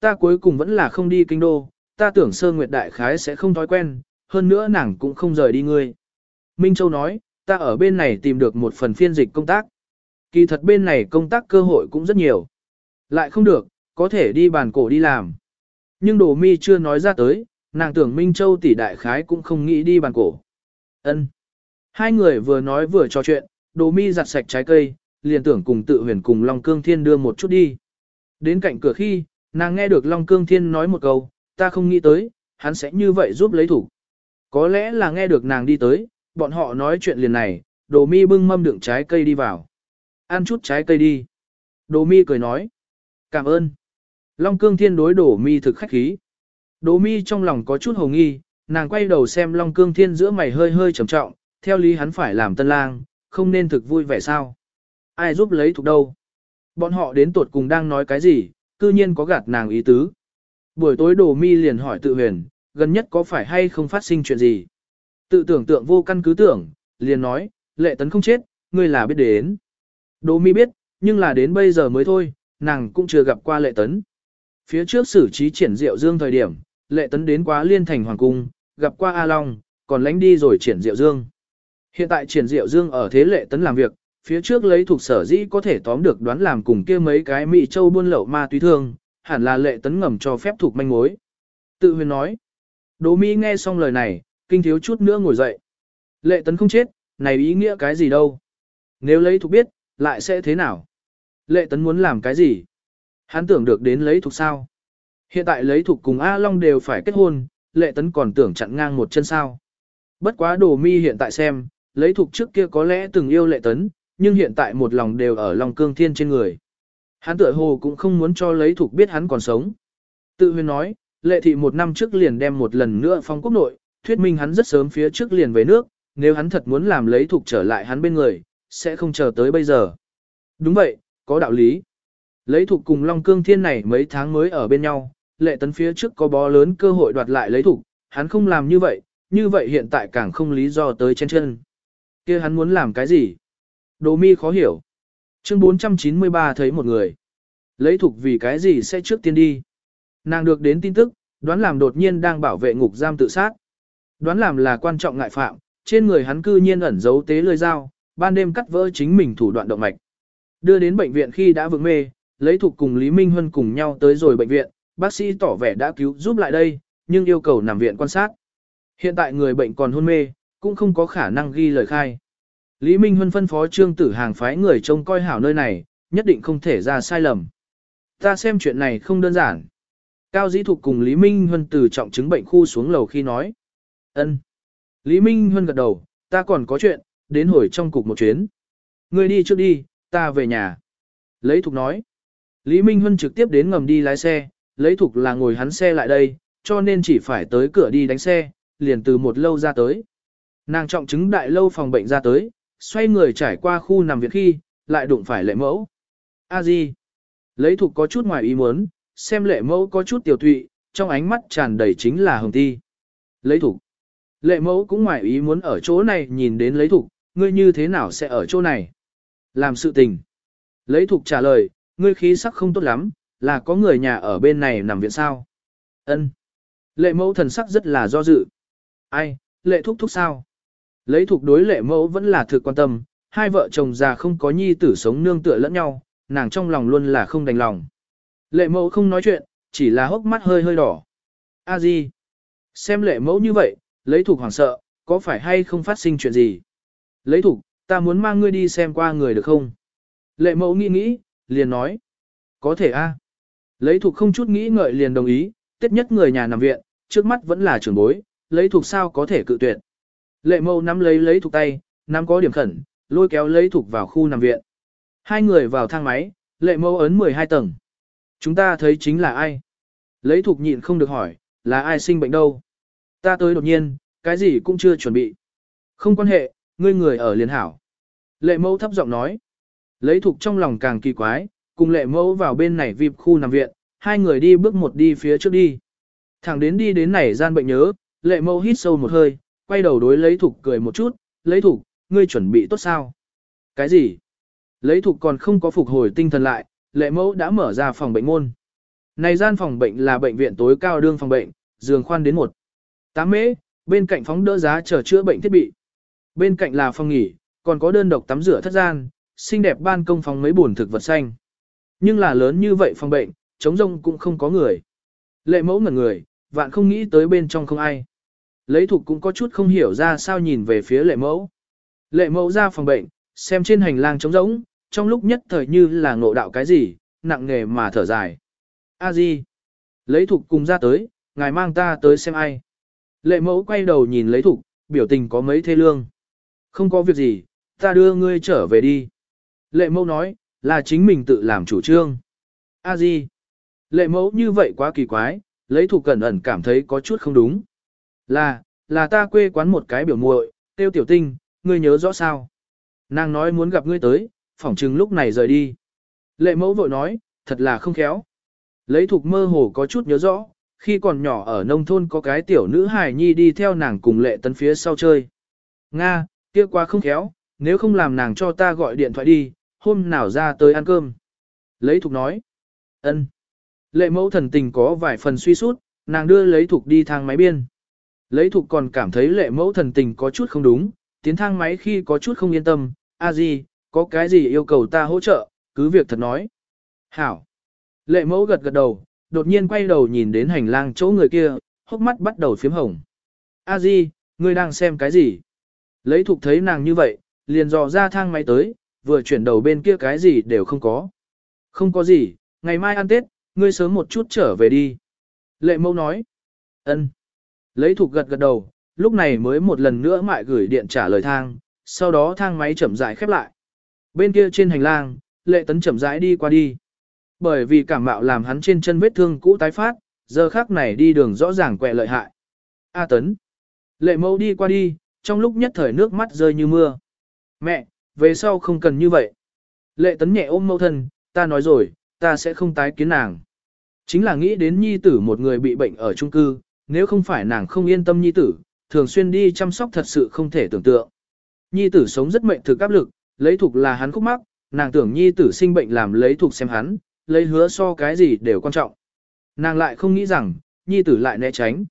ta cuối cùng vẫn là không đi kinh đô, ta tưởng sơ nguyệt đại khái sẽ không thói quen, hơn nữa nàng cũng không rời đi ngươi. Minh Châu nói, ta ở bên này tìm được một phần phiên dịch công tác. Kỳ thật bên này công tác cơ hội cũng rất nhiều. Lại không được, có thể đi bàn cổ đi làm. Nhưng đồ mi chưa nói ra tới, nàng tưởng Minh Châu tỷ đại khái cũng không nghĩ đi bàn cổ. Ân. Hai người vừa nói vừa trò chuyện, đồ mi giặt sạch trái cây, liền tưởng cùng tự huyền cùng Long Cương Thiên đưa một chút đi. Đến cạnh cửa khi, nàng nghe được Long Cương Thiên nói một câu, ta không nghĩ tới, hắn sẽ như vậy giúp lấy thủ. Có lẽ là nghe được nàng đi tới, bọn họ nói chuyện liền này, đồ mi bưng mâm đựng trái cây đi vào. Ăn chút trái cây đi. Đồ mi cười nói. Cảm ơn. Long cương thiên đối đồ mi thực khách khí. Đồ mi trong lòng có chút hồ nghi, nàng quay đầu xem Long cương thiên giữa mày hơi hơi trầm trọng, theo lý hắn phải làm tân lang, không nên thực vui vẻ sao. Ai giúp lấy thuộc đâu. Bọn họ đến tuột cùng đang nói cái gì, cư nhiên có gạt nàng ý tứ. Buổi tối đồ mi liền hỏi tự huyền, gần nhất có phải hay không phát sinh chuyện gì. Tự tưởng tượng vô căn cứ tưởng, liền nói, lệ tấn không chết, ngươi là biết đến. Đồ mi biết, nhưng là đến bây giờ mới thôi, nàng cũng chưa gặp qua lệ tấn. Phía trước xử trí triển diệu dương thời điểm, lệ tấn đến quá liên thành hoàng cung, gặp qua A Long, còn lánh đi rồi triển diệu dương. Hiện tại triển diệu dương ở thế lệ tấn làm việc, phía trước lấy thuộc sở dĩ có thể tóm được đoán làm cùng kia mấy cái mỹ châu buôn lậu ma túy thương, hẳn là lệ tấn ngầm cho phép thuộc manh mối. Tự huyền nói. Đỗ Mỹ nghe xong lời này, kinh thiếu chút nữa ngồi dậy. Lệ tấn không chết, này ý nghĩa cái gì đâu. Nếu lấy thuộc biết, lại sẽ thế nào? Lệ tấn muốn làm cái gì? Hắn tưởng được đến lấy thuộc sao? Hiện tại lấy thuộc cùng A Long đều phải kết hôn, lệ tấn còn tưởng chặn ngang một chân sao. Bất quá đồ mi hiện tại xem, lấy thuộc trước kia có lẽ từng yêu lệ tấn, nhưng hiện tại một lòng đều ở lòng cương thiên trên người. Hắn tựa hồ cũng không muốn cho lấy thuộc biết hắn còn sống. Tự huyền nói, lệ thị một năm trước liền đem một lần nữa phong quốc nội, thuyết minh hắn rất sớm phía trước liền về nước, nếu hắn thật muốn làm lấy thuộc trở lại hắn bên người, sẽ không chờ tới bây giờ. Đúng vậy, có đạo lý. Lấy thuộc cùng Long Cương Thiên này mấy tháng mới ở bên nhau, lệ tấn phía trước có bó lớn cơ hội đoạt lại lấy thuộc, hắn không làm như vậy, như vậy hiện tại càng không lý do tới trên chân. kia hắn muốn làm cái gì? Đồ mi khó hiểu. Chương 493 thấy một người. Lấy thuộc vì cái gì sẽ trước tiên đi? Nàng được đến tin tức, đoán làm đột nhiên đang bảo vệ ngục giam tự sát. Đoán làm là quan trọng ngại phạm, trên người hắn cư nhiên ẩn giấu tế lưỡi dao, ban đêm cắt vỡ chính mình thủ đoạn động mạch. Đưa đến bệnh viện khi đã vượng mê, lấy thuộc cùng Lý Minh Huân cùng nhau tới rồi bệnh viện, bác sĩ tỏ vẻ đã cứu giúp lại đây, nhưng yêu cầu nằm viện quan sát. Hiện tại người bệnh còn hôn mê, cũng không có khả năng ghi lời khai. Lý Minh Huân phân phó trương tử hàng phái người trông coi hảo nơi này, nhất định không thể ra sai lầm. Ta xem chuyện này không đơn giản. Cao Dĩ Thục cùng Lý Minh Huân từ trọng chứng bệnh khu xuống lầu khi nói. ân. Lý Minh Huân gật đầu, ta còn có chuyện, đến hồi trong cục một chuyến. Ngươi đi trước đi, ta về nhà. Lấy Thục nói. Lý Minh Huân trực tiếp đến ngầm đi lái xe, lấy Thục là ngồi hắn xe lại đây, cho nên chỉ phải tới cửa đi đánh xe, liền từ một lâu ra tới. Nàng trọng chứng đại lâu phòng bệnh ra tới, xoay người trải qua khu nằm viện khi, lại đụng phải lệ mẫu. A Di. Lấy Thục có chút ngoài ý muốn, xem lệ mẫu có chút tiểu thụy, trong ánh mắt tràn đầy chính là hồng ti. Lấy thục, Lệ mẫu cũng ngoài ý muốn ở chỗ này nhìn đến lấy thục, ngươi như thế nào sẽ ở chỗ này? Làm sự tình. Lấy thục trả lời, ngươi khí sắc không tốt lắm, là có người nhà ở bên này nằm viện sao? Ân. Lệ mẫu thần sắc rất là do dự. Ai, lệ thúc thúc sao? Lấy thuộc đối lệ mẫu vẫn là thực quan tâm, hai vợ chồng già không có nhi tử sống nương tựa lẫn nhau, nàng trong lòng luôn là không đành lòng. Lệ mẫu không nói chuyện, chỉ là hốc mắt hơi hơi đỏ. A di. Xem lệ mẫu như vậy, lấy thuộc hoảng sợ, có phải hay không phát sinh chuyện gì? Lấy thuộc, ta muốn mang ngươi đi xem qua người được không? Lệ mẫu nghĩ nghĩ, liền nói. Có thể a. Lấy thuộc không chút nghĩ ngợi liền đồng ý, tết nhất người nhà nằm viện, trước mắt vẫn là trưởng bối, lấy thuộc sao có thể cự tuyệt. Lệ mẫu nắm lấy lấy thuộc tay, nắm có điểm khẩn, lôi kéo lấy thuộc vào khu nằm viện. Hai người vào thang máy, lệ mẫu ấn 12 tầng. Chúng ta thấy chính là ai? Lấy thuộc nhịn không được hỏi, là ai sinh bệnh đâu? Ta tới đột nhiên, cái gì cũng chưa chuẩn bị. Không quan hệ, ngươi người ở liền hảo. Lệ mẫu thấp giọng nói. Lấy thuộc trong lòng càng kỳ quái, cùng lệ mẫu vào bên này vịp khu nằm viện, hai người đi bước một đi phía trước đi. Thẳng đến đi đến này gian bệnh nhớ, lệ mẫu hít sâu một hơi, quay đầu đối lấy thục cười một chút, lấy thục, ngươi chuẩn bị tốt sao? Cái gì? Lấy thục còn không có phục hồi tinh thần lại, lệ mẫu đã mở ra phòng bệnh môn. Này gian phòng bệnh là bệnh viện tối cao đương phòng bệnh, giường khoan đến một. Tám mễ, bên cạnh phóng đỡ giá chờ chữa bệnh thiết bị. Bên cạnh là phòng nghỉ, còn có đơn độc tắm rửa thất gian, xinh đẹp ban công phòng mấy buồn thực vật xanh. Nhưng là lớn như vậy phòng bệnh, chống rông cũng không có người. Lệ mẫu ngẩn người, vạn không nghĩ tới bên trong không ai. Lấy thục cũng có chút không hiểu ra sao nhìn về phía lệ mẫu. Lệ mẫu ra phòng bệnh, xem trên hành lang trống rỗng, trong lúc nhất thời như là ngộ đạo cái gì, nặng nghề mà thở dài. A di, lấy thục cùng ra tới, ngài mang ta tới xem ai. Lệ mẫu quay đầu nhìn lấy thục, biểu tình có mấy thê lương. Không có việc gì, ta đưa ngươi trở về đi. Lệ mẫu nói, là chính mình tự làm chủ trương. A di, lệ mẫu như vậy quá kỳ quái, lấy thục cẩn ẩn cảm thấy có chút không đúng. Là, là ta quê quán một cái biểu muội, tiêu tiểu tinh, ngươi nhớ rõ sao? Nàng nói muốn gặp ngươi tới, phỏng chừng lúc này rời đi. Lệ mẫu vội nói, thật là không khéo. Lấy thuộc mơ hồ có chút nhớ rõ, khi còn nhỏ ở nông thôn có cái tiểu nữ hài nhi đi theo nàng cùng lệ tấn phía sau chơi. Nga, kia quá không khéo, nếu không làm nàng cho ta gọi điện thoại đi, hôm nào ra tới ăn cơm. Lấy thục nói. ân. Lệ mẫu thần tình có vài phần suy sút, nàng đưa lấy thục đi thang máy biên. Lấy thục còn cảm thấy lệ mẫu thần tình có chút không đúng, tiến thang máy khi có chút không yên tâm, a gì, có cái gì yêu cầu ta hỗ trợ, cứ việc thật nói. Hảo. Lệ mẫu gật gật đầu, đột nhiên quay đầu nhìn đến hành lang chỗ người kia, hốc mắt bắt đầu phiếm hồng. A Di, ngươi đang xem cái gì? Lấy thục thấy nàng như vậy, liền dò ra thang máy tới, vừa chuyển đầu bên kia cái gì đều không có. Không có gì, ngày mai ăn Tết, ngươi sớm một chút trở về đi. Lệ mẫu nói. ân. Lấy thục gật gật đầu, lúc này mới một lần nữa mại gửi điện trả lời thang, sau đó thang máy chậm rãi khép lại. Bên kia trên hành lang, lệ tấn chậm rãi đi qua đi. Bởi vì cảm mạo làm hắn trên chân vết thương cũ tái phát, giờ khác này đi đường rõ ràng quẹ lợi hại. A tấn. Lệ mẫu đi qua đi, trong lúc nhất thời nước mắt rơi như mưa. Mẹ, về sau không cần như vậy. Lệ tấn nhẹ ôm mẫu thân, ta nói rồi, ta sẽ không tái kiến nàng. Chính là nghĩ đến nhi tử một người bị bệnh ở trung cư, nếu không phải nàng không yên tâm nhi tử, thường xuyên đi chăm sóc thật sự không thể tưởng tượng. Nhi tử sống rất mệnh thực áp lực, lấy thuộc là hắn khúc mắc, nàng tưởng nhi tử sinh bệnh làm lấy thuộc xem hắn, lấy hứa so cái gì đều quan trọng. Nàng lại không nghĩ rằng, nhi tử lại né tránh.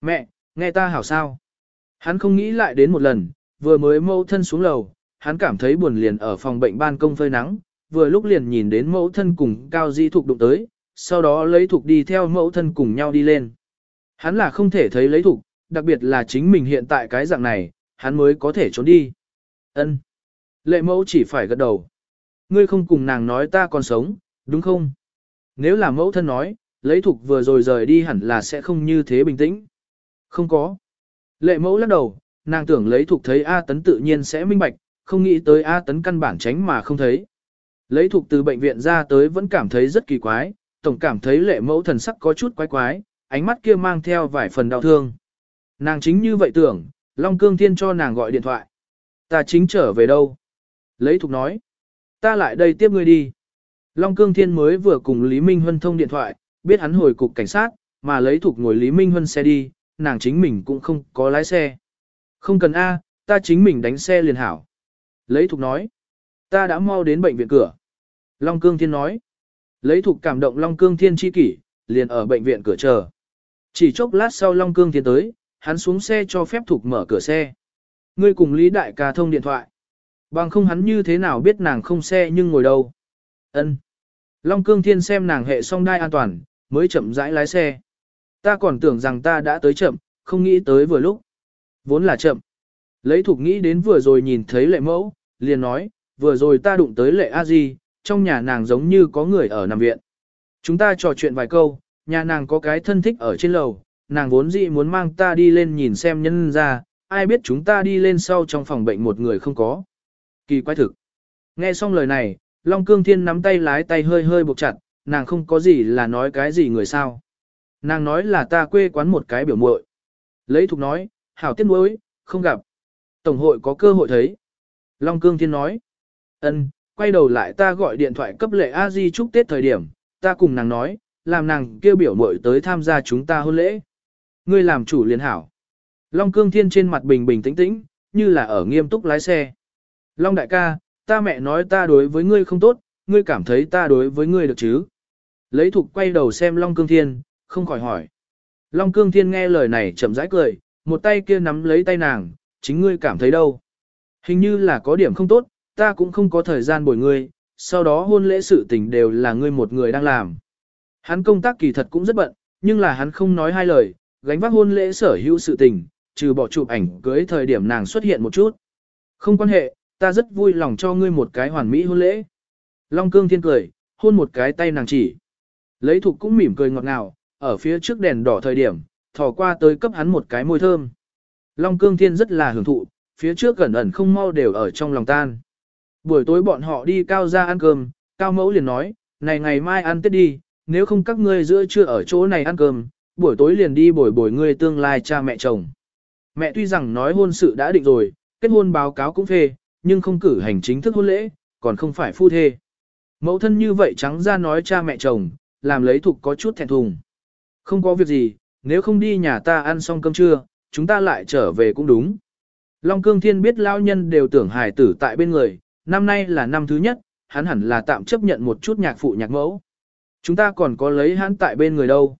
Mẹ, nghe ta hảo sao. Hắn không nghĩ lại đến một lần, vừa mới mẫu thân xuống lầu, hắn cảm thấy buồn liền ở phòng bệnh ban công phơi nắng, vừa lúc liền nhìn đến mẫu thân cùng cao di thục đụng tới, sau đó lấy thục đi theo mẫu thân cùng nhau đi lên. Hắn là không thể thấy lấy thủ, đặc biệt là chính mình hiện tại cái dạng này, hắn mới có thể trốn đi. Ân. Lệ mẫu chỉ phải gật đầu. Ngươi không cùng nàng nói ta còn sống, đúng không? Nếu là mẫu thân nói, lấy thục vừa rồi rời đi hẳn là sẽ không như thế bình tĩnh. Không có. Lệ mẫu lắc đầu, nàng tưởng lấy thục thấy A tấn tự nhiên sẽ minh bạch, không nghĩ tới A tấn căn bản tránh mà không thấy. Lấy thục từ bệnh viện ra tới vẫn cảm thấy rất kỳ quái, tổng cảm thấy lệ mẫu thần sắc có chút quái quái, ánh mắt kia mang theo vài phần đau thương. Nàng chính như vậy tưởng, Long Cương Thiên cho nàng gọi điện thoại. Ta chính trở về đâu? Lấy thục nói. Ta lại đây tiếp ngươi đi. Long Cương Thiên mới vừa cùng Lý Minh Huân thông điện thoại, biết hắn hồi cục cảnh sát, mà lấy thục ngồi Lý Minh Huân xe đi, nàng chính mình cũng không có lái xe. Không cần A, ta chính mình đánh xe liền hảo. Lấy thục nói. Ta đã mau đến bệnh viện cửa. Long Cương Thiên nói. Lấy thục cảm động Long Cương Thiên chi kỷ, liền ở bệnh viện cửa chờ. Chỉ chốc lát sau Long Cương Thiên tới, hắn xuống xe cho phép thục mở cửa xe. Ngươi cùng Lý Đại ca thông điện thoại. Bằng không hắn như thế nào biết nàng không xe nhưng ngồi đâu. Ân. Long Cương Thiên xem nàng hệ xong đai an toàn, mới chậm rãi lái xe. Ta còn tưởng rằng ta đã tới chậm, không nghĩ tới vừa lúc. Vốn là chậm. Lấy thục nghĩ đến vừa rồi nhìn thấy lệ mẫu, liền nói, vừa rồi ta đụng tới lệ a di, trong nhà nàng giống như có người ở nằm viện. Chúng ta trò chuyện vài câu, nhà nàng có cái thân thích ở trên lầu, nàng vốn dĩ muốn mang ta đi lên nhìn xem nhân ra, ai biết chúng ta đi lên sau trong phòng bệnh một người không có. Kỳ quái thực. Nghe xong lời này, Long Cương Thiên nắm tay lái tay hơi hơi buộc chặt, nàng không có gì là nói cái gì người sao. Nàng nói là ta quê quán một cái biểu muội. Lấy thục nói, hảo tiếc nuối, không gặp. Tổng hội có cơ hội thấy. Long Cương Thiên nói, ân, quay đầu lại ta gọi điện thoại cấp lệ a di chúc Tết thời điểm, ta cùng nàng nói, làm nàng kêu biểu mội tới tham gia chúng ta hôn lễ. Ngươi làm chủ liền hảo. Long Cương Thiên trên mặt bình bình tĩnh tĩnh, như là ở nghiêm túc lái xe. Long đại ca, ta mẹ nói ta đối với ngươi không tốt, ngươi cảm thấy ta đối với ngươi được chứ? Lấy thục quay đầu xem Long Cương Thiên, không khỏi hỏi. Long Cương Thiên nghe lời này chậm rãi cười, một tay kia nắm lấy tay nàng, chính ngươi cảm thấy đâu. Hình như là có điểm không tốt, ta cũng không có thời gian bồi ngươi, sau đó hôn lễ sự tình đều là ngươi một người đang làm. Hắn công tác kỳ thật cũng rất bận, nhưng là hắn không nói hai lời, gánh vác hôn lễ sở hữu sự tình, trừ bỏ chụp ảnh cưới thời điểm nàng xuất hiện một chút. Không quan hệ, ta rất vui lòng cho ngươi một cái hoàn mỹ hôn lễ. Long cương thiên cười, hôn một cái tay nàng chỉ. Lấy thục cũng mỉm cười ngọt ngào, ở phía trước đèn đỏ thời điểm, thò qua tới cấp hắn một cái môi thơm. Long cương thiên rất là hưởng thụ, phía trước gần ẩn không mau đều ở trong lòng tan. Buổi tối bọn họ đi cao ra ăn cơm, cao mẫu liền nói, này ngày mai ăn tết đi, nếu không các ngươi giữa trưa ở chỗ này ăn cơm, buổi tối liền đi bồi bồi ngươi tương lai cha mẹ chồng. Mẹ tuy rằng nói hôn sự đã định rồi, kết hôn báo cáo cũng phê, nhưng không cử hành chính thức hôn lễ, còn không phải phu thê. Mẫu thân như vậy trắng ra nói cha mẹ chồng, làm lấy thục có chút thẹn thùng. Không có việc gì, nếu không đi nhà ta ăn xong cơm trưa, chúng ta lại trở về cũng đúng. Long Cương Thiên biết lao nhân đều tưởng hài tử tại bên người, năm nay là năm thứ nhất, hắn hẳn là tạm chấp nhận một chút nhạc phụ nhạc mẫu. Chúng ta còn có lấy hắn tại bên người đâu.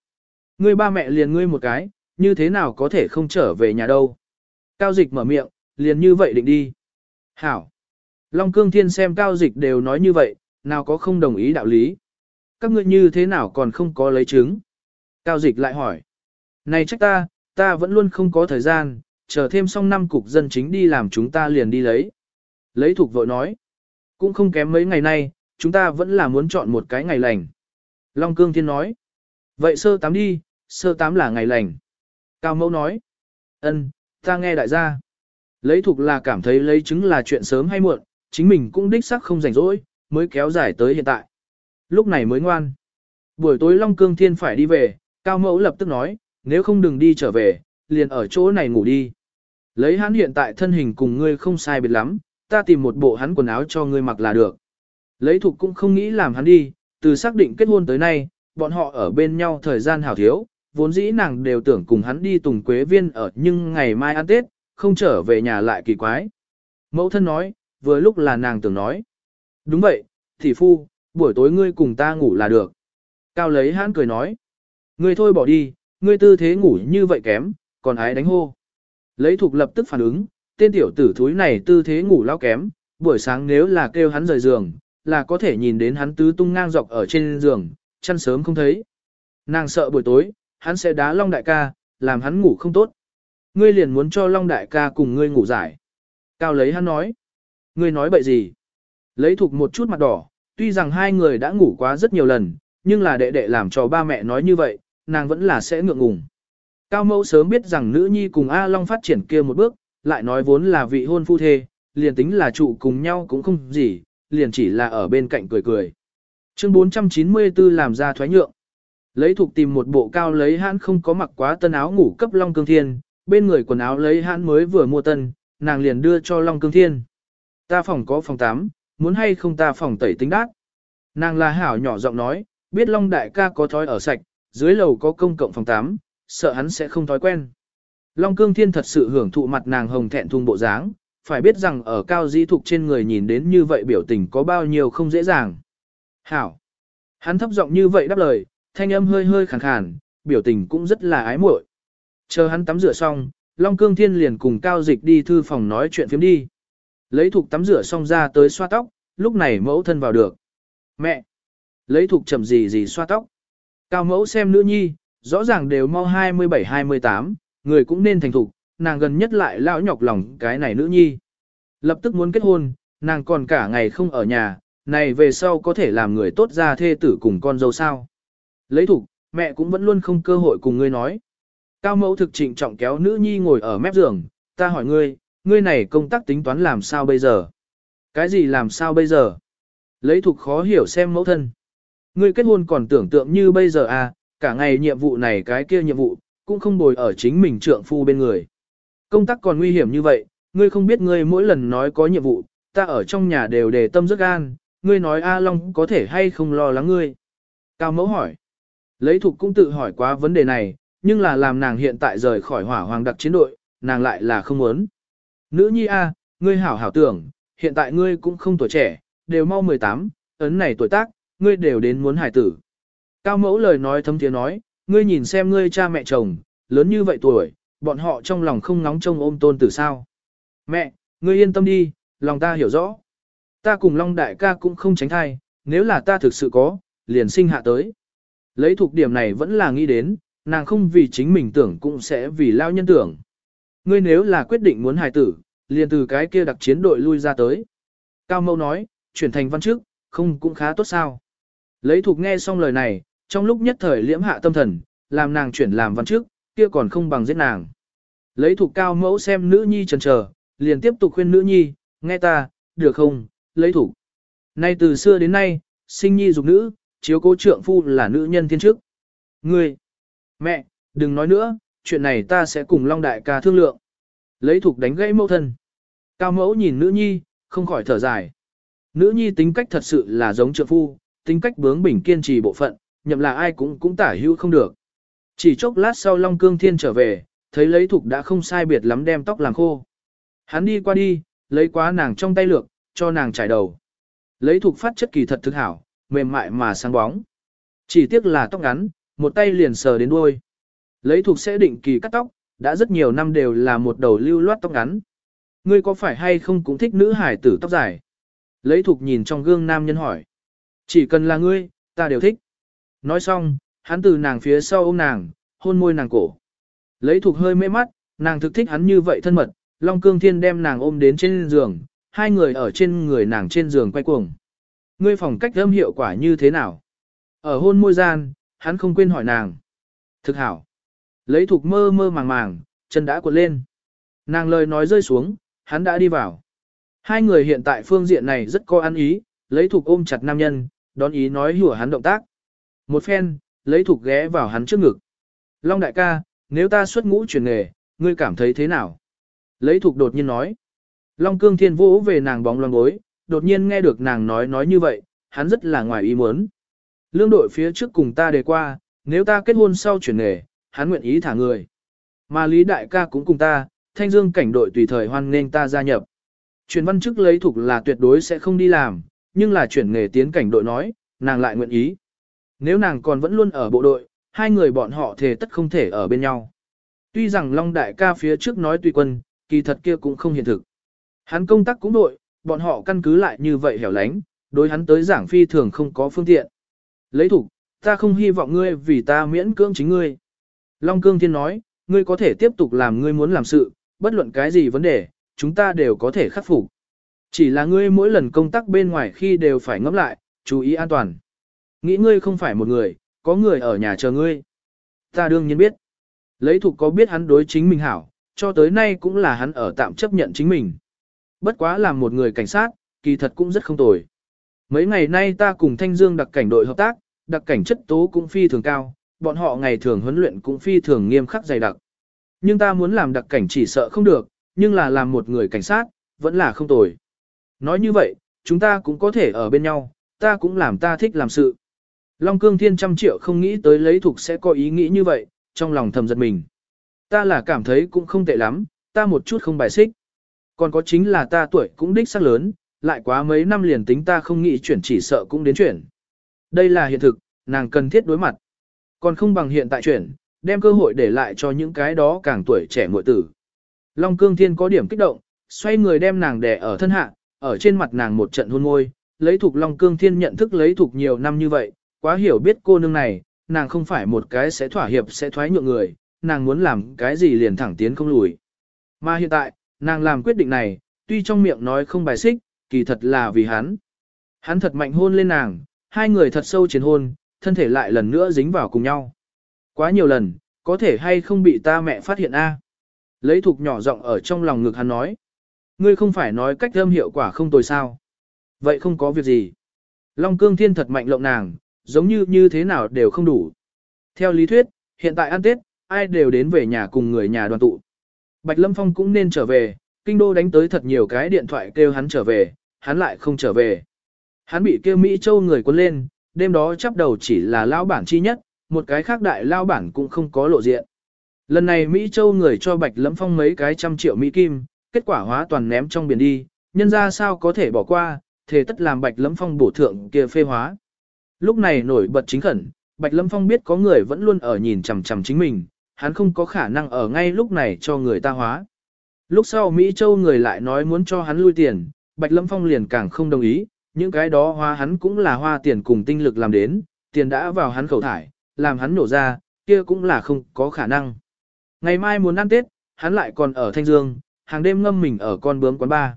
Ngươi ba mẹ liền ngươi một cái, như thế nào có thể không trở về nhà đâu. Cao dịch mở miệng, liền như vậy định đi. Hảo. Long Cương Thiên xem cao dịch đều nói như vậy, nào có không đồng ý đạo lý. Các ngươi như thế nào còn không có lấy chứng? Cao dịch lại hỏi. Này trách ta, ta vẫn luôn không có thời gian, chờ thêm xong năm cục dân chính đi làm chúng ta liền đi lấy. Lấy thuộc vội nói. Cũng không kém mấy ngày nay, chúng ta vẫn là muốn chọn một cái ngày lành. Long Cương Thiên nói. Vậy sơ tám đi, sơ tám là ngày lành. Cao Mẫu nói. ân, ta nghe đại gia. Lấy thuộc là cảm thấy lấy chứng là chuyện sớm hay muộn, chính mình cũng đích xác không rảnh rỗi, mới kéo dài tới hiện tại. Lúc này mới ngoan. Buổi tối Long Cương Thiên phải đi về, Cao Mẫu lập tức nói, nếu không đừng đi trở về, liền ở chỗ này ngủ đi. Lấy hắn hiện tại thân hình cùng ngươi không sai biệt lắm, ta tìm một bộ hắn quần áo cho ngươi mặc là được. Lấy thục cũng không nghĩ làm hắn đi, từ xác định kết hôn tới nay, bọn họ ở bên nhau thời gian hào thiếu, vốn dĩ nàng đều tưởng cùng hắn đi tùng quế viên ở nhưng ngày mai ăn Tết, không trở về nhà lại kỳ quái. Mẫu thân nói, vừa lúc là nàng tưởng nói. Đúng vậy, thị phu, buổi tối ngươi cùng ta ngủ là được. Cao lấy hắn cười nói. Ngươi thôi bỏ đi, ngươi tư thế ngủ như vậy kém, còn ái đánh hô. Lấy thục lập tức phản ứng, tên tiểu tử thúi này tư thế ngủ lao kém, buổi sáng nếu là kêu hắn rời giường, là có thể nhìn đến hắn tứ tung ngang dọc ở trên giường, chăn sớm không thấy. Nàng sợ buổi tối, hắn sẽ đá Long đại ca, làm hắn ngủ không tốt. Ngươi liền muốn cho Long đại ca cùng ngươi ngủ giải. Cao lấy hắn nói. Ngươi nói bậy gì? Lấy thục một chút mặt đỏ, tuy rằng hai người đã ngủ quá rất nhiều lần, nhưng là đệ đệ làm cho ba mẹ nói như vậy, nàng vẫn là sẽ ngượng ngùng. Cao mẫu sớm biết rằng nữ nhi cùng A Long phát triển kia một bước, lại nói vốn là vị hôn phu thê, liền tính là trụ cùng nhau cũng không gì, liền chỉ là ở bên cạnh cười cười. Chương 494 làm ra thoái nhượng. Lấy thuộc tìm một bộ cao lấy hãn không có mặc quá tân áo ngủ cấp Long Cương Thiên, bên người quần áo lấy hãn mới vừa mua tân, nàng liền đưa cho Long Cương Thiên. Ta phòng có phòng 8, muốn hay không ta phòng tẩy tính đát. Nàng là hảo nhỏ giọng nói, biết Long Đại ca có thói ở sạch, dưới lầu có công cộng phòng 8, sợ hắn sẽ không thói quen. Long Cương Thiên thật sự hưởng thụ mặt nàng hồng thẹn thùng bộ dáng, phải biết rằng ở cao dĩ thục trên người nhìn đến như vậy biểu tình có bao nhiêu không dễ dàng. Hảo! Hắn thấp giọng như vậy đáp lời, thanh âm hơi hơi khàn khàn, biểu tình cũng rất là ái muội. Chờ hắn tắm rửa xong, Long Cương Thiên liền cùng Cao Dịch đi thư phòng nói chuyện phiếm đi. Lấy thục tắm rửa xong ra tới xoa tóc, lúc này mẫu thân vào được. Mẹ! Lấy thục chậm gì gì xoa tóc. Cao mẫu xem nữ nhi, rõ ràng đều mau 27-28, người cũng nên thành thục, nàng gần nhất lại lão nhọc lòng cái này nữ nhi. Lập tức muốn kết hôn, nàng còn cả ngày không ở nhà, này về sau có thể làm người tốt ra thê tử cùng con dâu sao. Lấy thục, mẹ cũng vẫn luôn không cơ hội cùng ngươi nói. Cao mẫu thực trịnh trọng kéo nữ nhi ngồi ở mép giường, ta hỏi ngươi, ngươi này công tác tính toán làm sao bây giờ? Cái gì làm sao bây giờ? Lấy thục khó hiểu xem mẫu thân. Ngươi kết hôn còn tưởng tượng như bây giờ à, cả ngày nhiệm vụ này cái kia nhiệm vụ, cũng không bồi ở chính mình trượng phu bên người. Công tác còn nguy hiểm như vậy, ngươi không biết ngươi mỗi lần nói có nhiệm vụ, ta ở trong nhà đều đề tâm rất gan, ngươi nói A Long có thể hay không lo lắng ngươi. Cao mẫu hỏi. Lấy thục cũng tự hỏi quá vấn đề này, nhưng là làm nàng hiện tại rời khỏi hỏa hoàng đặc chiến đội, nàng lại là không muốn. Nữ nhi A, ngươi hảo hảo tưởng, hiện tại ngươi cũng không tuổi trẻ, đều mau 18, ấn này tuổi tác, ngươi đều đến muốn hải tử. Cao mẫu lời nói thấm tiếng nói, ngươi nhìn xem ngươi cha mẹ chồng, lớn như vậy tuổi, bọn họ trong lòng không ngóng trông ôm tôn tử sao. Mẹ, ngươi yên tâm đi, lòng ta hiểu rõ. Ta cùng Long đại ca cũng không tránh thai, nếu là ta thực sự có, liền sinh hạ tới. Lấy thuộc điểm này vẫn là nghĩ đến, nàng không vì chính mình tưởng cũng sẽ vì lao nhân tưởng. Ngươi nếu là quyết định muốn hài tử, liền từ cái kia đặc chiến đội lui ra tới. Cao Mâu nói, chuyển thành văn trước, không cũng khá tốt sao. Lấy thuộc nghe xong lời này, trong lúc nhất thời liễm hạ tâm thần, làm nàng chuyển làm văn trước, kia còn không bằng giết nàng. Lấy thủ cao mẫu xem nữ nhi chần chờ, liền tiếp tục khuyên nữ nhi, nghe ta, được không, lấy thủ. Nay từ xưa đến nay, sinh nhi dục nữ, chiếu cố trượng phu là nữ nhân thiên chức. Ngươi, mẹ, đừng nói nữa, chuyện này ta sẽ cùng Long Đại ca thương lượng. Lấy thục đánh gãy mẫu thân. Cao mẫu nhìn nữ nhi, không khỏi thở dài. Nữ nhi tính cách thật sự là giống trượng phu, tính cách bướng bỉnh kiên trì bộ phận, nhậm là ai cũng cũng tả hữu không được. Chỉ chốc lát sau Long Cương Thiên trở về, thấy lấy thục đã không sai biệt lắm đem tóc làm khô. Hắn đi qua đi, lấy quá nàng trong tay lược, cho nàng trải đầu. Lấy thuộc phát chất kỳ thật thực hảo, mềm mại mà sáng bóng. Chỉ tiếc là tóc ngắn, một tay liền sờ đến đuôi. Lấy thuộc sẽ định kỳ cắt tóc, đã rất nhiều năm đều là một đầu lưu loát tóc ngắn. Ngươi có phải hay không cũng thích nữ hải tử tóc dài? Lấy thuộc nhìn trong gương nam nhân hỏi. Chỉ cần là ngươi, ta đều thích. Nói xong, hắn từ nàng phía sau ôm nàng, hôn môi nàng cổ. Lấy thuộc hơi mê mắt, nàng thực thích hắn như vậy thân mật, Long Cương Thiên đem nàng ôm đến trên giường, hai người ở trên người nàng trên giường quay cuồng. Ngươi phòng cách âm hiệu quả như thế nào? Ở hôn môi gian, hắn không quên hỏi nàng. Thực hảo. Lấy thuộc mơ mơ màng màng, chân đã cuộn lên. Nàng lời nói rơi xuống, hắn đã đi vào. Hai người hiện tại phương diện này rất có ăn ý, lấy thuộc ôm chặt nam nhân, đón ý nói hùa hắn động tác. Một phen, lấy thục ghé vào hắn trước ngực. Long đại ca, nếu ta xuất ngũ chuyển nghề, ngươi cảm thấy thế nào? Lấy thục đột nhiên nói. Long cương thiên vũ về nàng bóng loang bối, đột nhiên nghe được nàng nói nói như vậy, hắn rất là ngoài ý muốn. Lương đội phía trước cùng ta đề qua, nếu ta kết hôn sau chuyển nghề, hắn nguyện ý thả người. Mà Lý Đại ca cũng cùng ta, thanh dương cảnh đội tùy thời hoan nên ta gia nhập. Chuyển văn chức lấy thuộc là tuyệt đối sẽ không đi làm, nhưng là chuyển nghề tiến cảnh đội nói, nàng lại nguyện ý. Nếu nàng còn vẫn luôn ở bộ đội, hai người bọn họ thề tất không thể ở bên nhau. Tuy rằng Long Đại ca phía trước nói tùy quân, kỳ thật kia cũng không hiện thực. Hắn công tác cũng đội, bọn họ căn cứ lại như vậy hẻo lánh, đối hắn tới giảng phi thường không có phương tiện. Lấy thủ, ta không hy vọng ngươi vì ta miễn cưỡng chính ngươi. Long Cương Thiên nói, ngươi có thể tiếp tục làm ngươi muốn làm sự, bất luận cái gì vấn đề, chúng ta đều có thể khắc phục. Chỉ là ngươi mỗi lần công tác bên ngoài khi đều phải ngẫm lại, chú ý an toàn. Nghĩ ngươi không phải một người, có người ở nhà chờ ngươi. Ta đương nhiên biết. Lấy thủ có biết hắn đối chính mình hảo, cho tới nay cũng là hắn ở tạm chấp nhận chính mình. Bất quá làm một người cảnh sát, kỳ thật cũng rất không tồi. Mấy ngày nay ta cùng Thanh Dương đặc cảnh đội hợp tác, đặc cảnh chất tố cũng phi thường cao, bọn họ ngày thường huấn luyện cũng phi thường nghiêm khắc dày đặc. Nhưng ta muốn làm đặc cảnh chỉ sợ không được, nhưng là làm một người cảnh sát, vẫn là không tồi. Nói như vậy, chúng ta cũng có thể ở bên nhau, ta cũng làm ta thích làm sự. Long Cương Thiên trăm triệu không nghĩ tới lấy thuộc sẽ có ý nghĩ như vậy, trong lòng thầm giật mình. Ta là cảm thấy cũng không tệ lắm, ta một chút không bài xích. Còn có chính là ta tuổi cũng đích xác lớn, lại quá mấy năm liền tính ta không nghĩ chuyển chỉ sợ cũng đến chuyển. Đây là hiện thực, nàng cần thiết đối mặt. Còn không bằng hiện tại chuyển, đem cơ hội để lại cho những cái đó càng tuổi trẻ muội tử. Long Cương Thiên có điểm kích động, xoay người đem nàng đè ở thân hạ, ở trên mặt nàng một trận hôn môi, lấy thuộc Long Cương Thiên nhận thức lấy thuộc nhiều năm như vậy, quá hiểu biết cô nương này, nàng không phải một cái sẽ thỏa hiệp sẽ thoái nhượng người, nàng muốn làm cái gì liền thẳng tiến không lùi. Mà hiện tại, nàng làm quyết định này, tuy trong miệng nói không bài xích, kỳ thật là vì hắn. Hắn thật mạnh hôn lên nàng, hai người thật sâu chiến hôn, thân thể lại lần nữa dính vào cùng nhau. Quá nhiều lần, có thể hay không bị ta mẹ phát hiện a? Lấy thục nhỏ giọng ở trong lòng ngực hắn nói. Ngươi không phải nói cách âm hiệu quả không tồi sao. Vậy không có việc gì. Long cương thiên thật mạnh lộng nàng, giống như như thế nào đều không đủ. Theo lý thuyết, hiện tại ăn Tết, ai đều đến về nhà cùng người nhà đoàn tụ. Bạch Lâm Phong cũng nên trở về, kinh đô đánh tới thật nhiều cái điện thoại kêu hắn trở về, hắn lại không trở về. Hắn bị kêu Mỹ Châu người quân lên, đêm đó chắp đầu chỉ là lao bản chi nhất, một cái khác đại lao bản cũng không có lộ diện. Lần này Mỹ Châu người cho Bạch Lâm Phong mấy cái trăm triệu Mỹ Kim, kết quả hóa toàn ném trong biển đi, nhân ra sao có thể bỏ qua, thế tất làm Bạch Lâm Phong bổ thượng kia phê hóa. Lúc này nổi bật chính khẩn, Bạch Lâm Phong biết có người vẫn luôn ở nhìn chằm chằm chính mình, hắn không có khả năng ở ngay lúc này cho người ta hóa. Lúc sau Mỹ Châu người lại nói muốn cho hắn lui tiền, Bạch Lâm Phong liền càng không đồng ý, những cái đó hoa hắn cũng là hoa tiền cùng tinh lực làm đến, tiền đã vào hắn khẩu thải, làm hắn nổ ra, kia cũng là không có khả năng. Ngày mai muốn ăn Tết, hắn lại còn ở Thanh Dương, hàng đêm ngâm mình ở con bướm quán ba.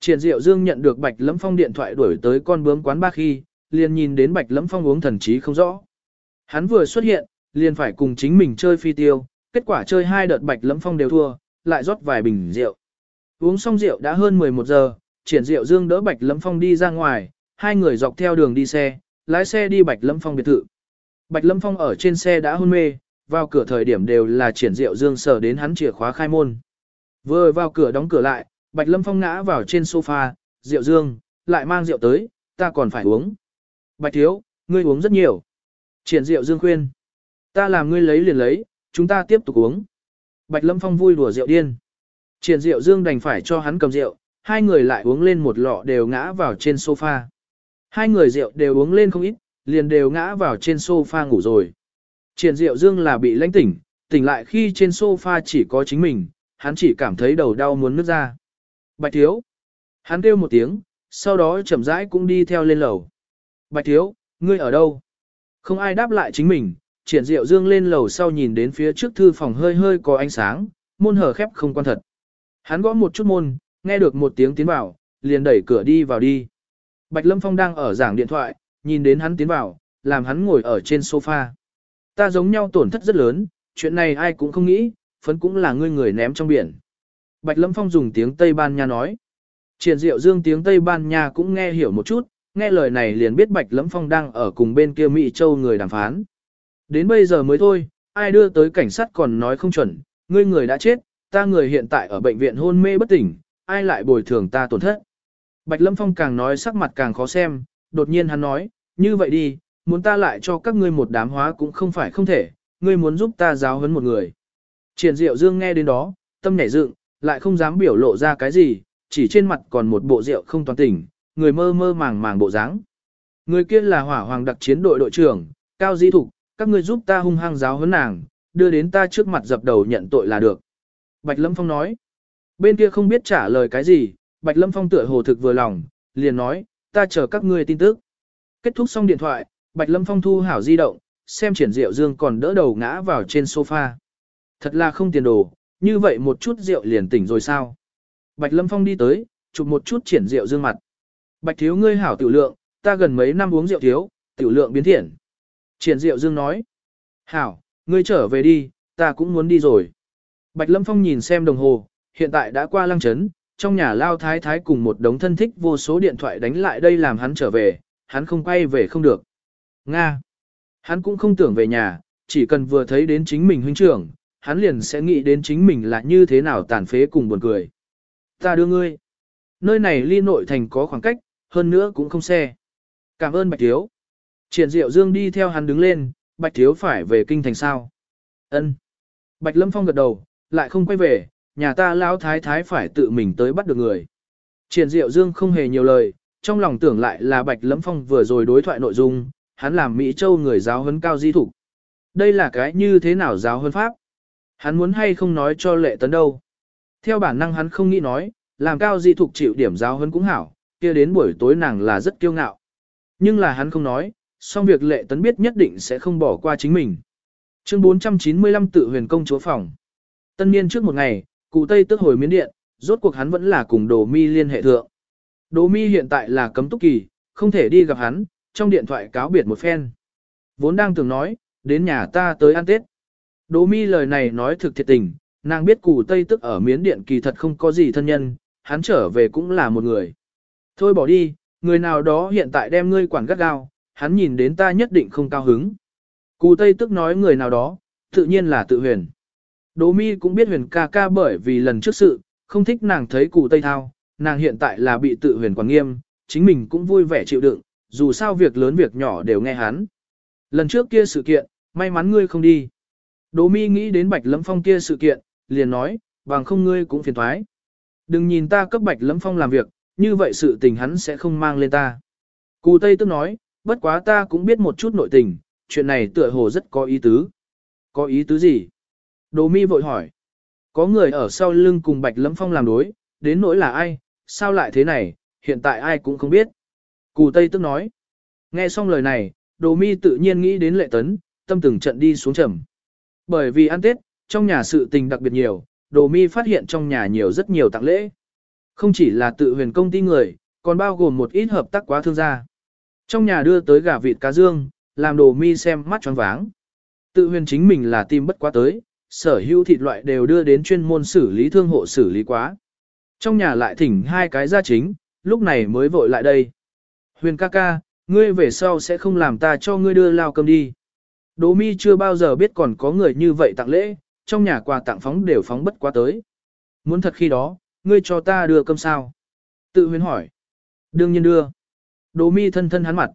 Triển Diệu Dương nhận được Bạch Lâm Phong điện thoại đuổi tới con bướm quán ba khi, liền nhìn đến Bạch Lâm Phong uống thần trí không rõ. Hắn vừa xuất hiện, liền phải cùng chính mình chơi phi tiêu, kết quả chơi hai đợt Bạch Lâm Phong đều thua, lại rót vài bình rượu. Uống xong rượu đã hơn 11 giờ, Triển Diệu Dương đỡ Bạch Lâm Phong đi ra ngoài, hai người dọc theo đường đi xe, lái xe đi Bạch Lâm Phong biệt thự. Bạch Lâm Phong ở trên xe đã hôn mê, vào cửa thời điểm đều là Triển Diệu Dương sở đến hắn chìa khóa khai môn. Vừa vào cửa đóng cửa lại, Bạch Lâm Phong ngã vào trên sofa, Diệu Dương, lại mang rượu tới, ta còn phải uống. Bạch Thiếu, ngươi uống rất nhiều. Triển Diệu Dương khuyên. Ta làm ngươi lấy liền lấy, chúng ta tiếp tục uống. Bạch Lâm Phong vui đùa rượu điên. Triển Diệu Dương đành phải cho hắn cầm rượu, hai người lại uống lên một lọ đều ngã vào trên sofa. Hai người rượu đều uống lên không ít, liền đều ngã vào trên sofa ngủ rồi. Triển Diệu Dương là bị lãnh tỉnh, tỉnh lại khi trên sofa chỉ có chính mình, hắn chỉ cảm thấy đầu đau muốn nứt ra. Bạch Thiếu. Hắn kêu một tiếng, sau đó chậm rãi cũng đi theo lên lầu. Bạch Thiếu, ngươi ở đâu? Không ai đáp lại chính mình, triển diệu dương lên lầu sau nhìn đến phía trước thư phòng hơi hơi có ánh sáng, môn hở khép không quan thật. Hắn gõ một chút môn, nghe được một tiếng tiến vào, liền đẩy cửa đi vào đi. Bạch Lâm Phong đang ở giảng điện thoại, nhìn đến hắn tiến vào, làm hắn ngồi ở trên sofa. Ta giống nhau tổn thất rất lớn, chuyện này ai cũng không nghĩ, phấn cũng là ngươi người ném trong biển. Bạch Lâm Phong dùng tiếng Tây Ban Nha nói. Triển Diệu Dương tiếng Tây Ban Nha cũng nghe hiểu một chút, nghe lời này liền biết Bạch Lâm Phong đang ở cùng bên kia Mỹ Châu người đàm phán. Đến bây giờ mới thôi, ai đưa tới cảnh sát còn nói không chuẩn, ngươi người đã chết, ta người hiện tại ở bệnh viện hôn mê bất tỉnh, ai lại bồi thường ta tổn thất. Bạch Lâm Phong càng nói sắc mặt càng khó xem, đột nhiên hắn nói, như vậy đi, muốn ta lại cho các ngươi một đám hóa cũng không phải không thể, ngươi muốn giúp ta giáo huấn một người. Triển Diệu Dương nghe đến đó, tâm nhảy dựng, lại không dám biểu lộ ra cái gì, chỉ trên mặt còn một bộ rượu không toàn tỉnh, người mơ mơ màng màng bộ dáng. Người kia là hỏa hoàng đặc chiến đội đội trưởng, Cao Di Thục, các ngươi giúp ta hung hăng giáo huấn nàng, đưa đến ta trước mặt dập đầu nhận tội là được. Bạch Lâm Phong nói, bên kia không biết trả lời cái gì, Bạch Lâm Phong tựa hồ thực vừa lòng, liền nói, ta chờ các ngươi tin tức. Kết thúc xong điện thoại, Bạch Lâm Phong thu hảo di động, xem triển rượu dương còn đỡ đầu ngã vào trên sofa. Thật là không tiền đồ, như vậy một chút rượu liền tỉnh rồi sao? Bạch Lâm Phong đi tới, chụp một chút triển rượu dương mặt. Bạch thiếu ngươi hảo tiểu lượng, ta gần mấy năm uống rượu thiếu, tiểu lượng biến thiện. Triển Diệu Dương nói. Hảo, ngươi trở về đi, ta cũng muốn đi rồi. Bạch Lâm Phong nhìn xem đồng hồ, hiện tại đã qua lăng chấn, trong nhà lao thái thái cùng một đống thân thích vô số điện thoại đánh lại đây làm hắn trở về, hắn không quay về không được. Nga. Hắn cũng không tưởng về nhà, chỉ cần vừa thấy đến chính mình huynh trưởng, hắn liền sẽ nghĩ đến chính mình là như thế nào tàn phế cùng buồn cười. Ta đưa ngươi. Nơi này ly nội thành có khoảng cách, hơn nữa cũng không xe. Cảm ơn Bạch Thiếu. Triển Diệu Dương đi theo hắn đứng lên, Bạch Thiếu phải về kinh thành sao. Ân. Bạch Lâm Phong gật đầu, lại không quay về, nhà ta lão thái thái phải tự mình tới bắt được người. Triển Diệu Dương không hề nhiều lời, trong lòng tưởng lại là Bạch Lâm Phong vừa rồi đối thoại nội dung, hắn làm Mỹ Châu người giáo huấn cao di thủ. Đây là cái như thế nào giáo huấn pháp? Hắn muốn hay không nói cho lệ tấn đâu? Theo bản năng hắn không nghĩ nói, làm cao di thục chịu điểm giáo huấn cũng hảo, kia đến buổi tối nàng là rất kiêu ngạo. Nhưng là hắn không nói, song việc lệ tấn biết nhất định sẽ không bỏ qua chính mình. Chương 495 tự huyền công chúa phòng. Tân niên trước một ngày, cụ Tây tức hồi miến điện, rốt cuộc hắn vẫn là cùng Đồ Mi liên hệ thượng. Đồ Mi hiện tại là cấm túc kỳ, không thể đi gặp hắn, trong điện thoại cáo biệt một phen. Vốn đang tưởng nói, đến nhà ta tới ăn Tết. Đồ Mi lời này nói thực thiệt tình, nàng biết cụ Tây tức ở miến điện kỳ thật không có gì thân nhân, hắn trở về cũng là một người. Thôi bỏ đi, người nào đó hiện tại đem ngươi quản gắt gao, hắn nhìn đến ta nhất định không cao hứng. Cù Tây tức nói người nào đó, tự nhiên là tự huyền. Đỗ mi cũng biết huyền ca ca bởi vì lần trước sự, không thích nàng thấy cụ Tây thao, nàng hiện tại là bị tự huyền quản nghiêm, chính mình cũng vui vẻ chịu đựng, dù sao việc lớn việc nhỏ đều nghe hắn. Lần trước kia sự kiện, may mắn ngươi không đi. Đỗ mi nghĩ đến bạch lâm phong kia sự kiện, liền nói, bằng không ngươi cũng phiền thoái. Đừng nhìn ta cấp bạch lâm phong làm việc, như vậy sự tình hắn sẽ không mang lên ta. Cù Tây tức nói, bất quá ta cũng biết một chút nội tình, chuyện này tựa hồ rất có ý tứ. Có ý tứ gì? Đồ mi vội hỏi. Có người ở sau lưng cùng Bạch Lâm Phong làm đối, đến nỗi là ai, sao lại thế này, hiện tại ai cũng không biết. Cù Tây tức nói. Nghe xong lời này, đồ mi tự nhiên nghĩ đến lệ tấn, tâm từng trận đi xuống trầm. Bởi vì ăn Tết, trong nhà sự tình đặc biệt nhiều, đồ mi phát hiện trong nhà nhiều rất nhiều tặng lễ. Không chỉ là tự huyền công ty người, còn bao gồm một ít hợp tác quá thương gia. Trong nhà đưa tới gà vịt cá dương, làm đồ mi xem mắt choáng váng. Tự huyền chính mình là tim bất quá tới, sở hữu thịt loại đều đưa đến chuyên môn xử lý thương hộ xử lý quá. Trong nhà lại thỉnh hai cái gia chính, lúc này mới vội lại đây. Huyền ca ca, ngươi về sau sẽ không làm ta cho ngươi đưa lao cơm đi. Đỗ mi chưa bao giờ biết còn có người như vậy tặng lễ, trong nhà quà tặng phóng đều phóng bất quá tới. Muốn thật khi đó, ngươi cho ta đưa cơm sao? Tự huyền hỏi. Đương nhiên đưa. Đỗ mi thân thân hắn mặt.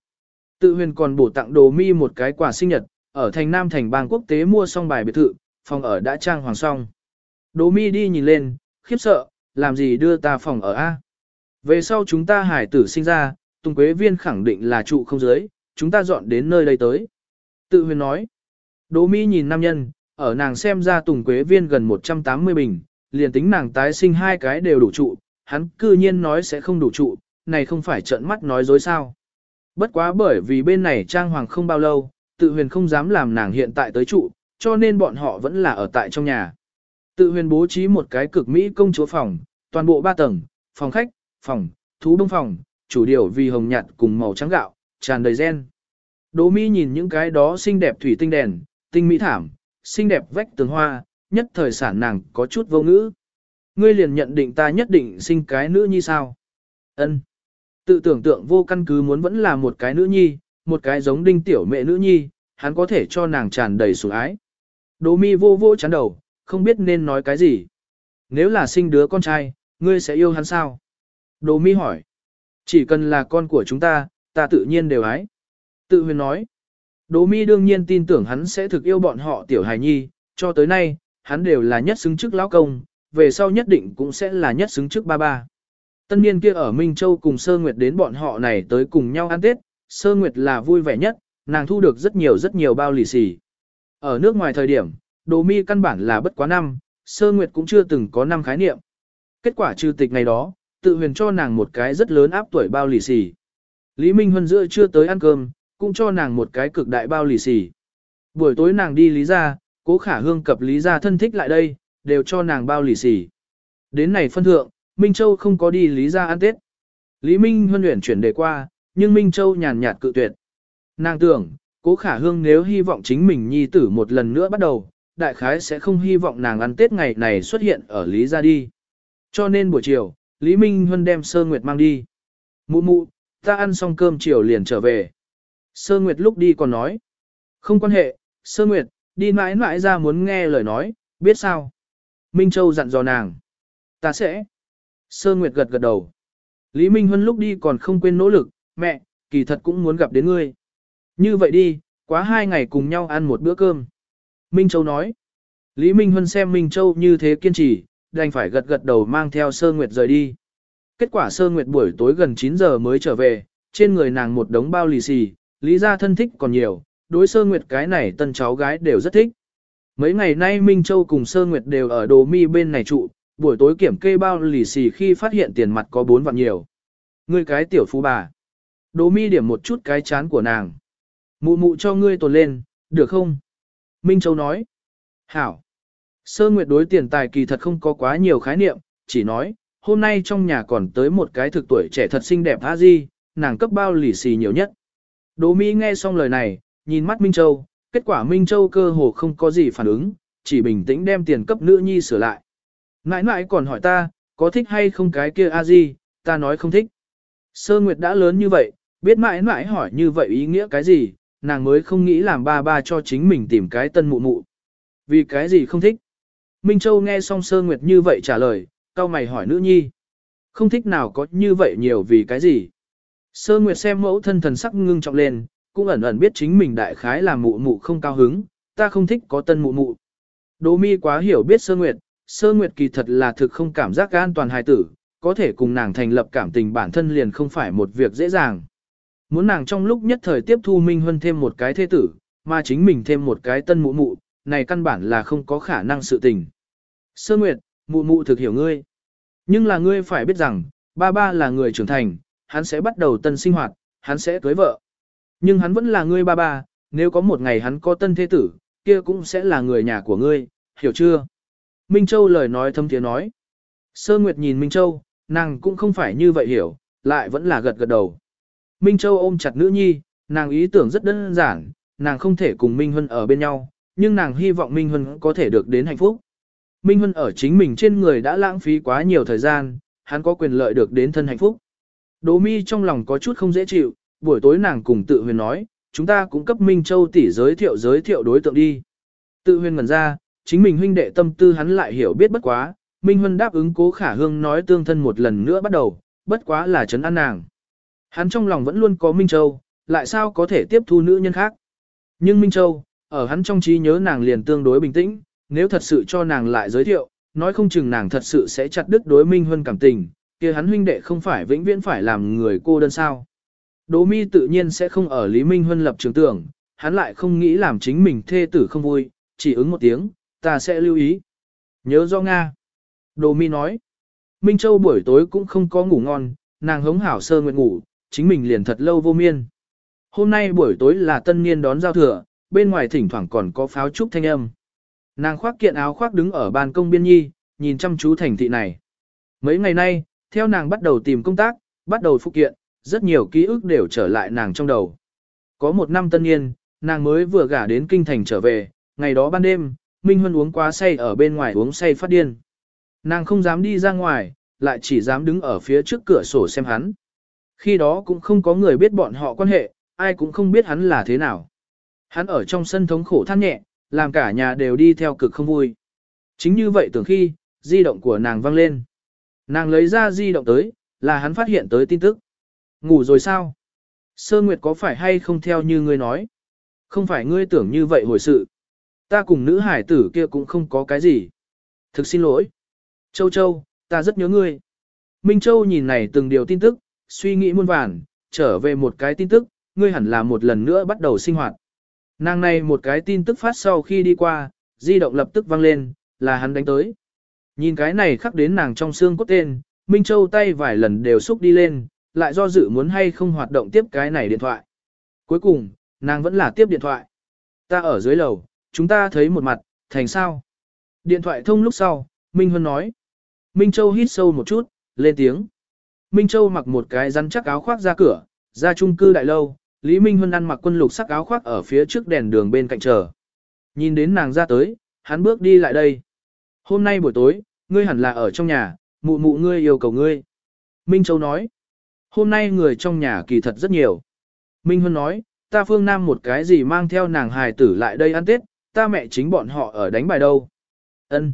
Tự huyền còn bổ tặng đồ mi một cái quà sinh nhật, ở thành Nam thành bang quốc tế mua xong bài biệt thự, phòng ở đã trang hoàng xong. Đỗ mi đi nhìn lên, khiếp sợ, làm gì đưa ta phòng ở A. Về sau chúng ta hải tử sinh ra, Tùng Quế Viên khẳng định là trụ không giới, chúng ta dọn đến nơi đây tới. Tự huyền nói. Đỗ mi nhìn nam nhân, ở nàng xem ra Tùng Quế Viên gần 180 bình, liền tính nàng tái sinh hai cái đều đủ trụ, hắn cư nhiên nói sẽ không đủ trụ, này không phải trợn mắt nói dối sao. Bất quá bởi vì bên này trang hoàng không bao lâu, tự huyền không dám làm nàng hiện tại tới trụ, cho nên bọn họ vẫn là ở tại trong nhà. Tự huyền bố trí một cái cực mỹ công chúa phòng, toàn bộ ba tầng, phòng khách, phòng, thú đông phòng, chủ điều vì hồng nhạt cùng màu trắng gạo, tràn đầy gen. Đỗ mi nhìn những cái đó xinh đẹp thủy tinh đèn, tinh mỹ thảm, xinh đẹp vách tường hoa, nhất thời sản nàng có chút vô ngữ. Ngươi liền nhận định ta nhất định sinh cái nữ nhi sao? Ân. Tự tưởng tượng vô căn cứ muốn vẫn là một cái nữ nhi, một cái giống đinh tiểu mẹ nữ nhi, hắn có thể cho nàng tràn đầy sủng ái. Đỗ mi vô vô chán đầu, không biết nên nói cái gì. Nếu là sinh đứa con trai, ngươi sẽ yêu hắn sao? Đỗ mi hỏi. Chỉ cần là con của chúng ta, ta tự nhiên đều ái. Tự huyền nói. Đỗ mi đương nhiên tin tưởng hắn sẽ thực yêu bọn họ tiểu hài nhi, cho tới nay, hắn đều là nhất xứng chức lão công, về sau nhất định cũng sẽ là nhất xứng chức ba ba. Tân niên kia ở Minh Châu cùng Sơ Nguyệt đến bọn họ này tới cùng nhau ăn Tết, Sơ Nguyệt là vui vẻ nhất, nàng thu được rất nhiều rất nhiều bao lì xì. Ở nước ngoài thời điểm, Đồ Mi căn bản là bất quá năm, Sơ Nguyệt cũng chưa từng có năm khái niệm. Kết quả trừ tịch ngày đó, tự huyền cho nàng một cái rất lớn áp tuổi bao lì xì. Lý Minh Huân giữa chưa tới ăn cơm, cũng cho nàng một cái cực đại bao lì xì. Buổi tối nàng đi Lý ra cố khả hương cập Lý gia thân thích lại đây, đều cho nàng bao lì xì. Đến này phân thượng, Minh Châu không có đi Lý gia ăn Tết. Lý Minh Huân luyện chuyển đề qua, nhưng Minh Châu nhàn nhạt cự tuyệt. Nàng tưởng, cố khả hương nếu hy vọng chính mình nhi tử một lần nữa bắt đầu, đại khái sẽ không hy vọng nàng ăn Tết ngày này xuất hiện ở Lý gia đi. Cho nên buổi chiều, Lý Minh Huân đem Sơ Nguyệt mang đi. Mụ mụ, ta ăn xong cơm chiều liền trở về. Sơ Nguyệt lúc đi còn nói. Không quan hệ, Sơ Nguyệt, đi mãi mãi ra muốn nghe lời nói, biết sao? Minh Châu dặn dò nàng. Ta sẽ. Sơ Nguyệt gật gật đầu. Lý Minh Huân lúc đi còn không quên nỗ lực, mẹ, kỳ thật cũng muốn gặp đến ngươi. Như vậy đi, quá hai ngày cùng nhau ăn một bữa cơm. Minh Châu nói. Lý Minh Huân xem Minh Châu như thế kiên trì, đành phải gật gật đầu mang theo Sơ Nguyệt rời đi. Kết quả Sơ Nguyệt buổi tối gần 9 giờ mới trở về, trên người nàng một đống bao lì xì, lý ra thân thích còn nhiều, đối Sơ Nguyệt cái này tân cháu gái đều rất thích. Mấy ngày nay Minh Châu cùng Sơ Nguyệt đều ở đồ mi bên này trụ, buổi tối kiểm kê bao lì xì khi phát hiện tiền mặt có bốn vạn nhiều. Ngươi cái tiểu phú bà. Đồ mi điểm một chút cái chán của nàng. Mụ mụ cho ngươi tồn lên, được không? Minh Châu nói. Hảo. Sơ Nguyệt đối tiền tài kỳ thật không có quá nhiều khái niệm, chỉ nói, hôm nay trong nhà còn tới một cái thực tuổi trẻ thật xinh đẹp a di, nàng cấp bao lì xì nhiều nhất. Đỗ Mỹ nghe xong lời này, nhìn mắt Minh Châu, kết quả Minh Châu cơ hồ không có gì phản ứng, chỉ bình tĩnh đem tiền cấp nữ nhi sửa lại. Nãi nãi còn hỏi ta, có thích hay không cái kia a di, ta nói không thích. Sơ Nguyệt đã lớn như vậy, biết mãi mãi hỏi như vậy ý nghĩa cái gì, nàng mới không nghĩ làm ba ba cho chính mình tìm cái tân mụ mụ. Vì cái gì không thích? Minh Châu nghe xong Sơ Nguyệt như vậy trả lời, cao mày hỏi nữ nhi. Không thích nào có như vậy nhiều vì cái gì? Sơ Nguyệt xem mẫu thân thần sắc ngưng trọng lên, cũng ẩn ẩn biết chính mình đại khái là mụ mụ không cao hứng, ta không thích có tân mụ mụ. Đỗ mi quá hiểu biết Sơ Nguyệt, Sơ Nguyệt kỳ thật là thực không cảm giác an toàn hài tử, có thể cùng nàng thành lập cảm tình bản thân liền không phải một việc dễ dàng. Muốn nàng trong lúc nhất thời tiếp thu Minh Huân thêm một cái thế tử, mà chính mình thêm một cái tân mụ mụ, này căn bản là không có khả năng sự tình. Sơ Nguyệt, mụ mụ thực hiểu ngươi. Nhưng là ngươi phải biết rằng, ba ba là người trưởng thành, hắn sẽ bắt đầu tân sinh hoạt, hắn sẽ cưới vợ. Nhưng hắn vẫn là ngươi ba ba, nếu có một ngày hắn có tân thế tử, kia cũng sẽ là người nhà của ngươi, hiểu chưa? Minh Châu lời nói thâm tiếng nói. Sơ Nguyệt nhìn Minh Châu, nàng cũng không phải như vậy hiểu, lại vẫn là gật gật đầu. Minh Châu ôm chặt nữ nhi, nàng ý tưởng rất đơn giản, nàng không thể cùng Minh Huân ở bên nhau, nhưng nàng hy vọng Minh Huân có thể được đến hạnh phúc. Minh Huân ở chính mình trên người đã lãng phí quá nhiều thời gian, hắn có quyền lợi được đến thân hạnh phúc. Đỗ mi trong lòng có chút không dễ chịu, buổi tối nàng cùng tự huyền nói, chúng ta cũng cấp Minh Châu tỷ giới thiệu giới thiệu đối tượng đi. Tự huyền ngẩn ra, chính mình huynh đệ tâm tư hắn lại hiểu biết bất quá, Minh Huân đáp ứng cố khả hương nói tương thân một lần nữa bắt đầu, bất quá là chấn an nàng. Hắn trong lòng vẫn luôn có Minh Châu, lại sao có thể tiếp thu nữ nhân khác. Nhưng Minh Châu, ở hắn trong trí nhớ nàng liền tương đối bình tĩnh, nếu thật sự cho nàng lại giới thiệu, nói không chừng nàng thật sự sẽ chặt đứt đối Minh Huân cảm tình, kia hắn huynh đệ không phải vĩnh viễn phải làm người cô đơn sao. Đỗ mi tự nhiên sẽ không ở Lý Minh Huân lập trường tưởng, hắn lại không nghĩ làm chính mình thê tử không vui, chỉ ứng một tiếng, ta sẽ lưu ý. Nhớ do Nga. Đỗ mi nói, Minh Châu buổi tối cũng không có ngủ ngon, nàng hống hảo sơ nguyện ngủ, chính mình liền thật lâu vô miên. Hôm nay buổi tối là tân niên đón giao thừa, bên ngoài thỉnh thoảng còn có pháo trúc thanh âm. Nàng khoác kiện áo khoác đứng ở ban công biên nhi, nhìn chăm chú thành thị này. Mấy ngày nay, theo nàng bắt đầu tìm công tác, bắt đầu phục kiện, rất nhiều ký ức đều trở lại nàng trong đầu. Có một năm tân niên, nàng mới vừa gả đến kinh thành trở về, ngày đó ban đêm, Minh Huân uống quá say ở bên ngoài uống say phát điên. Nàng không dám đi ra ngoài, lại chỉ dám đứng ở phía trước cửa sổ xem hắn. Khi đó cũng không có người biết bọn họ quan hệ, ai cũng không biết hắn là thế nào. Hắn ở trong sân thống khổ than nhẹ, làm cả nhà đều đi theo cực không vui. Chính như vậy tưởng khi, di động của nàng vang lên. Nàng lấy ra di động tới, là hắn phát hiện tới tin tức. Ngủ rồi sao? Sơ Nguyệt có phải hay không theo như ngươi nói? Không phải ngươi tưởng như vậy hồi sự. Ta cùng nữ hải tử kia cũng không có cái gì. Thực xin lỗi. Châu Châu, ta rất nhớ ngươi. Minh Châu nhìn này từng điều tin tức, suy nghĩ muôn vàn, trở về một cái tin tức, ngươi hẳn là một lần nữa bắt đầu sinh hoạt. Nàng này một cái tin tức phát sau khi đi qua, di động lập tức vang lên, là hắn đánh tới. Nhìn cái này khắc đến nàng trong xương cốt tên, Minh Châu tay vài lần đều xúc đi lên, lại do dự muốn hay không hoạt động tiếp cái này điện thoại. Cuối cùng, nàng vẫn là tiếp điện thoại. Ta ở dưới lầu, chúng ta thấy một mặt, thành sao? Điện thoại thông lúc sau, Minh Huân nói. Minh Châu hít sâu một chút, lên tiếng. Minh Châu mặc một cái rắn chắc áo khoác ra cửa, ra chung cư đại lâu, Lý Minh Huân ăn mặc quân lục sắc áo khoác ở phía trước đèn đường bên cạnh chờ. Nhìn đến nàng ra tới, hắn bước đi lại đây. Hôm nay buổi tối, ngươi hẳn là ở trong nhà, mụ mụ ngươi yêu cầu ngươi. Minh Châu nói, hôm nay người trong nhà kỳ thật rất nhiều. Minh Huân nói, ta phương Nam một cái gì mang theo nàng hài tử lại đây ăn Tết, ta mẹ chính bọn họ ở đánh bài đâu. Ân.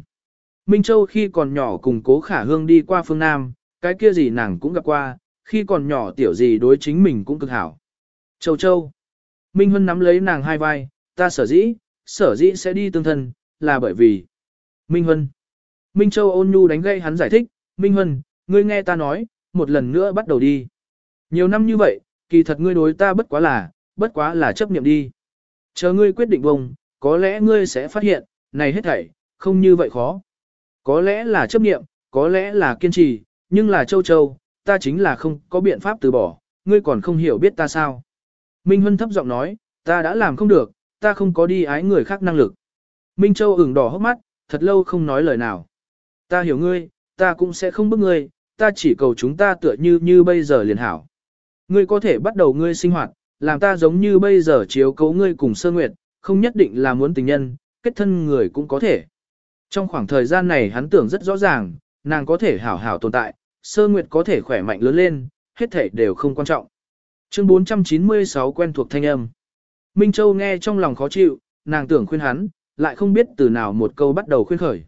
Minh Châu khi còn nhỏ cùng cố khả hương đi qua phương Nam, cái kia gì nàng cũng gặp qua, khi còn nhỏ tiểu gì đối chính mình cũng cực hảo. Châu Châu. Minh Huân nắm lấy nàng hai vai, ta sở dĩ, sở dĩ sẽ đi tương thân, là bởi vì. Minh Huân. Minh Châu ôn nhu đánh gây hắn giải thích, Minh Huân, ngươi nghe ta nói, một lần nữa bắt đầu đi. Nhiều năm như vậy, kỳ thật ngươi đối ta bất quá là, bất quá là chấp niệm đi. Chờ ngươi quyết định vùng, có lẽ ngươi sẽ phát hiện, này hết thảy, không như vậy khó. Có lẽ là chấp niệm, có lẽ là kiên trì, nhưng là châu châu, ta chính là không có biện pháp từ bỏ, ngươi còn không hiểu biết ta sao. Minh Huân thấp giọng nói, ta đã làm không được, ta không có đi ái người khác năng lực. Minh Châu ửng đỏ hốc mắt, thật lâu không nói lời nào. Ta hiểu ngươi, ta cũng sẽ không bức ngươi, ta chỉ cầu chúng ta tựa như như bây giờ liền hảo. Ngươi có thể bắt đầu ngươi sinh hoạt, làm ta giống như bây giờ chiếu cố ngươi cùng sơ nguyệt, không nhất định là muốn tình nhân, kết thân người cũng có thể. Trong khoảng thời gian này hắn tưởng rất rõ ràng, nàng có thể hảo hảo tồn tại, sơ nguyệt có thể khỏe mạnh lớn lên, hết thể đều không quan trọng. Chương 496 quen thuộc thanh âm. Minh Châu nghe trong lòng khó chịu, nàng tưởng khuyên hắn, lại không biết từ nào một câu bắt đầu khuyên khởi.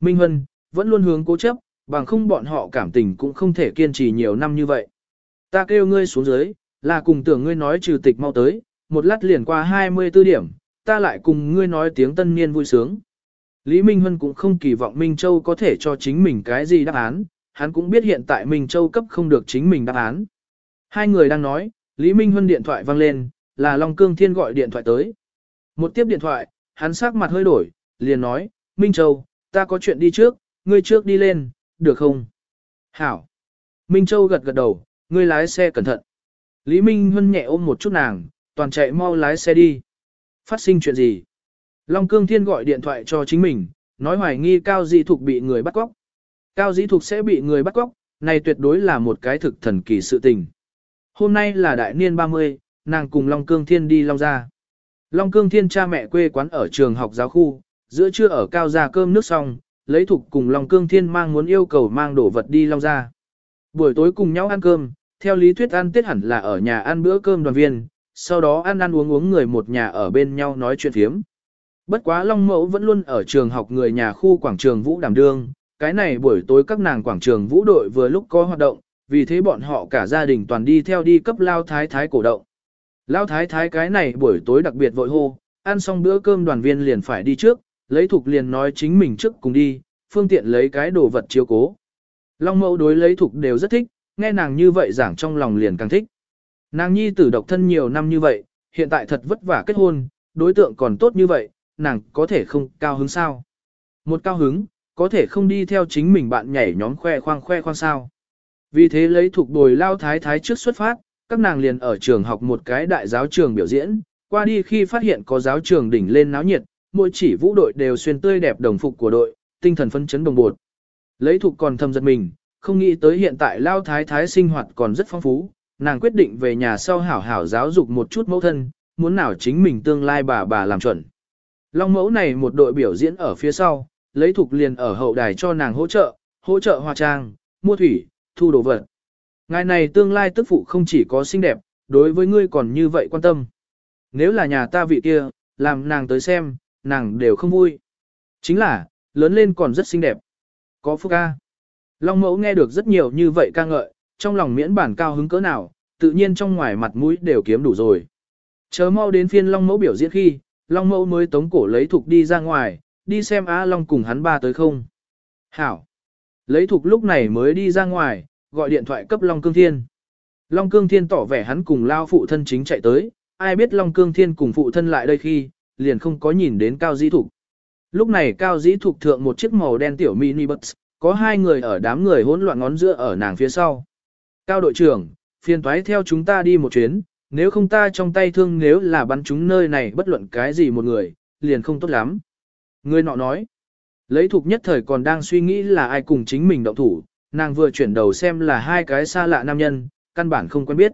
Minh Hân, vẫn luôn hướng cố chấp, bằng không bọn họ cảm tình cũng không thể kiên trì nhiều năm như vậy. Ta kêu ngươi xuống dưới, là cùng tưởng ngươi nói trừ tịch mau tới, một lát liền qua 24 điểm, ta lại cùng ngươi nói tiếng tân niên vui sướng. Lý Minh Hân cũng không kỳ vọng Minh Châu có thể cho chính mình cái gì đáp án, hắn cũng biết hiện tại Minh Châu cấp không được chính mình đáp án. Hai người đang nói, Lý Minh Hân điện thoại vang lên, là Long Cương Thiên gọi điện thoại tới. Một tiếp điện thoại, hắn sắc mặt hơi đổi, liền nói, Minh Châu, ta có chuyện đi trước, ngươi trước đi lên, được không? Hảo. Minh Châu gật gật đầu, ngươi lái xe cẩn thận. Lý Minh Huân nhẹ ôm một chút nàng, toàn chạy mau lái xe đi. Phát sinh chuyện gì? Long Cương Thiên gọi điện thoại cho chính mình, nói hoài nghi Cao Dĩ Thục bị người bắt cóc. Cao Dĩ Thục sẽ bị người bắt cóc, này tuyệt đối là một cái thực thần kỳ sự tình. Hôm nay là đại niên 30, nàng cùng Long Cương Thiên đi Long Gia. Long Cương Thiên cha mẹ quê quán ở trường học giáo khu, giữa trưa ở Cao Gia cơm nước xong, lấy thục cùng Long Cương Thiên mang muốn yêu cầu mang đồ vật đi Long ra Buổi tối cùng nhau ăn cơm, theo lý thuyết ăn tết hẳn là ở nhà ăn bữa cơm đoàn viên, sau đó ăn ăn uống uống người một nhà ở bên nhau nói chuyện thiếm. Bất quá Long Mẫu vẫn luôn ở trường học người nhà khu quảng trường Vũ Đàm Đương, cái này buổi tối các nàng quảng trường Vũ đội vừa lúc có hoạt động, vì thế bọn họ cả gia đình toàn đi theo đi cấp Lao Thái Thái cổ động. Lao Thái Thái cái này buổi tối đặc biệt vội hô, ăn xong bữa cơm đoàn viên liền phải đi trước, lấy thục liền nói chính mình trước cùng đi, phương tiện lấy cái đồ vật chiếu cố. Long Mẫu đối lấy thục đều rất thích, nghe nàng như vậy giảng trong lòng liền càng thích. Nàng nhi tử độc thân nhiều năm như vậy, hiện tại thật vất vả kết hôn, đối tượng còn tốt như vậy, nàng có thể không cao hứng sao. Một cao hứng, có thể không đi theo chính mình bạn nhảy nhóm khoe khoang khoe khoang sao. Vì thế lấy thuộc bồi lao thái thái trước xuất phát, các nàng liền ở trường học một cái đại giáo trường biểu diễn, qua đi khi phát hiện có giáo trường đỉnh lên náo nhiệt, mỗi chỉ vũ đội đều xuyên tươi đẹp đồng phục của đội, tinh thần phấn chấn đồng bột. Lấy thuộc còn thầm giật mình, không nghĩ tới hiện tại lao thái thái sinh hoạt còn rất phong phú, nàng quyết định về nhà sau hảo hảo giáo dục một chút mẫu thân, muốn nào chính mình tương lai bà bà làm chuẩn. Long mẫu này một đội biểu diễn ở phía sau, lấy thục liền ở hậu đài cho nàng hỗ trợ, hỗ trợ hóa trang, mua thủy, thu đồ vật. Ngài này tương lai tức phụ không chỉ có xinh đẹp, đối với ngươi còn như vậy quan tâm. Nếu là nhà ta vị kia, làm nàng tới xem, nàng đều không vui. Chính là, lớn lên còn rất xinh đẹp. Có phúc ca. Long mẫu nghe được rất nhiều như vậy ca ngợi, trong lòng miễn bản cao hứng cỡ nào, tự nhiên trong ngoài mặt mũi đều kiếm đủ rồi. Chờ mau đến phiên Long mẫu biểu diễn khi, Long mẫu mới tống cổ lấy thục đi ra ngoài, đi xem Á Long cùng hắn ba tới không. Hảo. Lấy thục lúc này mới đi ra ngoài, gọi điện thoại cấp Long Cương Thiên. Long Cương Thiên tỏ vẻ hắn cùng lao phụ thân chính chạy tới, ai biết Long Cương Thiên cùng phụ thân lại đây khi, liền không có nhìn đến Cao Dĩ Thục. Lúc này Cao Dĩ Thục thượng một chiếc màu đen tiểu mini bus, có hai người ở đám người hỗn loạn ngón giữa ở nàng phía sau. Cao đội trưởng, phiền toái theo chúng ta đi một chuyến, nếu không ta trong tay thương nếu là bắn chúng nơi này bất luận cái gì một người, liền không tốt lắm. Người nọ nói, lấy thục nhất thời còn đang suy nghĩ là ai cùng chính mình động thủ, nàng vừa chuyển đầu xem là hai cái xa lạ nam nhân, căn bản không quen biết.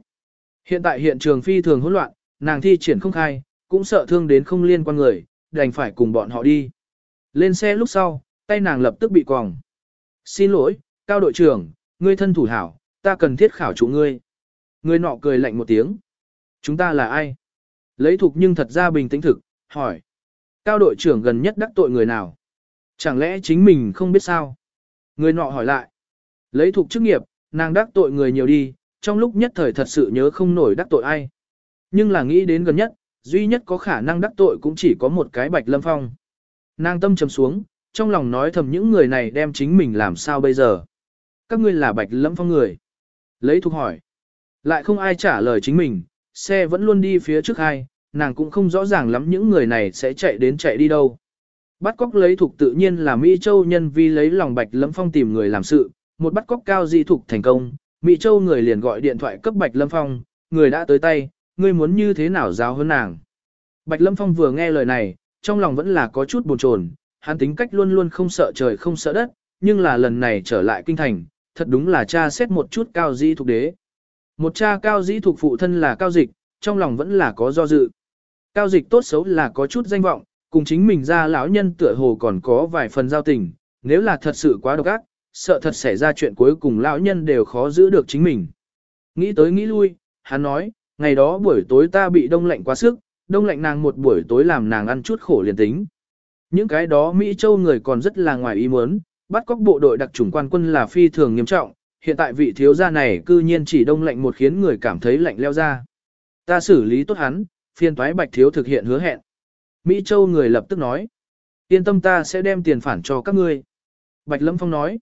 Hiện tại hiện trường phi thường hỗn loạn, nàng thi triển không khai, cũng sợ thương đến không liên quan người, đành phải cùng bọn họ đi. Lên xe lúc sau, tay nàng lập tức bị quòng. Xin lỗi, cao đội trưởng, ngươi thân thủ hảo, ta cần thiết khảo chủ ngươi. Người nọ cười lạnh một tiếng. Chúng ta là ai? Lấy thục nhưng thật ra bình tĩnh thực, hỏi. Cao đội trưởng gần nhất đắc tội người nào? Chẳng lẽ chính mình không biết sao? Người nọ hỏi lại. Lấy thục chức nghiệp, nàng đắc tội người nhiều đi, trong lúc nhất thời thật sự nhớ không nổi đắc tội ai. Nhưng là nghĩ đến gần nhất, duy nhất có khả năng đắc tội cũng chỉ có một cái bạch lâm phong. Nàng tâm trầm xuống, trong lòng nói thầm những người này đem chính mình làm sao bây giờ. Các ngươi là bạch lâm phong người. Lấy thục hỏi. Lại không ai trả lời chính mình, xe vẫn luôn đi phía trước hai, nàng cũng không rõ ràng lắm những người này sẽ chạy đến chạy đi đâu. Bắt cóc lấy thuộc tự nhiên là Mỹ Châu nhân vi lấy lòng Bạch Lâm Phong tìm người làm sự, một bắt cóc cao di thuộc thành công, Mỹ Châu người liền gọi điện thoại cấp Bạch Lâm Phong, người đã tới tay, ngươi muốn như thế nào giáo hơn nàng. Bạch Lâm Phong vừa nghe lời này, trong lòng vẫn là có chút buồn chồn, hắn tính cách luôn luôn không sợ trời không sợ đất, nhưng là lần này trở lại kinh thành, thật đúng là cha xét một chút cao dĩ thuộc đế. Một cha cao dĩ thuộc phụ thân là cao dịch, trong lòng vẫn là có do dự. Cao dịch tốt xấu là có chút danh vọng, cùng chính mình ra lão nhân tựa hồ còn có vài phần giao tình, nếu là thật sự quá độc ác, sợ thật xảy ra chuyện cuối cùng lão nhân đều khó giữ được chính mình. Nghĩ tới nghĩ lui, hắn nói, ngày đó buổi tối ta bị đông lạnh quá sức, đông lạnh nàng một buổi tối làm nàng ăn chút khổ liền tính. Những cái đó Mỹ Châu người còn rất là ngoài ý muốn, bắt cóc bộ đội đặc chủng quan quân là phi thường nghiêm trọng, hiện tại vị thiếu gia này cư nhiên chỉ đông lạnh một khiến người cảm thấy lạnh leo ra. Ta xử lý tốt hắn, phiên toái bạch thiếu thực hiện hứa hẹn. Mỹ Châu người lập tức nói. Yên tâm ta sẽ đem tiền phản cho các ngươi. Bạch Lâm Phong nói.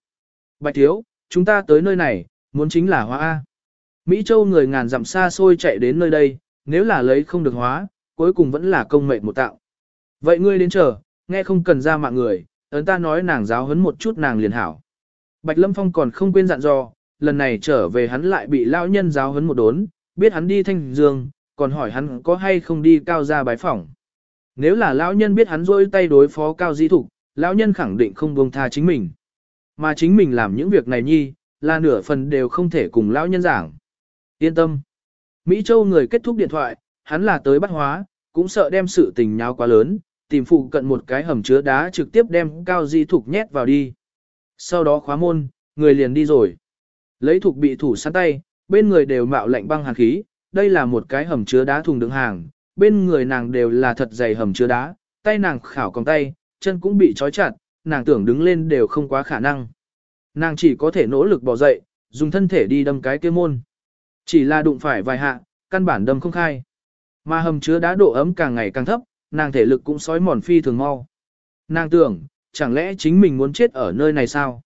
Bạch thiếu, chúng ta tới nơi này, muốn chính là hóa A. Mỹ Châu người ngàn dặm xa xôi chạy đến nơi đây, nếu là lấy không được hóa, cuối cùng vẫn là công mệnh một tạo. Vậy ngươi đến chờ, nghe không cần ra mạng người, ấn ta nói nàng giáo huấn một chút nàng liền hảo. Bạch Lâm Phong còn không quên dặn dò, lần này trở về hắn lại bị lão nhân giáo huấn một đốn, biết hắn đi thanh dương, còn hỏi hắn có hay không đi cao ra bái phỏng. Nếu là lão nhân biết hắn rôi tay đối phó cao di thục, lão nhân khẳng định không buông tha chính mình. Mà chính mình làm những việc này nhi, là nửa phần đều không thể cùng lão nhân giảng. Yên tâm. Mỹ Châu người kết thúc điện thoại, hắn là tới bắt hóa, cũng sợ đem sự tình nháo quá lớn, tìm phụ cận một cái hầm chứa đá trực tiếp đem cao di thục nhét vào đi. Sau đó khóa môn, người liền đi rồi. Lấy thục bị thủ săn tay, bên người đều mạo lạnh băng hàn khí, đây là một cái hầm chứa đá thùng đựng hàng, bên người nàng đều là thật dày hầm chứa đá, tay nàng khảo còng tay, chân cũng bị trói chặt, nàng tưởng đứng lên đều không quá khả năng. Nàng chỉ có thể nỗ lực bỏ dậy, dùng thân thể đi đâm cái kia môn. Chỉ là đụng phải vài hạ, căn bản đâm không khai. Mà hầm chứa đá độ ấm càng ngày càng thấp, nàng thể lực cũng sói mòn phi thường mau. Nàng tưởng, chẳng lẽ chính mình muốn chết ở nơi này sao?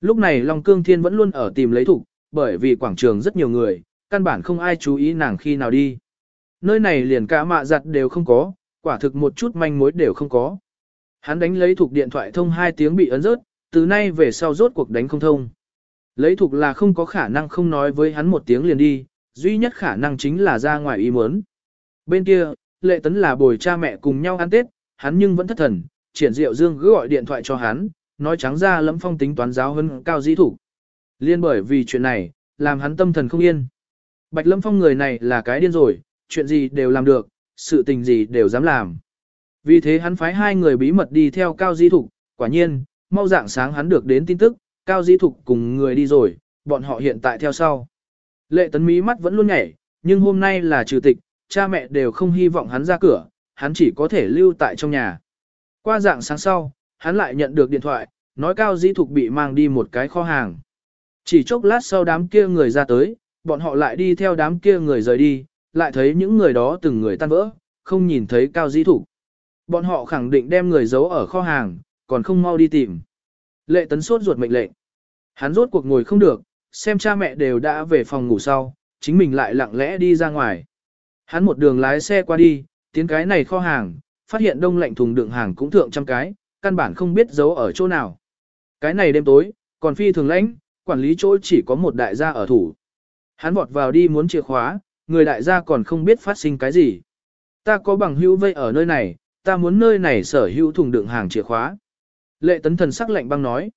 Lúc này Long Cương Thiên vẫn luôn ở tìm lấy thủ, bởi vì quảng trường rất nhiều người, căn bản không ai chú ý nàng khi nào đi. Nơi này liền cả mạ giặt đều không có, quả thực một chút manh mối đều không có. Hắn đánh lấy thuộc điện thoại thông hai tiếng bị ấn rớt, từ nay về sau rốt cuộc đánh không thông. Lấy thuộc là không có khả năng không nói với hắn một tiếng liền đi, duy nhất khả năng chính là ra ngoài ý muốn. Bên kia, lệ tấn là bồi cha mẹ cùng nhau ăn Tết, hắn nhưng vẫn thất thần, triển diệu dương cứ gọi điện thoại cho hắn, nói trắng ra lẫm phong tính toán giáo hơn cao dĩ thủ. Liên bởi vì chuyện này, làm hắn tâm thần không yên. Bạch lâm phong người này là cái điên rồi, chuyện gì đều làm được, sự tình gì đều dám làm. Vì thế hắn phái hai người bí mật đi theo cao di thục, quả nhiên, mau dạng sáng hắn được đến tin tức, cao di thục cùng người đi rồi, bọn họ hiện tại theo sau. Lệ tấn mí mắt vẫn luôn nhảy, nhưng hôm nay là trừ tịch, cha mẹ đều không hy vọng hắn ra cửa, hắn chỉ có thể lưu tại trong nhà. Qua dạng sáng sau, hắn lại nhận được điện thoại, nói Cao Di Thục bị mang đi một cái kho hàng. Chỉ chốc lát sau đám kia người ra tới, bọn họ lại đi theo đám kia người rời đi, lại thấy những người đó từng người tan vỡ, không nhìn thấy Cao Di Thục. Bọn họ khẳng định đem người giấu ở kho hàng, còn không mau đi tìm. Lệ tấn sốt ruột mệnh lệnh. Hắn rốt cuộc ngồi không được, xem cha mẹ đều đã về phòng ngủ sau, chính mình lại lặng lẽ đi ra ngoài. Hắn một đường lái xe qua đi, tiến cái này kho hàng, phát hiện đông lạnh thùng đựng hàng cũng thượng trăm cái, căn bản không biết giấu ở chỗ nào. Cái này đêm tối, còn phi thường lãnh, quản lý chỗ chỉ có một đại gia ở thủ. Hắn vọt vào đi muốn chìa khóa, người đại gia còn không biết phát sinh cái gì. Ta có bằng hữu vây ở nơi này, ta muốn nơi này sở hữu thùng đựng hàng chìa khóa. Lệ tấn thần sắc lạnh băng nói.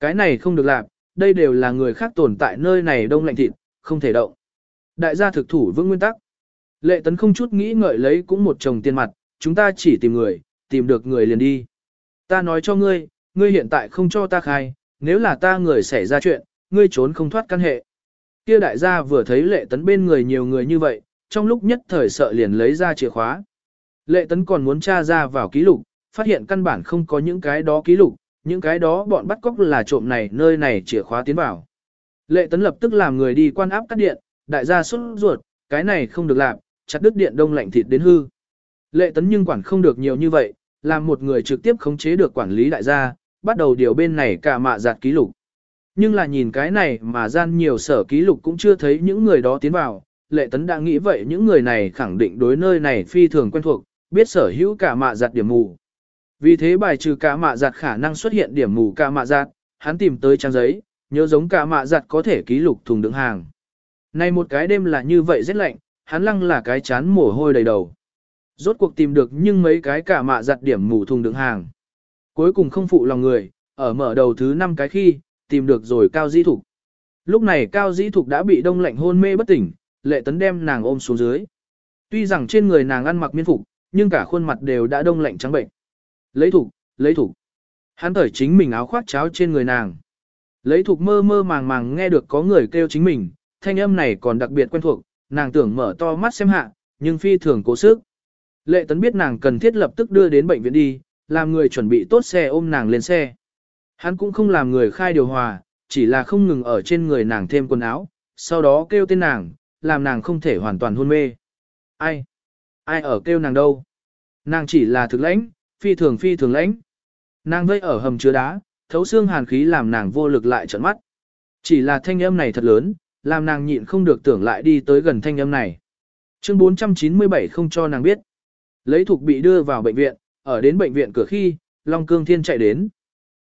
Cái này không được làm, đây đều là người khác tồn tại nơi này đông lạnh thịt, không thể động. Đại gia thực thủ vững nguyên tắc. Lệ tấn không chút nghĩ ngợi lấy cũng một chồng tiền mặt, chúng ta chỉ tìm người, tìm được người liền đi. Ta nói cho ngươi, ngươi hiện tại không cho ta khai, nếu là ta người xảy ra chuyện, ngươi trốn không thoát căn hệ. Kia đại gia vừa thấy lệ tấn bên người nhiều người như vậy, trong lúc nhất thời sợ liền lấy ra chìa khóa. Lệ tấn còn muốn tra ra vào ký lục, phát hiện căn bản không có những cái đó ký lục, những cái đó bọn bắt cóc là trộm này nơi này chìa khóa tiến vào. Lệ tấn lập tức làm người đi quan áp cắt điện, đại gia xuất ruột, cái này không được làm, chặt đứt điện đông lạnh thịt đến hư. Lệ tấn nhưng quản không được nhiều như vậy, làm một người trực tiếp khống chế được quản lý đại gia, bắt đầu điều bên này cả mạ giạt ký lục. Nhưng là nhìn cái này mà gian nhiều sở ký lục cũng chưa thấy những người đó tiến vào, lệ tấn đã nghĩ vậy những người này khẳng định đối nơi này phi thường quen thuộc, biết sở hữu cả mạ giặt điểm mù. Vì thế bài trừ cả mạ giặt khả năng xuất hiện điểm mù cả mạ giặt, hắn tìm tới trang giấy, nhớ giống cả mạ giặt có thể ký lục thùng đựng hàng. nay một cái đêm là như vậy rất lạnh, hắn lăng là cái chán mồ hôi đầy đầu. Rốt cuộc tìm được nhưng mấy cái cả mạ giặt điểm mù thùng đựng hàng. Cuối cùng không phụ lòng người, ở mở đầu thứ 5 cái khi, tìm được rồi Cao Dĩ Thục. Lúc này Cao Dĩ Thục đã bị đông lạnh hôn mê bất tỉnh, lệ tấn đem nàng ôm xuống dưới. Tuy rằng trên người nàng ăn mặc miên phục, nhưng cả khuôn mặt đều đã đông lạnh trắng bệnh. Lấy thục, lấy thục. Hắn thởi chính mình áo khoác cháo trên người nàng. Lấy thục mơ mơ màng màng nghe được có người kêu chính mình, thanh âm này còn đặc biệt quen thuộc, nàng tưởng mở to mắt xem hạ, nhưng phi thường cố sức. Lệ tấn biết nàng cần thiết lập tức đưa đến bệnh viện đi, làm người chuẩn bị tốt xe ôm nàng lên xe. Hắn cũng không làm người khai điều hòa, chỉ là không ngừng ở trên người nàng thêm quần áo, sau đó kêu tên nàng, làm nàng không thể hoàn toàn hôn mê. Ai? Ai ở kêu nàng đâu? Nàng chỉ là thực lãnh, phi thường phi thường lãnh. Nàng vây ở hầm chứa đá, thấu xương hàn khí làm nàng vô lực lại trợn mắt. Chỉ là thanh âm này thật lớn, làm nàng nhịn không được tưởng lại đi tới gần thanh âm này. Chương 497 không cho nàng biết. Lấy thuộc bị đưa vào bệnh viện, ở đến bệnh viện cửa khi, Long Cương Thiên chạy đến.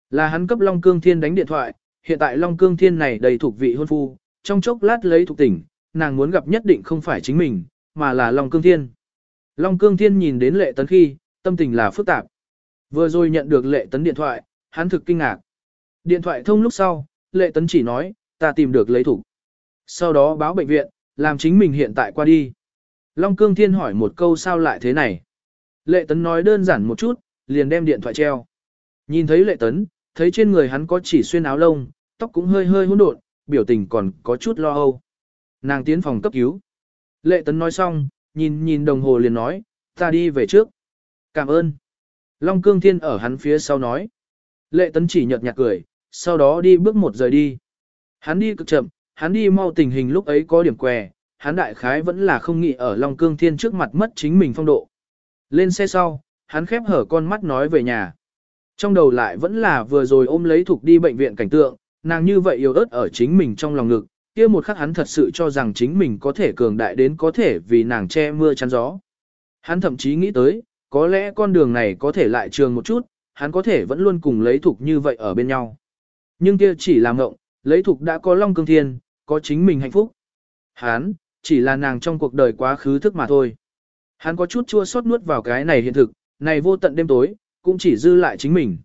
Là hắn cấp Long Cương Thiên đánh điện thoại, hiện tại Long Cương Thiên này đầy thuộc vị hôn phu, trong chốc lát lấy thuộc tỉnh, nàng muốn gặp nhất định không phải chính mình, mà là Long Cương Thiên. Long Cương Thiên nhìn đến lệ tấn khi, tâm tình là phức tạp. Vừa rồi nhận được lệ tấn điện thoại, hắn thực kinh ngạc. Điện thoại thông lúc sau, lệ tấn chỉ nói, ta tìm được lấy thủ. Sau đó báo bệnh viện, làm chính mình hiện tại qua đi. Long Cương Thiên hỏi một câu sao lại thế này. Lệ tấn nói đơn giản một chút, liền đem điện thoại treo. Nhìn thấy lệ tấn, thấy trên người hắn có chỉ xuyên áo lông, tóc cũng hơi hơi hỗn độn, biểu tình còn có chút lo âu. Nàng tiến phòng cấp cứu. Lệ tấn nói xong, nhìn nhìn đồng hồ liền nói, ta đi về trước. Cảm ơn. Long Cương Thiên ở hắn phía sau nói. Lệ tấn chỉ nhợt nhạt cười, sau đó đi bước một rời đi. Hắn đi cực chậm, hắn đi mau tình hình lúc ấy có điểm què, hắn đại khái vẫn là không nghĩ ở Long Cương Thiên trước mặt mất chính mình phong độ. Lên xe sau, hắn khép hở con mắt nói về nhà. Trong đầu lại vẫn là vừa rồi ôm lấy thuộc đi bệnh viện cảnh tượng, nàng như vậy yếu ớt ở chính mình trong lòng ngực, kia một khắc hắn thật sự cho rằng chính mình có thể cường đại đến có thể vì nàng che mưa chắn gió. Hắn thậm chí nghĩ tới, có lẽ con đường này có thể lại trường một chút, hắn có thể vẫn luôn cùng lấy thục như vậy ở bên nhau. Nhưng kia chỉ là ngộng, lấy thục đã có long cương thiên, có chính mình hạnh phúc. Hắn, chỉ là nàng trong cuộc đời quá khứ thức mà thôi. Hắn có chút chua xót nuốt vào cái này hiện thực, này vô tận đêm tối, cũng chỉ dư lại chính mình.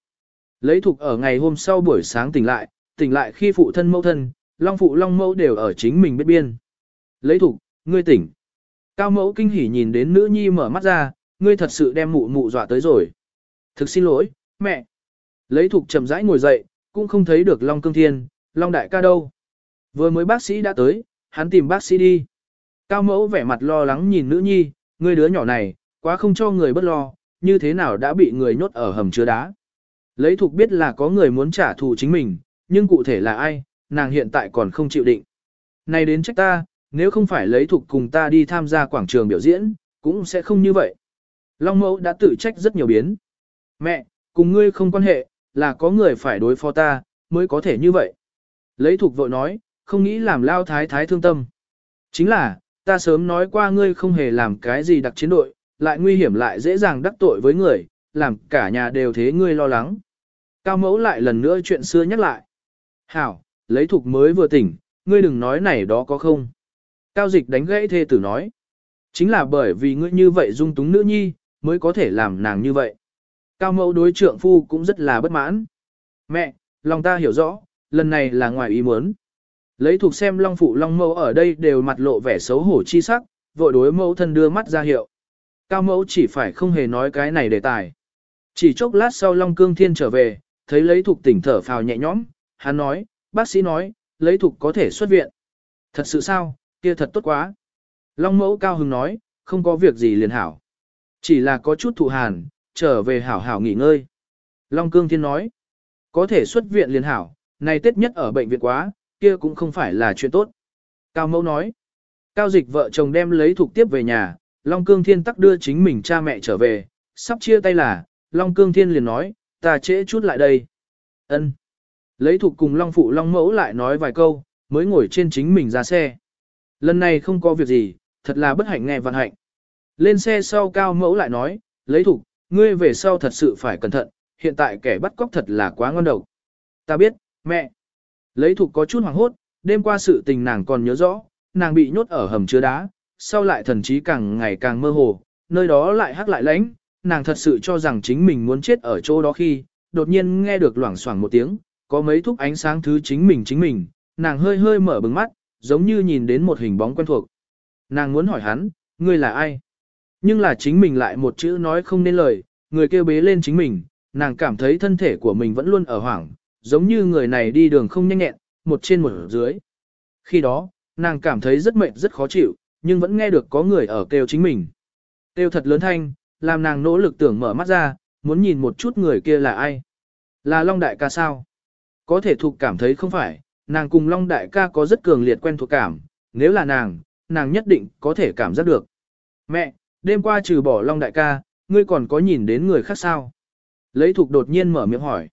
Lấy thục ở ngày hôm sau buổi sáng tỉnh lại, tỉnh lại khi phụ thân mẫu thân, long phụ long mẫu đều ở chính mình biết biên. Lấy thục, ngươi tỉnh. Cao mẫu kinh hỉ nhìn đến nữ nhi mở mắt ra, ngươi thật sự đem mụ mụ dọa tới rồi. Thực xin lỗi, mẹ. Lấy thục chậm rãi ngồi dậy, cũng không thấy được Long Cương Thiên, Long Đại ca đâu. Vừa mới bác sĩ đã tới, hắn tìm bác sĩ đi. Cao mẫu vẻ mặt lo lắng nhìn nữ nhi, ngươi đứa nhỏ này, quá không cho người bất lo, như thế nào đã bị người nhốt ở hầm chứa đá. Lấy thục biết là có người muốn trả thù chính mình, nhưng cụ thể là ai, nàng hiện tại còn không chịu định. Này đến trách ta, nếu không phải lấy thục cùng ta đi tham gia quảng trường biểu diễn, cũng sẽ không như vậy. Long mẫu đã tự trách rất nhiều biến. Mẹ, cùng ngươi không quan hệ, là có người phải đối phó ta, mới có thể như vậy. Lấy thục vội nói, không nghĩ làm lao thái thái thương tâm. Chính là, ta sớm nói qua ngươi không hề làm cái gì đặc chiến đội, lại nguy hiểm lại dễ dàng đắc tội với người, làm cả nhà đều thế ngươi lo lắng. Cao mẫu lại lần nữa chuyện xưa nhắc lại. Hảo, lấy thục mới vừa tỉnh, ngươi đừng nói này đó có không. Cao dịch đánh gãy thê tử nói. Chính là bởi vì ngươi như vậy dung túng nữ nhi, mới có thể làm nàng như vậy. Cao mẫu đối trượng phu cũng rất là bất mãn. Mẹ, lòng ta hiểu rõ, lần này là ngoài ý muốn. Lấy thuộc xem long phụ long mẫu ở đây đều mặt lộ vẻ xấu hổ chi sắc, vội đối mẫu thân đưa mắt ra hiệu. Cao mẫu chỉ phải không hề nói cái này đề tài. Chỉ chốc lát sau Long Cương Thiên trở về, thấy lấy thuộc tỉnh thở phào nhẹ nhõm, hắn nói, bác sĩ nói, lấy thuộc có thể xuất viện. Thật sự sao, kia thật tốt quá. Long mẫu cao hứng nói, không có việc gì liền hảo. Chỉ là có chút thụ hàn, trở về hảo hảo nghỉ ngơi. Long Cương Thiên nói, có thể xuất viện liền hảo, này tết nhất ở bệnh viện quá, kia cũng không phải là chuyện tốt. Cao mẫu nói, Cao dịch vợ chồng đem lấy thuộc tiếp về nhà, Long Cương Thiên tắc đưa chính mình cha mẹ trở về, sắp chia tay là, Long Cương Thiên liền nói, ta trễ chút lại đây. ân Lấy thuộc cùng Long Phụ Long Mẫu lại nói vài câu, mới ngồi trên chính mình ra xe. Lần này không có việc gì, thật là bất hạnh nghe vạn hạnh. Lên xe sau cao mẫu lại nói, lấy thủ, ngươi về sau thật sự phải cẩn thận, hiện tại kẻ bắt cóc thật là quá ngon độc. Ta biết, mẹ. Lấy thủ có chút hoảng hốt, đêm qua sự tình nàng còn nhớ rõ, nàng bị nhốt ở hầm chứa đá, sau lại thần trí càng ngày càng mơ hồ, nơi đó lại hắc lại lãnh, nàng thật sự cho rằng chính mình muốn chết ở chỗ đó khi, đột nhiên nghe được loảng xoảng một tiếng, có mấy thúc ánh sáng thứ chính mình chính mình, nàng hơi hơi mở bừng mắt, giống như nhìn đến một hình bóng quen thuộc. Nàng muốn hỏi hắn, ngươi là ai? Nhưng là chính mình lại một chữ nói không nên lời, người kêu bế lên chính mình, nàng cảm thấy thân thể của mình vẫn luôn ở hoảng, giống như người này đi đường không nhanh nhẹn, một trên một dưới. Khi đó, nàng cảm thấy rất mệt rất khó chịu, nhưng vẫn nghe được có người ở kêu chính mình. Kêu thật lớn thanh, làm nàng nỗ lực tưởng mở mắt ra, muốn nhìn một chút người kia là ai. Là Long Đại ca sao? Có thể thuộc cảm thấy không phải, nàng cùng Long Đại ca có rất cường liệt quen thuộc cảm, nếu là nàng, nàng nhất định có thể cảm giác được. Mẹ, đêm qua trừ bỏ Long Đại ca, ngươi còn có nhìn đến người khác sao? Lấy thuộc đột nhiên mở miệng hỏi.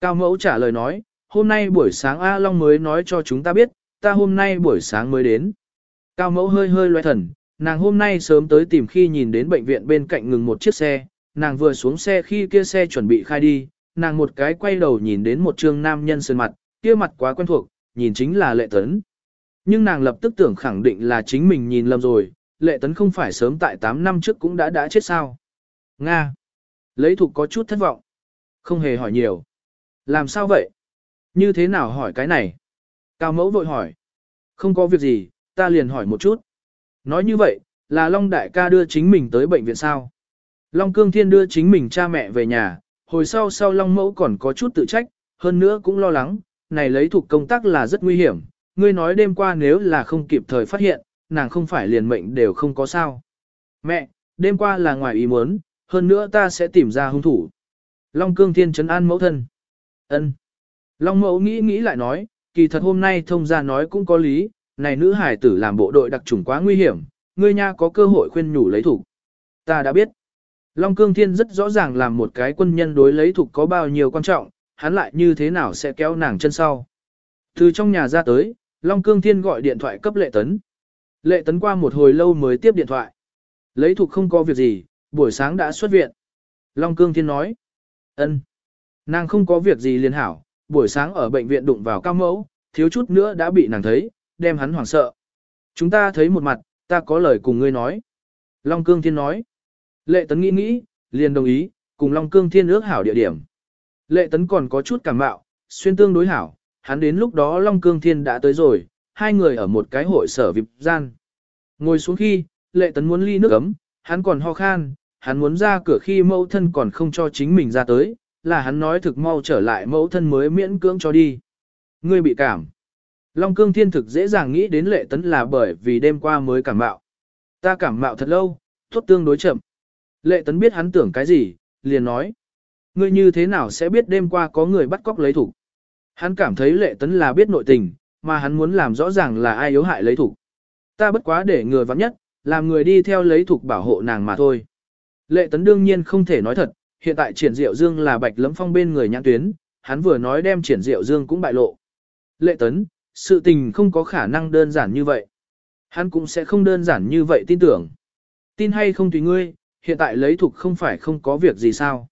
Cao mẫu trả lời nói, hôm nay buổi sáng A Long mới nói cho chúng ta biết, ta hôm nay buổi sáng mới đến. Cao mẫu hơi hơi loe thần, nàng hôm nay sớm tới tìm khi nhìn đến bệnh viện bên cạnh ngừng một chiếc xe, nàng vừa xuống xe khi kia xe chuẩn bị khai đi, nàng một cái quay đầu nhìn đến một trương nam nhân sơn mặt, kia mặt quá quen thuộc, nhìn chính là lệ tấn. Nhưng nàng lập tức tưởng khẳng định là chính mình nhìn lầm rồi, lệ tấn không phải sớm tại 8 năm trước cũng đã đã chết sao. Nga. Lấy thục có chút thất vọng. Không hề hỏi nhiều. Làm sao vậy? Như thế nào hỏi cái này? Cao mẫu vội hỏi. Không có việc gì, ta liền hỏi một chút. Nói như vậy, là Long Đại ca đưa chính mình tới bệnh viện sao? Long Cương Thiên đưa chính mình cha mẹ về nhà, hồi sau sau Long Mẫu còn có chút tự trách, hơn nữa cũng lo lắng, này lấy thuộc công tác là rất nguy hiểm, ngươi nói đêm qua nếu là không kịp thời phát hiện, nàng không phải liền mệnh đều không có sao. Mẹ, đêm qua là ngoài ý muốn, hơn nữa ta sẽ tìm ra hung thủ. Long Cương Thiên trấn an mẫu thân. Ân. Long Mẫu nghĩ nghĩ lại nói, kỳ thật hôm nay thông gia nói cũng có lý, này nữ hải tử làm bộ đội đặc trùng quá nguy hiểm, ngươi nha có cơ hội khuyên nhủ lấy thủ. Ta đã biết. Long Cương Thiên rất rõ ràng làm một cái quân nhân đối lấy thủ có bao nhiêu quan trọng, hắn lại như thế nào sẽ kéo nàng chân sau. Từ trong nhà ra tới, Long Cương Thiên gọi điện thoại cấp lệ tấn. Lệ tấn qua một hồi lâu mới tiếp điện thoại. Lấy thuộc không có việc gì, buổi sáng đã xuất viện. Long Cương Thiên nói. ân, Nàng không có việc gì liền hảo, buổi sáng ở bệnh viện đụng vào cao mẫu, thiếu chút nữa đã bị nàng thấy, đem hắn hoảng sợ. Chúng ta thấy một mặt, ta có lời cùng ngươi nói. Long Cương Thiên nói. Lệ Tấn nghĩ nghĩ, liền đồng ý, cùng Long Cương Thiên ước hảo địa điểm. Lệ Tấn còn có chút cảm mạo, xuyên tương đối hảo, hắn đến lúc đó Long Cương Thiên đã tới rồi, hai người ở một cái hội sở vip gian. Ngồi xuống khi, Lệ Tấn muốn ly nước ấm, hắn còn ho khan, hắn muốn ra cửa khi mẫu thân còn không cho chính mình ra tới, là hắn nói thực mau trở lại mẫu thân mới miễn cưỡng cho đi. Ngươi bị cảm. Long cương thiên thực dễ dàng nghĩ đến lệ tấn là bởi vì đêm qua mới cảm mạo. Ta cảm mạo thật lâu, thuốc tương đối chậm. Lệ tấn biết hắn tưởng cái gì, liền nói. Ngươi như thế nào sẽ biết đêm qua có người bắt cóc lấy thủ? Hắn cảm thấy lệ tấn là biết nội tình, mà hắn muốn làm rõ ràng là ai yếu hại lấy thủ. Ta bất quá để người vắng nhất, làm người đi theo lấy thủ bảo hộ nàng mà thôi. Lệ tấn đương nhiên không thể nói thật, hiện tại triển diệu dương là bạch lấm phong bên người nhãn tuyến, hắn vừa nói đem triển diệu dương cũng bại lộ. Lệ tấn, sự tình không có khả năng đơn giản như vậy. Hắn cũng sẽ không đơn giản như vậy tin tưởng. Tin hay không tùy ngươi, hiện tại lấy thục không phải không có việc gì sao.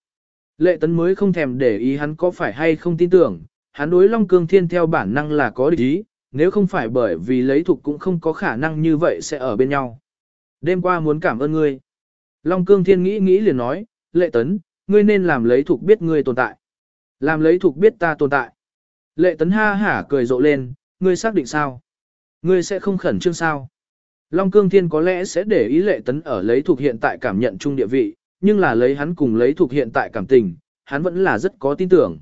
Lệ tấn mới không thèm để ý hắn có phải hay không tin tưởng, hắn đối Long Cương Thiên theo bản năng là có địch ý, nếu không phải bởi vì lấy thuộc cũng không có khả năng như vậy sẽ ở bên nhau. Đêm qua muốn cảm ơn ngươi. Long Cương Thiên nghĩ nghĩ liền nói, lệ tấn, ngươi nên làm lấy thuộc biết ngươi tồn tại. Làm lấy thuộc biết ta tồn tại. Lệ tấn ha hả cười rộ lên, ngươi xác định sao? Ngươi sẽ không khẩn trương sao? Long Cương Thiên có lẽ sẽ để ý lệ tấn ở lấy thuộc hiện tại cảm nhận chung địa vị, nhưng là lấy hắn cùng lấy thuộc hiện tại cảm tình, hắn vẫn là rất có tin tưởng.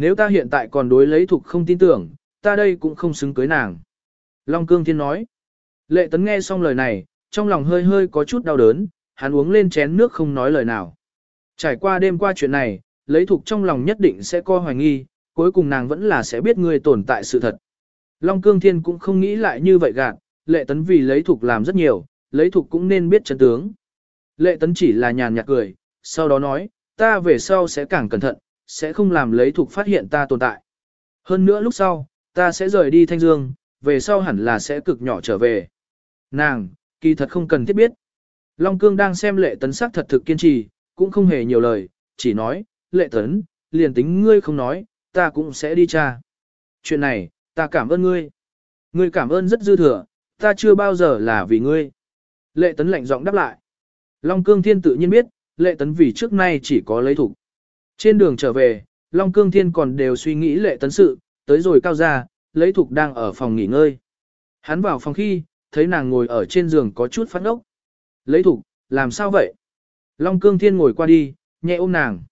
Nếu ta hiện tại còn đối lấy thuộc không tin tưởng, ta đây cũng không xứng cưới nàng. Long Cương Thiên nói. Lệ tấn nghe xong lời này, trong lòng hơi hơi có chút đau đớn, hắn uống lên chén nước không nói lời nào. Trải qua đêm qua chuyện này, lấy thuộc trong lòng nhất định sẽ co hoài nghi, cuối cùng nàng vẫn là sẽ biết ngươi tồn tại sự thật. Long Cương Thiên cũng không nghĩ lại như vậy gạt, lệ tấn vì lấy thục làm rất nhiều, lấy thục cũng nên biết chân tướng. Lệ tấn chỉ là nhàn nhạt cười, sau đó nói, ta về sau sẽ càng cẩn thận, sẽ không làm lấy thục phát hiện ta tồn tại. Hơn nữa lúc sau, ta sẽ rời đi Thanh Dương, về sau hẳn là sẽ cực nhỏ trở về. Nàng, kỳ thật không cần thiết biết. Long Cương đang xem lệ tấn sắc thật thực kiên trì, cũng không hề nhiều lời, chỉ nói, lệ tấn, liền tính ngươi không nói, ta cũng sẽ đi tra. Chuyện này, Ta cảm ơn ngươi. Ngươi cảm ơn rất dư thừa, ta chưa bao giờ là vì ngươi. Lệ tấn lạnh giọng đáp lại. Long cương thiên tự nhiên biết, lệ tấn vì trước nay chỉ có lấy thủ. Trên đường trở về, Long cương thiên còn đều suy nghĩ lệ tấn sự, tới rồi cao ra, lấy thục đang ở phòng nghỉ ngơi. Hắn vào phòng khi, thấy nàng ngồi ở trên giường có chút phát ốc. Lấy thục, làm sao vậy? Long cương thiên ngồi qua đi, nhẹ ôm nàng.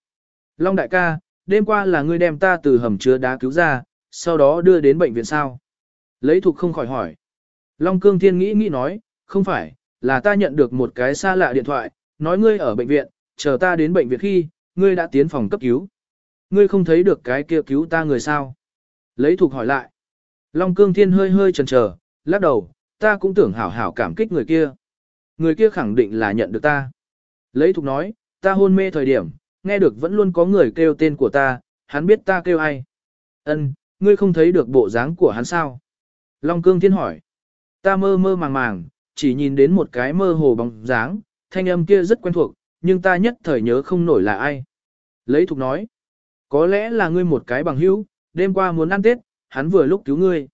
Long đại ca, đêm qua là ngươi đem ta từ hầm chứa đá cứu ra, sau đó đưa đến bệnh viện sao? Lấy thuộc không khỏi hỏi. Long Cương Thiên nghĩ nghĩ nói, không phải, là ta nhận được một cái xa lạ điện thoại, nói ngươi ở bệnh viện, chờ ta đến bệnh viện khi, ngươi đã tiến phòng cấp cứu. Ngươi không thấy được cái kia cứu ta người sao? Lấy thuộc hỏi lại. Long Cương Thiên hơi hơi chần chờ, lắc đầu, ta cũng tưởng hảo hảo cảm kích người kia. Người kia khẳng định là nhận được ta. Lấy thuộc nói, ta hôn mê thời điểm, nghe được vẫn luôn có người kêu tên của ta, hắn biết ta kêu ai. Ân, ngươi không thấy được bộ dáng của hắn sao? Long Cương Thiên hỏi. Ta mơ mơ màng màng, chỉ nhìn đến một cái mơ hồ bóng dáng, thanh âm kia rất quen thuộc, nhưng ta nhất thời nhớ không nổi là ai. Lấy thục nói, có lẽ là ngươi một cái bằng hữu, đêm qua muốn ăn Tết, hắn vừa lúc cứu ngươi.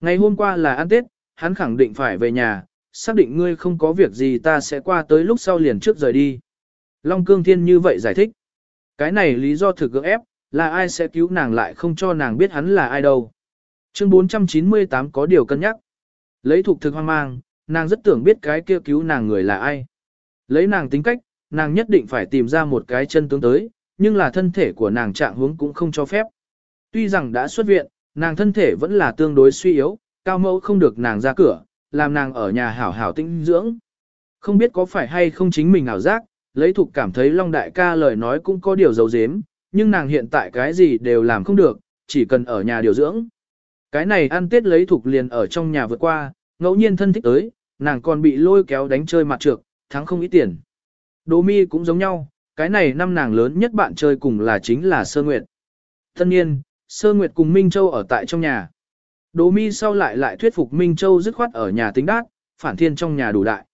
Ngày hôm qua là ăn Tết, hắn khẳng định phải về nhà, xác định ngươi không có việc gì ta sẽ qua tới lúc sau liền trước rời đi. Long Cương Thiên như vậy giải thích. Cái này lý do thực gượng ép, là ai sẽ cứu nàng lại không cho nàng biết hắn là ai đâu. Chương 498 có điều cân nhắc. Lấy thuộc thực hoang mang, nàng rất tưởng biết cái kia cứu nàng người là ai. Lấy nàng tính cách, nàng nhất định phải tìm ra một cái chân tướng tới, nhưng là thân thể của nàng trạng hướng cũng không cho phép. Tuy rằng đã xuất viện, nàng thân thể vẫn là tương đối suy yếu, cao mẫu không được nàng ra cửa, làm nàng ở nhà hảo hảo tĩnh dưỡng. Không biết có phải hay không chính mình ảo giác, lấy thục cảm thấy Long Đại ca lời nói cũng có điều dấu dếm, nhưng nàng hiện tại cái gì đều làm không được, chỉ cần ở nhà điều dưỡng. Cái này ăn tết lấy thục liền ở trong nhà vượt qua, ngẫu nhiên thân thích tới, nàng còn bị lôi kéo đánh chơi mặt trược, thắng không ít tiền. Đỗ mi cũng giống nhau, cái này năm nàng lớn nhất bạn chơi cùng là chính là Sơ Nguyệt. Thân nhiên, Sơ Nguyệt cùng Minh Châu ở tại trong nhà. Đỗ mi sau lại lại thuyết phục Minh Châu dứt khoát ở nhà tính đát, phản thiên trong nhà đủ đại.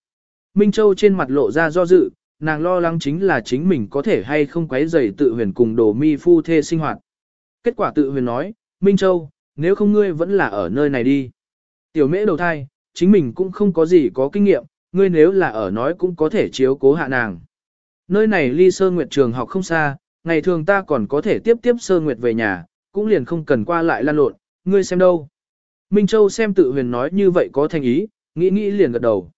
Minh Châu trên mặt lộ ra do dự, nàng lo lắng chính là chính mình có thể hay không quấy rầy tự huyền cùng đồ mi phu thê sinh hoạt. Kết quả tự huyền nói, Minh Châu, nếu không ngươi vẫn là ở nơi này đi. Tiểu mễ đầu thai, chính mình cũng không có gì có kinh nghiệm, ngươi nếu là ở nói cũng có thể chiếu cố hạ nàng. Nơi này ly sơ nguyệt trường học không xa, ngày thường ta còn có thể tiếp tiếp sơ nguyệt về nhà, cũng liền không cần qua lại lan lộn, ngươi xem đâu. Minh Châu xem tự huyền nói như vậy có thành ý, nghĩ nghĩ liền gật đầu.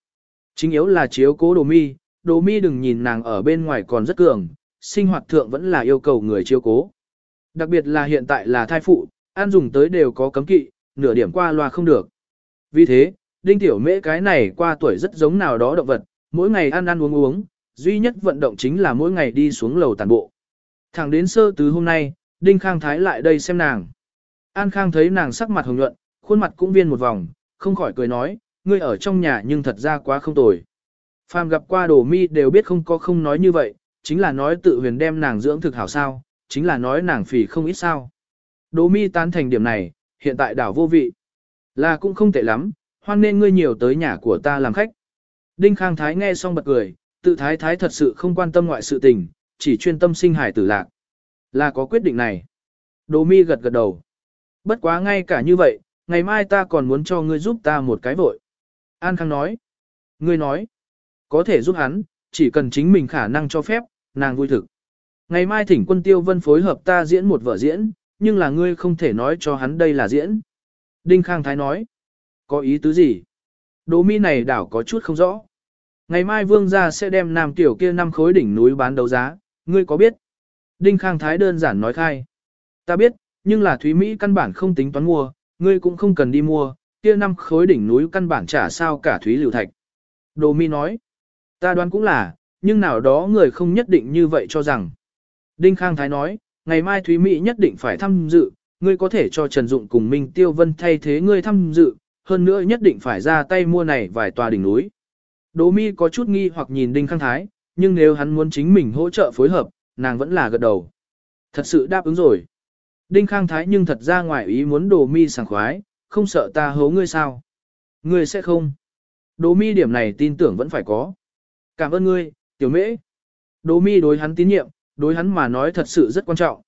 Chính yếu là chiếu cố đồ mi, đồ mi đừng nhìn nàng ở bên ngoài còn rất cường, sinh hoạt thượng vẫn là yêu cầu người chiếu cố. Đặc biệt là hiện tại là thai phụ, ăn dùng tới đều có cấm kỵ, nửa điểm qua loa không được. Vì thế, đinh tiểu mễ cái này qua tuổi rất giống nào đó động vật, mỗi ngày ăn ăn uống uống, duy nhất vận động chính là mỗi ngày đi xuống lầu tàn bộ. Thẳng đến sơ tứ hôm nay, đinh khang thái lại đây xem nàng. An khang thấy nàng sắc mặt hồng nhuận, khuôn mặt cũng viên một vòng, không khỏi cười nói, ngươi ở trong nhà nhưng thật ra quá không tồi. Phàm gặp qua đồ mi đều biết không có không nói như vậy, chính là nói tự huyền đem nàng dưỡng thực hảo sao, chính là nói nàng phì không ít sao. Đồ mi tán thành điểm này, hiện tại đảo vô vị. Là cũng không tệ lắm, hoan nên ngươi nhiều tới nhà của ta làm khách. Đinh Khang Thái nghe xong bật cười, tự Thái Thái thật sự không quan tâm ngoại sự tình, chỉ chuyên tâm sinh hải tử lạc. Là có quyết định này. Đồ mi gật gật đầu. Bất quá ngay cả như vậy, ngày mai ta còn muốn cho ngươi giúp ta một cái vội. An Khang nói. Ngươi nói. Có thể giúp hắn, chỉ cần chính mình khả năng cho phép, nàng vui thực. Ngày mai thỉnh quân tiêu vân phối hợp ta diễn một vở diễn, nhưng là ngươi không thể nói cho hắn đây là diễn. Đinh Khang Thái nói. Có ý tứ gì? Đỗ mi này đảo có chút không rõ. Ngày mai vương gia sẽ đem nam tiểu kia năm khối đỉnh núi bán đấu giá, ngươi có biết? Đinh Khang Thái đơn giản nói khai. Ta biết, nhưng là Thúy Mỹ căn bản không tính toán mua, ngươi cũng không cần đi mua, kia năm khối đỉnh núi căn bản trả sao cả Thúy Liều Thạch. Đồ mi nói. Ta đoán cũng là, nhưng nào đó người không nhất định như vậy cho rằng. Đinh Khang Thái nói, ngày mai Thúy Mỹ nhất định phải tham dự, ngươi có thể cho Trần Dụng cùng Minh Tiêu Vân thay thế ngươi tham dự, hơn nữa nhất định phải ra tay mua này vài tòa đỉnh núi. Đỗ Mi có chút nghi hoặc nhìn Đinh Khang Thái, nhưng nếu hắn muốn chính mình hỗ trợ phối hợp, nàng vẫn là gật đầu. Thật sự đáp ứng rồi. Đinh Khang Thái nhưng thật ra ngoài ý muốn Đỗ Mi sảng khoái, không sợ ta hố ngươi sao? Ngươi sẽ không. Đỗ Mi điểm này tin tưởng vẫn phải có. Cảm ơn ngươi, tiểu mễ. Đỗ Mi đối hắn tín nhiệm, đối hắn mà nói thật sự rất quan trọng.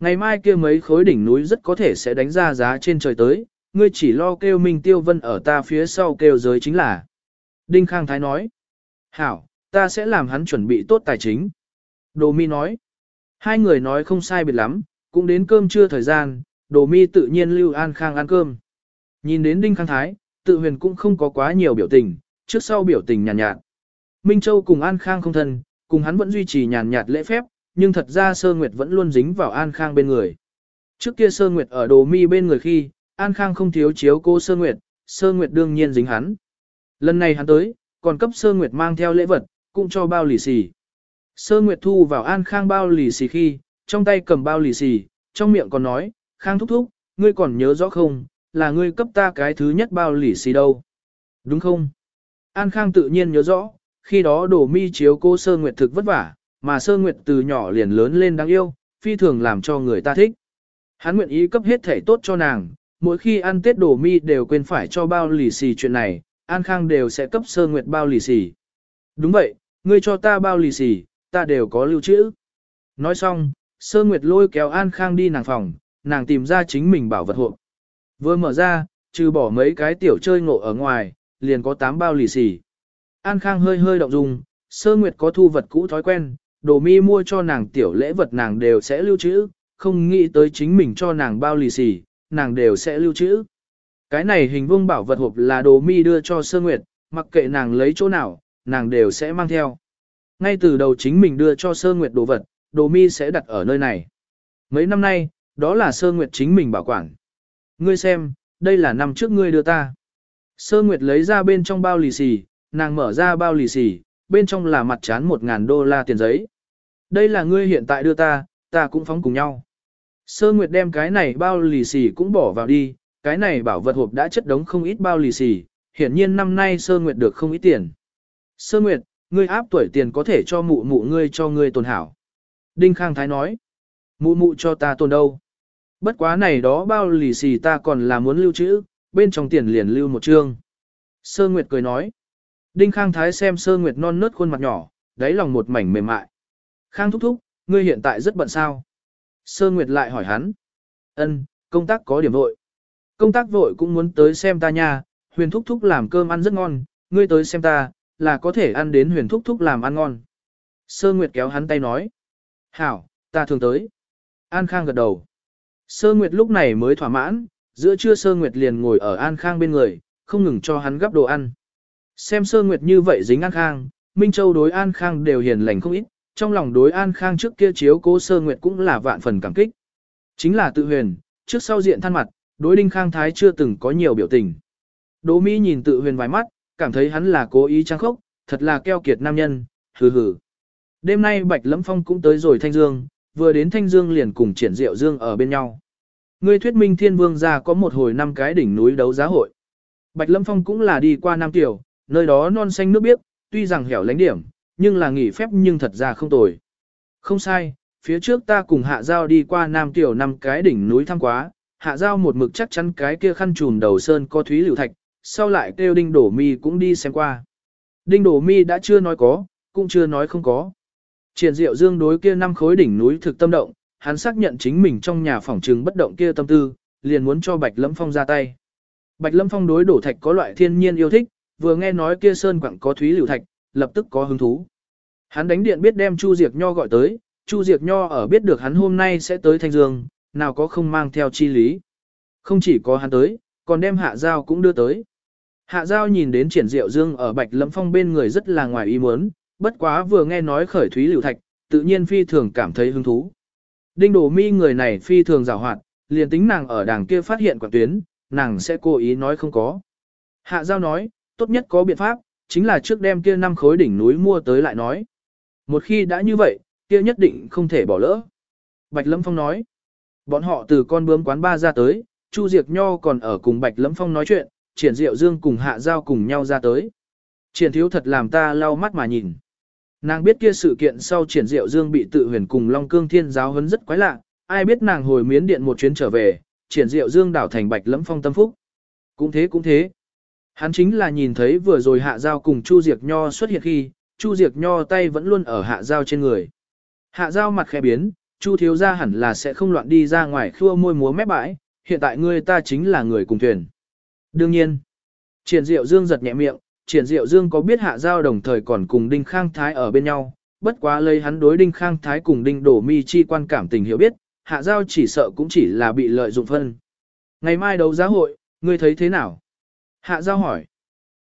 Ngày mai kia mấy khối đỉnh núi rất có thể sẽ đánh ra giá trên trời tới, ngươi chỉ lo kêu Minh Tiêu Vân ở ta phía sau kêu giới chính là. Đinh Khang Thái nói. Hảo, ta sẽ làm hắn chuẩn bị tốt tài chính. Đồ Mi nói. Hai người nói không sai biệt lắm, cũng đến cơm trưa thời gian, Đồ Mi tự nhiên lưu An Khang ăn cơm. Nhìn đến Đinh Khang Thái, tự huyền cũng không có quá nhiều biểu tình, trước sau biểu tình nhàn nhạt, nhạt. Minh Châu cùng An Khang không thân, cùng hắn vẫn duy trì nhàn nhạt lễ phép, nhưng thật ra Sơ Nguyệt vẫn luôn dính vào An Khang bên người. Trước kia Sơ Nguyệt ở Đồ Mi bên người khi, An Khang không thiếu chiếu cô Sơ Nguyệt, Sơ Nguyệt đương nhiên dính hắn. Lần này hắn tới, còn cấp Sơ Nguyệt mang theo lễ vật, cũng cho bao lì xì. Sơ Nguyệt thu vào An Khang bao lì xì khi, trong tay cầm bao lì xì, trong miệng còn nói, Khang thúc thúc, ngươi còn nhớ rõ không, là ngươi cấp ta cái thứ nhất bao lì xì đâu. Đúng không? An Khang tự nhiên nhớ rõ, khi đó đổ mi chiếu cô Sơ Nguyệt thực vất vả, mà Sơ Nguyệt từ nhỏ liền lớn lên đáng yêu, phi thường làm cho người ta thích. Hắn nguyện ý cấp hết thể tốt cho nàng, mỗi khi ăn Tết đổ mi đều quên phải cho bao lì xì chuyện này, An Khang đều sẽ cấp sơ nguyệt bao lì xì. Đúng vậy, ngươi cho ta bao lì xì, ta đều có lưu trữ. Nói xong, Sơ Nguyệt lôi kéo An Khang đi nàng phòng, nàng tìm ra chính mình bảo vật hộp. Vừa mở ra, trừ bỏ mấy cái tiểu chơi ngộ ở ngoài, liền có 8 bao lì xì. An Khang hơi hơi động dung, Sơ Nguyệt có thu vật cũ thói quen, đồ mi mua cho nàng tiểu lễ vật nàng đều sẽ lưu trữ, không nghĩ tới chính mình cho nàng bao lì xì, nàng đều sẽ lưu trữ. Cái này hình vuông bảo vật hộp là đồ mi đưa cho Sơ Nguyệt, mặc kệ nàng lấy chỗ nào, nàng đều sẽ mang theo. Ngay từ đầu chính mình đưa cho Sơ Nguyệt đồ vật, đồ mi sẽ đặt ở nơi này. Mấy năm nay, đó là Sơ Nguyệt chính mình bảo quản. Ngươi xem, đây là năm trước ngươi đưa ta. Sơ Nguyệt lấy ra bên trong bao lì xì, nàng mở ra bao lì xì, bên trong là mặt chán 1.000 đô la tiền giấy. Đây là ngươi hiện tại đưa ta, ta cũng phóng cùng nhau. Sơ Nguyệt đem cái này bao lì xì cũng bỏ vào đi, cái này bảo vật hộp đã chất đống không ít bao lì xì, hiển nhiên năm nay Sơ Nguyệt được không ít tiền. Sơ Nguyệt, ngươi áp tuổi tiền có thể cho mụ mụ ngươi cho ngươi tồn hảo. Đinh Khang Thái nói, mụ mụ cho ta tồn đâu. Bất quá này đó bao lì xì ta còn là muốn lưu trữ, bên trong tiền liền lưu một chương. Sơ Nguyệt cười nói, Đinh Khang Thái xem Sơ Nguyệt non nớt khuôn mặt nhỏ, đáy lòng một mảnh mềm mại. Khang thúc thúc, ngươi hiện tại rất bận sao? Sơ Nguyệt lại hỏi hắn. Ân, công tác có điểm vội. Công tác vội cũng muốn tới xem ta nha, huyền thúc thúc làm cơm ăn rất ngon, ngươi tới xem ta, là có thể ăn đến huyền thúc thúc làm ăn ngon. Sơ Nguyệt kéo hắn tay nói. Hảo, ta thường tới. An Khang gật đầu. Sơ Nguyệt lúc này mới thỏa mãn, giữa trưa Sơ Nguyệt liền ngồi ở An Khang bên người, không ngừng cho hắn gắp đồ ăn. Xem Sơ Nguyệt như vậy dính An Khang, Minh Châu đối An Khang đều hiền lành không ít, trong lòng đối An Khang trước kia chiếu cố Sơ Nguyệt cũng là vạn phần cảm kích. Chính là tự huyền, trước sau diện than mặt, đối Đinh Khang Thái chưa từng có nhiều biểu tình. Đỗ Mỹ nhìn tự huyền vài mắt, cảm thấy hắn là cố ý trang khốc, thật là keo kiệt nam nhân, hừ hừ. Đêm nay Bạch Lâm Phong cũng tới rồi Thanh Dương, vừa đến Thanh Dương liền cùng triển diệu Dương ở bên nhau. Ngươi thuyết minh thiên vương gia có một hồi năm cái đỉnh núi đấu giá hội. Bạch Lâm Phong cũng là đi qua Nam Tiểu, nơi đó non xanh nước biếc, tuy rằng hẻo lánh điểm, nhưng là nghỉ phép nhưng thật ra không tồi. Không sai, phía trước ta cùng hạ giao đi qua Nam Tiểu năm cái đỉnh núi thăm quá, hạ giao một mực chắc chắn cái kia khăn trùm đầu sơn có thúy liều thạch, sau lại kêu đinh đổ mi cũng đi xem qua. Đinh đổ mi đã chưa nói có, cũng chưa nói không có. Triển diệu dương đối kia năm khối đỉnh núi thực tâm động, hắn xác nhận chính mình trong nhà phòng trừng bất động kia tâm tư, liền muốn cho Bạch Lâm Phong ra tay. Bạch Lâm Phong đối đổ thạch có loại thiên nhiên yêu thích, vừa nghe nói kia sơn quặng có thúy liều thạch, lập tức có hứng thú. Hắn đánh điện biết đem Chu Diệp Nho gọi tới, Chu Diệp Nho ở biết được hắn hôm nay sẽ tới Thanh Dương, nào có không mang theo chi lý. Không chỉ có hắn tới, còn đem Hạ Giao cũng đưa tới. Hạ Giao nhìn đến triển diệu dương ở Bạch Lâm Phong bên người rất là ngoài ý muốn, bất quá vừa nghe nói khởi thúy liễu thạch, tự nhiên phi thường cảm thấy hứng thú. Đinh Đồ Mi người này phi thường giàu hoạt, liền tính nàng ở đàng kia phát hiện quả tuyến, nàng sẽ cố ý nói không có. Hạ Giao nói, tốt nhất có biện pháp, chính là trước đem kia năm khối đỉnh núi mua tới lại nói. Một khi đã như vậy, kia nhất định không thể bỏ lỡ. Bạch Lâm Phong nói, bọn họ từ con bướm quán ba ra tới, Chu Diệc Nho còn ở cùng Bạch Lâm Phong nói chuyện, triển diệu dương cùng hạ giao cùng nhau ra tới. Triển thiếu thật làm ta lau mắt mà nhìn. Nàng biết kia sự kiện sau triển diệu dương bị tự huyền cùng Long Cương Thiên giáo hấn rất quái lạ, ai biết nàng hồi miến điện một chuyến trở về, triển diệu dương đảo thành Bạch Lâm Phong tâm phúc. Cũng thế cũng thế. Hắn chính là nhìn thấy vừa rồi hạ giao cùng Chu Diệc Nho xuất hiện khi, Chu Diệc Nho tay vẫn luôn ở hạ giao trên người. Hạ giao mặt khẽ biến, Chu thiếu gia hẳn là sẽ không loạn đi ra ngoài khua môi múa mép bãi, hiện tại ngươi ta chính là người cùng thuyền. Đương nhiên, triển diệu dương giật nhẹ miệng, triển diệu dương có biết hạ giao đồng thời còn cùng Đinh Khang Thái ở bên nhau, bất quá lấy hắn đối Đinh Khang Thái cùng Đinh Đổ Mi chi quan cảm tình hiểu biết, hạ giao chỉ sợ cũng chỉ là bị lợi dụng phân. Ngày mai đấu giá hội, ngươi thấy thế nào? Hạ giao hỏi.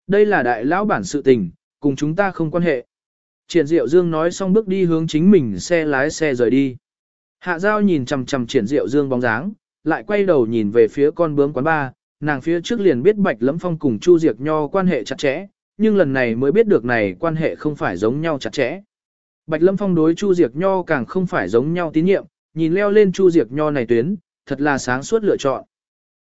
Đây là đại lão bản sự tình, cùng chúng ta không quan hệ. Triển Diệu Dương nói xong bước đi hướng chính mình xe lái xe rời đi. Hạ Giao nhìn chằm chằm Triển Diệu Dương bóng dáng, lại quay đầu nhìn về phía con bướm quán ba, nàng phía trước liền biết Bạch Lẫm Phong cùng Chu Diệc Nho quan hệ chặt chẽ, nhưng lần này mới biết được này quan hệ không phải giống nhau chặt chẽ. Bạch Lâm Phong đối Chu Diệc Nho càng không phải giống nhau tín nhiệm, nhìn leo lên Chu Diệc Nho này tuyến, thật là sáng suốt lựa chọn.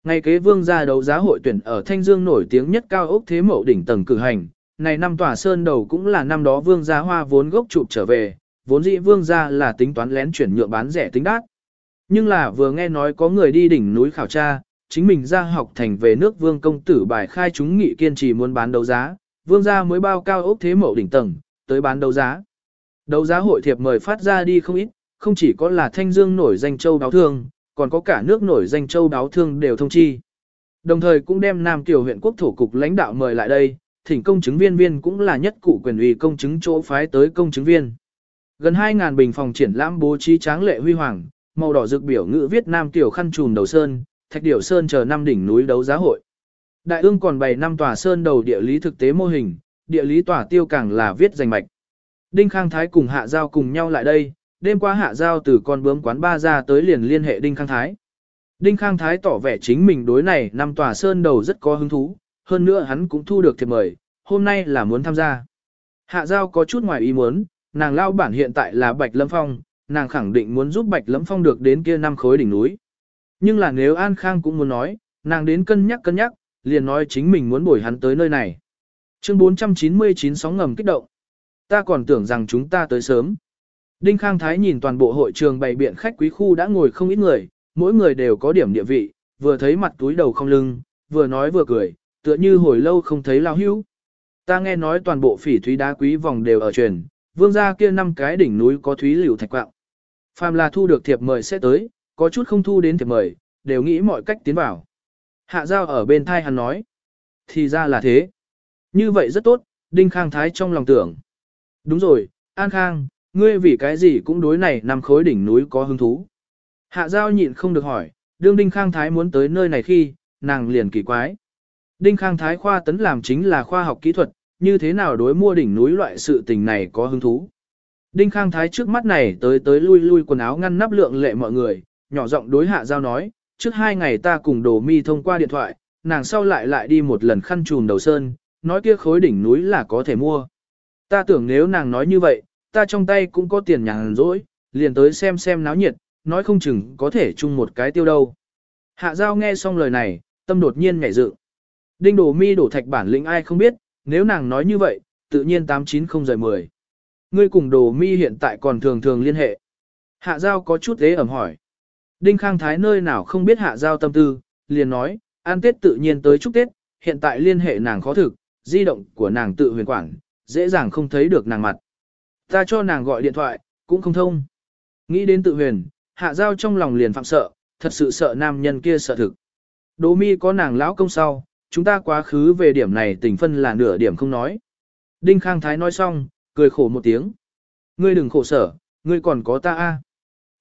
Ngày kế vương gia đấu giá hội tuyển ở Thanh Dương nổi tiếng nhất cao ốc thế mậu đỉnh tầng cử hành, này năm tòa sơn đầu cũng là năm đó vương gia hoa vốn gốc chụp trở về, vốn dĩ vương gia là tính toán lén chuyển nhượng bán rẻ tính đắt. Nhưng là vừa nghe nói có người đi đỉnh núi khảo tra, chính mình ra học thành về nước vương công tử bài khai chúng nghị kiên trì muốn bán đấu giá, vương gia mới bao cao ốc thế mậu đỉnh tầng, tới bán đấu giá. Đấu giá hội thiệp mời phát ra đi không ít, không chỉ có là thanh dương nổi danh châu đáo thương, còn có cả nước nổi danh châu đáo thương đều thông chi. Đồng thời cũng đem Nam kiều huyện quốc thổ cục lãnh đạo mời lại đây, thỉnh công chứng viên viên cũng là nhất cụ quyền ủy công chứng chỗ phái tới công chứng viên. Gần 2.000 bình phòng triển lãm bố trí tráng lệ huy hoàng, màu đỏ rực biểu ngữ viết Nam Tiểu khăn trùm đầu sơn, thạch điểu sơn chờ năm đỉnh núi đấu giá hội. Đại ương còn bày năm tòa sơn đầu địa lý thực tế mô hình, địa lý tòa tiêu càng là viết danh mạch. Đinh Khang Thái cùng Hạ Giao cùng nhau lại đây, đêm qua Hạ Giao từ con bướm quán ba ra tới liền liên hệ Đinh Khang Thái. Đinh Khang Thái tỏ vẻ chính mình đối này năm tòa sơn đầu rất có hứng thú, hơn nữa hắn cũng thu được thiệp mời, hôm nay là muốn tham gia. Hạ Giao có chút ngoài ý muốn, nàng lao bản hiện tại là Bạch Lâm Phong, nàng khẳng định muốn giúp Bạch Lâm Phong được đến kia năm khối đỉnh núi. Nhưng là nếu An Khang cũng muốn nói, nàng đến cân nhắc cân nhắc, liền nói chính mình muốn bồi hắn tới nơi này. Chương 499 sóng ngầm kích động. Ta còn tưởng rằng chúng ta tới sớm. Đinh Khang Thái nhìn toàn bộ hội trường bày biện khách quý khu đã ngồi không ít người, mỗi người đều có điểm địa vị, vừa thấy mặt túi đầu không lưng, vừa nói vừa cười, tựa như hồi lâu không thấy lao hữu. Ta nghe nói toàn bộ phỉ thúy đá quý vòng đều ở truyền, vương gia kia năm cái đỉnh núi có thúy liều thạch quạng. Phàm là thu được thiệp mời sẽ tới, có chút không thu đến thiệp mời, đều nghĩ mọi cách tiến vào. Hạ giao ở bên thai hắn nói. Thì ra là thế. Như vậy rất tốt, Đinh Khang Thái trong lòng tưởng. Đúng rồi, An Khang, ngươi vì cái gì cũng đối này nằm khối đỉnh núi có hứng thú. Hạ giao nhịn không được hỏi, đương Đinh Khang Thái muốn tới nơi này khi, nàng liền kỳ quái. Đinh Khang Thái khoa tấn làm chính là khoa học kỹ thuật, như thế nào đối mua đỉnh núi loại sự tình này có hứng thú. Đinh Khang Thái trước mắt này tới tới lui lui quần áo ngăn nắp lượng lệ mọi người, nhỏ giọng đối hạ giao nói, trước hai ngày ta cùng đồ mi thông qua điện thoại, nàng sau lại lại đi một lần khăn trùn đầu sơn, nói kia khối đỉnh núi là có thể mua. Ta tưởng nếu nàng nói như vậy, ta trong tay cũng có tiền nhàn rỗi, liền tới xem xem náo nhiệt, nói không chừng có thể chung một cái tiêu đâu. Hạ giao nghe xong lời này, tâm đột nhiên nhảy dựng. Đinh đổ mi đổ thạch bản lĩnh ai không biết, nếu nàng nói như vậy, tự nhiên 890 rời 10. Ngươi cùng đồ mi hiện tại còn thường thường liên hệ. Hạ giao có chút thế ẩm hỏi. Đinh Khang Thái nơi nào không biết hạ giao tâm tư, liền nói, an tết tự nhiên tới chúc tết, hiện tại liên hệ nàng khó thực, di động của nàng tự huyền quản, dễ dàng không thấy được nàng mặt. Ta cho nàng gọi điện thoại, cũng không thông. Nghĩ đến tự huyền, hạ giao trong lòng liền phạm sợ, thật sự sợ nam nhân kia sợ thực. Đỗ mi có nàng lão công sau, chúng ta quá khứ về điểm này tình phân là nửa điểm không nói. Đinh Khang Thái nói xong, cười khổ một tiếng. Ngươi đừng khổ sở, ngươi còn có ta a.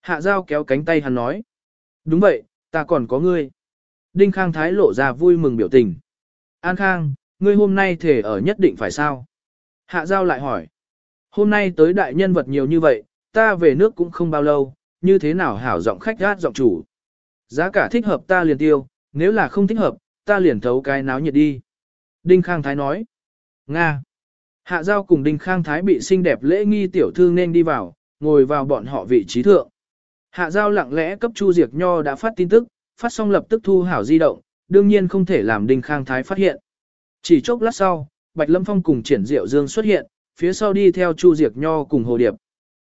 Hạ giao kéo cánh tay hắn nói. Đúng vậy, ta còn có ngươi. Đinh Khang Thái lộ ra vui mừng biểu tình. An Khang, ngươi hôm nay thể ở nhất định phải sao? Hạ giao lại hỏi. Hôm nay tới đại nhân vật nhiều như vậy, ta về nước cũng không bao lâu, như thế nào hảo giọng khách gát giọng chủ. Giá cả thích hợp ta liền tiêu, nếu là không thích hợp, ta liền thấu cái náo nhiệt đi. Đinh Khang Thái nói. Nga. Hạ giao cùng Đinh Khang Thái bị xinh đẹp lễ nghi tiểu thư nên đi vào, ngồi vào bọn họ vị trí thượng. Hạ giao lặng lẽ cấp Chu Diệt Nho đã phát tin tức, phát xong lập tức thu hảo di động, đương nhiên không thể làm Đinh Khang Thái phát hiện. Chỉ chốc lát sau, Bạch Lâm Phong cùng Triển Diệu Dương xuất hiện, phía sau đi theo Chu Diệt Nho cùng Hồ Điệp.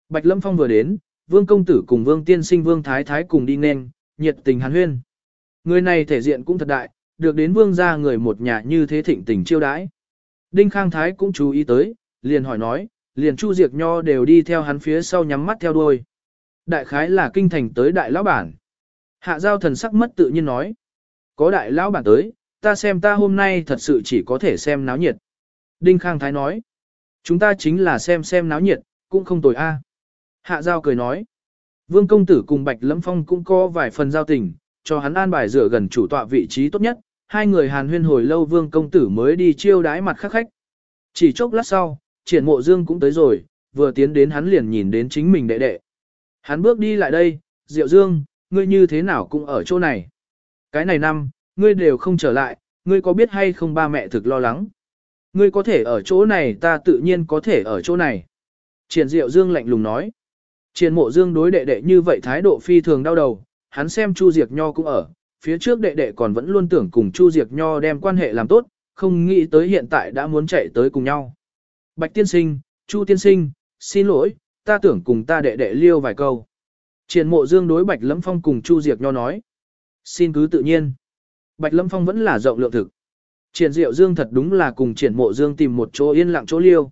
Bạch Lâm Phong vừa đến, Vương Công Tử cùng Vương Tiên Sinh Vương Thái Thái cùng đi nên, nhiệt tình hàn huyên. Người này thể diện cũng thật đại, được đến Vương gia người một nhà như thế thịnh tình chiêu đãi. Đinh Khang Thái cũng chú ý tới, liền hỏi nói, liền Chu Diệt Nho đều đi theo hắn phía sau nhắm mắt theo đuôi. Đại khái là kinh thành tới đại lão bản. Hạ giao thần sắc mất tự nhiên nói. Có đại lão bản tới, ta xem ta hôm nay thật sự chỉ có thể xem náo nhiệt. Đinh Khang Thái nói. Chúng ta chính là xem xem náo nhiệt, cũng không tồi a. Hạ giao cười nói. Vương công tử cùng Bạch Lâm Phong cũng có vài phần giao tình, cho hắn an bài dựa gần chủ tọa vị trí tốt nhất, hai người hàn huyên hồi lâu vương công tử mới đi chiêu đái mặt khắc khách. Chỉ chốc lát sau, triển mộ dương cũng tới rồi, vừa tiến đến hắn liền nhìn đến chính mình đệ đệ. Hắn bước đi lại đây, Diệu Dương, ngươi như thế nào cũng ở chỗ này. Cái này năm, ngươi đều không trở lại, ngươi có biết hay không ba mẹ thực lo lắng. Ngươi có thể ở chỗ này ta tự nhiên có thể ở chỗ này. Triển Diệu Dương lạnh lùng nói. Triển mộ Dương đối đệ đệ như vậy thái độ phi thường đau đầu, hắn xem Chu Diệt Nho cũng ở, phía trước đệ đệ còn vẫn luôn tưởng cùng Chu Diệc Nho đem quan hệ làm tốt, không nghĩ tới hiện tại đã muốn chạy tới cùng nhau. Bạch tiên sinh, Chu tiên sinh, xin lỗi, ta tưởng cùng ta đệ đệ liêu vài câu. Triển mộ dương đối Bạch Lâm Phong cùng Chu Diệc Nho nói. Xin cứ tự nhiên. Bạch Lâm Phong vẫn là rộng lượng thực. Triển Diệu Dương thật đúng là cùng triển mộ Dương tìm một chỗ yên lặng chỗ liêu.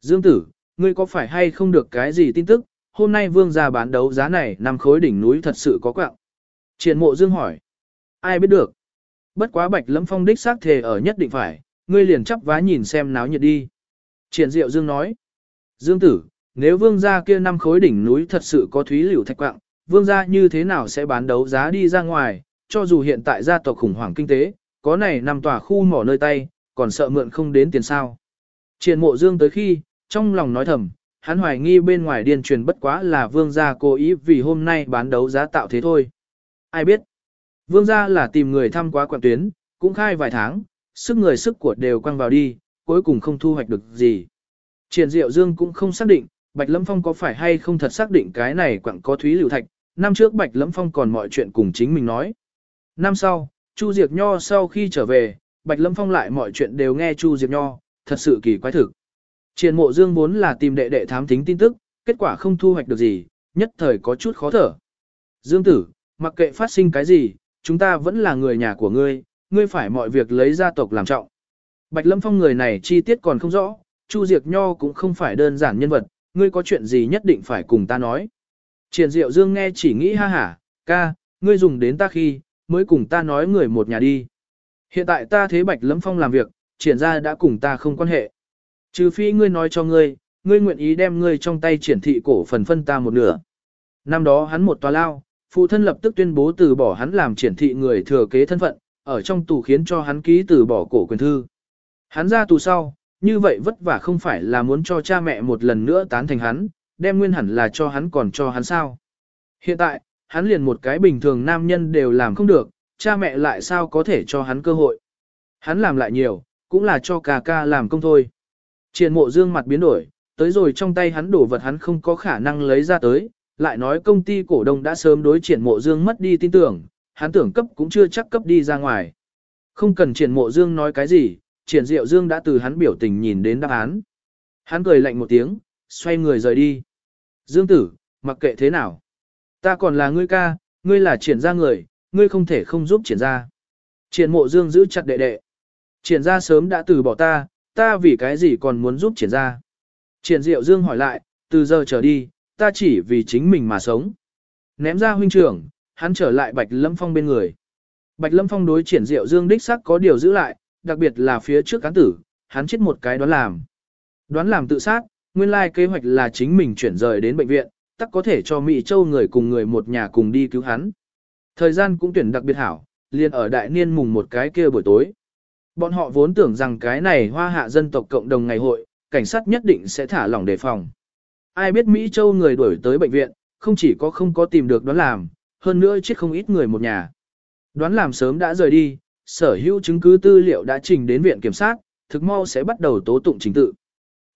Dương tử, ngươi có phải hay không được cái gì tin tức, hôm nay vương gia bán đấu giá này nằm khối đỉnh núi thật sự có quạng. Triển mộ dương hỏi. Ai biết được. Bất quá bạch lâm phong đích xác thề ở nhất định phải, ngươi liền chắp vá nhìn xem náo nhiệt đi. Triển diệu dương nói. Dương tử, nếu vương gia kia năm khối đỉnh núi thật sự có thúy liễu thạch quạng, vương gia như thế nào sẽ bán đấu giá đi ra ngoài, cho dù hiện tại gia tộc khủng hoảng kinh tế, có này nằm tòa khu mỏ nơi tay, còn sợ mượn không đến tiền sao. Triển mộ dương tới khi, trong lòng nói thầm, hắn hoài nghi bên ngoài điên truyền bất quá là vương gia cố ý vì hôm nay bán đấu giá tạo thế thôi. Ai biết, vương gia là tìm người thăm quá quạng tuyến, cũng khai vài tháng, sức người sức của đều quăng vào đi, cuối cùng không thu hoạch được gì. Triển diệu dương cũng không xác định, Bạch Lâm Phong có phải hay không thật xác định cái này quặng có thúy lưu thạch, năm trước Bạch Lâm Phong còn mọi chuyện cùng chính mình nói. Năm sau, Chu Diệp Nho sau khi trở về, Bạch Lâm Phong lại mọi chuyện đều nghe Chu Diệp Nho, thật sự kỳ quái thực. Triển mộ dương vốn là tìm đệ đệ thám thính tin tức, kết quả không thu hoạch được gì, nhất thời có chút khó thở. Dương tử, mặc kệ phát sinh cái gì, chúng ta vẫn là người nhà của ngươi, ngươi phải mọi việc lấy gia tộc làm trọng. Bạch Lâm Phong người này chi tiết còn không rõ, Chu Diệt Nho cũng không phải đơn giản nhân vật, ngươi có chuyện gì nhất định phải cùng ta nói. Triển Diệu Dương nghe chỉ nghĩ ha hả, ca, ngươi dùng đến ta khi, mới cùng ta nói người một nhà đi. Hiện tại ta thế Bạch Lâm Phong làm việc, triển ra đã cùng ta không quan hệ. Trừ phi ngươi nói cho ngươi, ngươi nguyện ý đem ngươi trong tay triển thị cổ phần phân ta một nửa. Năm đó hắn một tòa lao, phụ thân lập tức tuyên bố từ bỏ hắn làm triển thị người thừa kế thân phận, ở trong tù khiến cho hắn ký từ bỏ cổ quyền thư. Hắn ra tù sau, như vậy vất vả không phải là muốn cho cha mẹ một lần nữa tán thành hắn, đem nguyên hẳn là cho hắn còn cho hắn sao. Hiện tại, hắn liền một cái bình thường nam nhân đều làm không được, cha mẹ lại sao có thể cho hắn cơ hội. Hắn làm lại nhiều, cũng là cho ca ca làm công thôi. Triển mộ dương mặt biến đổi, tới rồi trong tay hắn đổ vật hắn không có khả năng lấy ra tới, lại nói công ty cổ đông đã sớm đối triển mộ dương mất đi tin tưởng, hắn tưởng cấp cũng chưa chắc cấp đi ra ngoài. Không cần triển mộ dương nói cái gì, triển diệu dương đã từ hắn biểu tình nhìn đến đáp án. Hắn cười lạnh một tiếng, xoay người rời đi. Dương tử, mặc kệ thế nào. Ta còn là ngươi ca, ngươi là triển gia người, ngươi không thể không giúp triển gia. Triển mộ dương giữ chặt đệ đệ. Triển gia sớm đã từ bỏ ta, ta vì cái gì còn muốn giúp triển gia. Triển diệu dương hỏi lại, từ giờ trở đi, ta chỉ vì chính mình mà sống. Ném ra huynh trưởng, hắn trở lại Bạch Lâm Phong bên người. Bạch Lâm Phong đối triển diệu dương đích sắc có điều giữ lại, đặc biệt là phía trước cán tử, hắn chết một cái đoán làm. Đoán làm tự sát, nguyên lai kế hoạch là chính mình chuyển rời đến bệnh viện, tắc có thể cho Mỹ Châu người cùng người một nhà cùng đi cứu hắn. Thời gian cũng tuyển đặc biệt hảo, liền ở đại niên mùng một cái kia buổi tối. Bọn họ vốn tưởng rằng cái này hoa hạ dân tộc cộng đồng ngày hội, cảnh sát nhất định sẽ thả lỏng đề phòng. Ai biết Mỹ Châu người đuổi tới bệnh viện, không chỉ có không có tìm được đoán làm, hơn nữa chết không ít người một nhà. Đoán làm sớm đã rời đi, sở hữu chứng cứ tư liệu đã trình đến viện kiểm sát, thực mau sẽ bắt đầu tố tụng chính tự.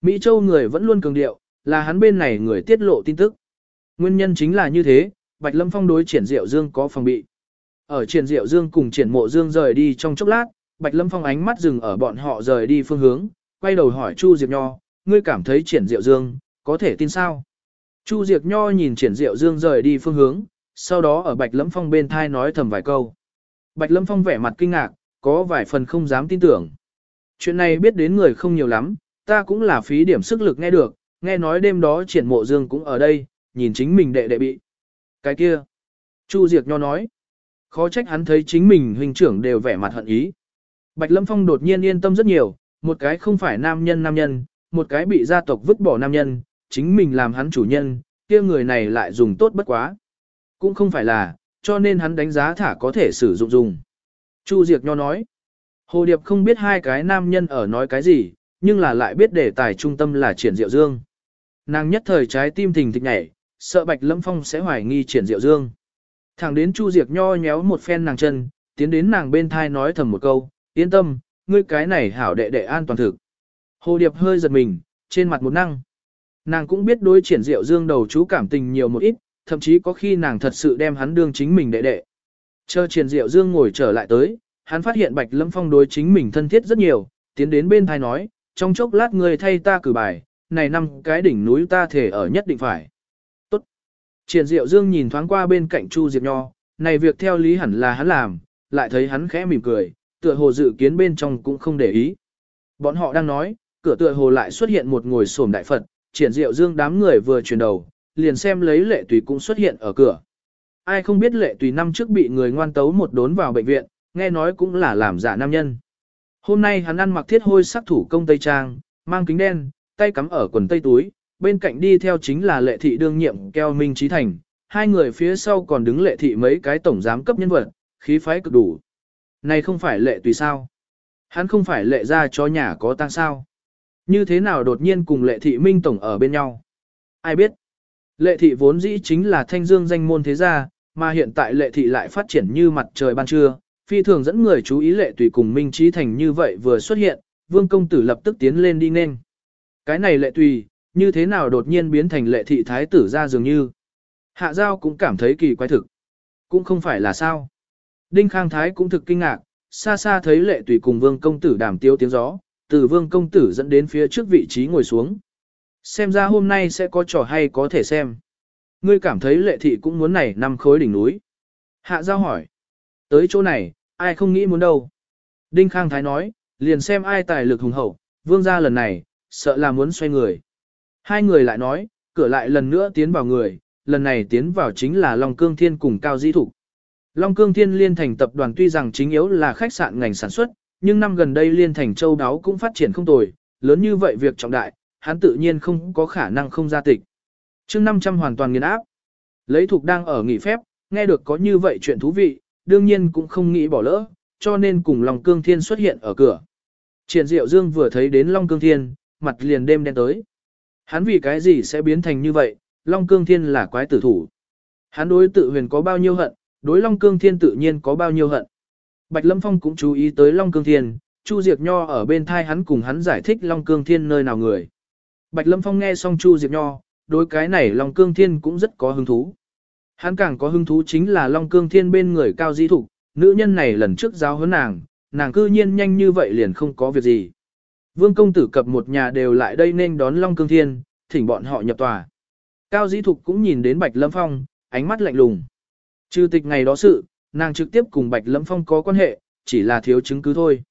Mỹ Châu người vẫn luôn cường điệu, là hắn bên này người tiết lộ tin tức. Nguyên nhân chính là như thế, Bạch Lâm Phong đối triển diệu dương có phòng bị. Ở triển diệu dương cùng triển mộ dương rời đi trong chốc lát, Bạch Lâm Phong ánh mắt dừng ở bọn họ rời đi phương hướng, quay đầu hỏi Chu Diệp Nho, ngươi cảm thấy triển diệu dương, có thể tin sao? Chu Diệt Nho nhìn triển diệu dương rời đi phương hướng, sau đó ở Bạch Lâm Phong bên thai nói thầm vài câu. Bạch Lâm Phong vẻ mặt kinh ngạc, có vài phần không dám tin tưởng. Chuyện này biết đến người không nhiều lắm, ta cũng là phí điểm sức lực nghe được, nghe nói đêm đó triển mộ dương cũng ở đây, nhìn chính mình đệ đệ bị. Cái kia. Chu Diệt Nho nói. Khó trách hắn thấy chính mình huynh trưởng đều vẻ mặt hận ý. Bạch Lâm Phong đột nhiên yên tâm rất nhiều, một cái không phải nam nhân nam nhân, một cái bị gia tộc vứt bỏ nam nhân, chính mình làm hắn chủ nhân, kia người này lại dùng tốt bất quá. Cũng không phải là, cho nên hắn đánh giá thả có thể sử dụng dùng. Chu Diệp Nho nói, Hồ Điệp không biết hai cái nam nhân ở nói cái gì, nhưng là lại biết đề tài trung tâm là triển diệu dương. Nàng nhất thời trái tim thình thịch nhảy, sợ Bạch Lâm Phong sẽ hoài nghi triển diệu dương. Thẳng đến Chu Diệp Nho nhéo một phen nàng chân, tiến đến nàng bên thai nói thầm một câu, yên tâm, ngươi cái này hảo đệ đệ an toàn thực. Hồ Điệp hơi giật mình, trên mặt một năng. Nàng cũng biết đối triển diệu dương đầu chú cảm tình nhiều một ít, thậm chí có khi nàng thật sự đem hắn đương chính mình đệ đệ. Chờ triển diệu dương ngồi trở lại tới, hắn phát hiện Bạch Lâm Phong đối chính mình thân thiết rất nhiều, tiến đến bên thai nói, trong chốc lát người thay ta cử bài, này năm cái đỉnh núi ta thể ở nhất định phải. Tốt. Triển diệu dương nhìn thoáng qua bên cạnh Chu Diệp Nho, này việc theo lý hẳn là hắn làm, lại thấy hắn khẽ mỉm cười, tựa hồ dự kiến bên trong cũng không để ý. Bọn họ đang nói, cửa tựa hồ lại xuất hiện một ngồi sổm đại Phật, triển diệu dương đám người vừa chuyển đầu, liền xem lấy lệ tùy cũng xuất hiện ở cửa. Ai không biết lệ tùy năm trước bị người ngoan tấu một đốn vào bệnh viện, nghe nói cũng là làm giả nam nhân. Hôm nay hắn ăn mặc thiết hôi sắc thủ công tây trang, mang kính đen, tay cắm ở quần tây túi, bên cạnh đi theo chính là lệ thị đương nhiệm keo minh trí thành, hai người phía sau còn đứng lệ thị mấy cái tổng giám cấp nhân vật, khí phái cực đủ. Này không phải lệ tùy sao? Hắn không phải lệ ra cho nhà có tăng sao? Như thế nào đột nhiên cùng lệ thị minh tổng ở bên nhau? Ai biết? Lệ thị vốn dĩ chính là thanh dương danh môn thế gia, mà hiện tại lệ thị lại phát triển như mặt trời ban trưa, phi thường dẫn người chú ý lệ tùy cùng minh trí thành như vậy vừa xuất hiện, vương công tử lập tức tiến lên đi nên. Cái này lệ tùy, như thế nào đột nhiên biến thành lệ thị thái tử ra dường như. Hạ giao cũng cảm thấy kỳ quái thực. Cũng không phải là sao. Đinh Khang Thái cũng thực kinh ngạc, xa xa thấy lệ tùy cùng vương công tử đàm tiêu tiếng gió, từ vương công tử dẫn đến phía trước vị trí ngồi xuống. Xem ra hôm nay sẽ có trò hay có thể xem. Ngươi cảm thấy lệ thị cũng muốn này năm khối đỉnh núi. Hạ giao hỏi. Tới chỗ này, ai không nghĩ muốn đâu. Đinh Khang Thái nói, liền xem ai tài lực hùng hậu, vương gia lần này, sợ là muốn xoay người. Hai người lại nói, cửa lại lần nữa tiến vào người, lần này tiến vào chính là Long Cương Thiên cùng Cao Dĩ Thục. Long Cương Thiên Liên Thành tập đoàn tuy rằng chính yếu là khách sạn ngành sản xuất, nhưng năm gần đây Liên Thành châu đáo cũng phát triển không tồi, lớn như vậy việc trọng đại, hắn tự nhiên không có khả năng không ra tịch. chương 500 hoàn toàn nghiền áp. Lấy Thục đang ở nghỉ phép, nghe được có như vậy chuyện thú vị, đương nhiên cũng không nghĩ bỏ lỡ, cho nên cùng Long Cương Thiên xuất hiện ở cửa. Triển Diệu Dương vừa thấy đến Long Cương Thiên, mặt liền đêm đen tới. Hắn vì cái gì sẽ biến thành như vậy, Long Cương Thiên là quái tử thủ. Hắn đối tự huyền có bao nhiêu hận, đối Long Cương Thiên tự nhiên có bao nhiêu hận. Bạch Lâm Phong cũng chú ý tới Long Cương Thiên, Chu Diệp Nho ở bên thai hắn cùng hắn giải thích Long Cương Thiên nơi nào người. Bạch Lâm Phong nghe xong Chu Diệp Nho, đối cái này Long Cương Thiên cũng rất có hứng thú. Hắn càng có hứng thú chính là Long Cương Thiên bên người cao di thục, nữ nhân này lần trước giáo huấn nàng, nàng cư nhiên nhanh như vậy liền không có việc gì. Vương công tử cập một nhà đều lại đây nên đón Long Cương Thiên, thỉnh bọn họ nhập tòa. Cao Dĩ Thục cũng nhìn đến Bạch Lâm Phong, ánh mắt lạnh lùng. Trừ tịch ngày đó sự, nàng trực tiếp cùng Bạch Lâm Phong có quan hệ, chỉ là thiếu chứng cứ thôi.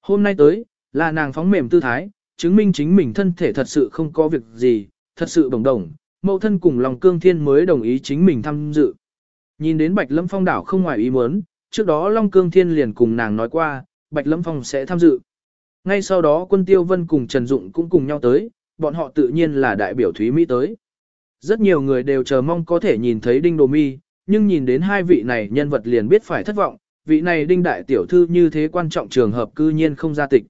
Hôm nay tới, là nàng phóng mềm tư thái, chứng minh chính mình thân thể thật sự không có việc gì, thật sự bồng đồng, mẫu thân cùng lòng cương thiên mới đồng ý chính mình tham dự. Nhìn đến Bạch Lâm Phong đảo không ngoài ý muốn, trước đó Long Cương Thiên liền cùng nàng nói qua, Bạch Lâm Phong sẽ tham dự. Ngay sau đó quân Tiêu Vân cùng Trần Dụng cũng cùng nhau tới, bọn họ tự nhiên là đại biểu Thúy Mỹ tới. Rất nhiều người đều chờ mong có thể nhìn thấy Đinh Đồ Mi, nhưng nhìn đến hai vị này nhân vật liền biết phải thất vọng, vị này Đinh Đại Tiểu Thư như thế quan trọng trường hợp cư nhiên không ra tịch.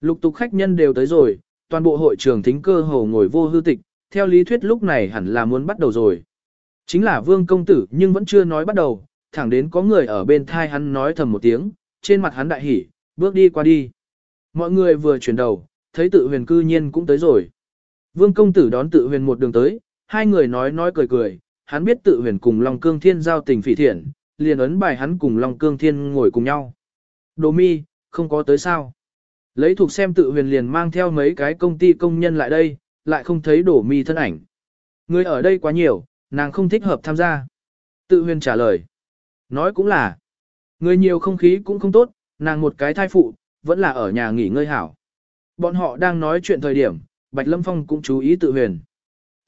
Lục tục khách nhân đều tới rồi, toàn bộ hội trường thính cơ hồ ngồi vô hư tịch, theo lý thuyết lúc này hẳn là muốn bắt đầu rồi. Chính là vương công tử nhưng vẫn chưa nói bắt đầu, thẳng đến có người ở bên thai hắn nói thầm một tiếng, trên mặt hắn đại hỉ, bước đi qua đi. Mọi người vừa chuyển đầu, thấy tự huyền cư nhiên cũng tới rồi. Vương công tử đón tự huyền một đường tới, hai người nói nói cười cười, hắn biết tự huyền cùng Long Cương Thiên giao tình phỉ thiện, liền ấn bài hắn cùng Long Cương Thiên ngồi cùng nhau. Đồ mi, không có tới sao. Lấy thuộc xem tự huyền liền mang theo mấy cái công ty công nhân lại đây, lại không thấy đổ mi thân ảnh. Người ở đây quá nhiều, nàng không thích hợp tham gia. Tự huyền trả lời. Nói cũng là, người nhiều không khí cũng không tốt, nàng một cái thai phụ, vẫn là ở nhà nghỉ ngơi hảo. Bọn họ đang nói chuyện thời điểm, Bạch Lâm Phong cũng chú ý tự huyền.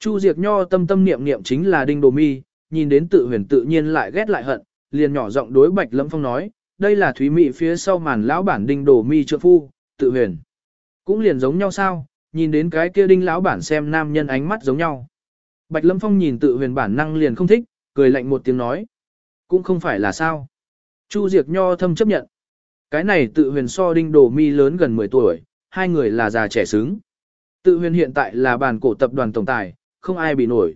Chu Diệt Nho tâm tâm niệm niệm chính là Đinh Đồ Mi, nhìn đến tự huyền tự nhiên lại ghét lại hận, liền nhỏ giọng đối Bạch Lâm Phong nói, đây là Thúy Mị phía sau màn lão bản Đinh Đồ Mi trợ phu, tự huyền. Cũng liền giống nhau sao, nhìn đến cái kia Đinh lão bản xem nam nhân ánh mắt giống nhau. Bạch Lâm Phong nhìn tự huyền bản năng liền không thích, cười lạnh một tiếng nói. Cũng không phải là sao. Chu Diệt Nho thâm chấp nhận. Cái này tự huyền so Đinh Đồ Mi lớn gần 10 tuổi, hai người là già trẻ xứng. Tự huyền hiện tại là bản cổ tập đoàn tổng tài, không ai bị nổi.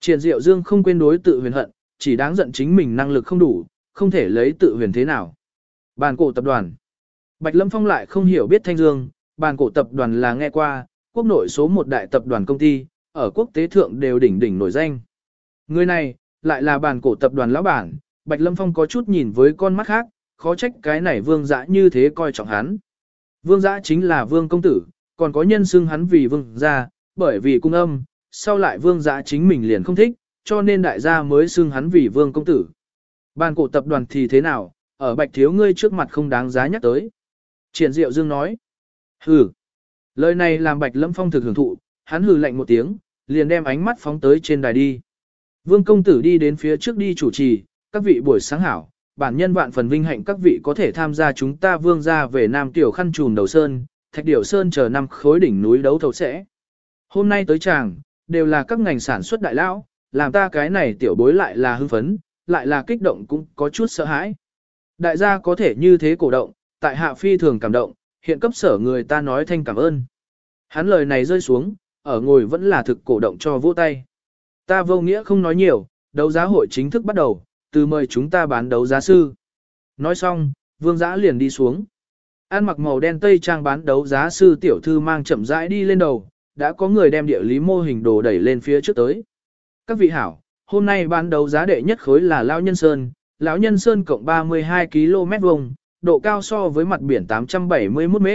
Triển Diệu Dương không quên đối tự huyền hận, chỉ đáng giận chính mình năng lực không đủ, không thể lấy tự huyền thế nào. Bàn cổ tập đoàn. Bạch Lâm Phong lại không hiểu biết Thanh Dương, bàn cổ tập đoàn là nghe qua, quốc nội số một đại tập đoàn công ty, ở quốc tế thượng đều đỉnh đỉnh nổi danh. Người này, lại là bàn cổ tập đoàn lão bản, Bạch Lâm Phong có chút nhìn với con mắt khác, khó trách cái này vương dã như thế coi trọng hắn. Vương dã chính là vương công tử, còn có nhân xưng hắn vì vương gia, bởi vì cung âm, sau lại vương giã chính mình liền không thích, cho nên đại gia mới xưng hắn vì vương công tử. Bàn cổ tập đoàn thì thế nào, ở bạch thiếu ngươi trước mặt không đáng giá nhắc tới. Triển Diệu Dương nói, hừ, lời này làm bạch lâm phong thực hưởng thụ, hắn hừ lạnh một tiếng, liền đem ánh mắt phóng tới trên đài đi. Vương công tử đi đến phía trước đi chủ trì, các vị buổi sáng hảo, bản nhân vạn phần vinh hạnh các vị có thể tham gia chúng ta vương ra về Nam Tiểu Khăn Trùn Đầu Sơn, Thạch Điểu Sơn chờ năm khối đỉnh núi đấu thầu sẽ. Hôm nay tới chàng, đều là các ngành sản xuất đại lão, làm ta cái này tiểu bối lại là hưng phấn, lại là kích động cũng có chút sợ hãi. Đại gia có thể như thế cổ động, tại hạ phi thường cảm động, hiện cấp sở người ta nói thanh cảm ơn. Hắn lời này rơi xuống, ở ngồi vẫn là thực cổ động cho vỗ tay. Ta vô nghĩa không nói nhiều, đấu giá hội chính thức bắt đầu, từ mời chúng ta bán đấu giá sư. Nói xong, vương giã liền đi xuống. An mặc màu đen tây trang bán đấu giá sư tiểu thư mang chậm rãi đi lên đầu, đã có người đem địa lý mô hình đồ đẩy lên phía trước tới. Các vị hảo, hôm nay bán đấu giá đệ nhất khối là Lão Nhân Sơn, Lão Nhân Sơn cộng 32 km vuông, độ cao so với mặt biển 871 m.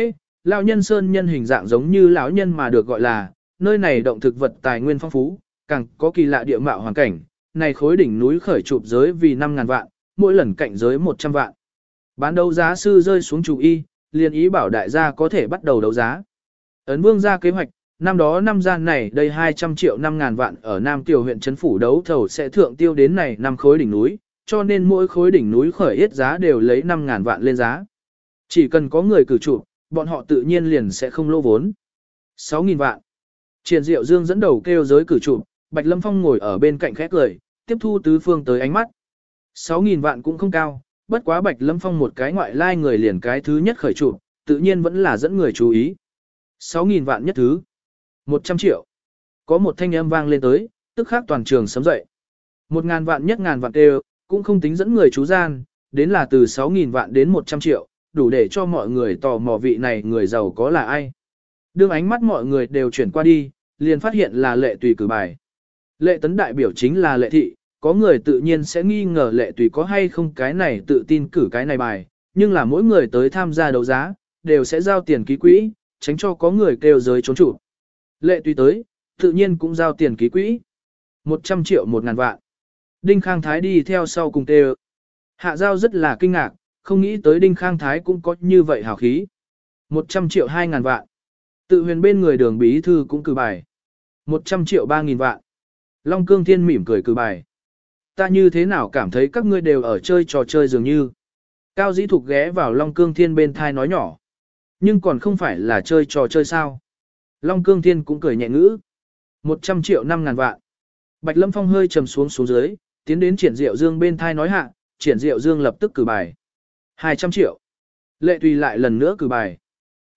Lão Nhân Sơn nhân hình dạng giống như lão nhân mà được gọi là, nơi này động thực vật tài nguyên phong phú, càng có kỳ lạ địa mạo hoàn cảnh, này khối đỉnh núi khởi chụp giới vì 5.000 vạn, mỗi lần cạnh giới 100 vạn. Bán đấu giá sư rơi xuống chủ y, liền ý bảo đại gia có thể bắt đầu đấu giá. Ấn vương ra kế hoạch, năm đó năm gian này đây 200 triệu 5 ngàn vạn ở Nam Tiểu huyện Trấn Phủ đấu thầu sẽ thượng tiêu đến này năm khối đỉnh núi, cho nên mỗi khối đỉnh núi khởi yết giá đều lấy 5 ngàn vạn lên giá. Chỉ cần có người cử trụ, bọn họ tự nhiên liền sẽ không lỗ vốn. 6.000 vạn. Triển Diệu Dương dẫn đầu kêu giới cử trụ, Bạch Lâm Phong ngồi ở bên cạnh khét cười, tiếp thu tứ phương tới ánh mắt. 6.000 vạn cũng không cao, bất quá Bạch Lâm Phong một cái ngoại lai người liền cái thứ nhất khởi trụ, tự nhiên vẫn là dẫn người chú ý. 6.000 vạn nhất thứ. 100 triệu. Có một thanh âm vang lên tới, tức khác toàn trường sấm dậy. Một ngàn vạn nhất ngàn vạn đều, cũng không tính dẫn người chú gian, đến là từ 6.000 vạn đến 100 triệu, đủ để cho mọi người tò mò vị này người giàu có là ai. Đương ánh mắt mọi người đều chuyển qua đi, liền phát hiện là lệ tùy cử bài. Lệ tấn đại biểu chính là lệ thị, có người tự nhiên sẽ nghi ngờ lệ tùy có hay không cái này tự tin cử cái này bài, nhưng là mỗi người tới tham gia đấu giá, đều sẽ giao tiền ký quỹ, tránh cho có người kêu giới trốn chủ. Lệ tùy tới, tự nhiên cũng giao tiền ký quỹ. 100 triệu một ngàn vạn. Đinh Khang Thái đi theo sau cùng tê Hạ giao rất là kinh ngạc, không nghĩ tới Đinh Khang Thái cũng có như vậy hào khí. 100 triệu hai ngàn vạn. Tự huyền bên người đường bí thư cũng cử bài. 100 triệu ba nghìn vạn. Long Cương Thiên mỉm cười cử bài. Ta như thế nào cảm thấy các ngươi đều ở chơi trò chơi dường như. Cao dĩ thục ghé vào Long Cương Thiên bên thai nói nhỏ. Nhưng còn không phải là chơi trò chơi sao. Long Cương Thiên cũng cười nhẹ ngữ. 100 triệu năm ngàn vạn. Bạch Lâm Phong hơi trầm xuống xuống dưới, tiến đến triển diệu dương bên thai nói hạ, triển diệu dương lập tức cử bài. 200 triệu. Lệ tùy lại lần nữa cử bài.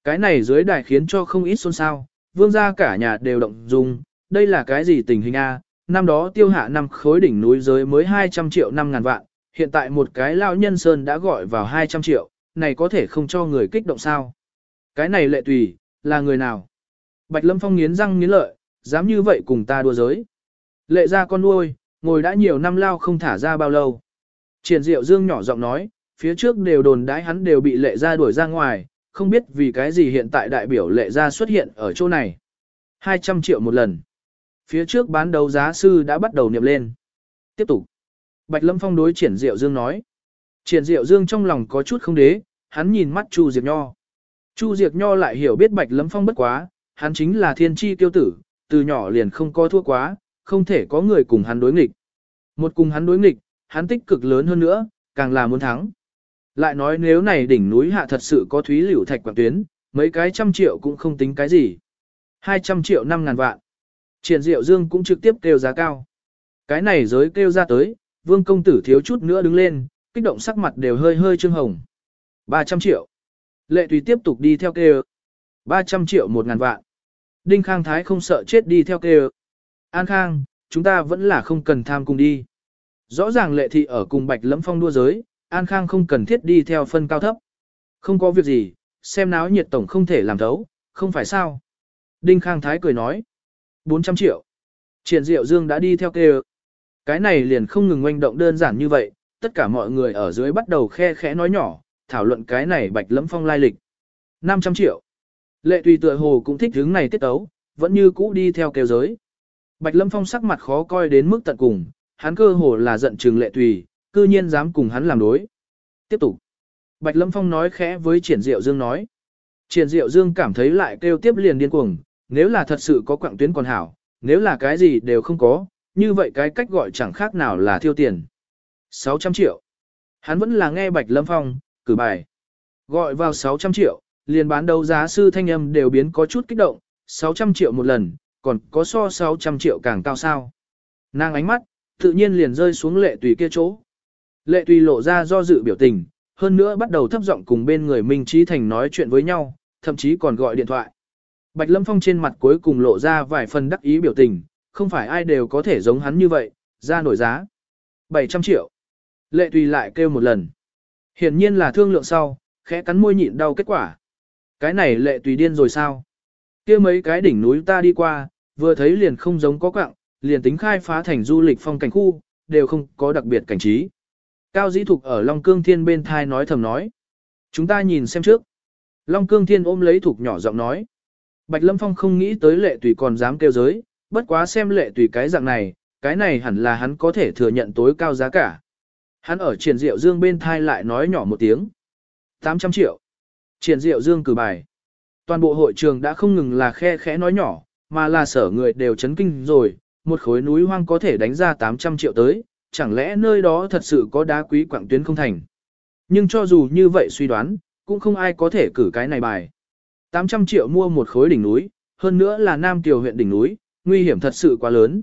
Cái này dưới đài khiến cho không ít xôn xao, vương gia cả nhà đều động dung, đây là cái gì tình hình A, năm đó tiêu hạ năm khối đỉnh núi giới mới 200 triệu năm ngàn vạn, hiện tại một cái lao nhân sơn đã gọi vào 200 triệu, này có thể không cho người kích động sao. Cái này lệ tùy, là người nào? Bạch Lâm Phong nghiến răng nghiến lợi, dám như vậy cùng ta đua giới. Lệ ra con nuôi, ngồi đã nhiều năm lao không thả ra bao lâu. Triển Diệu Dương nhỏ giọng nói, phía trước đều đồn đãi hắn đều bị lệ ra đuổi ra ngoài, không biết vì cái gì hiện tại đại biểu lệ ra xuất hiện ở chỗ này. 200 triệu một lần. Phía trước bán đấu giá sư đã bắt đầu niệm lên. Tiếp tục. Bạch Lâm Phong đối Triển Diệu Dương nói. Triển Diệu Dương trong lòng có chút không đế, hắn nhìn mắt Chu Diệp Nho. Chu Diệp Nho lại hiểu biết Bạch Lâm Phong bất quá, hắn chính là thiên chi tiêu tử, từ nhỏ liền không có thua quá, không thể có người cùng hắn đối nghịch. Một cùng hắn đối nghịch, hắn tích cực lớn hơn nữa, càng là muốn thắng. Lại nói nếu này đỉnh núi hạ thật sự có thúy liễu thạch quảng tuyến, mấy cái trăm triệu cũng không tính cái gì. 200 triệu năm ngàn vạn. Triển Diệu Dương cũng trực tiếp kêu giá cao. Cái này giới kêu ra tới, vương công tử thiếu chút nữa đứng lên, kích động sắc mặt đều hơi hơi trương hồng. 300 triệu. Lệ tùy tiếp tục đi theo kêu. 300 triệu một ngàn vạn. Đinh Khang Thái không sợ chết đi theo kêu. An Khang, chúng ta vẫn là không cần tham cùng đi. Rõ ràng lệ thị ở cùng Bạch Lẫm Phong đua giới, An Khang không cần thiết đi theo phân cao thấp. Không có việc gì, xem náo nhiệt tổng không thể làm thấu, không phải sao. Đinh Khang Thái cười nói. 400 triệu. Triển Diệu Dương đã đi theo kêu. Cái này liền không ngừng oanh động đơn giản như vậy, tất cả mọi người ở dưới bắt đầu khe khẽ nói nhỏ, thảo luận cái này Bạch Lẫm Phong lai lịch. 500 triệu. Lệ tùy tựa hồ cũng thích hướng này tiết tấu, vẫn như cũ đi theo kêu giới. Bạch Lâm Phong sắc mặt khó coi đến mức tận cùng, hắn cơ hồ là giận trừng lệ tùy, cư nhiên dám cùng hắn làm đối. Tiếp tục. Bạch Lâm Phong nói khẽ với Triển Diệu Dương nói. Triển Diệu Dương cảm thấy lại kêu tiếp liền điên cuồng, nếu là thật sự có quạng tuyến còn hảo, nếu là cái gì đều không có, như vậy cái cách gọi chẳng khác nào là thiêu tiền. 600 triệu. Hắn vẫn là nghe Bạch Lâm Phong, cử bài. Gọi vào 600 triệu, liền bán đấu giá sư thanh âm đều biến có chút kích động, 600 triệu một lần, còn có so 600 triệu càng cao sao. Nàng ánh mắt, tự nhiên liền rơi xuống lệ tùy kia chỗ. Lệ tùy lộ ra do dự biểu tình, hơn nữa bắt đầu thấp giọng cùng bên người Minh Trí Thành nói chuyện với nhau, thậm chí còn gọi điện thoại. Bạch Lâm Phong trên mặt cuối cùng lộ ra vài phần đắc ý biểu tình, không phải ai đều có thể giống hắn như vậy, ra nổi giá. 700 triệu. Lệ tùy lại kêu một lần. Hiển nhiên là thương lượng sau, khẽ cắn môi nhịn đau kết quả. Cái này lệ tùy điên rồi sao? kia mấy cái đỉnh núi ta đi qua, vừa thấy liền không giống có quạng, liền tính khai phá thành du lịch phong cảnh khu, đều không có đặc biệt cảnh trí. Cao dĩ thục ở Long Cương Thiên bên thai nói thầm nói. Chúng ta nhìn xem trước. Long Cương Thiên ôm lấy thục nhỏ giọng nói. Bạch Lâm Phong không nghĩ tới lệ tùy còn dám kêu giới, bất quá xem lệ tùy cái dạng này, cái này hẳn là hắn có thể thừa nhận tối cao giá cả. Hắn ở triển diệu dương bên thai lại nói nhỏ một tiếng. 800 triệu. Triển diệu dương cử bài. Toàn bộ hội trường đã không ngừng là khe khẽ nói nhỏ, mà là sở người đều chấn kinh rồi, một khối núi hoang có thể đánh ra 800 triệu tới, chẳng lẽ nơi đó thật sự có đá quý quảng tuyến không thành. Nhưng cho dù như vậy suy đoán, cũng không ai có thể cử cái này bài. 800 triệu mua một khối đỉnh núi, hơn nữa là Nam Kiều huyện đỉnh núi, nguy hiểm thật sự quá lớn.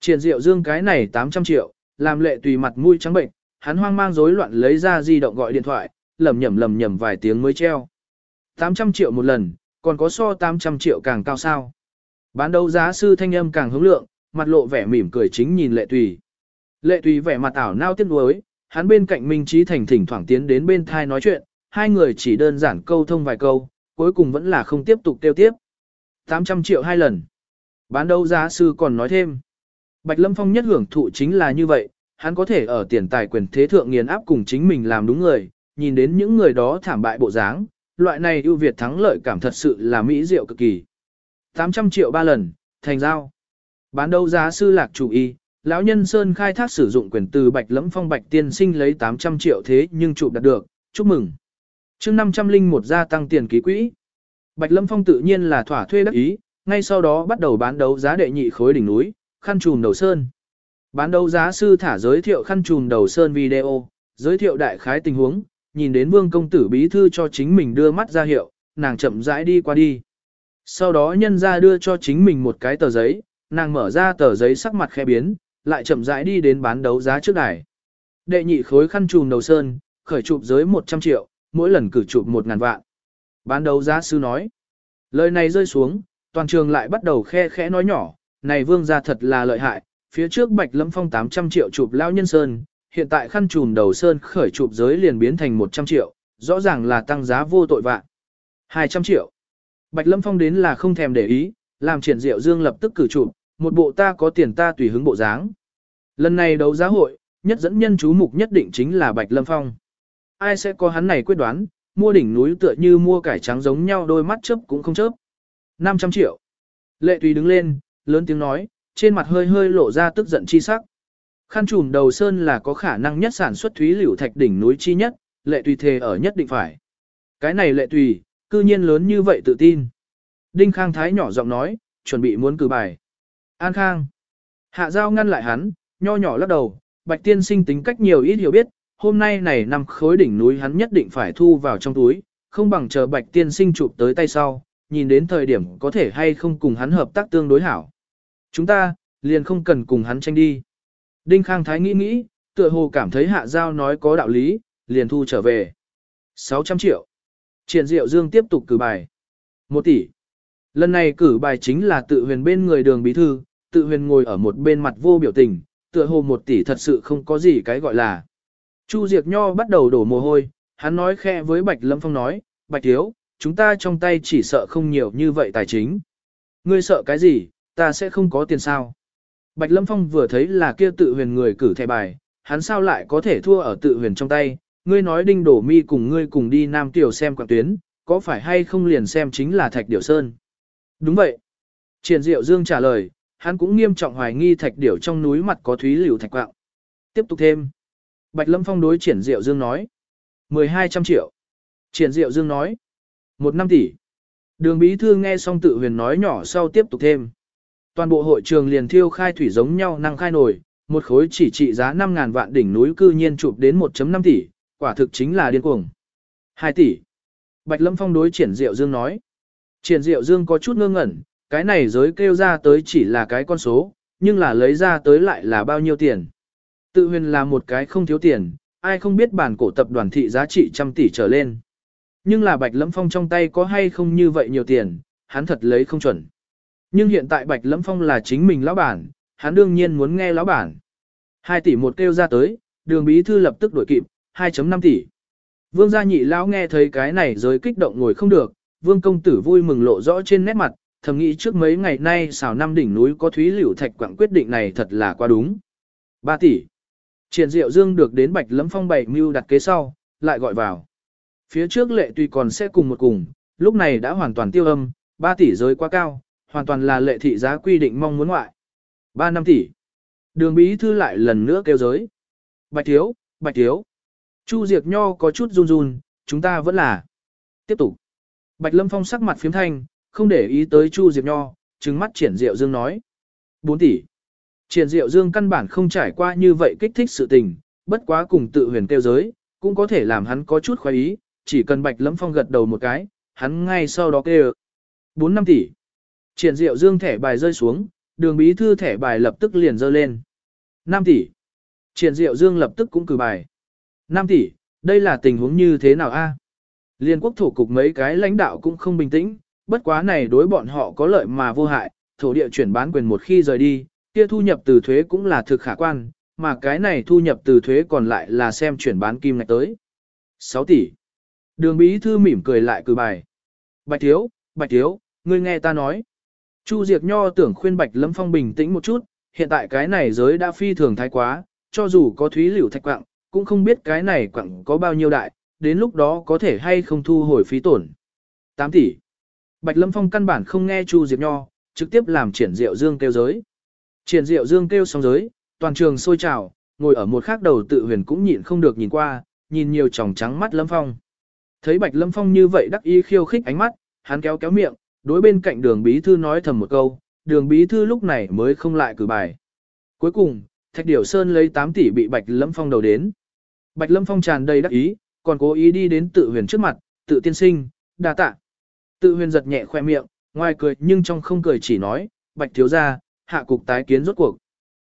Triển diệu dương cái này 800 triệu, làm lệ tùy mặt mũi trắng bệnh, hắn hoang mang rối loạn lấy ra di động gọi điện thoại, lầm nhầm lầm nhầm vài tiếng mới treo. 800 triệu một lần, còn có so 800 triệu càng cao sao. Bán đấu giá sư thanh âm càng hướng lượng, mặt lộ vẻ mỉm cười chính nhìn lệ tùy. Lệ tùy vẻ mặt ảo nao tiếc nuối, hắn bên cạnh Minh Trí Thành thỉnh thoảng tiến đến bên thai nói chuyện, hai người chỉ đơn giản câu thông vài câu, cuối cùng vẫn là không tiếp tục tiêu tiếp. 800 triệu hai lần. Bán đấu giá sư còn nói thêm. Bạch Lâm Phong nhất hưởng thụ chính là như vậy, hắn có thể ở tiền tài quyền thế thượng nghiền áp cùng chính mình làm đúng người, nhìn đến những người đó thảm bại bộ dáng, loại này ưu việt thắng lợi cảm thật sự là mỹ diệu cực kỳ. 800 triệu ba lần, thành giao. Bán đấu giá sư lạc chủ y, lão nhân Sơn khai thác sử dụng quyền từ Bạch Lẫm Phong Bạch tiên sinh lấy 800 triệu thế nhưng chụp đạt được, chúc mừng. Chương 501 gia tăng tiền ký quỹ. Bạch Lâm Phong tự nhiên là thỏa thuê đắc ý, ngay sau đó bắt đầu bán đấu giá đệ nhị khối đỉnh núi, khăn trùm đầu sơn. Bán đấu giá sư thả giới thiệu khăn trùm đầu sơn video, giới thiệu đại khái tình huống, nhìn đến vương công tử bí thư cho chính mình đưa mắt ra hiệu, nàng chậm rãi đi qua đi. Sau đó nhân ra đưa cho chính mình một cái tờ giấy, nàng mở ra tờ giấy sắc mặt khẽ biến, lại chậm rãi đi đến bán đấu giá trước đài. Đệ nhị khối khăn trùm đầu sơn, khởi chụp giới 100 triệu, mỗi lần cử chụp 1.000 vạn. Bán đấu giá sư nói. Lời này rơi xuống, toàn trường lại bắt đầu khe khẽ nói nhỏ, này vương gia thật là lợi hại, phía trước bạch lâm phong 800 triệu chụp lao nhân sơn, hiện tại khăn trùm đầu sơn khởi chụp giới liền biến thành 100 triệu, rõ ràng là tăng giá vô tội vạn. 200 triệu. Bạch lâm phong đến là không thèm để ý, làm triển diệu dương lập tức cử chụp, một bộ ta có tiền ta tùy hứng bộ dáng. Lần này đấu giá hội, nhất dẫn nhân chú mục nhất định chính là Bạch Lâm Phong. Ai sẽ có hắn này quyết đoán, mua đỉnh núi tựa như mua cải trắng giống nhau đôi mắt chớp cũng không chớp. 500 triệu. Lệ Tùy đứng lên, lớn tiếng nói, trên mặt hơi hơi lộ ra tức giận chi sắc. Khăn trùm đầu sơn là có khả năng nhất sản xuất thúy liễu thạch đỉnh núi chi nhất, lệ tùy thề ở nhất định phải. Cái này lệ tùy, cư nhiên lớn như vậy tự tin. Đinh Khang Thái nhỏ giọng nói, chuẩn bị muốn cử bài. An Khang. Hạ Giao ngăn lại hắn, nho nhỏ lắc đầu, Bạch Tiên sinh tính cách nhiều ít hiểu biết, hôm nay này nằm khối đỉnh núi hắn nhất định phải thu vào trong túi, không bằng chờ Bạch Tiên sinh chụp tới tay sau, nhìn đến thời điểm có thể hay không cùng hắn hợp tác tương đối hảo. Chúng ta, liền không cần cùng hắn tranh đi. Đinh Khang Thái nghĩ nghĩ, tựa hồ cảm thấy Hạ Giao nói có đạo lý, liền thu trở về. 600 triệu. Triển Diệu Dương tiếp tục cử bài. 1 tỷ. Lần này cử bài chính là tự huyền bên người đường bí thư, tự huyền ngồi ở một bên mặt vô biểu tình, tựa hồ một tỷ thật sự không có gì cái gọi là. Chu Diệc Nho bắt đầu đổ mồ hôi, hắn nói khe với Bạch Lâm Phong nói, Bạch Thiếu, chúng ta trong tay chỉ sợ không nhiều như vậy tài chính. Ngươi sợ cái gì, ta sẽ không có tiền sao. Bạch Lâm Phong vừa thấy là kia tự huyền người cử thẻ bài, hắn sao lại có thể thua ở tự huyền trong tay, ngươi nói đinh đổ mi cùng ngươi cùng đi Nam Tiểu xem quảng tuyến, có phải hay không liền xem chính là Thạch Điểu Sơn. Đúng vậy. Triển Diệu Dương trả lời, hắn cũng nghiêm trọng hoài nghi Thạch Điểu trong núi mặt có thúy liều thạch quạng. Tiếp tục thêm. Bạch Lâm Phong đối Triển Diệu Dương nói. 1200 triệu. Triển Diệu Dương nói. 1 năm tỷ. Đường bí thư nghe xong tự huyền nói nhỏ sau tiếp tục thêm. Toàn bộ hội trường liền thiêu khai thủy giống nhau năng khai nổi, một khối chỉ trị giá 5.000 vạn đỉnh núi cư nhiên chụp đến 1.5 tỷ, quả thực chính là điên cuồng. 2 tỷ. Bạch Lâm Phong đối triển diệu dương nói. Triển diệu dương có chút ngơ ngẩn, cái này giới kêu ra tới chỉ là cái con số, nhưng là lấy ra tới lại là bao nhiêu tiền. Tự huyền là một cái không thiếu tiền, ai không biết bản cổ tập đoàn thị giá trị trăm tỷ trở lên. Nhưng là Bạch Lâm Phong trong tay có hay không như vậy nhiều tiền, hắn thật lấy không chuẩn. Nhưng hiện tại Bạch Lâm Phong là chính mình lão bản, hắn đương nhiên muốn nghe lão bản. 2 tỷ một kêu ra tới, đường bí thư lập tức đổi kịp, 2.5 tỷ. Vương gia nhị lão nghe thấy cái này rồi kích động ngồi không được, vương công tử vui mừng lộ rõ trên nét mặt, thầm nghĩ trước mấy ngày nay xào năm đỉnh núi có thúy liễu thạch quảng quyết định này thật là quá đúng. 3 tỷ. Triển diệu dương được đến bạch lâm phong bảy mưu đặt kế sau, lại gọi vào. Phía trước lệ tùy còn sẽ cùng một cùng, lúc này đã hoàn toàn tiêu âm, 3 tỷ giới quá cao, hoàn toàn là lệ thị giá quy định mong muốn ngoại. 3 năm tỷ. Đường bí thư lại lần nữa kêu giới. Bạch thiếu, bạch thiếu. Chu Diệp Nho có chút run run, chúng ta vẫn là. Tiếp tục. Bạch Lâm Phong sắc mặt phiếm thanh, không để ý tới Chu Diệp Nho, trừng mắt triển diệu dương nói. 4 tỷ. Triển diệu dương căn bản không trải qua như vậy kích thích sự tình, bất quá cùng tự huyền kêu giới, cũng có thể làm hắn có chút khoái ý, chỉ cần Bạch Lâm Phong gật đầu một cái, hắn ngay sau đó kêu. 4 năm tỷ. Triển diệu dương thẻ bài rơi xuống, đường bí thư thẻ bài lập tức liền dơ lên. 5 tỷ. Triển diệu dương lập tức cũng cử bài. 5 tỷ, đây là tình huống như thế nào a? Liên quốc thổ cục mấy cái lãnh đạo cũng không bình tĩnh, bất quá này đối bọn họ có lợi mà vô hại, thổ địa chuyển bán quyền một khi rời đi, kia thu nhập từ thuế cũng là thực khả quan, mà cái này thu nhập từ thuế còn lại là xem chuyển bán kim ngạch tới. 6 tỷ. Đường bí thư mỉm cười lại cử bài. Bạch thiếu, bạch thiếu, ngươi nghe ta nói. Chu Diệp Nho tưởng khuyên Bạch Lâm Phong bình tĩnh một chút, hiện tại cái này giới đã phi thường thái quá, cho dù có thúy liễu thạch quặng, cũng không biết cái này quặng có bao nhiêu đại, đến lúc đó có thể hay không thu hồi phí tổn. 8 tỷ. Bạch Lâm Phong căn bản không nghe Chu Diệp Nho, trực tiếp làm triển diệu dương kêu giới. Triển diệu dương kêu xong giới, toàn trường sôi trào, ngồi ở một khác đầu tự huyền cũng nhịn không được nhìn qua, nhìn nhiều tròng trắng mắt Lâm Phong. Thấy Bạch Lâm Phong như vậy đắc ý khiêu khích ánh mắt, hắn kéo kéo miệng, đối bên cạnh đường bí thư nói thầm một câu, đường bí thư lúc này mới không lại cử bài. Cuối cùng, Thạch Điểu Sơn lấy 8 tỷ bị Bạch Lâm Phong đầu đến. Bạch Lâm Phong tràn đầy đắc ý, còn cố ý đi đến tự huyền trước mặt, tự tiên sinh, đa tạ. Tự huyền giật nhẹ khoe miệng, ngoài cười nhưng trong không cười chỉ nói, Bạch thiếu gia, hạ cục tái kiến rốt cuộc.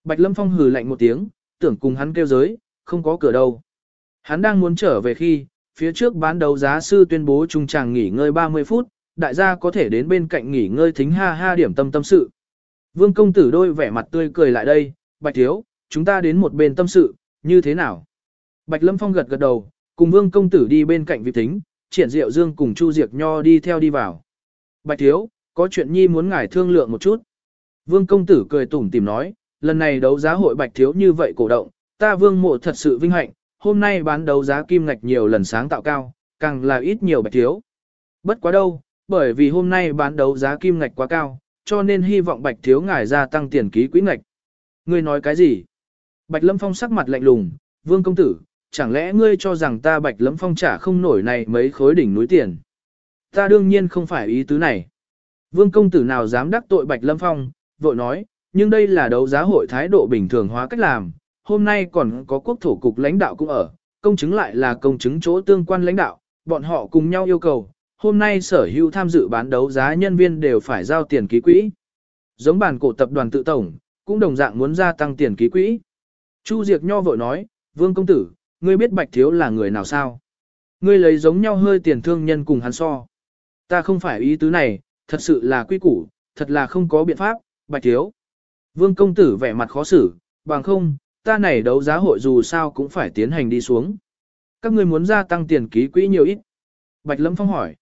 Bạch Lâm Phong hừ lạnh một tiếng, tưởng cùng hắn kêu giới, không có cửa đâu. Hắn đang muốn trở về khi, phía trước bán đấu giá sư tuyên bố trung tràng nghỉ ngơi 30 phút, đại gia có thể đến bên cạnh nghỉ ngơi thính ha ha điểm tâm tâm sự. Vương công tử đôi vẻ mặt tươi cười lại đây, Bạch thiếu, chúng ta đến một bên tâm sự, như thế nào? Bạch Lâm Phong gật gật đầu, cùng Vương công tử đi bên cạnh vị tính, triển diệu dương cùng Chu Diệt Nho đi theo đi vào. Bạch thiếu, có chuyện nhi muốn ngài thương lượng một chút. Vương công tử cười tủm tìm nói, lần này đấu giá hội Bạch thiếu như vậy cổ động, ta Vương mộ thật sự vinh hạnh, hôm nay bán đấu giá kim ngạch nhiều lần sáng tạo cao, càng là ít nhiều Bạch thiếu. Bất quá đâu, bởi vì hôm nay bán đấu giá kim ngạch quá cao, cho nên hy vọng Bạch thiếu ngài gia tăng tiền ký quỹ ngạch. Ngươi nói cái gì? Bạch Lâm Phong sắc mặt lạnh lùng, Vương công tử, chẳng lẽ ngươi cho rằng ta bạch Lâm phong trả không nổi này mấy khối đỉnh núi tiền. Ta đương nhiên không phải ý tứ này. Vương công tử nào dám đắc tội bạch lâm phong, vội nói, nhưng đây là đấu giá hội thái độ bình thường hóa cách làm, hôm nay còn có quốc thổ cục lãnh đạo cũng ở, công chứng lại là công chứng chỗ tương quan lãnh đạo, bọn họ cùng nhau yêu cầu, hôm nay sở hữu tham dự bán đấu giá nhân viên đều phải giao tiền ký quỹ. Giống bản cổ tập đoàn tự tổng, cũng đồng dạng muốn gia tăng tiền ký quỹ. Chu Diệc Nho vội nói, Vương công tử, ngươi biết bạch thiếu là người nào sao? Ngươi lấy giống nhau hơi tiền thương nhân cùng hắn so. Ta không phải ý tứ này, thật sự là quy củ, thật là không có biện pháp, bạch thiếu. Vương công tử vẻ mặt khó xử, bằng không, ta này đấu giá hội dù sao cũng phải tiến hành đi xuống. Các ngươi muốn gia tăng tiền ký quỹ nhiều ít. Bạch Lâm Phong hỏi.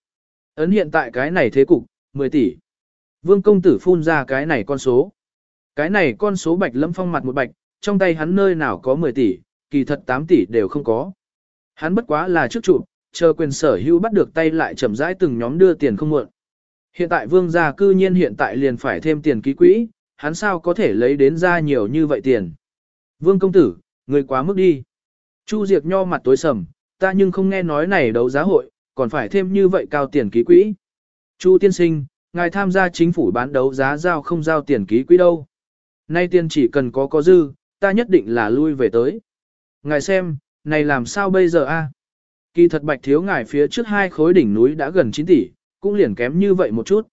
Ấn hiện tại cái này thế cục, 10 tỷ. Vương công tử phun ra cái này con số. Cái này con số Bạch Lâm Phong mặt một bạch, trong tay hắn nơi nào có 10 tỷ, kỳ thật 8 tỷ đều không có. Hắn bất quá là trước trụ, chờ quyền sở hữu bắt được tay lại chậm rãi từng nhóm đưa tiền không muộn. Hiện tại vương gia cư nhiên hiện tại liền phải thêm tiền ký quỹ, hắn sao có thể lấy đến ra nhiều như vậy tiền. Vương công tử, người quá mức đi. Chu Diệp nho mặt tối sầm, ta nhưng không nghe nói này đấu giá hội, còn phải thêm như vậy cao tiền ký quỹ. Chu tiên sinh, ngài tham gia chính phủ bán đấu giá giao không giao tiền ký quỹ đâu. Nay tiền chỉ cần có có dư, ta nhất định là lui về tới. Ngài xem, này làm sao bây giờ a? Kỳ thật bạch thiếu ngài phía trước hai khối đỉnh núi đã gần 9 tỷ, cũng liền kém như vậy một chút.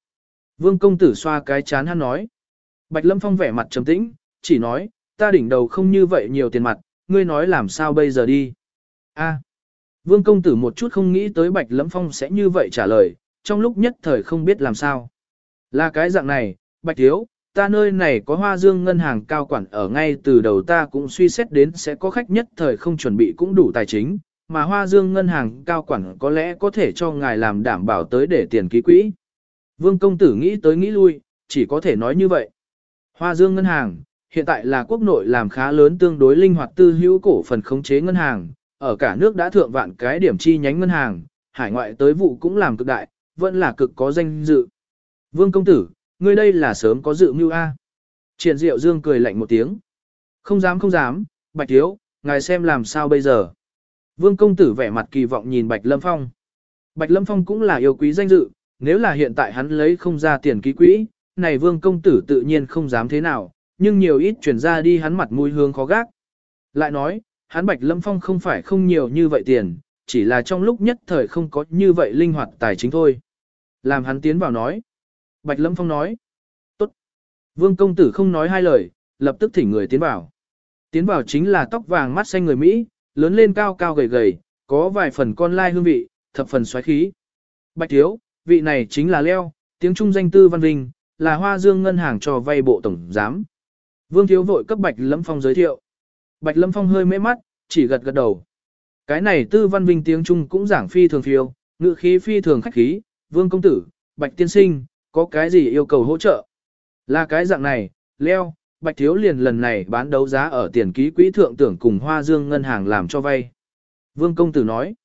Vương công tử xoa cái chán hắn nói. Bạch Lâm Phong vẻ mặt trầm tĩnh, chỉ nói, ta đỉnh đầu không như vậy nhiều tiền mặt, ngươi nói làm sao bây giờ đi. A. Vương công tử một chút không nghĩ tới Bạch lẫm Phong sẽ như vậy trả lời, trong lúc nhất thời không biết làm sao. Là cái dạng này, Bạch Thiếu, ta nơi này có hoa dương ngân hàng cao quản ở ngay từ đầu ta cũng suy xét đến sẽ có khách nhất thời không chuẩn bị cũng đủ tài chính, mà hoa dương ngân hàng cao quản có lẽ có thể cho ngài làm đảm bảo tới để tiền ký quỹ. Vương công tử nghĩ tới nghĩ lui, chỉ có thể nói như vậy. Hoa dương ngân hàng, hiện tại là quốc nội làm khá lớn tương đối linh hoạt tư hữu cổ phần khống chế ngân hàng, ở cả nước đã thượng vạn cái điểm chi nhánh ngân hàng, hải ngoại tới vụ cũng làm cực đại, vẫn là cực có danh dự. Vương công tử, ngươi đây là sớm có dự mưu A. Triển diệu dương cười lạnh một tiếng. Không dám không dám, bạch thiếu, ngài xem làm sao bây giờ. Vương công tử vẻ mặt kỳ vọng nhìn bạch lâm phong. Bạch lâm phong cũng là yêu quý danh dự, nếu là hiện tại hắn lấy không ra tiền ký quỹ, này vương công tử tự nhiên không dám thế nào, nhưng nhiều ít chuyển ra đi hắn mặt mũi hương khó gác. Lại nói, hắn bạch lâm phong không phải không nhiều như vậy tiền, chỉ là trong lúc nhất thời không có như vậy linh hoạt tài chính thôi. Làm hắn tiến vào nói. Bạch Lâm Phong nói. Tốt. Vương công tử không nói hai lời, lập tức thỉnh người tiến vào. Tiến vào chính là tóc vàng mắt xanh người Mỹ, lớn lên cao cao gầy gầy, có vài phần con lai hương vị, thập phần xoáy khí. Bạch Thiếu, vị này chính là Leo, tiếng Trung danh tư Văn Vinh, là Hoa Dương Ngân hàng cho vay bộ tổng giám. Vương Thiếu vội cấp Bạch Lâm Phong giới thiệu. Bạch Lâm Phong hơi mê mắt, chỉ gật gật đầu. Cái này tư Văn Vinh tiếng Trung cũng giảng phi thường phiêu, ngự khí phi thường khách khí, Vương Công Tử, Bạch Tiên Sinh, có cái gì yêu cầu hỗ trợ? Là cái dạng này, Leo, Bạch Thiếu liền lần này bán đấu giá ở tiền ký quỹ thượng tưởng cùng Hoa Dương ngân hàng làm cho vay. Vương Công Tử nói,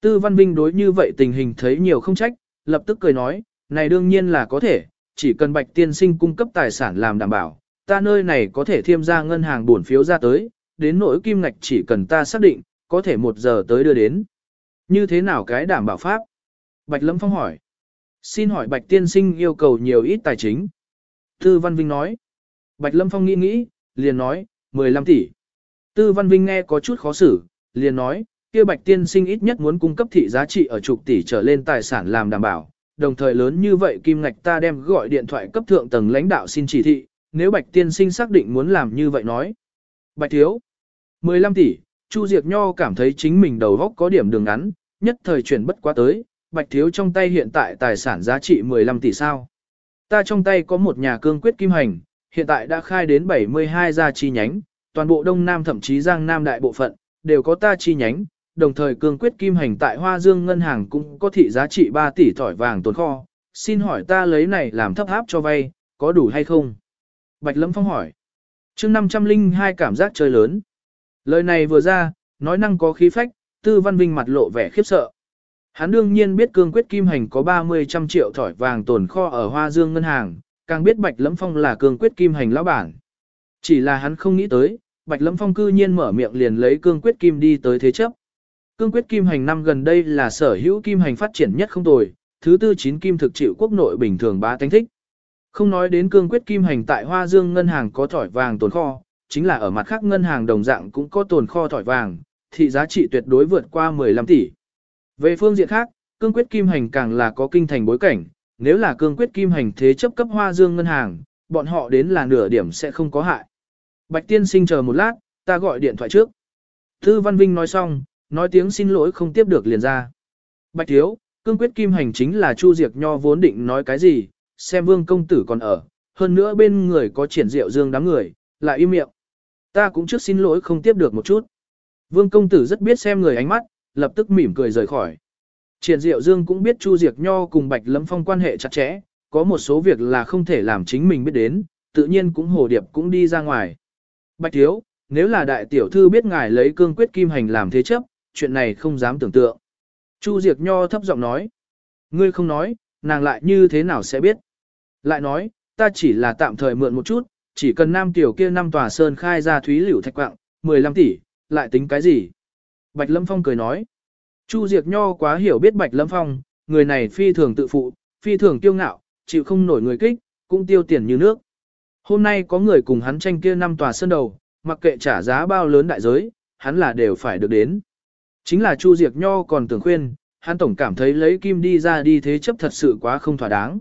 Tư Văn Vinh đối như vậy tình hình thấy nhiều không trách, lập tức cười nói, này đương nhiên là có thể, chỉ cần Bạch Tiên Sinh cung cấp tài sản làm đảm bảo, ta nơi này có thể thêm ra ngân hàng bổn phiếu ra tới, đến nỗi kim ngạch chỉ cần ta xác định, có thể một giờ tới đưa đến. Như thế nào cái đảm bảo pháp? Bạch Lâm Phong hỏi. Xin hỏi Bạch Tiên Sinh yêu cầu nhiều ít tài chính. Tư Văn Vinh nói. Bạch Lâm Phong nghĩ nghĩ, liền nói, 15 tỷ. Tư Văn Vinh nghe có chút khó xử, liền nói, kia Bạch Tiên Sinh ít nhất muốn cung cấp thị giá trị ở chục tỷ trở lên tài sản làm đảm bảo. Đồng thời lớn như vậy kim ngạch ta đem gọi điện thoại cấp thượng tầng lãnh đạo xin chỉ thị, nếu Bạch Tiên Sinh xác định muốn làm như vậy nói. Bạch Thiếu, 15 tỷ, Chu Diệp Nho cảm thấy chính mình đầu góc có điểm đường ngắn, nhất thời chuyển bất quá tới, Bạch Thiếu trong tay hiện tại tài sản giá trị 15 tỷ sao. Ta trong tay có một nhà cương quyết kim hành, hiện tại đã khai đến 72 gia chi nhánh, toàn bộ Đông Nam thậm chí Giang Nam đại bộ phận, đều có ta chi nhánh, đồng thời cương quyết kim hành tại Hoa Dương Ngân hàng cũng có thị giá trị 3 tỷ thỏi vàng tồn kho. Xin hỏi ta lấy này làm thấp áp cho vay, có đủ hay không? Bạch Lâm Phong hỏi. chương 502 cảm giác chơi lớn. Lời này vừa ra, nói năng có khí phách, Tư Văn Vinh mặt lộ vẻ khiếp sợ. Hắn đương nhiên biết cương quyết kim hành có 30 trăm triệu thỏi vàng tồn kho ở Hoa Dương Ngân hàng, càng biết Bạch Lâm Phong là cương quyết kim hành lão bản. Chỉ là hắn không nghĩ tới, Bạch Lâm Phong cư nhiên mở miệng liền lấy cương quyết kim đi tới thế chấp. Cương quyết kim hành năm gần đây là sở hữu kim hành phát triển nhất không tồi, thứ tư chín kim thực chịu quốc nội bình thường bá tánh thích. Không nói đến cương quyết kim hành tại Hoa Dương ngân hàng có thỏi vàng tồn kho, chính là ở mặt khác ngân hàng đồng dạng cũng có tồn kho thỏi vàng, thị giá trị tuyệt đối vượt qua 15 tỷ. Về phương diện khác, cương quyết kim hành càng là có kinh thành bối cảnh, nếu là cương quyết kim hành thế chấp cấp hoa dương ngân hàng, bọn họ đến là nửa điểm sẽ không có hại. Bạch tiên sinh chờ một lát, ta gọi điện thoại trước. Thư Văn Vinh nói xong, nói tiếng xin lỗi không tiếp được liền ra. Bạch thiếu, cương quyết kim hành chính là Chu diệt Nho vốn định nói cái gì, xem vương công tử còn ở, hơn nữa bên người có triển diệu dương đám người, lại im miệng. Ta cũng trước xin lỗi không tiếp được một chút. Vương công tử rất biết xem người ánh mắt, lập tức mỉm cười rời khỏi. Triển Diệu Dương cũng biết Chu Diệc Nho cùng Bạch Lâm Phong quan hệ chặt chẽ, có một số việc là không thể làm chính mình biết đến, tự nhiên cũng hồ điệp cũng đi ra ngoài. Bạch Thiếu, nếu là đại tiểu thư biết ngài lấy cương quyết kim hành làm thế chấp, chuyện này không dám tưởng tượng. Chu Diệc Nho thấp giọng nói, ngươi không nói, nàng lại như thế nào sẽ biết. Lại nói, ta chỉ là tạm thời mượn một chút, chỉ cần nam tiểu kia năm tòa sơn khai ra thúy liễu thạch quạng, 15 tỷ, lại tính cái gì. Bạch Lâm Phong cười nói. Chu Diệc Nho quá hiểu biết Bạch Lâm Phong, người này phi thường tự phụ, phi thường kiêu ngạo, chịu không nổi người kích, cũng tiêu tiền như nước. Hôm nay có người cùng hắn tranh kia năm tòa sơn đầu, mặc kệ trả giá bao lớn đại giới, hắn là đều phải được đến. Chính là Chu Diệc Nho còn tưởng khuyên, hắn tổng cảm thấy lấy kim đi ra đi thế chấp thật sự quá không thỏa đáng.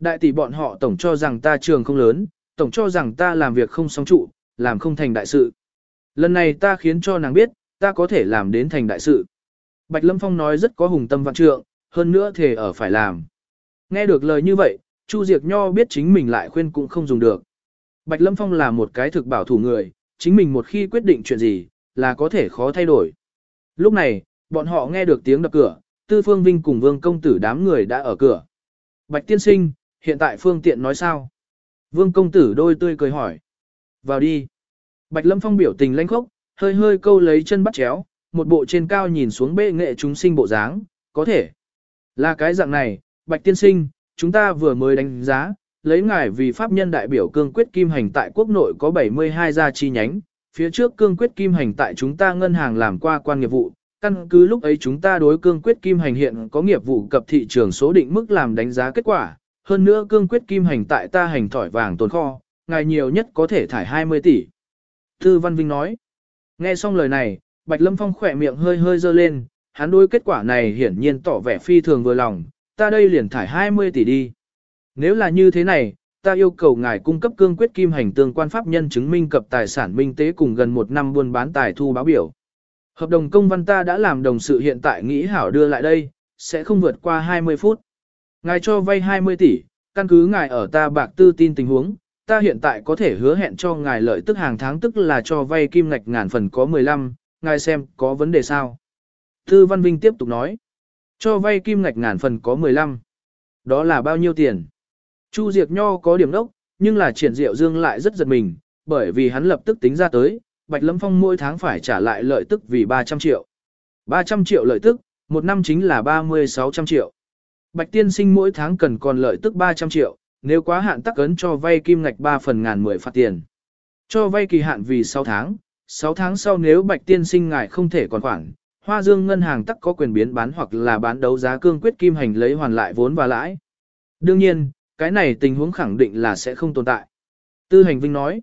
Đại tỷ bọn họ tổng cho rằng ta trường không lớn, tổng cho rằng ta làm việc không song trụ, làm không thành đại sự. Lần này ta khiến cho nàng biết, ta có thể làm đến thành đại sự. Bạch Lâm Phong nói rất có hùng tâm vạn trượng, hơn nữa thể ở phải làm. Nghe được lời như vậy, Chu Diệc Nho biết chính mình lại khuyên cũng không dùng được. Bạch Lâm Phong là một cái thực bảo thủ người, chính mình một khi quyết định chuyện gì, là có thể khó thay đổi. Lúc này, bọn họ nghe được tiếng đập cửa, Tư Phương Vinh cùng Vương Công Tử đám người đã ở cửa. Bạch Tiên Sinh, hiện tại phương tiện nói sao? Vương Công Tử đôi tươi cười hỏi. Vào đi. Bạch Lâm Phong biểu tình lãnh khốc, hơi hơi câu lấy chân bắt chéo, một bộ trên cao nhìn xuống bệ nghệ chúng sinh bộ dáng, có thể. Là cái dạng này, Bạch Tiên Sinh, chúng ta vừa mới đánh giá, lấy ngài vì pháp nhân đại biểu cương quyết kim hành tại quốc nội có 72 gia chi nhánh, phía trước cương quyết kim hành tại chúng ta ngân hàng làm qua quan nghiệp vụ, căn cứ lúc ấy chúng ta đối cương quyết kim hành hiện có nghiệp vụ cập thị trường số định mức làm đánh giá kết quả, hơn nữa cương quyết kim hành tại ta hành thỏi vàng tồn kho, ngài nhiều nhất có thể thải 20 tỷ. Tư Văn Vinh nói, nghe xong lời này, Bạch Lâm Phong khỏe miệng hơi hơi dơ lên, hắn đối kết quả này hiển nhiên tỏ vẻ phi thường vừa lòng, ta đây liền thải 20 tỷ đi. Nếu là như thế này, ta yêu cầu ngài cung cấp cương quyết kim hành tương quan pháp nhân chứng minh cập tài sản minh tế cùng gần một năm buôn bán tài thu báo biểu. Hợp đồng công văn ta đã làm đồng sự hiện tại nghĩ hảo đưa lại đây, sẽ không vượt qua 20 phút. Ngài cho vay 20 tỷ, căn cứ ngài ở ta bạc tư tin tình huống, ta hiện tại có thể hứa hẹn cho ngài lợi tức hàng tháng tức là cho vay kim ngạch ngàn phần có 15, ngài xem có vấn đề sao. Tư Văn Vinh tiếp tục nói, cho vay kim ngạch ngàn phần có 15. Đó là bao nhiêu tiền? Chu Diệc Nho có điểm đốc, nhưng là triển diệu dương lại rất giật mình, bởi vì hắn lập tức tính ra tới, Bạch Lâm Phong mỗi tháng phải trả lại lợi tức vì 300 triệu. 300 triệu lợi tức, một năm chính là 30-600 triệu. Bạch Tiên Sinh mỗi tháng cần còn lợi tức 300 triệu, nếu quá hạn tắc ấn cho vay kim ngạch 3 phần ngàn 10 phạt tiền. Cho vay kỳ hạn vì 6 tháng, 6 tháng sau nếu Bạch Tiên Sinh ngài không thể còn khoản, Hoa Dương ngân hàng tắc có quyền biến bán hoặc là bán đấu giá cương quyết kim hành lấy hoàn lại vốn và lãi. Đương nhiên, cái này tình huống khẳng định là sẽ không tồn tại. Tư hành vinh nói,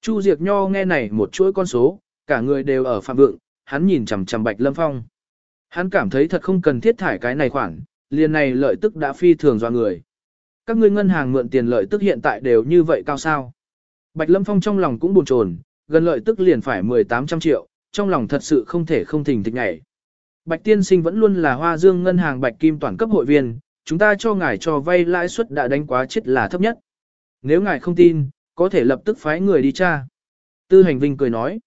Chu Diệc Nho nghe này một chuỗi con số, cả người đều ở phạm vượng, hắn nhìn chằm chằm Bạch Lâm Phong. Hắn cảm thấy thật không cần thiết thải cái này khoản, liền này lợi tức đã phi thường do người. Các ngươi ngân hàng mượn tiền lợi tức hiện tại đều như vậy cao sao. Bạch Lâm Phong trong lòng cũng buồn chồn, gần lợi tức liền phải 1800 triệu, trong lòng thật sự không thể không thỉnh thịch ngày. Bạch Tiên Sinh vẫn luôn là Hoa Dương ngân hàng Bạch Kim toàn cấp hội viên, chúng ta cho ngài cho vay lãi suất đã đánh quá chết là thấp nhất. Nếu ngài không tin, có thể lập tức phái người đi tra. Tư hành vinh cười nói.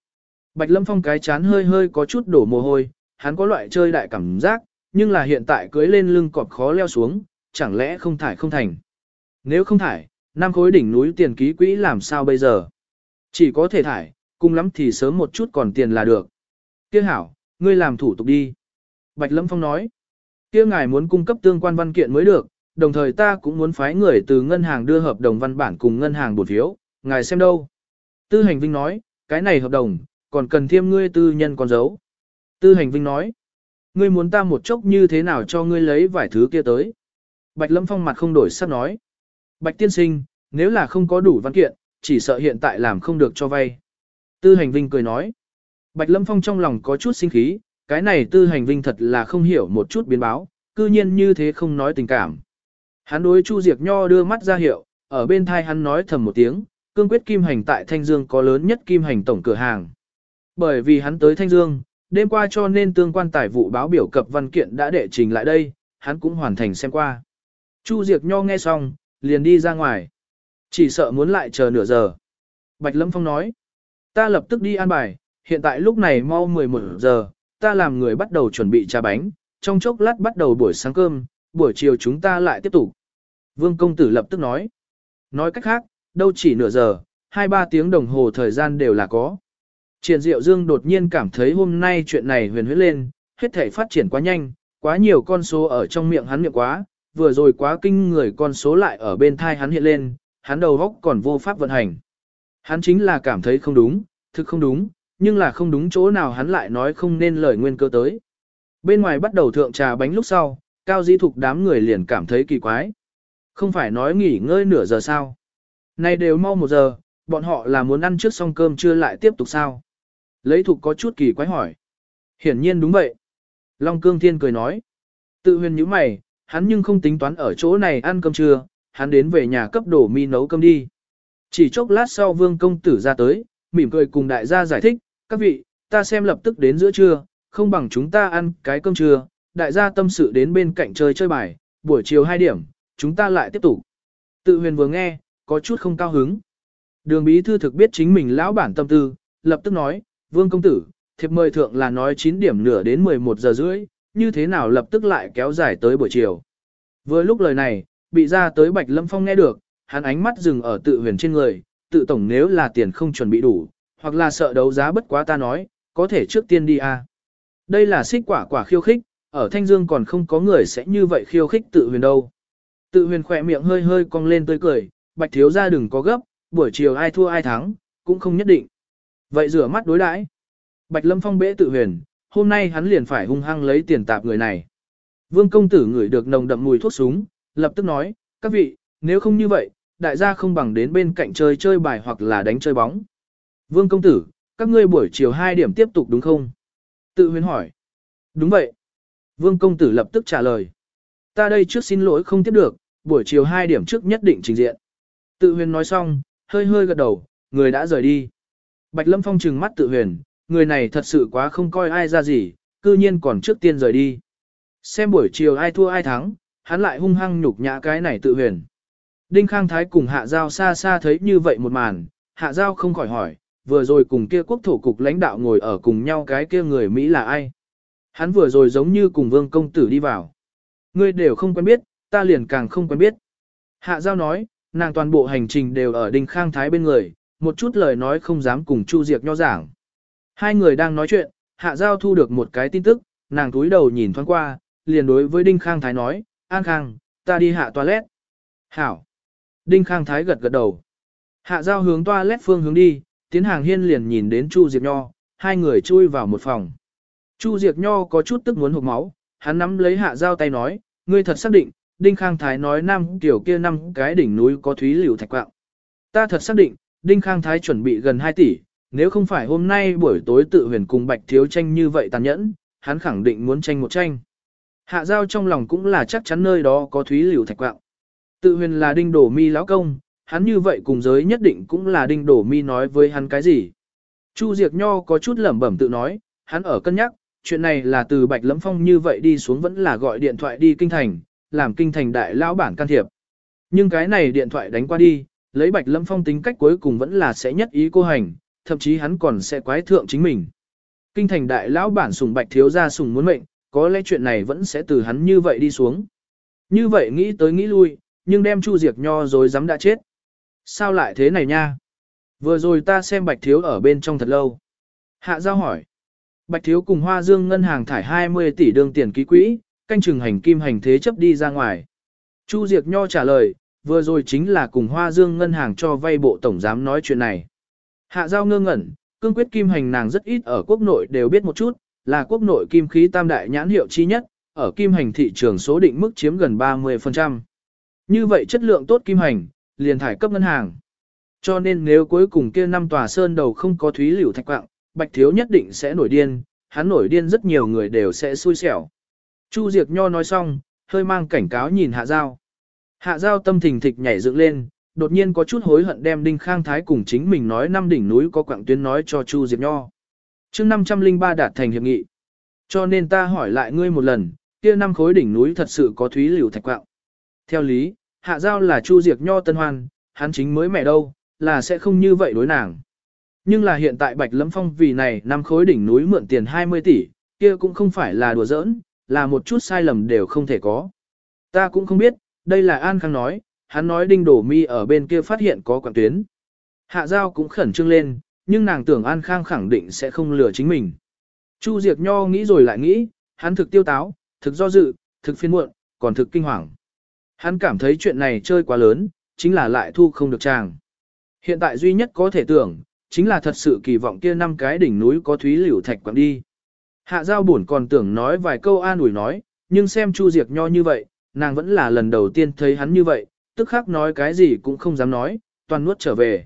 Bạch Lâm Phong cái chán hơi hơi có chút đổ mồ hôi, hắn có loại chơi đại cảm giác, nhưng là hiện tại cưới lên lưng cọp khó leo xuống, chẳng lẽ không thải không thành. Nếu không thải, năm khối đỉnh núi tiền ký quỹ làm sao bây giờ? Chỉ có thể thải, cùng lắm thì sớm một chút còn tiền là được. Kia hảo, ngươi làm thủ tục đi. Bạch Lâm Phong nói kia ngài muốn cung cấp tương quan văn kiện mới được, đồng thời ta cũng muốn phái người từ ngân hàng đưa hợp đồng văn bản cùng ngân hàng bổ phiếu, ngài xem đâu. Tư hành vinh nói, cái này hợp đồng, còn cần thêm ngươi tư nhân con dấu. Tư hành vinh nói, ngươi muốn ta một chốc như thế nào cho ngươi lấy vài thứ kia tới. Bạch Lâm Phong mặt không đổi sắc nói. Bạch tiên sinh, nếu là không có đủ văn kiện, chỉ sợ hiện tại làm không được cho vay. Tư hành vinh cười nói. Bạch Lâm Phong trong lòng có chút sinh khí, cái này tư hành vinh thật là không hiểu một chút biến báo, cư nhiên như thế không nói tình cảm. Hắn đối Chu Diệc Nho đưa mắt ra hiệu, ở bên thai hắn nói thầm một tiếng, cương quyết kim hành tại Thanh Dương có lớn nhất kim hành tổng cửa hàng. Bởi vì hắn tới Thanh Dương, đêm qua cho nên tương quan tài vụ báo biểu cập văn kiện đã đệ trình lại đây, hắn cũng hoàn thành xem qua. Chu Diệc Nho nghe xong, liền đi ra ngoài. Chỉ sợ muốn lại chờ nửa giờ. Bạch Lâm Phong nói, ta lập tức đi an bài, hiện tại lúc này mau 11 giờ, ta làm người bắt đầu chuẩn bị trà bánh, trong chốc lát bắt đầu buổi sáng cơm, buổi chiều chúng ta lại tiếp tục. Vương công tử lập tức nói. Nói cách khác, đâu chỉ nửa giờ, hai ba tiếng đồng hồ thời gian đều là có. Triển Diệu Dương đột nhiên cảm thấy hôm nay chuyện này huyền huyễn lên, hết thể phát triển quá nhanh, quá nhiều con số ở trong miệng hắn miệng quá, vừa rồi quá kinh người con số lại ở bên thai hắn hiện lên, hắn đầu góc còn vô pháp vận hành. Hắn chính là cảm thấy không đúng, thực không đúng, nhưng là không đúng chỗ nào hắn lại nói không nên lời nguyên cơ tới. Bên ngoài bắt đầu thượng trà bánh lúc sau, cao di thục đám người liền cảm thấy kỳ quái. Không phải nói nghỉ ngơi nửa giờ sao? Này đều mau một giờ, bọn họ là muốn ăn trước xong cơm chưa lại tiếp tục sao? Lấy thục có chút kỳ quái hỏi. Hiển nhiên đúng vậy. Long Cương Thiên cười nói. Tự huyền như mày, hắn nhưng không tính toán ở chỗ này ăn cơm trưa, hắn đến về nhà cấp đổ mi nấu cơm đi. Chỉ chốc lát sau vương công tử ra tới, mỉm cười cùng đại gia giải thích, các vị, ta xem lập tức đến giữa trưa, không bằng chúng ta ăn cái cơm trưa, đại gia tâm sự đến bên cạnh chơi chơi bài, buổi chiều 2 điểm, chúng ta lại tiếp tục. Tự huyền vừa nghe, có chút không cao hứng. Đường bí thư thực biết chính mình lão bản tâm tư, lập tức nói, vương công tử, thiệp mời thượng là nói 9 điểm nửa đến 11 giờ rưỡi, như thế nào lập tức lại kéo dài tới buổi chiều. Vừa lúc lời này, bị ra tới Bạch Lâm Phong nghe được, hắn ánh mắt dừng ở tự huyền trên người, tự tổng nếu là tiền không chuẩn bị đủ, hoặc là sợ đấu giá bất quá ta nói, có thể trước tiên đi à. Đây là xích quả quả khiêu khích, ở Thanh Dương còn không có người sẽ như vậy khiêu khích tự huyền đâu. Tự huyền khỏe miệng hơi hơi cong lên tươi cười, bạch thiếu ra đừng có gấp, buổi chiều ai thua ai thắng, cũng không nhất định. Vậy rửa mắt đối đãi. Bạch Lâm Phong bẽ tự huyền, hôm nay hắn liền phải hung hăng lấy tiền tạp người này. Vương công tử ngửi được nồng đậm mùi thuốc súng, lập tức nói, các vị, nếu không như vậy, đại gia không bằng đến bên cạnh chơi chơi bài hoặc là đánh chơi bóng. Vương công tử, các ngươi buổi chiều 2 điểm tiếp tục đúng không? Tự huyền hỏi. Đúng vậy. Vương công tử lập tức trả lời. Ta đây trước xin lỗi không tiếp được, buổi chiều 2 điểm trước nhất định trình diện. Tự huyền nói xong, hơi hơi gật đầu, người đã rời đi. Bạch Lâm Phong trừng mắt tự huyền, người này thật sự quá không coi ai ra gì, cư nhiên còn trước tiên rời đi. Xem buổi chiều ai thua ai thắng, hắn lại hung hăng nhục nhã cái này tự huyền. Đinh Khang Thái cùng Hạ Giao xa xa thấy như vậy một màn, Hạ Giao không khỏi hỏi, vừa rồi cùng kia quốc thổ cục lãnh đạo ngồi ở cùng nhau cái kia người Mỹ là ai? Hắn vừa rồi giống như cùng vương công tử đi vào. Ngươi đều không quen biết, ta liền càng không quen biết. Hạ Giao nói, nàng toàn bộ hành trình đều ở Đinh Khang Thái bên người, một chút lời nói không dám cùng Chu Diệp nho giảng. Hai người đang nói chuyện, Hạ Giao thu được một cái tin tức, nàng túi đầu nhìn thoáng qua, liền đối với Đinh Khang Thái nói, An Khang, ta đi hạ toilet. Hảo. Đinh Khang Thái gật gật đầu. Hạ Giao hướng toilet phương hướng đi, tiến hàng hiên liền nhìn đến Chu Diệp Nho, hai người chui vào một phòng. Chu Diệp Nho có chút tức muốn hụt máu, hắn nắm lấy Hạ Giao tay nói, ngươi thật xác định, Đinh Khang Thái nói năm tiểu kia năm cái đỉnh núi có thúy liều thạch quạng. Ta thật xác định, Đinh Khang Thái chuẩn bị gần 2 tỷ, nếu không phải hôm nay buổi tối tự huyền cùng Bạch Thiếu tranh như vậy tàn nhẫn, hắn khẳng định muốn tranh một tranh. Hạ giao trong lòng cũng là chắc chắn nơi đó có thúy liều thạch quạng. Tự huyền là đinh đổ mi lão công, hắn như vậy cùng giới nhất định cũng là đinh đổ mi nói với hắn cái gì. Chu Diệc Nho có chút lẩm bẩm tự nói, hắn ở cân nhắc, chuyện này là từ Bạch Lẫm Phong như vậy đi xuống vẫn là gọi điện thoại đi kinh thành, làm kinh thành đại lão bản can thiệp. Nhưng cái này điện thoại đánh qua đi, lấy Bạch Lâm Phong tính cách cuối cùng vẫn là sẽ nhất ý cô hành, thậm chí hắn còn sẽ quái thượng chính mình. Kinh thành đại lão bản sùng Bạch thiếu gia sùng muốn mệnh, có lẽ chuyện này vẫn sẽ từ hắn như vậy đi xuống. Như vậy nghĩ tới nghĩ lui, nhưng đem Chu diệt Nho rồi dám đã chết. Sao lại thế này nha? Vừa rồi ta xem Bạch Thiếu ở bên trong thật lâu. Hạ giao hỏi. Bạch Thiếu cùng Hoa Dương ngân hàng thải 20 tỷ đương tiền ký quỹ, canh chừng hành kim hành thế chấp đi ra ngoài. Chu diệt Nho trả lời, vừa rồi chính là cùng Hoa Dương ngân hàng cho vay bộ tổng giám nói chuyện này. Hạ giao ngơ ngẩn, cương quyết kim hành nàng rất ít ở quốc nội đều biết một chút, là quốc nội kim khí tam đại nhãn hiệu chi nhất, ở kim hành thị trường số định mức chiếm gần 30%. Như vậy chất lượng tốt kim hành, liền thải cấp ngân hàng. Cho nên nếu cuối cùng kia năm tòa sơn đầu không có thúy liễu thạch quạng, bạch thiếu nhất định sẽ nổi điên, hắn nổi điên rất nhiều người đều sẽ xui xẻo. Chu Diệc Nho nói xong, hơi mang cảnh cáo nhìn Hạ Giao. Hạ Giao tâm thình thịch nhảy dựng lên, đột nhiên có chút hối hận đem Đinh Khang Thái cùng chính mình nói năm đỉnh núi có quạng tuyến nói cho Chu Diệp Nho. chương 503 đạt thành hiệp nghị. Cho nên ta hỏi lại ngươi một lần, kia năm khối đỉnh núi thật sự có thúy liễu thạch quạng. Theo lý, Hạ Giao là Chu Diệp Nho tân hoan, hắn chính mới mẹ đâu, là sẽ không như vậy đối nàng. Nhưng là hiện tại Bạch Lâm Phong vì này năm khối đỉnh núi mượn tiền 20 tỷ, kia cũng không phải là đùa giỡn, là một chút sai lầm đều không thể có. Ta cũng không biết, đây là An Khang nói, hắn nói đinh đổ mi ở bên kia phát hiện có quản tuyến. Hạ Giao cũng khẩn trương lên, nhưng nàng tưởng An Khang khẳng định sẽ không lừa chính mình. Chu Diệp Nho nghĩ rồi lại nghĩ, hắn thực tiêu táo, thực do dự, thực phiên muộn, còn thực kinh hoàng. Hắn cảm thấy chuyện này chơi quá lớn, chính là lại thu không được chàng. Hiện tại duy nhất có thể tưởng, chính là thật sự kỳ vọng kia năm cái đỉnh núi có thúy liễu thạch quặng đi. Hạ giao buồn còn tưởng nói vài câu an ủi nói, nhưng xem Chu Diệp Nho như vậy, nàng vẫn là lần đầu tiên thấy hắn như vậy, tức khắc nói cái gì cũng không dám nói, toàn nuốt trở về.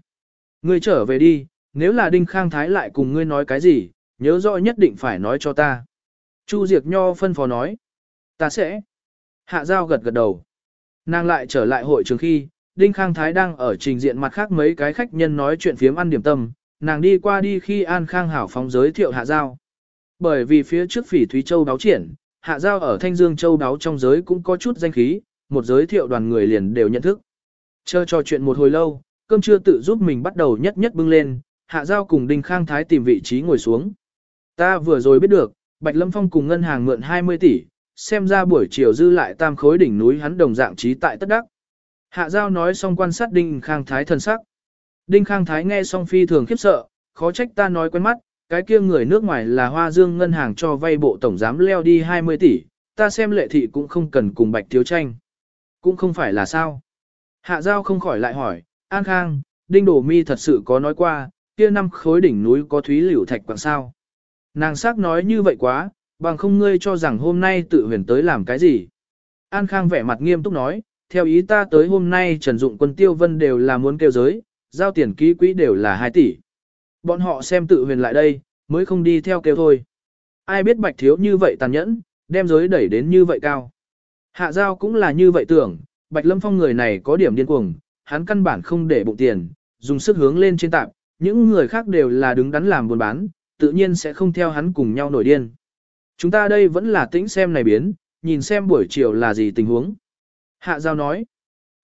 Ngươi trở về đi, nếu là Đinh Khang Thái lại cùng ngươi nói cái gì, nhớ rõ nhất định phải nói cho ta. Chu Diệc Nho phân phó nói. Ta sẽ. Hạ Giao gật gật đầu. Nàng lại trở lại hội trường khi, Đinh Khang Thái đang ở trình diện mặt khác mấy cái khách nhân nói chuyện phiếm ăn điểm tâm, nàng đi qua đi khi An Khang Hảo phóng giới thiệu Hạ Giao. Bởi vì phía trước phỉ Thúy Châu báo triển, Hạ Giao ở Thanh Dương Châu đáo trong giới cũng có chút danh khí, một giới thiệu đoàn người liền đều nhận thức. Chờ trò chuyện một hồi lâu, cơm trưa tự giúp mình bắt đầu nhất nhất bưng lên, Hạ Giao cùng Đinh Khang Thái tìm vị trí ngồi xuống. Ta vừa rồi biết được, Bạch Lâm Phong cùng ngân hàng mượn 20 tỷ, xem ra buổi chiều dư lại tam khối đỉnh núi hắn đồng dạng trí tại tất đắc. Hạ Giao nói xong quan sát Đinh Khang Thái thân sắc. Đinh Khang Thái nghe xong phi thường khiếp sợ, khó trách ta nói quen mắt, cái kia người nước ngoài là Hoa Dương ngân hàng cho vay bộ tổng giám leo đi 20 tỷ, ta xem lệ thị cũng không cần cùng Bạch Thiếu Tranh. Cũng không phải là sao. Hạ Giao không khỏi lại hỏi, An Khang, Đinh Đổ Mi thật sự có nói qua, kia năm khối đỉnh núi có thúy liễu thạch quảng sao. Nàng sắc nói như vậy quá, bằng không ngươi cho rằng hôm nay tự huyền tới làm cái gì. An Khang vẻ mặt nghiêm túc nói, theo ý ta tới hôm nay Trần Dụng quân tiêu vân đều là muốn kêu giới, giao tiền ký quỹ đều là 2 tỷ. Bọn họ xem tự huyền lại đây, mới không đi theo kêu thôi. Ai biết bạch thiếu như vậy tàn nhẫn, đem giới đẩy đến như vậy cao. Hạ giao cũng là như vậy tưởng, bạch lâm phong người này có điểm điên cuồng, hắn căn bản không để bụng tiền, dùng sức hướng lên trên tạp, những người khác đều là đứng đắn làm buôn bán, tự nhiên sẽ không theo hắn cùng nhau nổi điên. Chúng ta đây vẫn là tĩnh xem này biến, nhìn xem buổi chiều là gì tình huống. Hạ giao nói,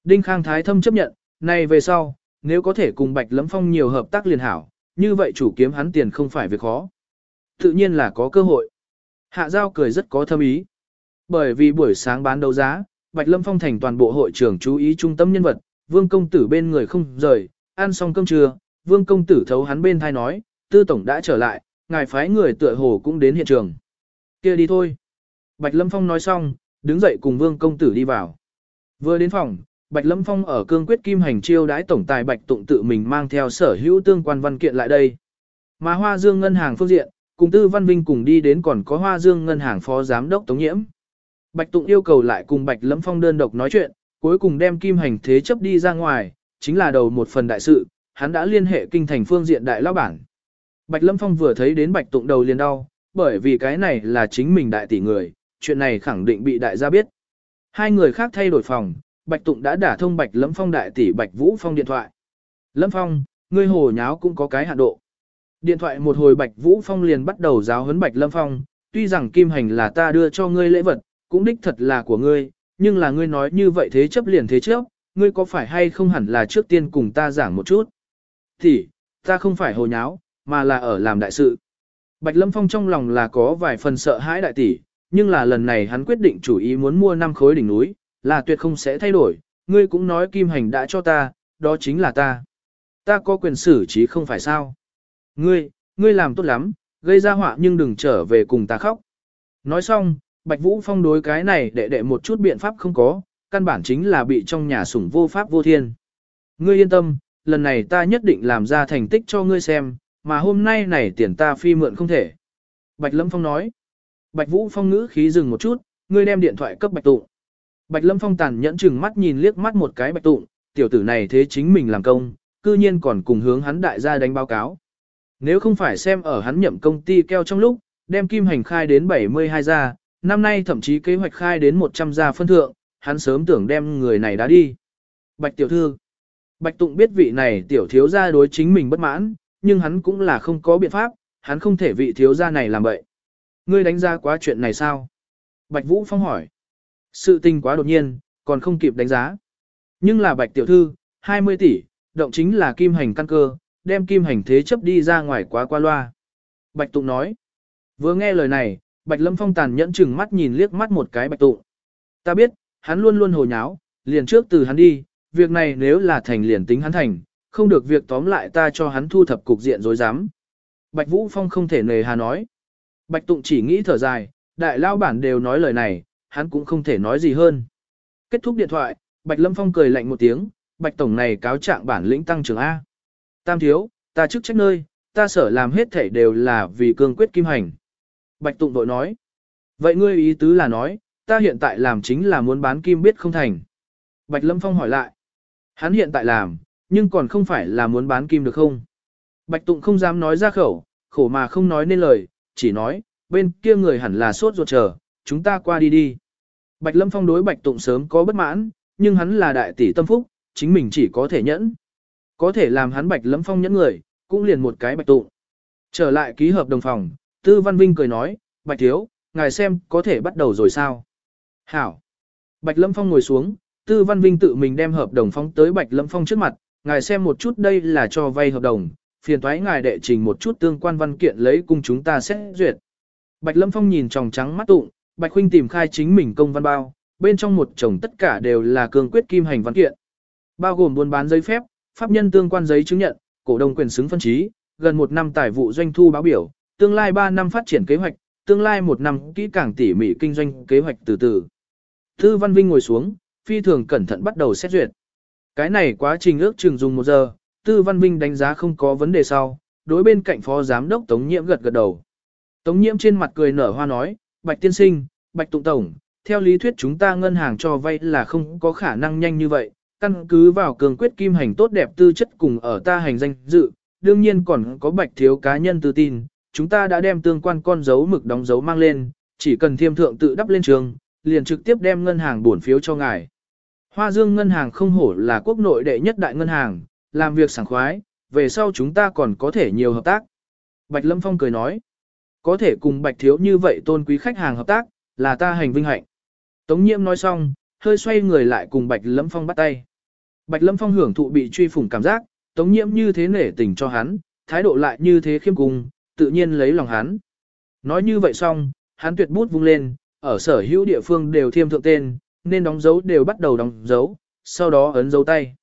Đinh Khang Thái thâm chấp nhận, này về sau, nếu có thể cùng Bạch Lâm Phong nhiều hợp tác liền hảo, như vậy chủ kiếm hắn tiền không phải việc khó. Tự nhiên là có cơ hội. Hạ giao cười rất có thâm ý. Bởi vì buổi sáng bán đấu giá, Bạch Lâm Phong thành toàn bộ hội trưởng chú ý trung tâm nhân vật, Vương công tử bên người không rời, ăn xong cơm trưa, Vương công tử thấu hắn bên thai nói, Tư tổng đã trở lại, ngài phái người tựa hồ cũng đến hiện trường. Kia đi thôi. Bạch Lâm Phong nói xong, đứng dậy cùng Vương công tử đi vào. Vừa đến phòng, Bạch Lâm Phong ở cương quyết kim hành chiêu đãi tổng tài Bạch Tụng tự mình mang theo sở hữu tương quan văn kiện lại đây. Mà Hoa Dương ngân hàng phương diện, cùng Tư Văn Vinh cùng đi đến còn có Hoa Dương ngân hàng phó giám đốc Tống Nhiễm. Bạch Tụng yêu cầu lại cùng Bạch Lâm Phong đơn độc nói chuyện, cuối cùng đem kim hành thế chấp đi ra ngoài, chính là đầu một phần đại sự, hắn đã liên hệ kinh thành phương diện đại lão bản. Bạch Lâm Phong vừa thấy đến Bạch Tụng đầu liền đau, bởi vì cái này là chính mình đại tỷ người, chuyện này khẳng định bị đại gia biết. Hai người khác thay đổi phòng, Bạch Tụng đã đả thông Bạch Lâm Phong đại tỷ Bạch Vũ Phong điện thoại. Lâm Phong, ngươi hồ nháo cũng có cái hạn độ. Điện thoại một hồi Bạch Vũ Phong liền bắt đầu giáo huấn Bạch Lâm Phong, tuy rằng kim hành là ta đưa cho ngươi lễ vật, cũng đích thật là của ngươi, nhưng là ngươi nói như vậy thế chấp liền thế chấp, ngươi có phải hay không hẳn là trước tiên cùng ta giảng một chút. Thì, ta không phải hồ nháo, mà là ở làm đại sự. Bạch Lâm Phong trong lòng là có vài phần sợ hãi đại tỷ, nhưng là lần này hắn quyết định chủ ý muốn mua năm khối đỉnh núi, là tuyệt không sẽ thay đổi, ngươi cũng nói kim hành đã cho ta, đó chính là ta. Ta có quyền xử trí không phải sao. Ngươi, ngươi làm tốt lắm, gây ra họa nhưng đừng trở về cùng ta khóc. Nói xong, Bạch Vũ Phong đối cái này đệ đệ một chút biện pháp không có, căn bản chính là bị trong nhà sủng vô pháp vô thiên. Ngươi yên tâm, lần này ta nhất định làm ra thành tích cho ngươi xem, mà hôm nay này tiền ta phi mượn không thể. Bạch Lâm Phong nói. Bạch Vũ Phong ngữ khí dừng một chút, ngươi đem điện thoại cấp Bạch Tụng. Bạch Lâm Phong tàn nhẫn chừng mắt nhìn liếc mắt một cái Bạch Tụng, tiểu tử này thế chính mình làm công, cư nhiên còn cùng hướng hắn đại gia đánh báo cáo. Nếu không phải xem ở hắn nhậm công ty keo trong lúc, đem kim hành khai đến 72 gia, năm nay thậm chí kế hoạch khai đến 100 gia phân thượng, hắn sớm tưởng đem người này đã đi. Bạch tiểu thư, Bạch Tụng biết vị này tiểu thiếu gia đối chính mình bất mãn, nhưng hắn cũng là không có biện pháp, hắn không thể vị thiếu gia này làm vậy. Ngươi đánh giá quá chuyện này sao? Bạch Vũ Phong hỏi. Sự tình quá đột nhiên, còn không kịp đánh giá. Nhưng là Bạch Tiểu Thư, 20 tỷ, động chính là kim hành căn cơ, đem kim hành thế chấp đi ra ngoài quá qua loa. Bạch Tụng nói. Vừa nghe lời này, Bạch Lâm Phong tàn nhẫn chừng mắt nhìn liếc mắt một cái Bạch Tụng. Ta biết, hắn luôn luôn hồ nháo, liền trước từ hắn đi, việc này nếu là thành liền tính hắn thành, không được việc tóm lại ta cho hắn thu thập cục diện dối dám. Bạch Vũ Phong không thể nề hà nói. Bạch Tụng chỉ nghĩ thở dài, đại lao bản đều nói lời này, hắn cũng không thể nói gì hơn. Kết thúc điện thoại, Bạch Lâm Phong cười lạnh một tiếng, Bạch Tổng này cáo trạng bản lĩnh tăng trưởng A. Tam thiếu, ta chức trách nơi, ta sở làm hết thể đều là vì cương quyết kim hành. Bạch Tụng đội nói. Vậy ngươi ý tứ là nói, ta hiện tại làm chính là muốn bán kim biết không thành. Bạch Lâm Phong hỏi lại. Hắn hiện tại làm, nhưng còn không phải là muốn bán kim được không? Bạch Tụng không dám nói ra khẩu, khổ mà không nói nên lời, chỉ nói, bên kia người hẳn là sốt ruột chờ, chúng ta qua đi đi. Bạch Lâm Phong đối Bạch Tụng sớm có bất mãn, nhưng hắn là đại tỷ tâm phúc, chính mình chỉ có thể nhẫn. Có thể làm hắn Bạch Lâm Phong nhẫn người, cũng liền một cái Bạch Tụng. Trở lại ký hợp đồng phòng, Tư Văn Vinh cười nói, Bạch Thiếu, ngài xem có thể bắt đầu rồi sao? Hảo. Bạch Lâm Phong ngồi xuống, Tư Văn Vinh tự mình đem hợp đồng phóng tới Bạch Lâm Phong trước mặt, ngài xem một chút đây là cho vay hợp đồng, phiền thoái ngài đệ trình một chút tương quan văn kiện lấy cùng chúng ta xét duyệt. Bạch Lâm Phong nhìn tròng trắng mắt tụng, Bạch Huynh tìm khai chính mình công văn bao, bên trong một chồng tất cả đều là cương quyết kim hành văn kiện. Bao gồm buôn bán giấy phép, pháp nhân tương quan giấy chứng nhận, cổ đông quyền xứng phân trí, gần một năm tài vụ doanh thu báo biểu, tương lai 3 năm phát triển kế hoạch, tương lai một năm kỹ càng tỉ mỉ kinh doanh kế hoạch từ từ. Thư Văn Vinh ngồi xuống, phi thường cẩn thận bắt đầu xét duyệt. Cái này quá trình ước chừng dùng một giờ, Tư Văn Vinh đánh giá không có vấn đề sau, đối bên cạnh phó giám đốc Tống Nhiễm gật gật đầu. Tống Nhiễm trên mặt cười nở hoa nói, Bạch Tiên Sinh, Bạch Tụng Tổng, theo lý thuyết chúng ta ngân hàng cho vay là không có khả năng nhanh như vậy, căn cứ vào cường quyết kim hành tốt đẹp tư chất cùng ở ta hành danh dự, đương nhiên còn có Bạch Thiếu cá nhân tự tin, chúng ta đã đem tương quan con dấu mực đóng dấu mang lên, chỉ cần thiêm thượng tự đắp lên trường, liền trực tiếp đem ngân hàng bổn phiếu cho ngài. Hoa Dương ngân hàng không hổ là quốc nội đệ nhất đại ngân hàng, làm việc sảng khoái, về sau chúng ta còn có thể nhiều hợp tác. Bạch Lâm Phong cười nói, có thể cùng Bạch Thiếu như vậy tôn quý khách hàng hợp tác, là ta hành vinh hạnh. Tống Nhiễm nói xong, hơi xoay người lại cùng Bạch Lâm Phong bắt tay. Bạch Lâm Phong hưởng thụ bị truy phủng cảm giác, Tống Nhiễm như thế nể tình cho hắn, thái độ lại như thế khiêm cung, tự nhiên lấy lòng hắn. Nói như vậy xong, hắn tuyệt bút vung lên, ở sở hữu địa phương đều thiêm thượng tên, nên đóng dấu đều bắt đầu đóng dấu, sau đó ấn dấu tay.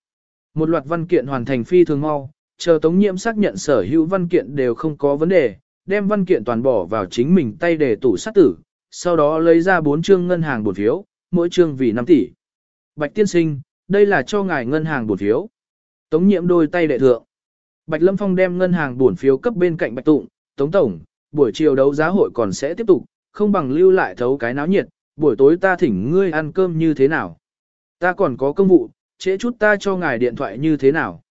Một loạt văn kiện hoàn thành phi thường mau, chờ Tống Nhiễm xác nhận sở hữu văn kiện đều không có vấn đề, đem văn kiện toàn bỏ vào chính mình tay để tủ sát tử, sau đó lấy ra bốn chương ngân hàng bổn phiếu, mỗi chương vì 5 tỷ. Bạch tiên sinh, đây là cho ngài ngân hàng bổn phiếu. Tống Nhiễm đôi tay đệ thượng. Bạch Lâm Phong đem ngân hàng bổn phiếu cấp bên cạnh Bạch Tụng, Tống Tổng, buổi chiều đấu giá hội còn sẽ tiếp tục, không bằng lưu lại thấu cái náo nhiệt, buổi tối ta thỉnh ngươi ăn cơm như thế nào. Ta còn có công vụ, trễ chút ta cho ngài điện thoại như thế nào.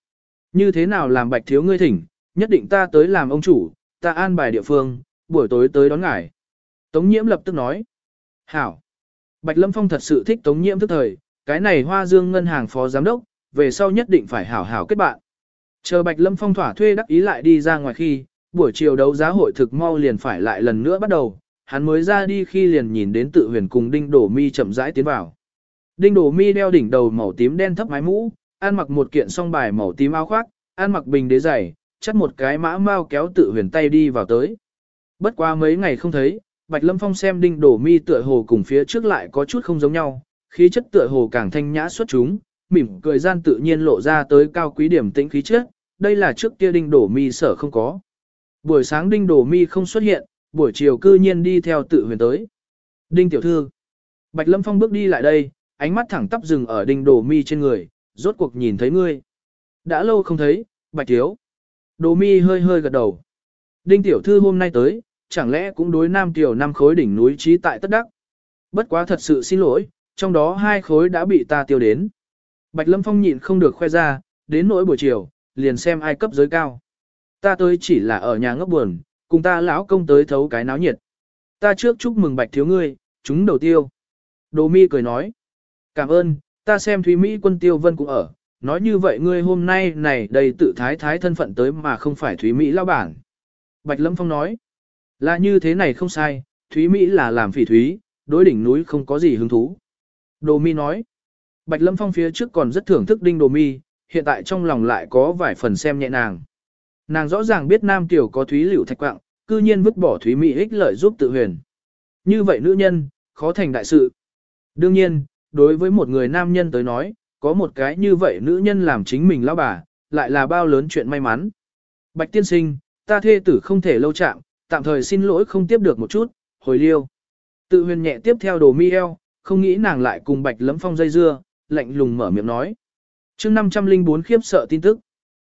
Như thế nào làm bạch thiếu ngươi thỉnh, nhất định ta tới làm ông chủ, ta an bài địa phương, buổi tối tới đón ngài. Tống nhiễm lập tức nói. Hảo. Bạch Lâm Phong thật sự thích Tống nhiễm thức thời, cái này hoa dương ngân hàng phó giám đốc, về sau nhất định phải hảo hảo kết bạn. Chờ Bạch Lâm Phong thỏa thuê đắc ý lại đi ra ngoài khi, buổi chiều đấu giá hội thực mau liền phải lại lần nữa bắt đầu, hắn mới ra đi khi liền nhìn đến tự huyền cùng đinh đổ mi chậm rãi tiến vào. Đinh đổ mi đeo đỉnh đầu màu tím đen thấp mái mũ, ăn mặc một kiện song bài màu tím áo khoác, ăn mặc bình đế giày, chắt một cái mã mau kéo tự huyền tay đi vào tới. Bất qua mấy ngày không thấy, Bạch Lâm Phong xem đinh đổ mi tựa hồ cùng phía trước lại có chút không giống nhau, khí chất tựa hồ càng thanh nhã xuất chúng, mỉm cười gian tự nhiên lộ ra tới cao quý điểm tĩnh khí chất, đây là trước kia đinh đổ mi sở không có. Buổi sáng đinh đổ mi không xuất hiện, buổi chiều cư nhiên đi theo tự huyền tới. Đinh tiểu thư. Bạch Lâm Phong bước đi lại đây, ánh mắt thẳng tắp dừng ở đinh đổ mi trên người, rốt cuộc nhìn thấy ngươi. Đã lâu không thấy, Bạch Thiếu. Đồ mi hơi hơi gật đầu. Đinh tiểu thư hôm nay tới, chẳng lẽ cũng đối nam tiểu năm khối đỉnh núi trí tại tất đắc. Bất quá thật sự xin lỗi, trong đó hai khối đã bị ta tiêu đến. Bạch Lâm Phong nhịn không được khoe ra, đến nỗi buổi chiều, liền xem ai cấp giới cao. Ta tới chỉ là ở nhà ngốc buồn, cùng ta lão công tới thấu cái náo nhiệt. Ta trước chúc mừng bạch thiếu ngươi, chúng đầu tiêu. Đồ mi cười nói. Cảm ơn, ta xem Thúy Mỹ quân tiêu vân cũng ở. Nói như vậy ngươi hôm nay này đầy tự thái thái thân phận tới mà không phải Thúy Mỹ lao bản. Bạch Lâm Phong nói. Là như thế này không sai, Thúy Mỹ là làm phỉ thúy, đối đỉnh núi không có gì hứng thú. Đồ mi nói. Bạch Lâm Phong phía trước còn rất thưởng thức đinh đồ mi, hiện tại trong lòng lại có vài phần xem nhẹ nàng. Nàng rõ ràng biết nam tiểu có thúy liễu thạch quạng, cư nhiên vứt bỏ thúy mỹ ích lợi giúp tự huyền. Như vậy nữ nhân, khó thành đại sự. Đương nhiên, đối với một người nam nhân tới nói, có một cái như vậy nữ nhân làm chính mình lão bà, lại là bao lớn chuyện may mắn. Bạch tiên sinh, ta thê tử không thể lâu chạm, tạm thời xin lỗi không tiếp được một chút, hồi liêu. Tự huyền nhẹ tiếp theo đồ mi eo, không nghĩ nàng lại cùng bạch lấm phong dây dưa, lạnh lùng mở miệng nói. chương 504 khiếp sợ tin tức.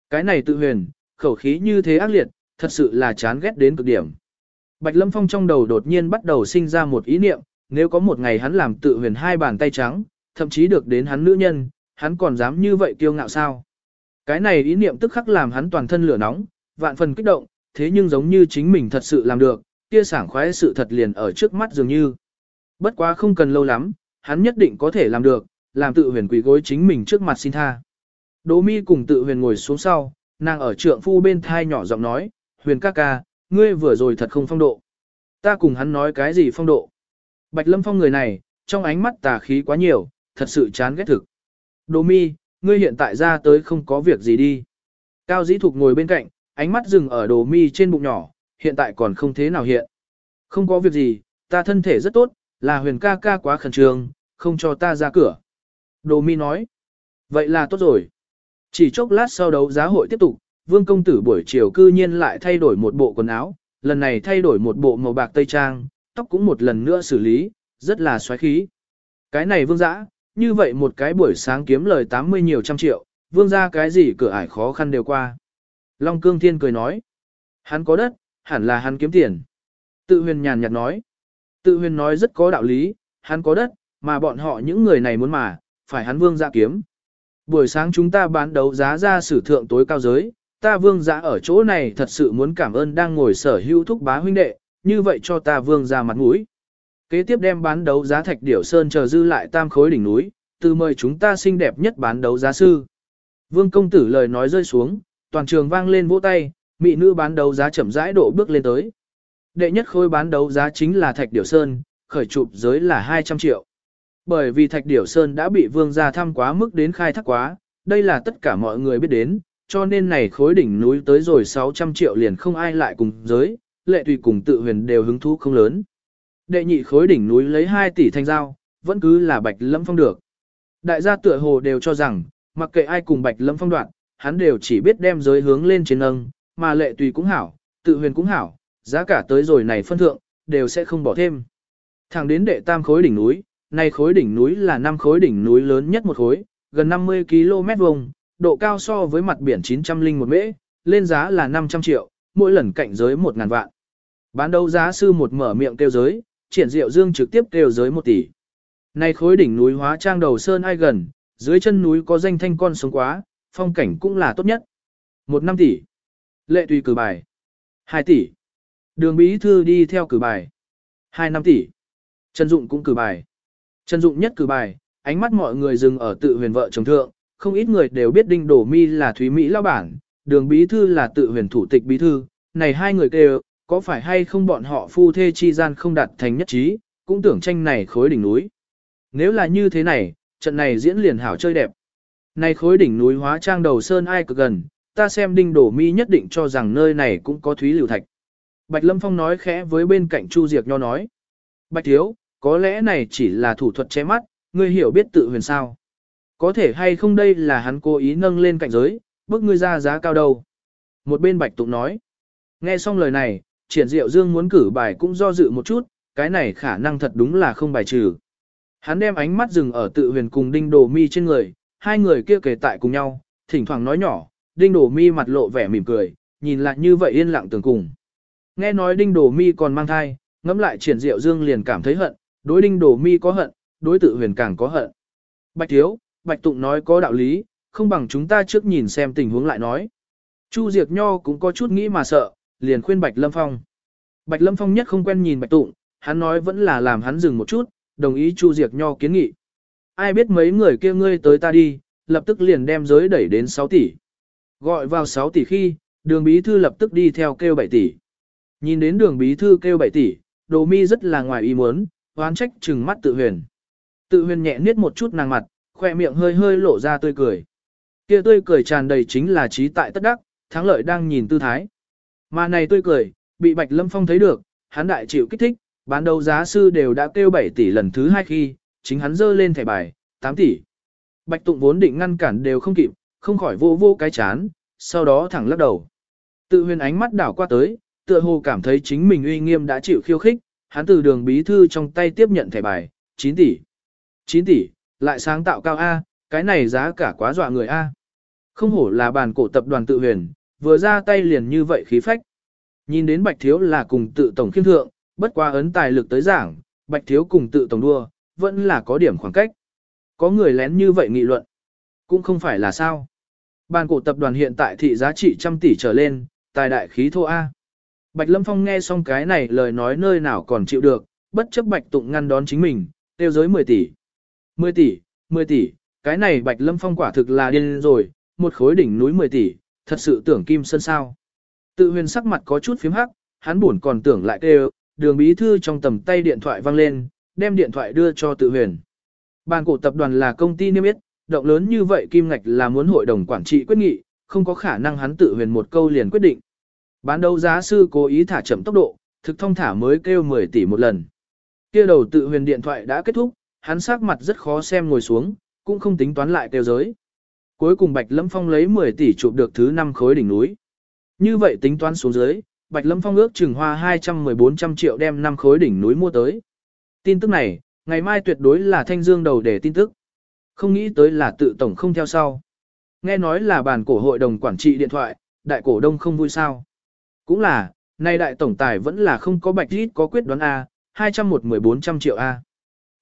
Cái này tự huyền, khẩu khí như thế ác liệt, thật sự là chán ghét đến cực điểm. Bạch Lâm Phong trong đầu đột nhiên bắt đầu sinh ra một ý niệm, nếu có một ngày hắn làm tự huyền hai bàn tay trắng, thậm chí được đến hắn nữ nhân, hắn còn dám như vậy kiêu ngạo sao? Cái này ý niệm tức khắc làm hắn toàn thân lửa nóng, vạn phần kích động, thế nhưng giống như chính mình thật sự làm được, kia sảng khoái sự thật liền ở trước mắt dường như. Bất quá không cần lâu lắm, hắn nhất định có thể làm được, làm tự huyền quỳ gối chính mình trước mặt xin tha. Đỗ mi cùng tự huyền ngồi xuống sau, nàng ở trượng phu bên thai nhỏ giọng nói, huyền ca ca, ngươi vừa rồi thật không phong độ. Ta cùng hắn nói cái gì phong độ. Bạch lâm phong người này, trong ánh mắt tà khí quá nhiều, thật sự chán ghét thực. Đồ mi, ngươi hiện tại ra tới không có việc gì đi. Cao dĩ thục ngồi bên cạnh, ánh mắt dừng ở đồ mi trên bụng nhỏ, hiện tại còn không thế nào hiện. Không có việc gì, ta thân thể rất tốt, là huyền ca ca quá khẩn trương, không cho ta ra cửa. Đồ mi nói, vậy là tốt rồi. Chỉ chốc lát sau đấu giá hội tiếp tục, vương công tử buổi chiều cư nhiên lại thay đổi một bộ quần áo, lần này thay đổi một bộ màu bạc tây trang, tóc cũng một lần nữa xử lý, rất là xoáy khí. Cái này vương dã, như vậy một cái buổi sáng kiếm lời 80 nhiều trăm triệu, vương ra cái gì cửa ải khó khăn đều qua. Long Cương Thiên cười nói, hắn có đất, hẳn là hắn kiếm tiền. Tự huyền nhàn nhạt nói, tự huyền nói rất có đạo lý, hắn có đất, mà bọn họ những người này muốn mà, phải hắn vương ra kiếm. Buổi sáng chúng ta bán đấu giá ra sử thượng tối cao giới, ta vương ra ở chỗ này thật sự muốn cảm ơn đang ngồi sở hữu thúc bá huynh đệ, như vậy cho ta vương ra mặt mũi. Kế tiếp đem bán đấu giá thạch điểu sơn chờ dư lại tam khối đỉnh núi, từ mời chúng ta xinh đẹp nhất bán đấu giá sư. Vương công tử lời nói rơi xuống, toàn trường vang lên vỗ tay, mỹ nữ bán đấu giá chậm rãi độ bước lên tới. Đệ nhất khối bán đấu giá chính là thạch điểu sơn, khởi chụp giới là 200 triệu. Bởi vì thạch điểu sơn đã bị vương gia thăm quá mức đến khai thác quá, đây là tất cả mọi người biết đến, cho nên này khối đỉnh núi tới rồi 600 triệu liền không ai lại cùng giới, lệ tùy cùng tự huyền đều hứng thú không lớn. Đệ nhị khối đỉnh núi lấy 2 tỷ thanh giao, vẫn cứ là bạch lâm phong được. Đại gia tựa hồ đều cho rằng, mặc kệ ai cùng bạch lâm phong đoạn, hắn đều chỉ biết đem giới hướng lên trên nâng, mà lệ tùy cũng hảo, tự huyền cũng hảo, giá cả tới rồi này phân thượng, đều sẽ không bỏ thêm. Thẳng đến đệ tam khối đỉnh núi, này khối đỉnh núi là năm khối đỉnh núi lớn nhất một khối, gần 50 km vuông, độ cao so với mặt biển 900 linh một mễ, lên giá là 500 triệu, mỗi lần cạnh giới 1.000 vạn. Bán đấu giá sư một mở miệng kêu giới, triển diệu dương trực tiếp kêu giới một tỷ. nay khối đỉnh núi hóa trang đầu sơn ai gần, dưới chân núi có danh thanh con sống quá, phong cảnh cũng là tốt nhất. Một năm tỷ. Lệ tùy cử bài. Hai tỷ. Đường bí thư đi theo cử bài. Hai năm tỷ. Trần Dụng cũng cử bài. Trần Dụng nhất cử bài, ánh mắt mọi người dừng ở tự huyền vợ chồng thượng, không ít người đều biết Đinh Đổ Mi là Thúy Mỹ lao bản, đường bí thư là tự huyền thủ tịch bí thư, này hai người kêu, có phải hay không bọn họ phu thê chi gian không đạt thành nhất trí, cũng tưởng tranh này khối đỉnh núi. Nếu là như thế này, trận này diễn liền hảo chơi đẹp. Này khối đỉnh núi hóa trang đầu sơn ai cực gần, ta xem đinh đổ mi nhất định cho rằng nơi này cũng có thúy liều thạch. Bạch Lâm Phong nói khẽ với bên cạnh Chu Diệc Nho nói. Bạch Thiếu, có lẽ này chỉ là thủ thuật che mắt, ngươi hiểu biết tự huyền sao. Có thể hay không đây là hắn cố ý nâng lên cạnh giới, bước ngươi ra giá cao đâu. Một bên Bạch Tụng nói. Nghe xong lời này, triển diệu dương muốn cử bài cũng do dự một chút, cái này khả năng thật đúng là không bài trừ. Hắn đem ánh mắt dừng ở tự huyền cùng đinh đồ mi trên người, hai người kia kề tại cùng nhau, thỉnh thoảng nói nhỏ, đinh đồ mi mặt lộ vẻ mỉm cười, nhìn lại như vậy yên lặng tường cùng. Nghe nói đinh đồ mi còn mang thai, ngẫm lại triển diệu dương liền cảm thấy hận, đối đinh đồ mi có hận, đối tự huyền càng có hận. Bạch thiếu, bạch tụng nói có đạo lý, không bằng chúng ta trước nhìn xem tình huống lại nói. Chu Diệt Nho cũng có chút nghĩ mà sợ, liền khuyên Bạch Lâm Phong. Bạch Lâm Phong nhất không quen nhìn Bạch Tụng, hắn nói vẫn là làm hắn dừng một chút, đồng ý Chu Diệc Nho kiến nghị. Ai biết mấy người kia ngươi tới ta đi, lập tức liền đem giới đẩy đến 6 tỷ. Gọi vào 6 tỷ khi, đường bí thư lập tức đi theo kêu 7 tỷ. Nhìn đến đường bí thư kêu 7 tỷ, đồ mi rất là ngoài ý muốn, oán trách chừng mắt tự huyền. Tự huyền nhẹ niết một chút nàng mặt, khoe miệng hơi hơi lộ ra tươi cười. Kia tươi cười tràn đầy chính là trí tại tất đắc, thắng lợi đang nhìn tư thái. Mà này tươi cười, bị Bạch Lâm Phong thấy được, hắn đại chịu kích thích, bán đấu giá sư đều đã kêu 7 tỷ lần thứ hai khi, chính hắn dơ lên thẻ bài, 8 tỷ. Bạch Tụng vốn định ngăn cản đều không kịp, không khỏi vô vô cái chán, sau đó thẳng lắc đầu. Tự huyền ánh mắt đảo qua tới, tựa hồ cảm thấy chính mình uy nghiêm đã chịu khiêu khích, hắn từ đường bí thư trong tay tiếp nhận thẻ bài, 9 tỷ. 9 tỷ, lại sáng tạo cao A, cái này giá cả quá dọa người A. Không hổ là bàn cổ tập đoàn tự huyền, vừa ra tay liền như vậy khí phách. Nhìn đến bạch thiếu là cùng tự tổng khiêm thượng, bất qua ấn tài lực tới giảng, Bạch Thiếu cùng tự tổng đua, vẫn là có điểm khoảng cách. Có người lén như vậy nghị luận. Cũng không phải là sao. Bàn cổ tập đoàn hiện tại thị giá trị trăm tỷ trở lên, tài đại khí thô A. Bạch Lâm Phong nghe xong cái này lời nói nơi nào còn chịu được, bất chấp Bạch Tụng ngăn đón chính mình, tiêu giới 10 tỷ. 10 tỷ, 10 tỷ, cái này Bạch Lâm Phong quả thực là điên rồi, một khối đỉnh núi 10 tỷ, thật sự tưởng kim sơn sao. Tự huyền sắc mặt có chút phím hắc, hắn buồn còn tưởng lại kêu, đường bí thư trong tầm tay điện thoại vang lên, đem điện thoại đưa cho tự huyền. Bàn cổ tập đoàn là công ty niêm yết, động lớn như vậy kim ngạch là muốn hội đồng quản trị quyết nghị, không có khả năng hắn tự huyền một câu liền quyết định. Bán đấu giá sư cố ý thả chậm tốc độ, thực thông thả mới kêu 10 tỷ một lần. Kia đầu tự huyền điện thoại đã kết thúc, hắn sắc mặt rất khó xem ngồi xuống, cũng không tính toán lại kêu giới. Cuối cùng Bạch Lâm Phong lấy 10 tỷ chụp được thứ 5 khối đỉnh núi. Như vậy tính toán xuống dưới, Bạch Lâm Phong ước chừng hoa 21400 triệu đem 5 khối đỉnh núi mua tới. Tin tức này, ngày mai tuyệt đối là thanh dương đầu để tin tức. Không nghĩ tới là tự tổng không theo sau. Nghe nói là bàn cổ hội đồng quản trị điện thoại, đại cổ đông không vui sao. Cũng là, nay đại tổng tài vẫn là không có bạch ít có quyết đoán A, 21400 triệu A.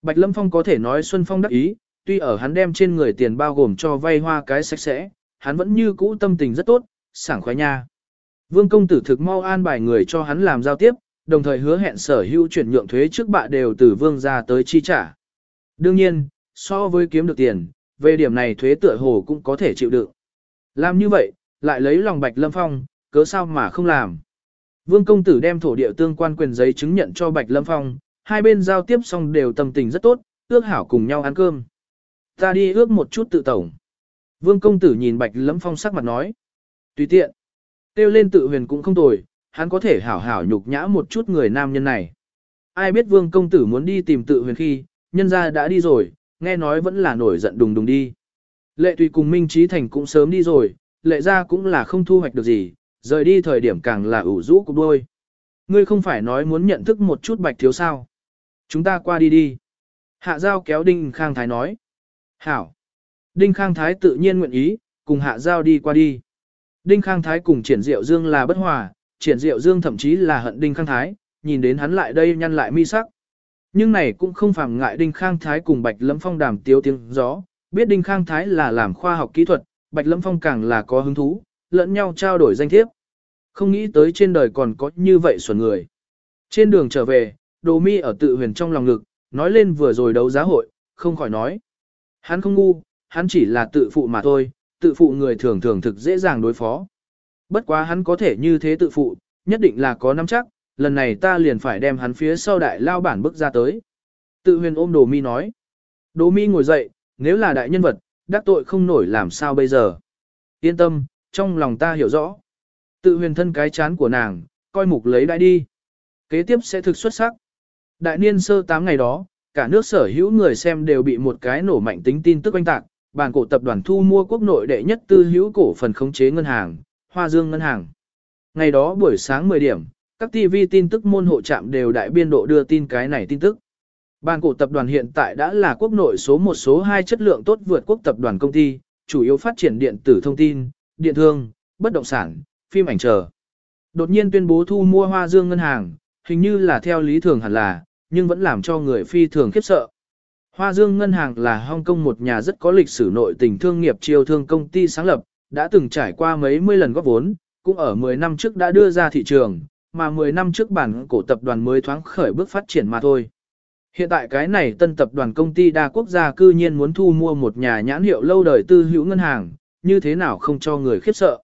Bạch Lâm Phong có thể nói Xuân Phong đắc ý, tuy ở hắn đem trên người tiền bao gồm cho vay hoa cái sạch sẽ, hắn vẫn như cũ tâm tình rất tốt, sảng khoái nha. Vương công tử thực mau an bài người cho hắn làm giao tiếp, đồng thời hứa hẹn sở hữu chuyển nhượng thuế trước bạ đều từ vương ra tới chi trả. Đương nhiên, so với kiếm được tiền, về điểm này thuế tựa hồ cũng có thể chịu đựng. Làm như vậy, lại lấy lòng Bạch Lâm Phong, cớ sao mà không làm. Vương công tử đem thổ địa tương quan quyền giấy chứng nhận cho Bạch Lâm Phong, hai bên giao tiếp xong đều tâm tình rất tốt, ước hảo cùng nhau ăn cơm. Ta đi ước một chút tự tổng. Vương công tử nhìn Bạch lấm Phong sắc mặt nói. Tùy tiện. Tiêu lên tự huyền cũng không tồi, hắn có thể hảo hảo nhục nhã một chút người nam nhân này. Ai biết vương công tử muốn đi tìm tự huyền khi, nhân ra đã đi rồi, nghe nói vẫn là nổi giận đùng đùng đi. Lệ tùy cùng Minh Trí Thành cũng sớm đi rồi, lệ ra cũng là không thu hoạch được gì, rời đi thời điểm càng là ủ rũ cục đôi. Ngươi không phải nói muốn nhận thức một chút bạch thiếu sao. Chúng ta qua đi đi. Hạ Giao kéo Đinh Khang Thái nói. Hảo. Đinh Khang Thái tự nhiên nguyện ý, cùng Hạ Giao đi qua đi. Đinh Khang Thái cùng Triển Diệu Dương là bất hòa, Triển Diệu Dương thậm chí là hận Đinh Khang Thái, nhìn đến hắn lại đây nhăn lại mi sắc. Nhưng này cũng không phàm ngại Đinh Khang Thái cùng Bạch Lâm Phong đàm tiếu tiếng gió, biết Đinh Khang Thái là làm khoa học kỹ thuật, Bạch Lâm Phong càng là có hứng thú, lẫn nhau trao đổi danh thiếp. Không nghĩ tới trên đời còn có như vậy xuẩn người. Trên đường trở về, Đồ Mi ở tự huyền trong lòng ngực, nói lên vừa rồi đấu giá hội, không khỏi nói. Hắn không ngu, hắn chỉ là tự phụ mà thôi, tự phụ người thường thường thực dễ dàng đối phó. Bất quá hắn có thể như thế tự phụ, nhất định là có nắm chắc, lần này ta liền phải đem hắn phía sau đại lao bản bước ra tới. Tự huyền ôm đồ mi nói. Đồ mi ngồi dậy, nếu là đại nhân vật, đắc tội không nổi làm sao bây giờ. Yên tâm, trong lòng ta hiểu rõ. Tự huyền thân cái chán của nàng, coi mục lấy đại đi. Kế tiếp sẽ thực xuất sắc. Đại niên sơ 8 ngày đó, cả nước sở hữu người xem đều bị một cái nổ mạnh tính tin tức oanh tạc. Bàn cổ tập đoàn thu mua quốc nội đệ nhất tư hữu cổ phần khống chế ngân hàng, Hoa Dương Ngân hàng. Ngày đó buổi sáng 10 điểm, các TV tin tức môn hộ trạm đều đại biên độ đưa tin cái này tin tức. Bàn cổ tập đoàn hiện tại đã là quốc nội số một số 2 chất lượng tốt vượt quốc tập đoàn công ty, chủ yếu phát triển điện tử thông tin, điện thương, bất động sản, phim ảnh chờ. Đột nhiên tuyên bố thu mua Hoa Dương ngân hàng, hình như là theo lý thường hẳn là, nhưng vẫn làm cho người phi thường khiếp sợ. Hoa Dương ngân hàng là Hong Kong một nhà rất có lịch sử nội tình thương nghiệp chiêu thương công ty sáng lập, đã từng trải qua mấy mươi lần góp vốn, cũng ở 10 năm trước đã đưa ra thị trường, mà 10 năm trước bản cổ tập đoàn mới thoáng khởi bước phát triển mà thôi. Hiện tại cái này tân tập đoàn công ty đa quốc gia cư nhiên muốn thu mua một nhà nhãn hiệu lâu đời tư hữu ngân hàng, như thế nào không cho người khiếp sợ.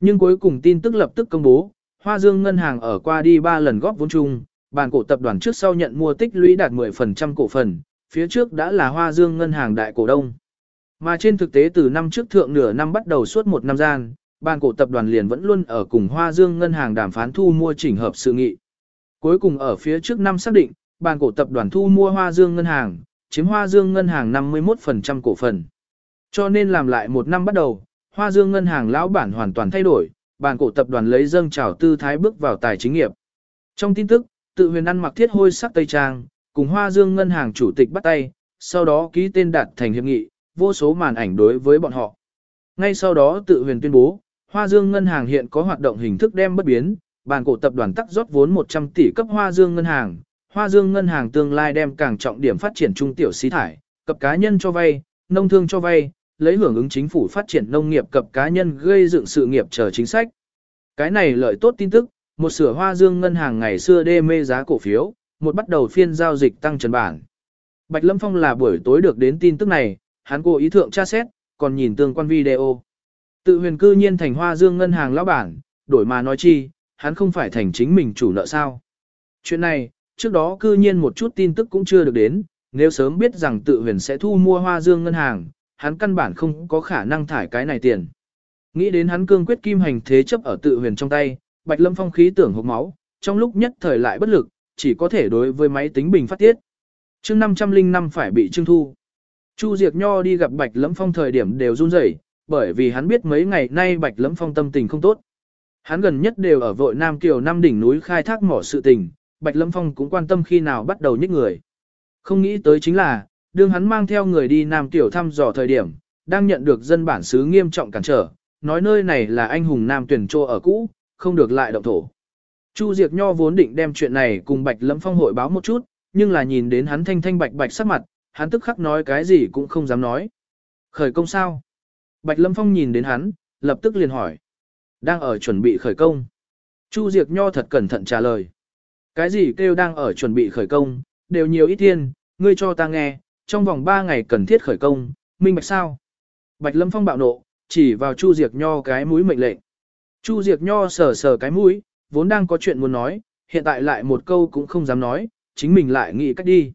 Nhưng cuối cùng tin tức lập tức công bố, Hoa Dương ngân hàng ở qua đi 3 lần góp vốn chung, bàn cổ tập đoàn trước sau nhận mua tích lũy đạt 10% cổ phần, phía trước đã là Hoa Dương ngân hàng đại cổ đông. Mà trên thực tế từ năm trước thượng nửa năm bắt đầu suốt một năm gian, ban cổ tập đoàn liền vẫn luôn ở cùng Hoa Dương ngân hàng đàm phán thu mua chỉnh hợp sự nghị. Cuối cùng ở phía trước năm xác định, ban cổ tập đoàn thu mua Hoa Dương ngân hàng, chiếm Hoa Dương ngân hàng 51% cổ phần. Cho nên làm lại một năm bắt đầu, Hoa Dương ngân hàng lão bản hoàn toàn thay đổi, ban cổ tập đoàn lấy dâng trào tư thái bước vào tài chính nghiệp. Trong tin tức, tự huyền ăn mặc thiết hôi sắc tây trang, cùng Hoa Dương ngân hàng chủ tịch bắt tay, sau đó ký tên đạt thành hiệp nghị, vô số màn ảnh đối với bọn họ. Ngay sau đó tự huyền tuyên bố, Hoa Dương Ngân hàng hiện có hoạt động hình thức đem bất biến, bàn cổ tập đoàn tắc rót vốn 100 tỷ cấp Hoa Dương Ngân hàng, Hoa Dương ngân hàng tương lai đem càng trọng điểm phát triển trung tiểu xí thải, cập cá nhân cho vay, nông thương cho vay, lấy hưởng ứng chính phủ phát triển nông nghiệp cập cá nhân gây dựng sự nghiệp chờ chính sách. Cái này lợi tốt tin tức, một sửa Hoa Dương ngân hàng ngày xưa đê mê giá cổ phiếu, một bắt đầu phiên giao dịch tăng trần bản. Bạch Lâm Phong là buổi tối được đến tin tức này, hắn cố ý thượng tra xét, còn nhìn tương quan video. Tự huyền cư nhiên thành Hoa Dương ngân hàng lão bản, đổi mà nói chi, hắn không phải thành chính mình chủ nợ sao. Chuyện này, trước đó cư nhiên một chút tin tức cũng chưa được đến, nếu sớm biết rằng tự huyền sẽ thu mua Hoa Dương ngân hàng, hắn căn bản không có khả năng thải cái này tiền. Nghĩ đến hắn cương quyết kim hành thế chấp ở tự huyền trong tay, Bạch Lâm Phong khí tưởng hộc máu, trong lúc nhất thời lại bất lực, chỉ có thể đối với máy tính bình phát tiết. chương 505 phải bị trưng thu. Chu Diệc Nho đi gặp Bạch Lâm Phong thời điểm đều run rẩy, bởi vì hắn biết mấy ngày nay Bạch Lâm Phong tâm tình không tốt. Hắn gần nhất đều ở vội Nam Kiều Nam đỉnh núi khai thác mỏ sự tình, Bạch Lâm Phong cũng quan tâm khi nào bắt đầu nhích người. Không nghĩ tới chính là, đương hắn mang theo người đi Nam Kiều thăm dò thời điểm, đang nhận được dân bản xứ nghiêm trọng cản trở, nói nơi này là anh hùng Nam tuyển trô ở cũ, không được lại động thổ. Chu Diệc Nho vốn định đem chuyện này cùng Bạch Lâm Phong hội báo một chút, nhưng là nhìn đến hắn thanh thanh bạch bạch sắc mặt, hắn tức khắc nói cái gì cũng không dám nói. Khởi công sao? Bạch Lâm Phong nhìn đến hắn, lập tức liền hỏi. Đang ở chuẩn bị khởi công. Chu Diệc Nho thật cẩn thận trả lời. Cái gì kêu đang ở chuẩn bị khởi công, đều nhiều ít tiền, ngươi cho ta nghe, trong vòng 3 ngày cần thiết khởi công, minh bạch sao? Bạch Lâm Phong bạo nộ, chỉ vào Chu Diệc Nho cái mũi mệnh lệnh. Chu Diệc Nho sờ sờ cái mũi, vốn đang có chuyện muốn nói, hiện tại lại một câu cũng không dám nói, chính mình lại nghĩ cách đi.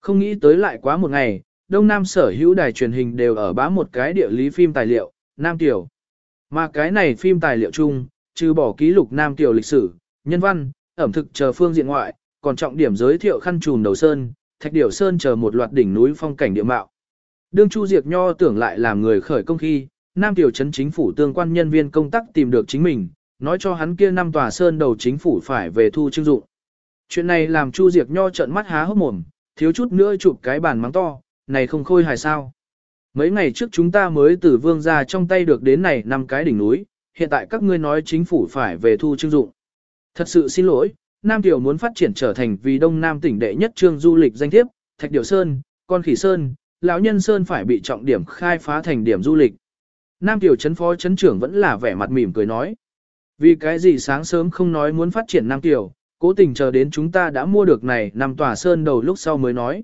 Không nghĩ tới lại quá một ngày, Đông Nam sở hữu đài truyền hình đều ở bá một cái địa lý phim tài liệu, Nam Tiểu. Mà cái này phim tài liệu chung, trừ bỏ ký lục Nam Tiểu lịch sử, nhân văn, ẩm thực chờ phương diện ngoại, còn trọng điểm giới thiệu khăn trùm đầu sơn, thạch điểu sơn chờ một loạt đỉnh núi phong cảnh địa mạo. Đương Chu Diệc Nho tưởng lại làm người khởi công khi, Nam Tiểu Trấn chính phủ tương quan nhân viên công tác tìm được chính mình, nói cho hắn kia năm tòa sơn đầu chính phủ phải về thu trưng dụng. Chuyện này làm Chu Diệp Nho trợn mắt há hốc mồm, thiếu chút nữa chụp cái bàn mắng to, này không khôi hài sao. Mấy ngày trước chúng ta mới từ vương ra trong tay được đến này năm cái đỉnh núi, hiện tại các ngươi nói chính phủ phải về thu trưng dụng. Thật sự xin lỗi, Nam Tiểu muốn phát triển trở thành vì Đông Nam tỉnh đệ nhất trương du lịch danh thiếp, Thạch Điểu Sơn, Con Khỉ Sơn, lão Nhân Sơn phải bị trọng điểm khai phá thành điểm du lịch. Nam Tiểu chấn phó chấn trưởng vẫn là vẻ mặt mỉm cười nói. Vì cái gì sáng sớm không nói muốn phát triển Nam Tiểu, cố tình chờ đến chúng ta đã mua được này nằm tòa sơn đầu lúc sau mới nói.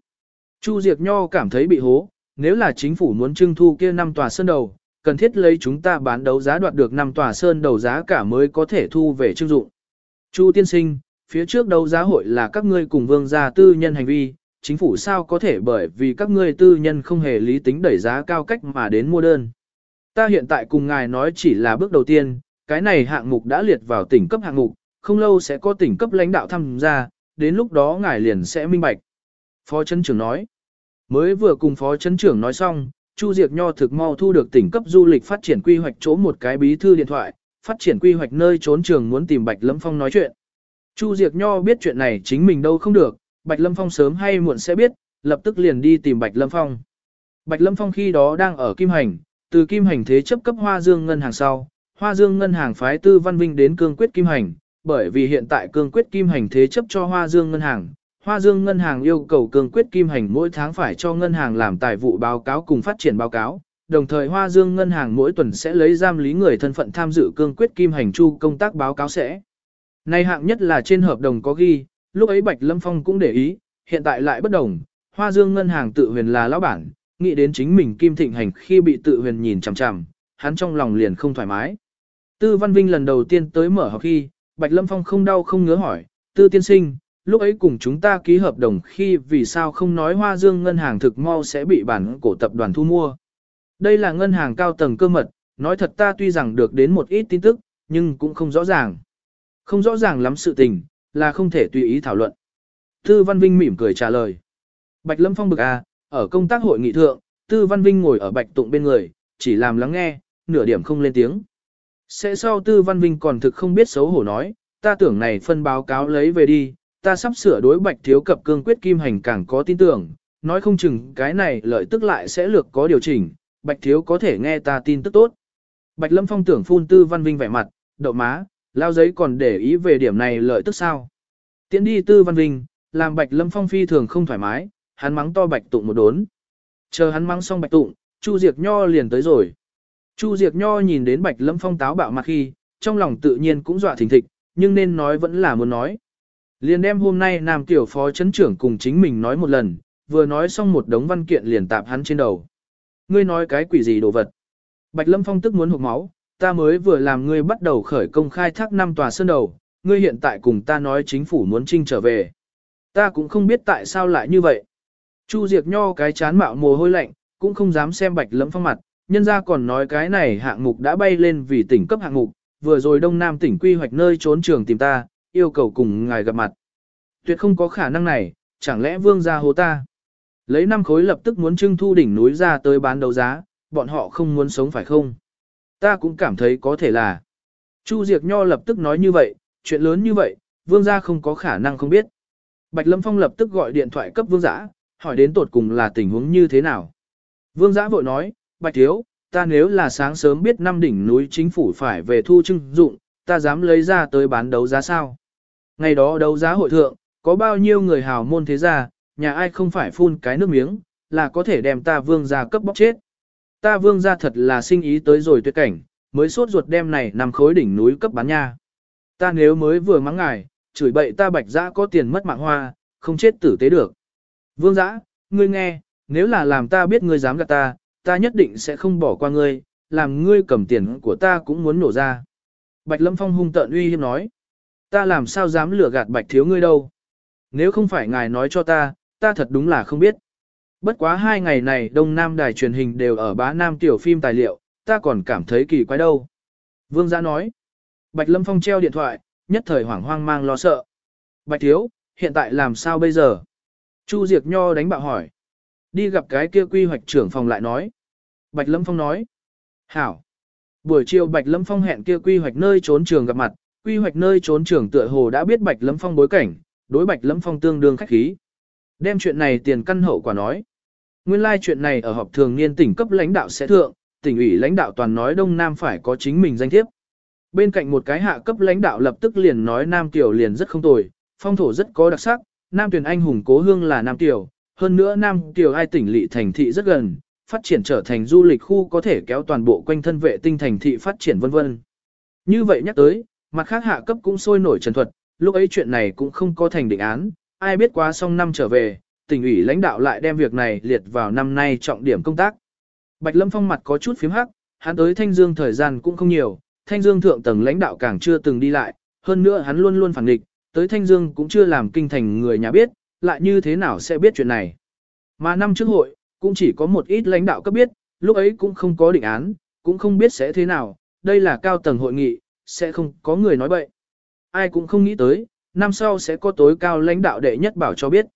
Chu Diệc Nho cảm thấy bị hố, nếu là chính phủ muốn trưng thu kia năm tòa sơn đầu, cần thiết lấy chúng ta bán đấu giá đoạt được năm tòa sơn đầu giá cả mới có thể thu về trưng dụng. Chu tiên sinh, phía trước đấu giá hội là các ngươi cùng vương gia tư nhân hành vi, chính phủ sao có thể bởi vì các ngươi tư nhân không hề lý tính đẩy giá cao cách mà đến mua đơn. Ta hiện tại cùng ngài nói chỉ là bước đầu tiên, cái này hạng mục đã liệt vào tỉnh cấp hạng mục, không lâu sẽ có tỉnh cấp lãnh đạo tham gia, đến lúc đó ngài liền sẽ minh bạch. Phó Trấn trưởng nói, mới vừa cùng Phó Trấn trưởng nói xong, Chu Diệc Nho thực mau thu được tỉnh cấp du lịch phát triển quy hoạch chỗ một cái bí thư điện thoại, phát triển quy hoạch nơi trốn trường muốn tìm Bạch Lâm Phong nói chuyện. Chu Diệc Nho biết chuyện này chính mình đâu không được, Bạch Lâm Phong sớm hay muộn sẽ biết, lập tức liền đi tìm Bạch Lâm Phong. Bạch Lâm Phong khi đó đang ở Kim Hành, từ Kim Hành thế chấp cấp Hoa Dương Ngân hàng sau, Hoa Dương Ngân hàng phái Tư Văn Vinh đến cương quyết Kim Hành, bởi vì hiện tại cương quyết Kim Hành thế chấp cho Hoa Dương Ngân hàng. Hoa Dương Ngân hàng yêu cầu cương quyết Kim Hành mỗi tháng phải cho ngân hàng làm tài vụ báo cáo cùng phát triển báo cáo, đồng thời Hoa Dương Ngân hàng mỗi tuần sẽ lấy giam lý người thân phận tham dự cương quyết Kim Hành chu công tác báo cáo sẽ. Này hạng nhất là trên hợp đồng có ghi, lúc ấy Bạch Lâm Phong cũng để ý, hiện tại lại bất đồng, Hoa Dương ngân hàng tự huyền là lão bản, nghĩ đến chính mình Kim Thịnh Hành khi bị tự huyền nhìn chằm chằm, hắn trong lòng liền không thoải mái. Tư Văn Vinh lần đầu tiên tới mở học khi, Bạch Lâm Phong không đau không ngứa hỏi, Tư tiên sinh, lúc ấy cùng chúng ta ký hợp đồng khi vì sao không nói Hoa Dương ngân hàng thực mau sẽ bị bản cổ tập đoàn thu mua. Đây là ngân hàng cao tầng cơ mật, nói thật ta tuy rằng được đến một ít tin tức, nhưng cũng không rõ ràng. Không rõ ràng lắm sự tình, là không thể tùy ý thảo luận. Tư Văn Vinh mỉm cười trả lời. Bạch Lâm Phong bực à, ở công tác hội nghị thượng, Tư Văn Vinh ngồi ở Bạch Tụng bên người, chỉ làm lắng nghe, nửa điểm không lên tiếng. Sẽ sau Tư Văn Vinh còn thực không biết xấu hổ nói, ta tưởng này phân báo cáo lấy về đi, ta sắp sửa đối Bạch Thiếu cập cương quyết kim hành càng có tin tưởng, nói không chừng cái này lợi tức lại sẽ lược có điều chỉnh, Bạch Thiếu có thể nghe ta tin tức tốt. Bạch Lâm Phong tưởng phun Tư Văn Vinh vẻ mặt, đậu má, lao giấy còn để ý về điểm này lợi tức sao. Tiến đi Tư Văn Vinh, làm Bạch Lâm Phong phi thường không thoải mái, hắn mắng to Bạch Tụng một đốn. Chờ hắn mắng xong Bạch Tụng, Chu Diệc Nho liền tới rồi. Chu Diệc Nho nhìn đến Bạch Lâm Phong táo bạo mặt khi, trong lòng tự nhiên cũng dọa thình thịch, nhưng nên nói vẫn là muốn nói. Liền đem hôm nay Nam Tiểu Phó Chấn trưởng cùng chính mình nói một lần, vừa nói xong một đống văn kiện liền tạp hắn trên đầu. Ngươi nói cái quỷ gì đồ vật? Bạch Lâm Phong tức muốn hụt máu, ta mới vừa làm ngươi bắt đầu khởi công khai thác năm tòa sơn đầu, ngươi hiện tại cùng ta nói chính phủ muốn trinh trở về. Ta cũng không biết tại sao lại như vậy. Chu Diệt Nho cái chán mạo mồ hôi lạnh, cũng không dám xem Bạch Lâm Phong mặt, nhân ra còn nói cái này hạng mục đã bay lên vì tỉnh cấp hạng mục, vừa rồi Đông Nam tỉnh quy hoạch nơi trốn trường tìm ta, yêu cầu cùng ngài gặp mặt. Tuyệt không có khả năng này, chẳng lẽ vương gia hố ta. Lấy năm khối lập tức muốn trưng thu đỉnh núi ra tới bán đấu giá, bọn họ không muốn sống phải không? Ta cũng cảm thấy có thể là. Chu Diệp Nho lập tức nói như vậy, chuyện lớn như vậy, vương gia không có khả năng không biết. Bạch Lâm Phong lập tức gọi điện thoại cấp vương giã, hỏi đến tột cùng là tình huống như thế nào. Vương giã vội nói, Bạch Thiếu, ta nếu là sáng sớm biết năm đỉnh núi chính phủ phải về thu trưng dụng, ta dám lấy ra tới bán đấu giá sao? Ngày đó đấu giá hội thượng, có bao nhiêu người hào môn thế gia, nhà ai không phải phun cái nước miếng, là có thể đem ta vương gia cấp bóc chết. Ta vương gia thật là sinh ý tới rồi tuyệt cảnh, mới sốt ruột đem này nằm khối đỉnh núi cấp bán nha. Ta nếu mới vừa mắng ngài, chửi bậy ta bạch giã có tiền mất mạng hoa, không chết tử tế được. Vương giã, ngươi nghe, nếu là làm ta biết ngươi dám gạt ta, ta nhất định sẽ không bỏ qua ngươi, làm ngươi cầm tiền của ta cũng muốn nổ ra. Bạch Lâm Phong hung tợn uy hiếp nói, ta làm sao dám lừa gạt bạch thiếu ngươi đâu. Nếu không phải ngài nói cho ta, ta thật đúng là không biết. Bất quá hai ngày này Đông Nam đài truyền hình đều ở bá Nam tiểu phim tài liệu, ta còn cảm thấy kỳ quái đâu. Vương Giã nói, Bạch Lâm Phong treo điện thoại, nhất thời hoảng hoang mang lo sợ. Bạch thiếu, hiện tại làm sao bây giờ? Chu Diệc Nho đánh bạo hỏi. Đi gặp cái kia quy hoạch trưởng phòng lại nói. Bạch Lâm Phong nói. Hảo. Buổi chiều Bạch Lâm Phong hẹn kia quy hoạch nơi trốn trường gặp mặt, quy hoạch nơi trốn trường tựa hồ đã biết Bạch Lâm Phong bối cảnh, đối Bạch Lâm Phong tương đương khách khí. Đem chuyện này tiền căn hậu quả nói. Nguyên lai like chuyện này ở họp thường niên tỉnh cấp lãnh đạo sẽ thượng, tỉnh ủy lãnh đạo toàn nói Đông Nam phải có chính mình danh thiếp. Bên cạnh một cái hạ cấp lãnh đạo lập tức liền nói Nam Kiều liền rất không tồi, phong thổ rất có đặc sắc, Nam tuyển Anh hùng cố hương là Nam Tiểu, hơn nữa Nam Tiểu ai tỉnh lỵ thành thị rất gần, phát triển trở thành du lịch khu có thể kéo toàn bộ quanh thân vệ tinh thành thị phát triển vân vân. Như vậy nhắc tới, mặt khác hạ cấp cũng sôi nổi trần thuật, lúc ấy chuyện này cũng không có thành định án, ai biết quá xong năm trở về, tỉnh ủy lãnh đạo lại đem việc này liệt vào năm nay trọng điểm công tác. Bạch Lâm Phong mặt có chút phím hắc, hắn tới Thanh Dương thời gian cũng không nhiều, Thanh Dương thượng tầng lãnh đạo càng chưa từng đi lại, hơn nữa hắn luôn luôn phản nghịch, tới Thanh Dương cũng chưa làm kinh thành người nhà biết, lại như thế nào sẽ biết chuyện này. Mà năm trước hội, cũng chỉ có một ít lãnh đạo cấp biết, lúc ấy cũng không có định án, cũng không biết sẽ thế nào, đây là cao tầng hội nghị, sẽ không có người nói bậy. Ai cũng không nghĩ tới, năm sau sẽ có tối cao lãnh đạo đệ nhất bảo cho biết.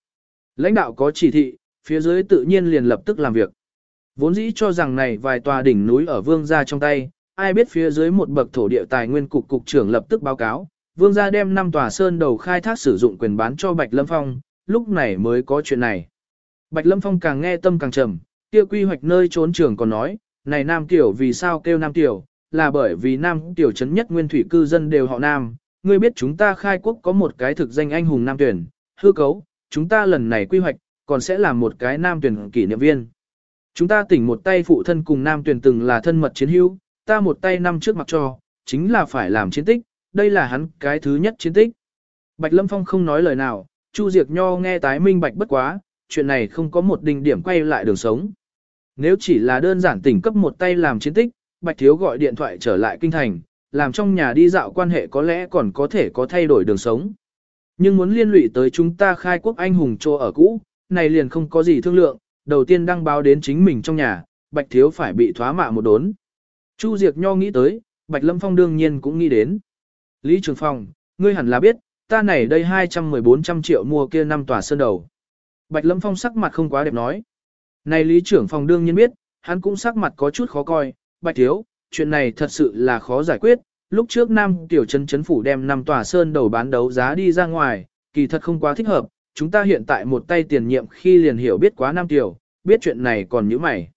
Lãnh đạo có chỉ thị, phía dưới tự nhiên liền lập tức làm việc. Vốn dĩ cho rằng này vài tòa đỉnh núi ở vương gia trong tay, ai biết phía dưới một bậc thổ địa tài nguyên cục cục trưởng lập tức báo cáo, vương gia đem năm tòa sơn đầu khai thác sử dụng quyền bán cho Bạch Lâm Phong, lúc này mới có chuyện này. Bạch Lâm Phong càng nghe tâm càng trầm, kia quy hoạch nơi trốn trường còn nói, này Nam Tiểu vì sao kêu Nam Tiểu, là bởi vì Nam Tiểu chấn nhất nguyên thủy cư dân đều họ Nam, ngươi biết chúng ta khai quốc có một cái thực danh anh hùng Nam Tuyển, hư cấu, chúng ta lần này quy hoạch, còn sẽ làm một cái Nam Tuyển kỷ niệm viên. Chúng ta tỉnh một tay phụ thân cùng Nam Tuyển từng là thân mật chiến hữu, ta một tay năm trước mặc cho, chính là phải làm chiến tích, đây là hắn cái thứ nhất chiến tích. Bạch Lâm Phong không nói lời nào, Chu Diệc Nho nghe tái minh bạch bất quá, chuyện này không có một đỉnh điểm quay lại đường sống. Nếu chỉ là đơn giản tỉnh cấp một tay làm chiến tích, Bạch Thiếu gọi điện thoại trở lại kinh thành, làm trong nhà đi dạo quan hệ có lẽ còn có thể có thay đổi đường sống. Nhưng muốn liên lụy tới chúng ta khai quốc anh hùng trô ở cũ, này liền không có gì thương lượng, đầu tiên đăng báo đến chính mình trong nhà, Bạch Thiếu phải bị thoá mạ một đốn. Chu Diệc Nho nghĩ tới, Bạch Lâm Phong đương nhiên cũng nghĩ đến. Lý Trường Phong, ngươi hẳn là biết, ta này đây 214 triệu mua kia năm tòa sơn đầu. Bạch Lâm Phong sắc mặt không quá đẹp nói. Này Lý Trưởng Phong đương nhiên biết, hắn cũng sắc mặt có chút khó coi, Bạch Thiếu, chuyện này thật sự là khó giải quyết. Lúc trước Nam Tiểu Trấn Trấn Phủ đem năm tòa sơn đầu bán đấu giá đi ra ngoài, kỳ thật không quá thích hợp, chúng ta hiện tại một tay tiền nhiệm khi liền hiểu biết quá Nam Tiểu, biết chuyện này còn như mày.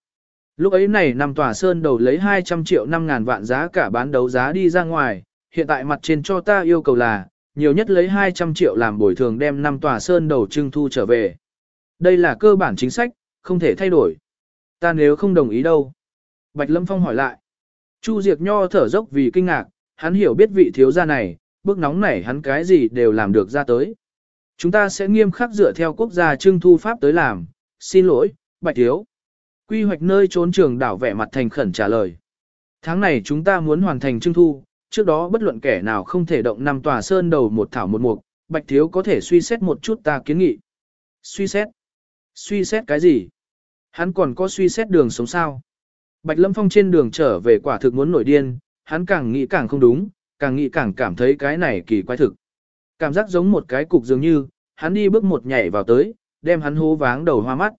Lúc ấy này năm tòa sơn đầu lấy 200 triệu 5 ngàn vạn giá cả bán đấu giá đi ra ngoài, hiện tại mặt trên cho ta yêu cầu là, nhiều nhất lấy 200 triệu làm bồi thường đem năm tòa sơn đầu trưng thu trở về. Đây là cơ bản chính sách, không thể thay đổi. Ta nếu không đồng ý đâu? Bạch Lâm Phong hỏi lại. Chu Diệc Nho thở dốc vì kinh ngạc, hắn hiểu biết vị thiếu gia này, bước nóng này hắn cái gì đều làm được ra tới. Chúng ta sẽ nghiêm khắc dựa theo quốc gia trưng thu pháp tới làm, xin lỗi, Bạch Thiếu. Quy hoạch nơi trốn trường đảo vẻ mặt thành khẩn trả lời. Tháng này chúng ta muốn hoàn thành trưng thu, trước đó bất luận kẻ nào không thể động năm tòa sơn đầu một thảo một mục, Bạch Thiếu có thể suy xét một chút ta kiến nghị. Suy xét? Suy xét cái gì? Hắn còn có suy xét đường sống sao? Bạch Lâm Phong trên đường trở về quả thực muốn nổi điên, hắn càng nghĩ càng không đúng, càng nghĩ càng cảm thấy cái này kỳ quái thực. Cảm giác giống một cái cục dường như, hắn đi bước một nhảy vào tới, đem hắn hố váng đầu hoa mắt.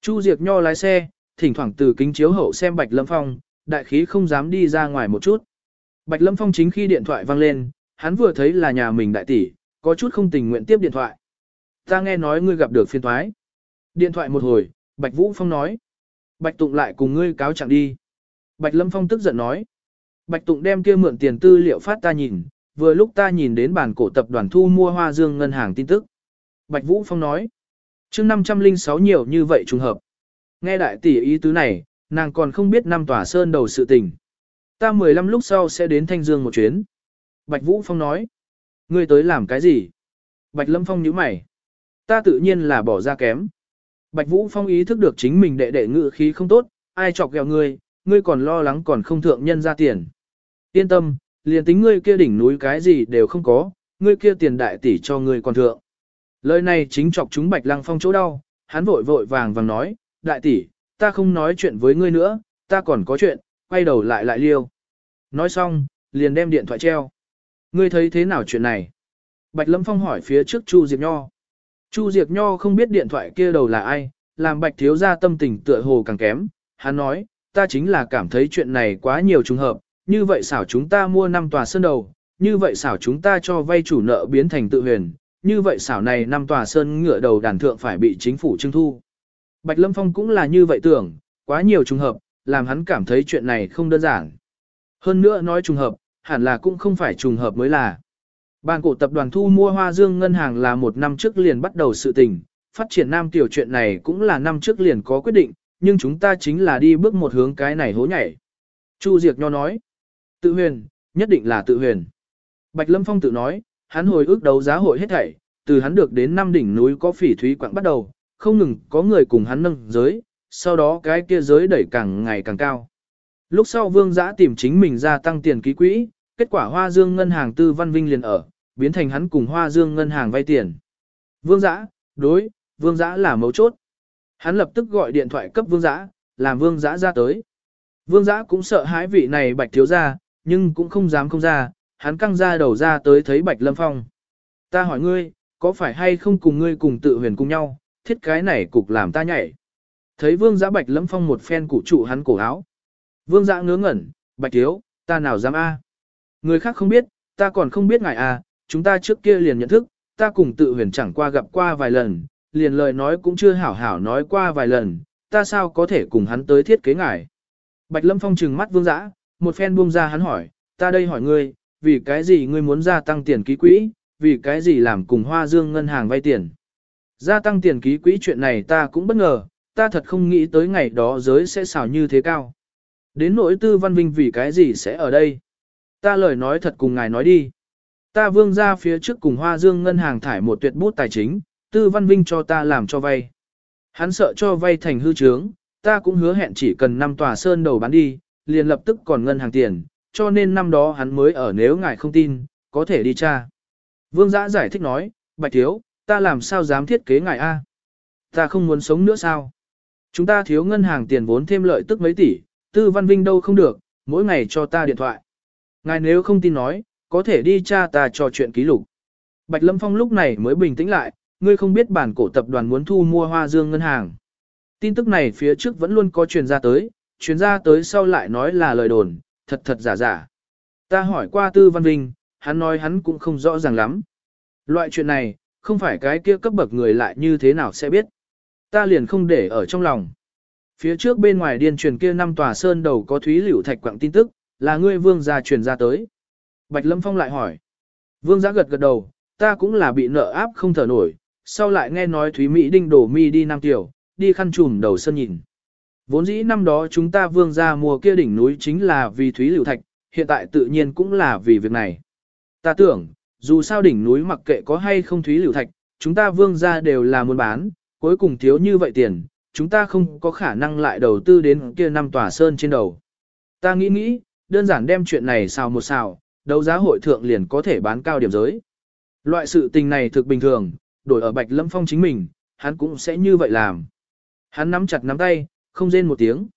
Chu Diệc Nho lái xe, thỉnh thoảng từ kính chiếu hậu xem Bạch Lâm Phong, đại khí không dám đi ra ngoài một chút. Bạch Lâm Phong chính khi điện thoại vang lên, hắn vừa thấy là nhà mình đại tỷ, có chút không tình nguyện tiếp điện thoại. Ta nghe nói ngươi gặp được phiên thoái. Điện thoại một hồi, Bạch Vũ Phong nói. Bạch Tụng lại cùng ngươi cáo trạng đi. Bạch Lâm Phong tức giận nói. Bạch Tụng đem kia mượn tiền tư liệu phát ta nhìn, vừa lúc ta nhìn đến bản cổ tập đoàn thu mua hoa dương ngân hàng tin tức. Bạch Vũ Phong nói. Trước 506 nhiều như vậy trùng hợp. Nghe đại tỷ ý tứ này, nàng còn không biết năm tòa sơn đầu sự tình. Ta 15 lúc sau sẽ đến Thanh Dương một chuyến. Bạch Vũ Phong nói. Ngươi tới làm cái gì? Bạch Lâm Phong nhíu mày. Ta tự nhiên là bỏ ra kém. Bạch Vũ Phong ý thức được chính mình đệ đệ ngự khí không tốt, ai chọc ghẹo ngươi, ngươi còn lo lắng còn không thượng nhân ra tiền. Yên tâm, liền tính ngươi kia đỉnh núi cái gì đều không có, ngươi kia tiền đại tỷ cho ngươi còn thượng. Lời này chính chọc chúng Bạch Lăng Phong chỗ đau, hắn vội vội vàng vàng nói, đại tỷ, ta không nói chuyện với ngươi nữa, ta còn có chuyện, quay đầu lại lại liêu. Nói xong, liền đem điện thoại treo. Ngươi thấy thế nào chuyện này? Bạch Lâm Phong hỏi phía trước Chu Diệp Nho. Chu Diệp Nho không biết điện thoại kia đầu là ai, làm Bạch Thiếu gia tâm tình tựa hồ càng kém. Hắn nói, ta chính là cảm thấy chuyện này quá nhiều trùng hợp, như vậy xảo chúng ta mua năm tòa sơn đầu, như vậy xảo chúng ta cho vay chủ nợ biến thành tự huyền, như vậy xảo này năm tòa sơn ngựa đầu đàn thượng phải bị chính phủ trưng thu. Bạch Lâm Phong cũng là như vậy tưởng, quá nhiều trùng hợp, làm hắn cảm thấy chuyện này không đơn giản. Hơn nữa nói trùng hợp, hẳn là cũng không phải trùng hợp mới là. Ban cổ tập đoàn thu mua Hoa Dương ngân hàng là một năm trước liền bắt đầu sự tình, phát triển nam tiểu chuyện này cũng là năm trước liền có quyết định, nhưng chúng ta chính là đi bước một hướng cái này hố nhảy. Chu Diệc Nho nói, tự huyền, nhất định là tự huyền. Bạch Lâm Phong tự nói, hắn hồi ước đấu giá hội hết thảy, từ hắn được đến năm đỉnh núi có phỉ thúy quảng bắt đầu, không ngừng có người cùng hắn nâng giới, sau đó cái kia giới đẩy càng ngày càng cao. Lúc sau vương giã tìm chính mình ra tăng tiền ký quỹ, kết quả Hoa Dương ngân hàng tư văn vinh liền ở, biến thành hắn cùng Hoa Dương ngân hàng vay tiền. Vương giã, đối, vương giã là mấu chốt. Hắn lập tức gọi điện thoại cấp vương giã, làm vương giã ra tới. Vương giã cũng sợ hãi vị này bạch thiếu ra, nhưng cũng không dám không ra, hắn căng ra đầu ra tới thấy bạch lâm phong. Ta hỏi ngươi, có phải hay không cùng ngươi cùng tự huyền cùng nhau, thiết cái này cục làm ta nhảy. Thấy vương giã bạch lâm phong một phen cụ trụ hắn cổ áo. Vương dạ ngớ ngẩn, bạch thiếu, ta nào dám a? Người khác không biết, ta còn không biết ngài a, chúng ta trước kia liền nhận thức, ta cùng tự huyền chẳng qua gặp qua vài lần, liền lời nói cũng chưa hảo hảo nói qua vài lần, ta sao có thể cùng hắn tới thiết kế ngài. Bạch Lâm Phong trừng mắt vương dã, một phen buông ra hắn hỏi, ta đây hỏi ngươi, vì cái gì ngươi muốn gia tăng tiền ký quỹ, vì cái gì làm cùng Hoa Dương ngân hàng vay tiền. Gia tăng tiền ký quỹ chuyện này ta cũng bất ngờ, ta thật không nghĩ tới ngày đó giới sẽ xảo như thế cao. Đến nỗi tư văn vinh vì cái gì sẽ ở đây. Ta lời nói thật cùng ngài nói đi. Ta vương ra phía trước cùng Hoa Dương ngân hàng thải một tuyệt bút tài chính, tư văn vinh cho ta làm cho vay. Hắn sợ cho vay thành hư trướng, ta cũng hứa hẹn chỉ cần năm tòa sơn đầu bán đi, liền lập tức còn ngân hàng tiền, cho nên năm đó hắn mới ở nếu ngài không tin, có thể đi tra. Vương giã giải thích nói, bạch thiếu, ta làm sao dám thiết kế ngài A. Ta không muốn sống nữa sao? Chúng ta thiếu ngân hàng tiền vốn thêm lợi tức mấy tỷ, tư văn vinh đâu không được, mỗi ngày cho ta điện thoại. Ngài nếu không tin nói, có thể đi tra ta trò chuyện ký lục. Bạch Lâm Phong lúc này mới bình tĩnh lại, ngươi không biết bản cổ tập đoàn muốn thu mua hoa dương ngân hàng. Tin tức này phía trước vẫn luôn có truyền ra tới, truyền ra tới sau lại nói là lời đồn, thật thật giả giả. Ta hỏi qua Tư Văn Vinh, hắn nói hắn cũng không rõ ràng lắm. Loại chuyện này, không phải cái kia cấp bậc người lại như thế nào sẽ biết. Ta liền không để ở trong lòng. Phía trước bên ngoài điên truyền kia năm tòa sơn đầu có thúy liễu thạch quặng tin tức, là ngươi vương gia truyền ra tới. Bạch Lâm Phong lại hỏi. Vương gia gật gật đầu, ta cũng là bị nợ áp không thở nổi, sau lại nghe nói Thúy Mỹ đinh đổ mi đi Nam Tiểu, đi khăn trùm đầu sơn nhìn. Vốn dĩ năm đó chúng ta vương gia mùa kia đỉnh núi chính là vì Thúy liễu Thạch, hiện tại tự nhiên cũng là vì việc này. Ta tưởng, dù sao đỉnh núi mặc kệ có hay không Thúy liễu Thạch, chúng ta vương gia đều là muốn bán, cuối cùng thiếu như vậy tiền, chúng ta không có khả năng lại đầu tư đến kia năm tòa sơn trên đầu. Ta nghĩ nghĩ, đơn giản đem chuyện này xào một xào, đấu giá hội thượng liền có thể bán cao điểm giới. Loại sự tình này thực bình thường, đổi ở Bạch Lâm Phong chính mình, hắn cũng sẽ như vậy làm. Hắn nắm chặt nắm tay, không rên một tiếng.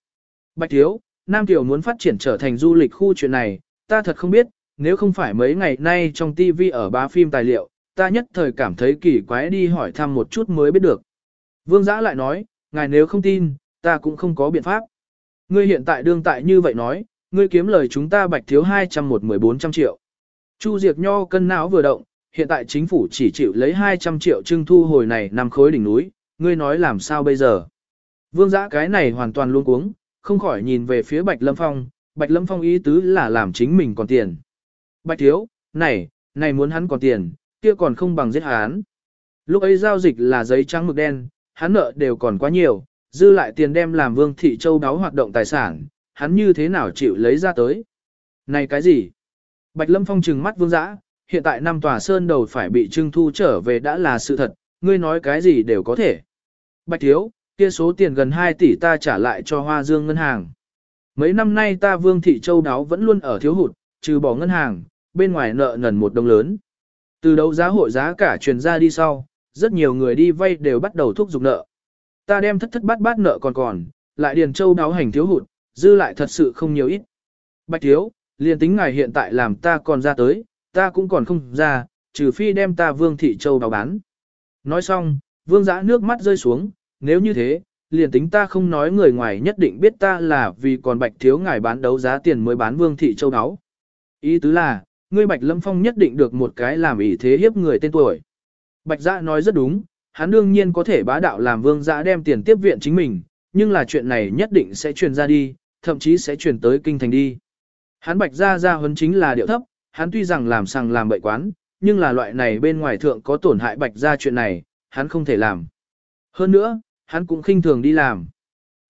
Bạch Thiếu, Nam Tiểu muốn phát triển trở thành du lịch khu chuyện này, ta thật không biết, nếu không phải mấy ngày nay trong TV ở bá phim tài liệu, ta nhất thời cảm thấy kỳ quái đi hỏi thăm một chút mới biết được. Vương Giã lại nói, ngài nếu không tin, ta cũng không có biện pháp. Ngươi hiện tại đương tại như vậy nói, ngươi kiếm lời chúng ta bạch thiếu 200 một 1400 triệu. Chu Diệt Nho cân não vừa động, hiện tại chính phủ chỉ chịu lấy 200 triệu trưng thu hồi này nằm khối đỉnh núi, ngươi nói làm sao bây giờ. Vương giã cái này hoàn toàn luôn cuống, không khỏi nhìn về phía Bạch Lâm Phong, Bạch Lâm Phong ý tứ là làm chính mình còn tiền. Bạch thiếu, này, này muốn hắn còn tiền, kia còn không bằng giết hắn. Lúc ấy giao dịch là giấy trắng mực đen, hắn nợ đều còn quá nhiều, dư lại tiền đem làm Vương Thị Châu đáo hoạt động tài sản, hắn như thế nào chịu lấy ra tới. Này cái gì? Bạch Lâm Phong trừng mắt Vương Giã, hiện tại năm tòa sơn đầu phải bị trưng thu trở về đã là sự thật, ngươi nói cái gì đều có thể. Bạch Thiếu, kia số tiền gần 2 tỷ ta trả lại cho Hoa Dương ngân hàng. Mấy năm nay ta Vương Thị Châu đáo vẫn luôn ở thiếu hụt, trừ bỏ ngân hàng, bên ngoài nợ nần một đồng lớn. Từ đấu giá hội giá cả truyền ra đi sau, rất nhiều người đi vay đều bắt đầu thúc giục nợ. Ta đem thất thất bát bát nợ còn còn, lại điền châu đáo hành thiếu hụt, dư lại thật sự không nhiều ít. Bạch thiếu, liền tính ngài hiện tại làm ta còn ra tới, ta cũng còn không ra, trừ phi đem ta vương thị châu đáo bán. Nói xong, vương giã nước mắt rơi xuống, nếu như thế, liền tính ta không nói người ngoài nhất định biết ta là vì còn bạch thiếu ngài bán đấu giá tiền mới bán vương thị châu đáo. Ý tứ là, ngươi bạch lâm phong nhất định được một cái làm ý thế hiếp người tên tuổi. Bạch giã nói rất đúng, hắn đương nhiên có thể bá đạo làm vương giã đem tiền tiếp viện chính mình, nhưng là chuyện này nhất định sẽ truyền ra đi, thậm chí sẽ truyền tới kinh thành đi. Hắn bạch ra ra huấn chính là điệu thấp, hắn tuy rằng làm sằng làm bậy quán, nhưng là loại này bên ngoài thượng có tổn hại bạch ra chuyện này, hắn không thể làm. Hơn nữa, hắn cũng khinh thường đi làm.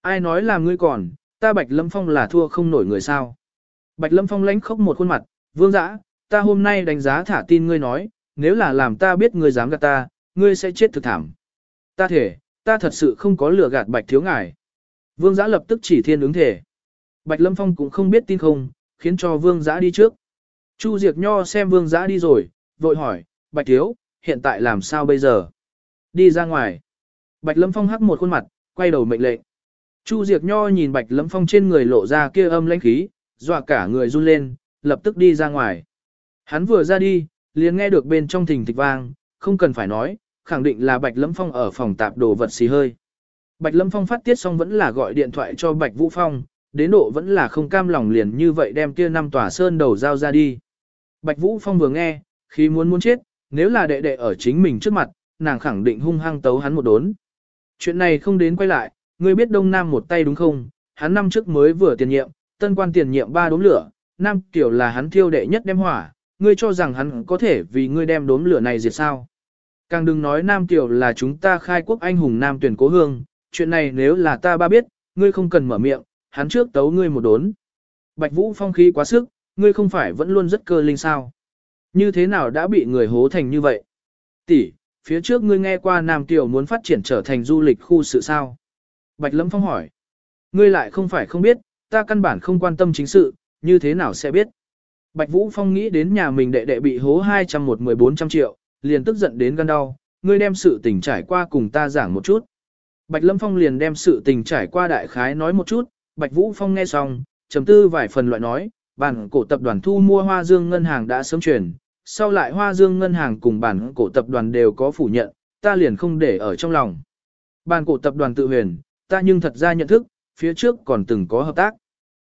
Ai nói là ngươi còn, ta bạch lâm phong là thua không nổi người sao. Bạch lâm phong lánh khóc một khuôn mặt, vương dã, ta hôm nay đánh giá thả tin ngươi nói, nếu là làm ta biết ngươi dám gạt ta, ngươi sẽ chết thực thảm. Ta thể, ta thật sự không có lừa gạt bạch thiếu ngài. Vương giã lập tức chỉ thiên ứng thể. Bạch Lâm Phong cũng không biết tin không, khiến cho vương giã đi trước. Chu Diệt Nho xem vương giã đi rồi, vội hỏi, bạch thiếu, hiện tại làm sao bây giờ? Đi ra ngoài. Bạch Lâm Phong hắc một khuôn mặt, quay đầu mệnh lệnh. Chu Diệt Nho nhìn Bạch Lâm Phong trên người lộ ra kia âm lãnh khí, dọa cả người run lên, lập tức đi ra ngoài. Hắn vừa ra đi, liền nghe được bên trong thình thịch vang, không cần phải nói, khẳng định là Bạch Lâm Phong ở phòng tạp đồ vật xì hơi. Bạch Lâm Phong phát tiết xong vẫn là gọi điện thoại cho Bạch Vũ Phong, đến độ vẫn là không cam lòng liền như vậy đem kia năm tòa sơn đầu giao ra đi. Bạch Vũ Phong vừa nghe, khi muốn muốn chết, nếu là đệ đệ ở chính mình trước mặt, nàng khẳng định hung hăng tấu hắn một đốn. Chuyện này không đến quay lại, ngươi biết Đông Nam một tay đúng không? Hắn năm trước mới vừa tiền nhiệm, tân quan tiền nhiệm ba đốm lửa, Nam tiểu là hắn thiêu đệ nhất đem hỏa, ngươi cho rằng hắn có thể vì ngươi đem đốm lửa này diệt sao. Càng đừng nói Nam Tiểu là chúng ta khai quốc anh hùng Nam tuyển cố hương, chuyện này nếu là ta ba biết, ngươi không cần mở miệng, hắn trước tấu ngươi một đốn. Bạch Vũ phong khí quá sức, ngươi không phải vẫn luôn rất cơ linh sao. Như thế nào đã bị người hố thành như vậy? Tỷ, phía trước ngươi nghe qua Nam Tiểu muốn phát triển trở thành du lịch khu sự sao? Bạch Lâm Phong hỏi. Ngươi lại không phải không biết, ta căn bản không quan tâm chính sự, như thế nào sẽ biết? Bạch Vũ Phong nghĩ đến nhà mình đệ đệ bị hố 200 1400 triệu, liền tức giận đến gan đau, ngươi đem sự tình trải qua cùng ta giảng một chút. Bạch Lâm Phong liền đem sự tình trải qua đại khái nói một chút, Bạch Vũ Phong nghe xong, trầm tư vài phần loại nói, bản cổ tập đoàn thu mua Hoa Dương ngân hàng đã sớm truyền, sau lại Hoa Dương ngân hàng cùng bản cổ tập đoàn đều có phủ nhận, ta liền không để ở trong lòng. Bản cổ tập đoàn tự huyền, ta nhưng thật ra nhận thức, phía trước còn từng có hợp tác.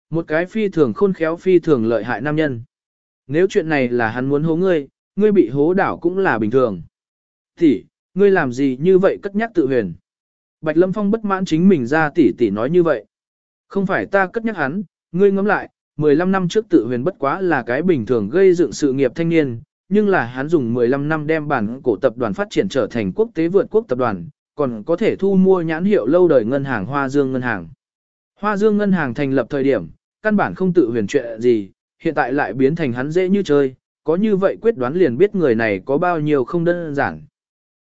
Một cái phi thường khôn khéo phi thường lợi hại nam nhân. Nếu chuyện này là hắn muốn hố ngươi, ngươi bị hố đảo cũng là bình thường. tỷ, ngươi làm gì như vậy cất nhắc tự huyền. Bạch Lâm Phong bất mãn chính mình ra tỷ tỷ nói như vậy. Không phải ta cất nhắc hắn, ngươi ngẫm lại, 15 năm trước tự huyền bất quá là cái bình thường gây dựng sự nghiệp thanh niên, nhưng là hắn dùng 15 năm đem bản cổ tập đoàn phát triển trở thành quốc tế vượt quốc tập đoàn, còn có thể thu mua nhãn hiệu lâu đời ngân hàng Hoa Dương Ngân hàng. Hoa Dương Ngân hàng thành lập thời điểm, căn bản không tự huyền chuyện gì, hiện tại lại biến thành hắn dễ như chơi, có như vậy quyết đoán liền biết người này có bao nhiêu không đơn giản.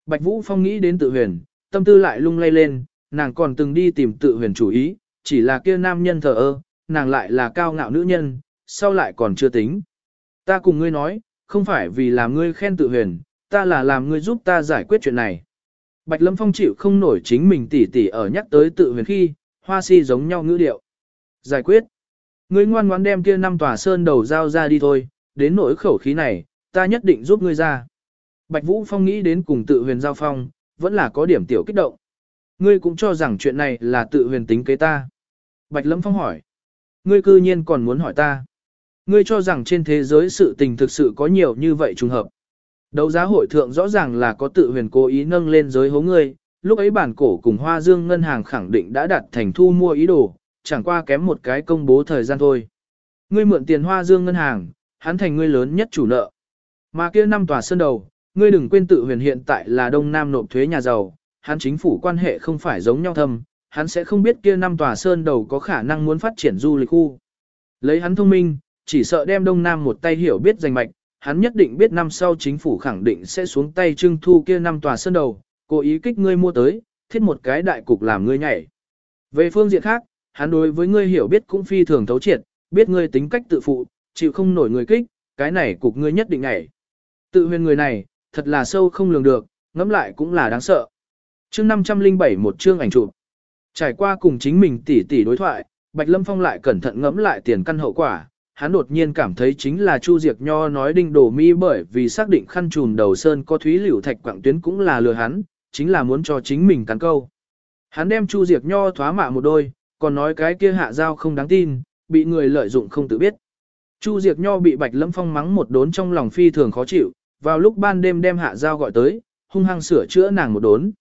Bạch Vũ Phong nghĩ đến tự huyền, tâm tư lại lung lay lên, nàng còn từng đi tìm tự huyền chủ ý, chỉ là kia nam nhân thờ ơ, nàng lại là cao ngạo nữ nhân, sau lại còn chưa tính. Ta cùng ngươi nói, không phải vì làm ngươi khen tự huyền, ta là làm ngươi giúp ta giải quyết chuyện này. Bạch Lâm Phong chịu không nổi chính mình tỉ tỉ ở nhắc tới tự huyền khi, hoa si giống nhau ngữ điệu. Giải quyết. Ngươi ngoan ngoãn đem kia năm tòa sơn đầu giao ra đi thôi, đến nỗi khẩu khí này, ta nhất định giúp ngươi ra. Bạch Vũ Phong nghĩ đến cùng tự huyền giao phong, vẫn là có điểm tiểu kích động. Ngươi cũng cho rằng chuyện này là tự huyền tính kế ta. Bạch Lâm Phong hỏi. Ngươi cư nhiên còn muốn hỏi ta. Ngươi cho rằng trên thế giới sự tình thực sự có nhiều như vậy trùng hợp. Đấu giá hội thượng rõ ràng là có tự huyền cố ý nâng lên giới hố ngươi, lúc ấy bản cổ cùng Hoa Dương ngân hàng khẳng định đã đặt thành thu mua ý đồ, chẳng qua kém một cái công bố thời gian thôi. Ngươi mượn tiền Hoa Dương ngân hàng, hắn thành ngươi lớn nhất chủ nợ. Mà kia năm tòa sơn đầu, ngươi đừng quên tự huyền hiện tại là Đông Nam nộp thuế nhà giàu, hắn chính phủ quan hệ không phải giống nhau thâm, hắn sẽ không biết kia năm tòa sơn đầu có khả năng muốn phát triển du lịch khu. Lấy hắn thông minh, chỉ sợ đem Đông Nam một tay hiểu biết danh mạch, hắn nhất định biết năm sau chính phủ khẳng định sẽ xuống tay trưng thu kia năm tòa sơn đầu, cố ý kích ngươi mua tới, thiết một cái đại cục làm ngươi nhảy. Về phương diện khác, hắn đối với ngươi hiểu biết cũng phi thường thấu triệt, biết ngươi tính cách tự phụ, chịu không nổi người kích, cái này cục ngươi nhất định nhảy. Tự huyền người này, thật là sâu không lường được, ngẫm lại cũng là đáng sợ. Chương 507 một chương ảnh chụp. Trải qua cùng chính mình tỉ tỉ đối thoại, Bạch Lâm Phong lại cẩn thận ngẫm lại tiền căn hậu quả, hắn đột nhiên cảm thấy chính là Chu Diệc Nho nói đinh đổ mi bởi vì xác định khăn trùn đầu sơn có thúy liễu thạch quảng tuyến cũng là lừa hắn, chính là muốn cho chính mình cắn câu. Hắn đem Chu Diệc Nho thoá mạ một đôi, còn nói cái kia hạ giao không đáng tin, bị người lợi dụng không tự biết. Chu Diệp Nho bị Bạch Lâm Phong mắng một đốn trong lòng phi thường khó chịu, vào lúc ban đêm đem hạ giao gọi tới, hung hăng sửa chữa nàng một đốn.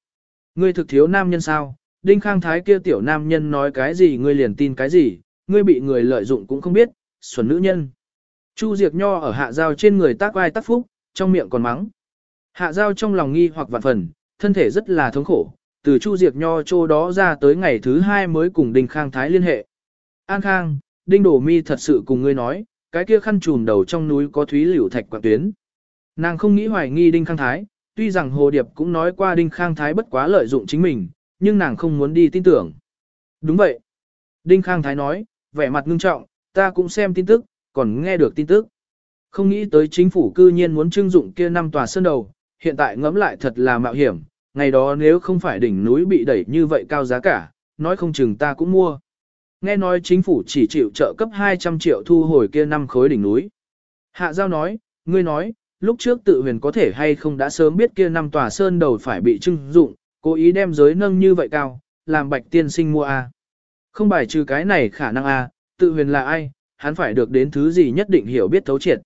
Ngươi thực thiếu nam nhân sao? Đinh Khang Thái kia tiểu nam nhân nói cái gì ngươi liền tin cái gì, ngươi bị người lợi dụng cũng không biết, xuẩn nữ nhân. Chu Diệp Nho ở hạ giao trên người tác vai tác phúc, trong miệng còn mắng. Hạ giao trong lòng nghi hoặc vạn phần, thân thể rất là thống khổ, từ Chu diệt Nho chỗ đó ra tới ngày thứ hai mới cùng Đinh Khang Thái liên hệ. An Khang, Đinh Đổ Mi thật sự cùng ngươi nói, cái kia khăn trùm đầu trong núi có thúy liễu thạch quạng tuyến. Nàng không nghĩ hoài nghi Đinh Khang Thái, tuy rằng Hồ Điệp cũng nói qua Đinh Khang Thái bất quá lợi dụng chính mình, nhưng nàng không muốn đi tin tưởng. Đúng vậy. Đinh Khang Thái nói, vẻ mặt ngưng trọng, ta cũng xem tin tức, còn nghe được tin tức. Không nghĩ tới chính phủ cư nhiên muốn trưng dụng kia năm tòa sơn đầu, hiện tại ngẫm lại thật là mạo hiểm, ngày đó nếu không phải đỉnh núi bị đẩy như vậy cao giá cả, nói không chừng ta cũng mua. Nghe nói chính phủ chỉ chịu trợ cấp 200 triệu thu hồi kia năm khối đỉnh núi. Hạ Giao nói, ngươi nói, lúc trước tự huyền có thể hay không đã sớm biết kia năm tòa sơn đầu phải bị trưng dụng, cố ý đem giới nâng như vậy cao, làm bạch tiên sinh mua A. Không bài trừ cái này khả năng A, tự huyền là ai, hắn phải được đến thứ gì nhất định hiểu biết thấu triệt.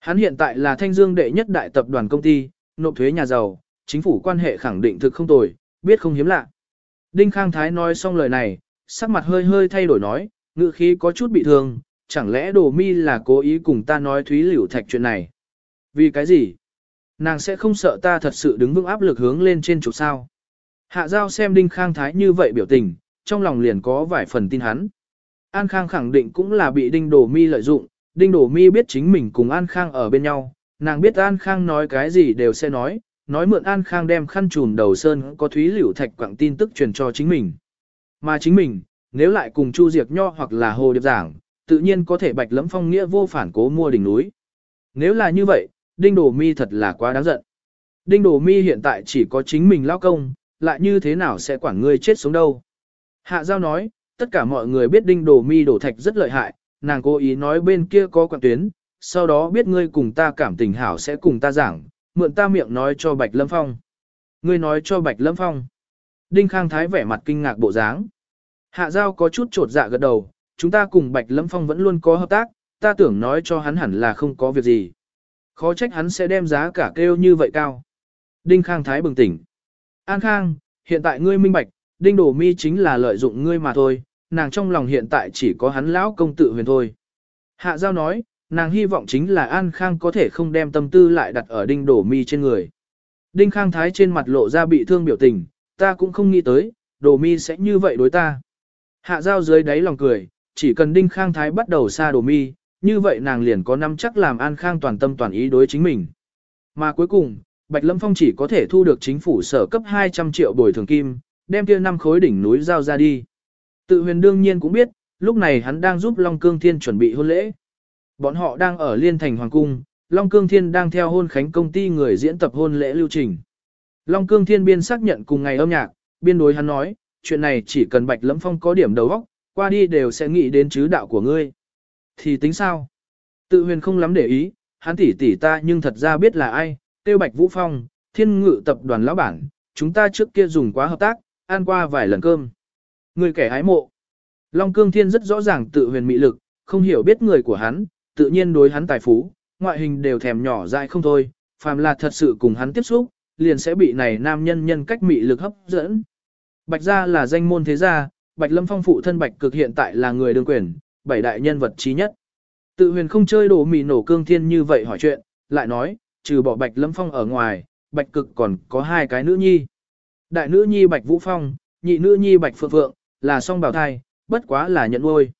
Hắn hiện tại là thanh dương đệ nhất đại tập đoàn công ty, nộp thuế nhà giàu, chính phủ quan hệ khẳng định thực không tồi, biết không hiếm lạ. Đinh Khang Thái nói xong lời này, sắc mặt hơi hơi thay đổi nói, ngữ khí có chút bị thương, chẳng lẽ đồ mi là cố ý cùng ta nói thúy liễu thạch chuyện này. Vì cái gì? Nàng sẽ không sợ ta thật sự đứng vững áp lực hướng lên trên trục sao. Hạ giao xem Đinh Khang Thái như vậy biểu tình, trong lòng liền có vài phần tin hắn. An Khang khẳng định cũng là bị Đinh Đổ Mi lợi dụng, Đinh Đổ Mi biết chính mình cùng An Khang ở bên nhau, nàng biết An Khang nói cái gì đều sẽ nói, nói mượn An Khang đem khăn trùm đầu sơn có thúy liễu thạch quảng tin tức truyền cho chính mình. Mà chính mình, nếu lại cùng Chu Diệc Nho hoặc là Hồ Điệp Giảng, tự nhiên có thể bạch lẫm phong nghĩa vô phản cố mua đỉnh núi. Nếu là như vậy, Đinh Đồ Mi thật là quá đáng giận. Đinh Đồ Mi hiện tại chỉ có chính mình lao công, lại như thế nào sẽ quản ngươi chết sống đâu. Hạ Giao nói, tất cả mọi người biết Đinh Đồ Mi đổ thạch rất lợi hại, nàng cố ý nói bên kia có quảng tuyến, sau đó biết ngươi cùng ta cảm tình hảo sẽ cùng ta giảng, mượn ta miệng nói cho Bạch Lâm Phong. Ngươi nói cho Bạch Lâm Phong. Đinh Khang Thái vẻ mặt kinh ngạc bộ dáng. Hạ Giao có chút trột dạ gật đầu, chúng ta cùng Bạch Lâm Phong vẫn luôn có hợp tác, ta tưởng nói cho hắn hẳn là không có việc gì. Khó trách hắn sẽ đem giá cả kêu như vậy cao. Đinh Khang Thái bừng tỉnh. An Khang, hiện tại ngươi minh bạch, Đinh Đổ Mi chính là lợi dụng ngươi mà thôi, nàng trong lòng hiện tại chỉ có hắn lão công tự huyền thôi. Hạ Giao nói, nàng hy vọng chính là An Khang có thể không đem tâm tư lại đặt ở đinh đổ mi trên người. Đinh Khang Thái trên mặt lộ ra bị thương biểu tình, ta cũng không nghĩ tới, đổ mi sẽ như vậy đối ta. Hạ giao dưới đáy lòng cười, chỉ cần Đinh Khang Thái bắt đầu xa đổ mi, như vậy nàng liền có năm chắc làm An Khang toàn tâm toàn ý đối chính mình. Mà cuối cùng, Bạch Lâm Phong chỉ có thể thu được chính phủ sở cấp 200 triệu bồi thường kim, đem kia năm khối đỉnh núi giao ra đi. Tự huyền đương nhiên cũng biết, lúc này hắn đang giúp Long Cương Thiên chuẩn bị hôn lễ. Bọn họ đang ở Liên Thành Hoàng Cung, Long Cương Thiên đang theo hôn khánh công ty người diễn tập hôn lễ lưu trình. Long Cương Thiên biên xác nhận cùng ngày âm nhạc, biên đối hắn nói, chuyện này chỉ cần Bạch lẫm Phong có điểm đầu óc, qua đi đều sẽ nghĩ đến chứ đạo của ngươi. Thì tính sao? Tự huyền không lắm để ý, hắn tỷ tỷ ta nhưng thật ra biết là ai, tiêu Bạch Vũ Phong, thiên ngự tập đoàn lão bản, chúng ta trước kia dùng quá hợp tác, ăn qua vài lần cơm. Người kẻ hái mộ. Long Cương Thiên rất rõ ràng tự huyền mị lực, không hiểu biết người của hắn, tự nhiên đối hắn tài phú, ngoại hình đều thèm nhỏ dại không thôi, phàm là thật sự cùng hắn tiếp xúc, liền sẽ bị này nam nhân nhân cách mị lực hấp dẫn. Bạch gia là danh môn thế gia, Bạch Lâm Phong phụ thân Bạch cực hiện tại là người đương quyền, bảy đại nhân vật trí nhất. Tự huyền không chơi đồ mì nổ cương thiên như vậy hỏi chuyện, lại nói, trừ bỏ Bạch Lâm Phong ở ngoài, Bạch cực còn có hai cái nữ nhi. Đại nữ nhi Bạch Vũ Phong, nhị nữ nhi Bạch Phượng Phượng, là song bào thai, bất quá là nhận nuôi.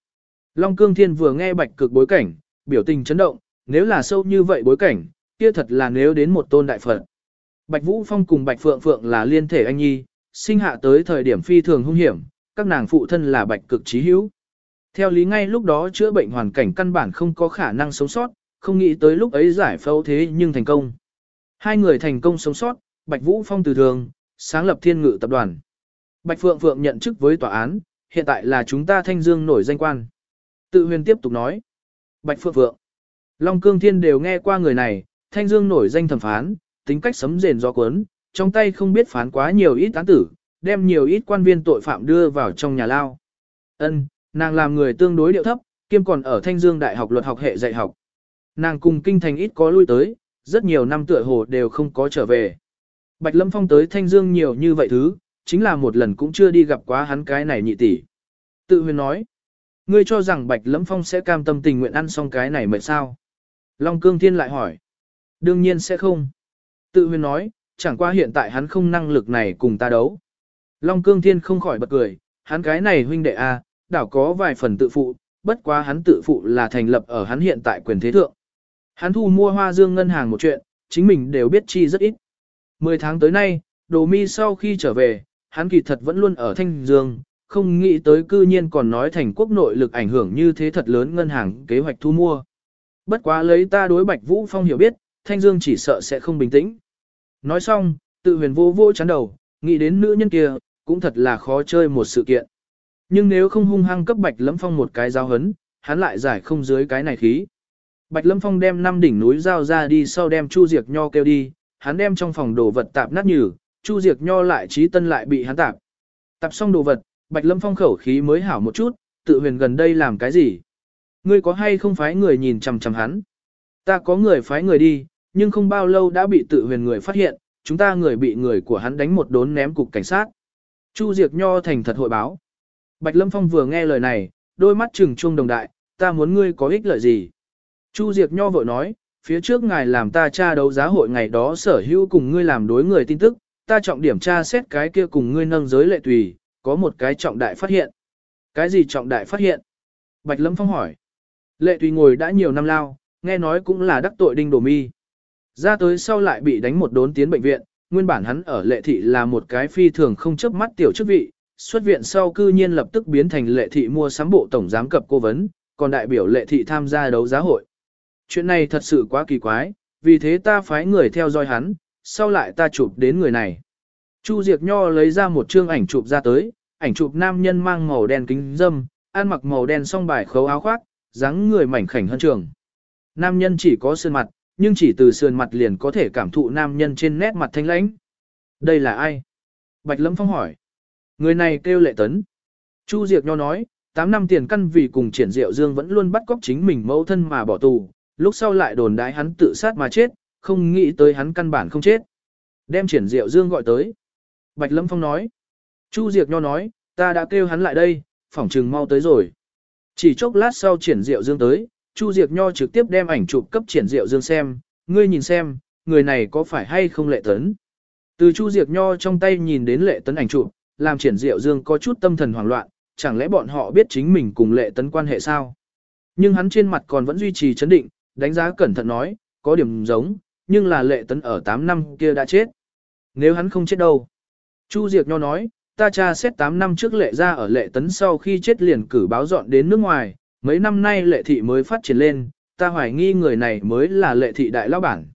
Long Cương Thiên vừa nghe Bạch cực bối cảnh, biểu tình chấn động, nếu là sâu như vậy bối cảnh, kia thật là nếu đến một tôn đại Phật. Bạch Vũ Phong cùng Bạch Phượng Phượng là liên thể anh nhi, sinh hạ tới thời điểm phi thường hung hiểm, các nàng phụ thân là Bạch cực trí hữu. Theo lý ngay lúc đó chữa bệnh hoàn cảnh căn bản không có khả năng sống sót, không nghĩ tới lúc ấy giải phẫu thế nhưng thành công. Hai người thành công sống sót, Bạch Vũ Phong từ thường, sáng lập thiên ngự tập đoàn. Bạch Phượng Phượng nhận chức với tòa án, hiện tại là chúng ta thanh dương nổi danh quan. Tự huyền tiếp tục nói. Bạch Phượng Phượng. Long Cương Thiên đều nghe qua người này, thanh dương nổi danh thẩm phán, tính cách sấm rền gió cuốn, trong tay không biết phán quá nhiều ít án tử, đem nhiều ít quan viên tội phạm đưa vào trong nhà lao. Ân, nàng làm người tương đối điệu thấp, kiêm còn ở Thanh Dương Đại học luật học hệ dạy học. Nàng cùng kinh thành ít có lui tới, rất nhiều năm tựa hồ đều không có trở về. Bạch Lâm Phong tới Thanh Dương nhiều như vậy thứ, chính là một lần cũng chưa đi gặp quá hắn cái này nhị tỷ. Tự huyền nói, ngươi cho rằng Bạch lẫm Phong sẽ cam tâm tình nguyện ăn xong cái này mệt sao? Long Cương Thiên lại hỏi, đương nhiên sẽ không. Tự huyền nói, chẳng qua hiện tại hắn không năng lực này cùng ta đấu. Long Cương Thiên không khỏi bật cười, hắn cái này huynh đệ a, đảo có vài phần tự phụ, bất quá hắn tự phụ là thành lập ở hắn hiện tại quyền thế thượng. Hắn thu mua hoa dương ngân hàng một chuyện, chính mình đều biết chi rất ít. Mười tháng tới nay, đồ mi sau khi trở về, hắn kỳ thật vẫn luôn ở Thanh Dương, không nghĩ tới cư nhiên còn nói thành quốc nội lực ảnh hưởng như thế thật lớn ngân hàng kế hoạch thu mua. Bất quá lấy ta đối Bạch Vũ Phong hiểu biết, Thanh Dương chỉ sợ sẽ không bình tĩnh. Nói xong, tự huyền vô vô chán đầu, nghĩ đến nữ nhân kia, cũng thật là khó chơi một sự kiện. Nhưng nếu không hung hăng cấp Bạch Lâm Phong một cái giao hấn, hắn lại giải không dưới cái này khí. Bạch Lâm Phong đem năm đỉnh núi giao ra đi sau đem Chu Diệc Nho kêu đi, hắn đem trong phòng đồ vật tạp nát nhừ, Chu Diệc Nho lại trí tân lại bị hắn tạp. Tạp xong đồ vật, Bạch Lâm Phong khẩu khí mới hảo một chút, tự huyền gần đây làm cái gì? Ngươi có hay không phái người nhìn chằm chằm hắn? Ta có người phái người đi, nhưng không bao lâu đã bị tự huyền người phát hiện, chúng ta người bị người của hắn đánh một đốn ném cục cảnh sát. Chu Diệc Nho thành thật hội báo. Bạch Lâm Phong vừa nghe lời này, đôi mắt trừng trung đồng đại, ta muốn ngươi có ích lợi gì? Chu Diệc Nho vội nói, phía trước ngài làm ta tra đấu giá hội ngày đó sở hữu cùng ngươi làm đối người tin tức, ta trọng điểm tra xét cái kia cùng ngươi nâng giới lệ tùy, có một cái trọng đại phát hiện. Cái gì trọng đại phát hiện? Bạch Lâm Phong hỏi. Lệ tùy ngồi đã nhiều năm lao, nghe nói cũng là đắc tội đinh đồ mi. Ra tới sau lại bị đánh một đốn tiến bệnh viện, nguyên bản hắn ở lệ thị là một cái phi thường không chấp mắt tiểu chức vị, xuất viện sau cư nhiên lập tức biến thành lệ thị mua sắm bộ tổng giám cập cố vấn, còn đại biểu lệ thị tham gia đấu giá hội. Chuyện này thật sự quá kỳ quái, vì thế ta phái người theo dõi hắn, sau lại ta chụp đến người này. Chu Diệc Nho lấy ra một chương ảnh chụp ra tới, ảnh chụp nam nhân mang màu đen kính dâm, ăn mặc màu đen song bài khấu áo khoác, dáng người mảnh khảnh hơn trường. Nam nhân chỉ có sườn mặt, nhưng chỉ từ sườn mặt liền có thể cảm thụ nam nhân trên nét mặt thanh lãnh. Đây là ai? Bạch Lâm Phong hỏi. Người này kêu lệ tấn. Chu Diệc Nho nói, 8 năm tiền căn vì cùng triển diệu dương vẫn luôn bắt cóc chính mình mẫu thân mà bỏ tù, lúc sau lại đồn đái hắn tự sát mà chết, không nghĩ tới hắn căn bản không chết. Đem triển diệu dương gọi tới. Bạch Lâm Phong nói. Chu Diệc Nho nói, ta đã kêu hắn lại đây, phỏng trừng mau tới rồi. Chỉ chốc lát sau triển diệu dương tới, Chu Diệc Nho trực tiếp đem ảnh chụp cấp triển diệu dương xem, ngươi nhìn xem, người này có phải hay không lệ tấn. Từ Chu Diệc Nho trong tay nhìn đến lệ tấn ảnh chụp, làm triển diệu dương có chút tâm thần hoảng loạn, chẳng lẽ bọn họ biết chính mình cùng lệ tấn quan hệ sao? Nhưng hắn trên mặt còn vẫn duy trì chấn định, đánh giá cẩn thận nói, có điểm giống, nhưng là lệ tấn ở 8 năm kia đã chết. Nếu hắn không chết đâu? Chu Diệp Nho nói, ta cha xét 8 năm trước lệ ra ở lệ tấn sau khi chết liền cử báo dọn đến nước ngoài, mấy năm nay lệ thị mới phát triển lên, ta hoài nghi người này mới là lệ thị đại lão bản.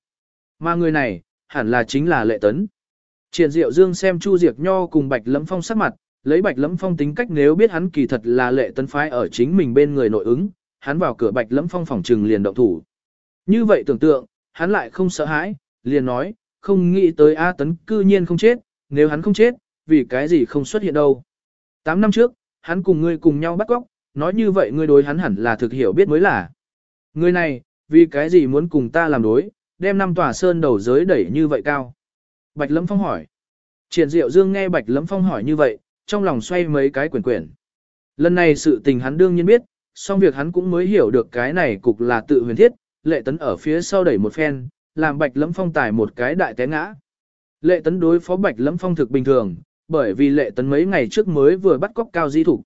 Mà người này, hẳn là chính là lệ tấn. Triển Diệu Dương xem Chu Diệp Nho cùng Bạch Lẫm Phong sắc mặt, lấy Bạch Lẫm Phong tính cách nếu biết hắn kỳ thật là lệ tấn phái ở chính mình bên người nội ứng, hắn vào cửa Bạch Lẫm Phong phòng trừng liền động thủ. Như vậy tưởng tượng, hắn lại không sợ hãi, liền nói, không nghĩ tới A tấn cư nhiên không chết, nếu hắn không chết, vì cái gì không xuất hiện đâu. Tám năm trước, hắn cùng ngươi cùng nhau bắt cóc, nói như vậy ngươi đối hắn hẳn là thực hiểu biết mới là. Người này, vì cái gì muốn cùng ta làm đối, đem năm tòa sơn đầu giới đẩy như vậy cao. Bạch Lâm Phong hỏi. Triển Diệu Dương nghe Bạch Lâm Phong hỏi như vậy, trong lòng xoay mấy cái quyển quyển. Lần này sự tình hắn đương nhiên biết, song việc hắn cũng mới hiểu được cái này cục là tự huyền thiết, lệ tấn ở phía sau đẩy một phen, làm Bạch Lâm Phong tải một cái đại té ngã. Lệ tấn đối phó Bạch Lẫm Phong thực bình thường, bởi vì lệ tấn mấy ngày trước mới vừa bắt cóc cao di thủ.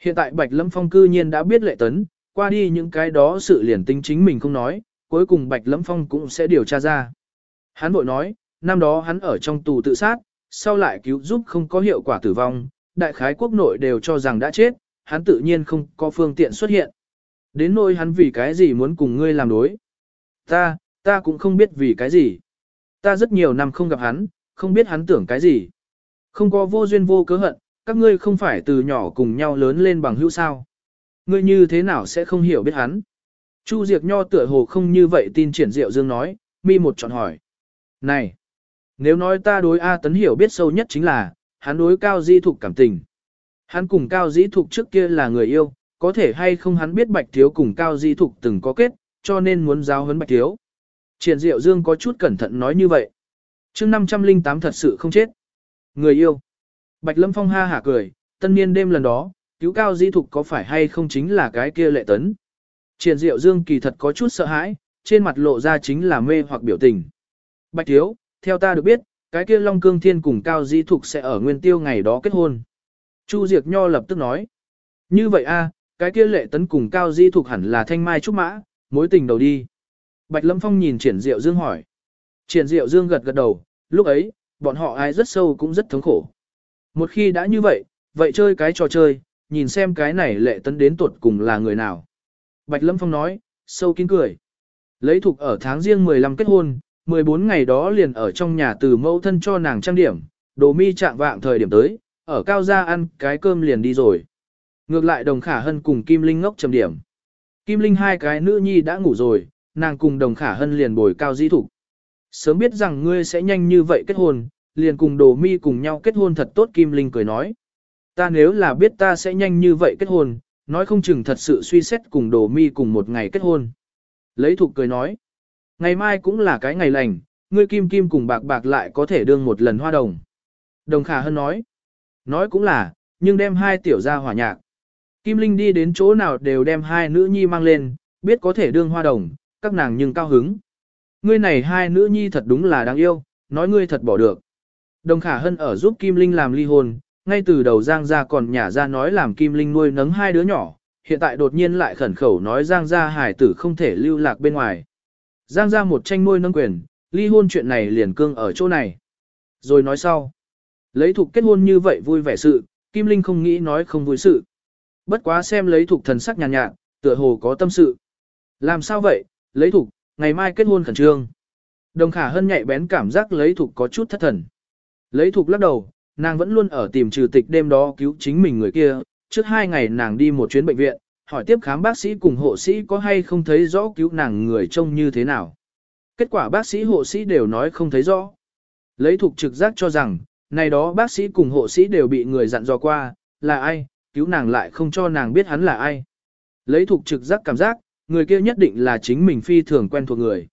Hiện tại Bạch Lẫm Phong cư nhiên đã biết lệ tấn, qua đi những cái đó sự liền tính chính mình không nói, cuối cùng Bạch Lẫm Phong cũng sẽ điều tra ra. Hắn bội nói, năm đó hắn ở trong tù tự sát, sau lại cứu giúp không có hiệu quả tử vong, đại khái quốc nội đều cho rằng đã chết, hắn tự nhiên không có phương tiện xuất hiện. Đến nỗi hắn vì cái gì muốn cùng ngươi làm đối. Ta, ta cũng không biết vì cái gì. Ta rất nhiều năm không gặp hắn, không biết hắn tưởng cái gì. Không có vô duyên vô cớ hận, các ngươi không phải từ nhỏ cùng nhau lớn lên bằng hữu sao. Ngươi như thế nào sẽ không hiểu biết hắn. Chu Diệc Nho tựa hồ không như vậy tin triển diệu dương nói, mi một chọn hỏi. Này, nếu nói ta đối A Tấn hiểu biết sâu nhất chính là, hắn đối Cao Di Thục cảm tình. Hắn cùng Cao Di Thục trước kia là người yêu, có thể hay không hắn biết Bạch Thiếu cùng Cao Di Thục từng có kết, cho nên muốn giáo huấn Bạch Thiếu. Triển Diệu Dương có chút cẩn thận nói như vậy. chương 508 thật sự không chết. Người yêu. Bạch Lâm Phong ha hả cười, tân niên đêm lần đó, cứu Cao Di Thục có phải hay không chính là cái kia lệ tấn. Triển Diệu Dương kỳ thật có chút sợ hãi, trên mặt lộ ra chính là mê hoặc biểu tình. Bạch Thiếu, theo ta được biết, cái kia Long Cương Thiên cùng Cao Di Thục sẽ ở nguyên tiêu ngày đó kết hôn. Chu Diệc Nho lập tức nói. Như vậy a, cái kia lệ tấn cùng Cao Di Thục hẳn là thanh mai trúc mã, mối tình đầu đi. Bạch Lâm Phong nhìn Triển Diệu Dương hỏi. Triển Diệu Dương gật gật đầu, lúc ấy, bọn họ ai rất sâu cũng rất thống khổ. Một khi đã như vậy, vậy chơi cái trò chơi, nhìn xem cái này lệ tấn đến tuột cùng là người nào. Bạch Lâm Phong nói, sâu kín cười. Lấy thuộc ở tháng riêng 15 kết hôn, 14 ngày đó liền ở trong nhà từ mẫu thân cho nàng trang điểm, đồ mi trạng vạng thời điểm tới, ở cao gia ăn cái cơm liền đi rồi. Ngược lại đồng khả hân cùng Kim Linh ngốc trầm điểm. Kim Linh hai cái nữ nhi đã ngủ rồi, nàng cùng đồng khả hân liền bồi cao di thục. Sớm biết rằng ngươi sẽ nhanh như vậy kết hôn, liền cùng đồ mi cùng nhau kết hôn thật tốt Kim Linh cười nói. Ta nếu là biết ta sẽ nhanh như vậy kết hôn, nói không chừng thật sự suy xét cùng đồ mi cùng một ngày kết hôn. Lấy thục cười nói. Ngày mai cũng là cái ngày lành, ngươi kim kim cùng bạc bạc lại có thể đương một lần hoa đồng. Đồng khả hân nói. Nói cũng là, nhưng đem hai tiểu ra hỏa nhạc. Kim Linh đi đến chỗ nào đều đem hai nữ nhi mang lên, biết có thể đương hoa đồng, các nàng nhưng cao hứng. Ngươi này hai nữ nhi thật đúng là đáng yêu, nói ngươi thật bỏ được. Đồng Khả Hân ở giúp Kim Linh làm ly hôn, ngay từ đầu Giang Gia còn nhả ra nói làm Kim Linh nuôi nấng hai đứa nhỏ, hiện tại đột nhiên lại khẩn khẩu nói Giang Gia hải tử không thể lưu lạc bên ngoài. Giang Gia một tranh nuôi nâng quyền, ly hôn chuyện này liền cương ở chỗ này. Rồi nói sau, lấy thục kết hôn như vậy vui vẻ sự, Kim Linh không nghĩ nói không vui sự. Bất quá xem lấy thục thần sắc nhàn nhạt, nhạt, tựa hồ có tâm sự. Làm sao vậy, lấy thục, ngày mai kết hôn khẩn trương. Đồng khả hân nhạy bén cảm giác lấy thục có chút thất thần. Lấy thục lắc đầu, nàng vẫn luôn ở tìm trừ tịch đêm đó cứu chính mình người kia, trước hai ngày nàng đi một chuyến bệnh viện, hỏi tiếp khám bác sĩ cùng hộ sĩ có hay không thấy rõ cứu nàng người trông như thế nào. Kết quả bác sĩ hộ sĩ đều nói không thấy rõ. Lấy thục trực giác cho rằng, này đó bác sĩ cùng hộ sĩ đều bị người dặn dò qua, là ai, cứu nàng lại không cho nàng biết hắn là ai. Lấy thục trực giác cảm giác, người kia nhất định là chính mình phi thường quen thuộc người.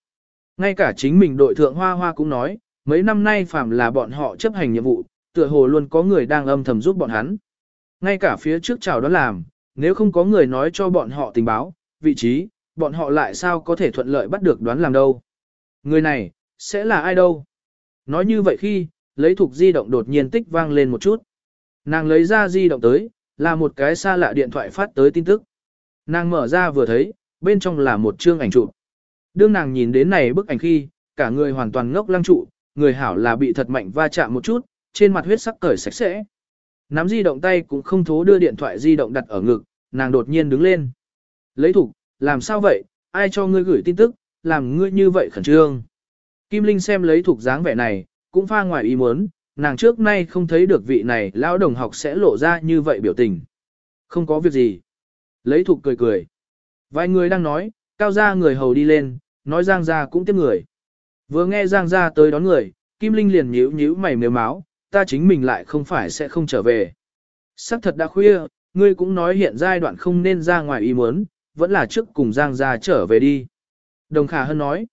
Ngay cả chính mình đội thượng hoa hoa cũng nói, mấy năm nay phạm là bọn họ chấp hành nhiệm vụ, tựa hồ luôn có người đang âm thầm giúp bọn hắn. Ngay cả phía trước chào đó làm, nếu không có người nói cho bọn họ tình báo, vị trí, bọn họ lại sao có thể thuận lợi bắt được đoán làm đâu. Người này, sẽ là ai đâu? Nói như vậy khi, lấy thuộc di động đột nhiên tích vang lên một chút. Nàng lấy ra di động tới, là một cái xa lạ điện thoại phát tới tin tức. Nàng mở ra vừa thấy, bên trong là một chương ảnh chụp. Đương nàng nhìn đến này bức ảnh khi, cả người hoàn toàn ngốc lăng trụ, người hảo là bị thật mạnh va chạm một chút, trên mặt huyết sắc cởi sạch sẽ. Nắm di động tay cũng không thố đưa điện thoại di động đặt ở ngực, nàng đột nhiên đứng lên. Lấy thủ, làm sao vậy, ai cho ngươi gửi tin tức, làm ngươi như vậy khẩn trương. Kim Linh xem lấy thuộc dáng vẻ này, cũng pha ngoài ý muốn, nàng trước nay không thấy được vị này lão đồng học sẽ lộ ra như vậy biểu tình. Không có việc gì. Lấy thuộc cười cười. Vài người đang nói, cao gia người hầu đi lên, nói Giang gia cũng tiếp người. Vừa nghe Giang gia tới đón người, Kim Linh liền nhíu nhíu mày mếu máu, ta chính mình lại không phải sẽ không trở về. Sắc thật đã khuya, ngươi cũng nói hiện giai đoạn không nên ra ngoài ý muốn, vẫn là trước cùng Giang gia trở về đi. Đồng Khả Hân nói,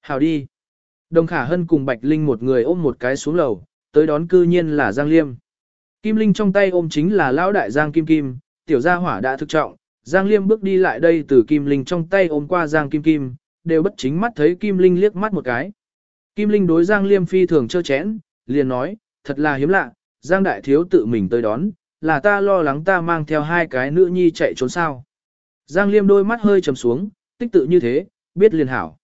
hào đi. Đồng Khả Hân cùng Bạch Linh một người ôm một cái xuống lầu, tới đón cư nhiên là Giang Liêm. Kim Linh trong tay ôm chính là lão đại Giang Kim Kim, tiểu gia hỏa đã thực trọng, Giang Liêm bước đi lại đây từ Kim Linh trong tay ôm qua Giang Kim Kim, đều bất chính mắt thấy Kim Linh liếc mắt một cái. Kim Linh đối Giang Liêm phi thường chơ chẽn, liền nói, thật là hiếm lạ, Giang Đại Thiếu tự mình tới đón, là ta lo lắng ta mang theo hai cái nữ nhi chạy trốn sao. Giang Liêm đôi mắt hơi trầm xuống, tích tự như thế, biết liền hảo.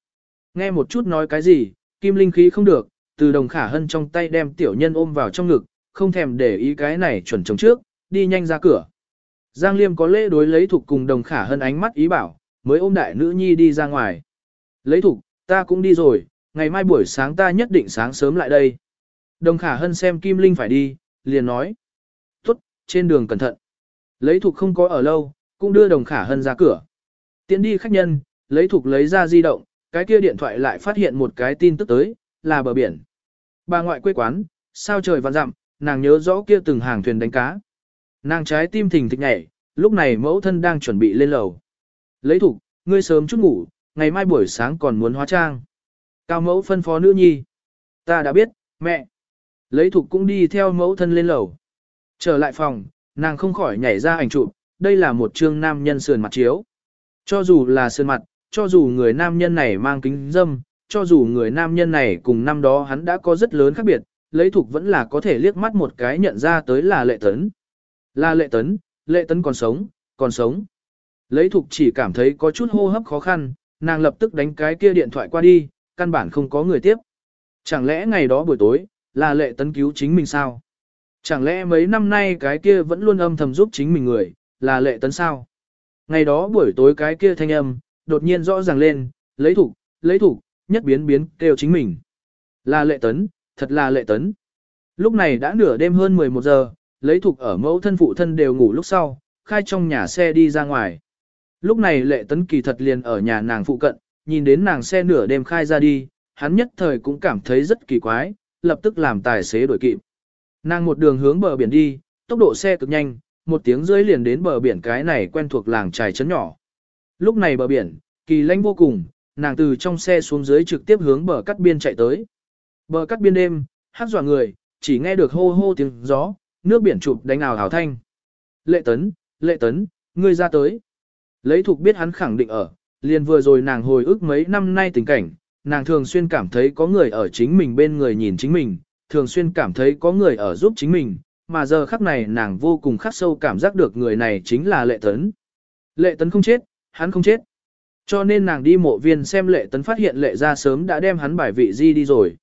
Nghe một chút nói cái gì, Kim Linh khí không được, từ đồng khả hân trong tay đem tiểu nhân ôm vào trong ngực, không thèm để ý cái này chuẩn chống trước, đi nhanh ra cửa. Giang Liêm có lễ đối lấy thục cùng đồng khả hân ánh mắt ý bảo, mới ôm đại nữ nhi đi ra ngoài. Lấy thục, ta cũng đi rồi, ngày mai buổi sáng ta nhất định sáng sớm lại đây. Đồng khả hân xem Kim Linh phải đi, liền nói. Tốt, trên đường cẩn thận. Lấy thục không có ở lâu, cũng đưa đồng khả hân ra cửa. Tiến đi khách nhân, lấy thục lấy ra di động, cái kia điện thoại lại phát hiện một cái tin tức tới, là bờ biển. Bà ngoại quê quán, sao trời vạn dặm, nàng nhớ rõ kia từng hàng thuyền đánh cá. Nàng trái tim thình thịch nhảy, lúc này mẫu thân đang chuẩn bị lên lầu. Lấy thục, ngươi sớm chút ngủ, ngày mai buổi sáng còn muốn hóa trang. Cao mẫu phân phó nữ nhi. Ta đã biết, mẹ. Lấy thục cũng đi theo mẫu thân lên lầu. Trở lại phòng, nàng không khỏi nhảy ra ảnh chụp, đây là một chương nam nhân sườn mặt chiếu. Cho dù là sườn mặt, cho dù người nam nhân này mang kính dâm, cho dù người nam nhân này cùng năm đó hắn đã có rất lớn khác biệt, lấy thục vẫn là có thể liếc mắt một cái nhận ra tới là lệ tấn. Là lệ tấn, lệ tấn còn sống, còn sống. Lấy thục chỉ cảm thấy có chút hô hấp khó khăn, nàng lập tức đánh cái kia điện thoại qua đi, căn bản không có người tiếp. Chẳng lẽ ngày đó buổi tối, là lệ tấn cứu chính mình sao? Chẳng lẽ mấy năm nay cái kia vẫn luôn âm thầm giúp chính mình người, là lệ tấn sao? Ngày đó buổi tối cái kia thanh âm, đột nhiên rõ ràng lên, lấy thủ, lấy thủ, nhất biến biến kêu chính mình. Là lệ tấn, thật là lệ tấn. Lúc này đã nửa đêm hơn 11 giờ, lấy thục ở mẫu thân phụ thân đều ngủ lúc sau, khai trong nhà xe đi ra ngoài. Lúc này lệ tấn kỳ thật liền ở nhà nàng phụ cận, nhìn đến nàng xe nửa đêm khai ra đi, hắn nhất thời cũng cảm thấy rất kỳ quái, lập tức làm tài xế đổi kịp. Nàng một đường hướng bờ biển đi, tốc độ xe cực nhanh, một tiếng rưỡi liền đến bờ biển cái này quen thuộc làng trài trấn nhỏ. Lúc này bờ biển, kỳ lanh vô cùng, nàng từ trong xe xuống dưới trực tiếp hướng bờ cắt biên chạy tới. Bờ cắt biên đêm, hát dọa người, chỉ nghe được hô hô tiếng gió, nước biển chụp đánh ảo hào thanh. Lệ tấn, lệ tấn, ngươi ra tới. Lấy thuộc biết hắn khẳng định ở, liền vừa rồi nàng hồi ức mấy năm nay tình cảnh, nàng thường xuyên cảm thấy có người ở chính mình bên người nhìn chính mình, thường xuyên cảm thấy có người ở giúp chính mình, mà giờ khắc này nàng vô cùng khắc sâu cảm giác được người này chính là lệ tấn. Lệ tấn không chết, hắn không chết. Cho nên nàng đi mộ viên xem lệ tấn phát hiện lệ ra sớm đã đem hắn bài vị di đi rồi.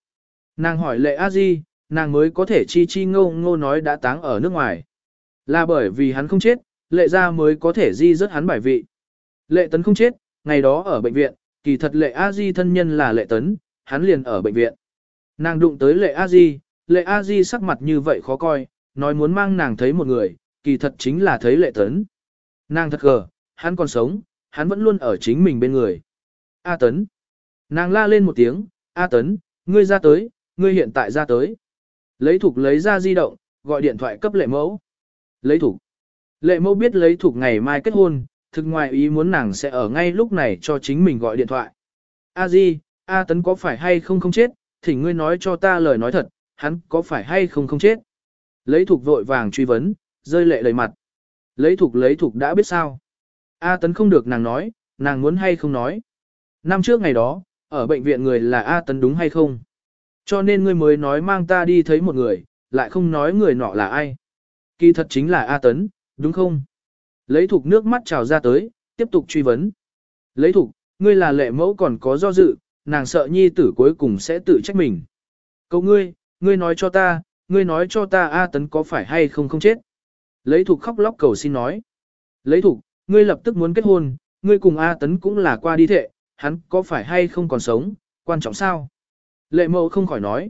Nàng hỏi lệ a di, nàng mới có thể chi chi ngô ngô nói đã táng ở nước ngoài. Là bởi vì hắn không chết, lệ ra mới có thể di rớt hắn bài vị. Lệ tấn không chết, ngày đó ở bệnh viện, kỳ thật lệ a di thân nhân là lệ tấn, hắn liền ở bệnh viện. Nàng đụng tới lệ a di, lệ a di sắc mặt như vậy khó coi, nói muốn mang nàng thấy một người, kỳ thật chính là thấy lệ tấn. Nàng thật gờ, hắn còn sống, hắn vẫn luôn ở chính mình bên người. A tấn. Nàng la lên một tiếng, A tấn, ngươi ra tới, ngươi hiện tại ra tới. Lấy thục lấy ra di động, gọi điện thoại cấp lệ mẫu. Lấy thục. Lệ mẫu biết lấy thục ngày mai kết hôn, thực ngoài ý muốn nàng sẽ ở ngay lúc này cho chính mình gọi điện thoại. A di, A tấn có phải hay không không chết, thỉnh ngươi nói cho ta lời nói thật, hắn có phải hay không không chết. Lấy thục vội vàng truy vấn, rơi lệ đầy mặt. Lấy thục lấy thục đã biết sao. A tấn không được nàng nói, nàng muốn hay không nói. Năm trước ngày đó, ở bệnh viện người là A Tấn đúng hay không? Cho nên ngươi mới nói mang ta đi thấy một người, lại không nói người nọ là ai. Kỳ thật chính là A Tấn, đúng không? Lấy thục nước mắt trào ra tới, tiếp tục truy vấn. Lấy thục, ngươi là lệ mẫu còn có do dự, nàng sợ nhi tử cuối cùng sẽ tự trách mình. Cậu ngươi, ngươi nói cho ta, ngươi nói cho ta A Tấn có phải hay không không chết. Lấy thục khóc lóc cầu xin nói. Lấy thục, ngươi lập tức muốn kết hôn, ngươi cùng A Tấn cũng là qua đi thệ, hắn có phải hay không còn sống, quan trọng sao? Lệ mẫu không khỏi nói.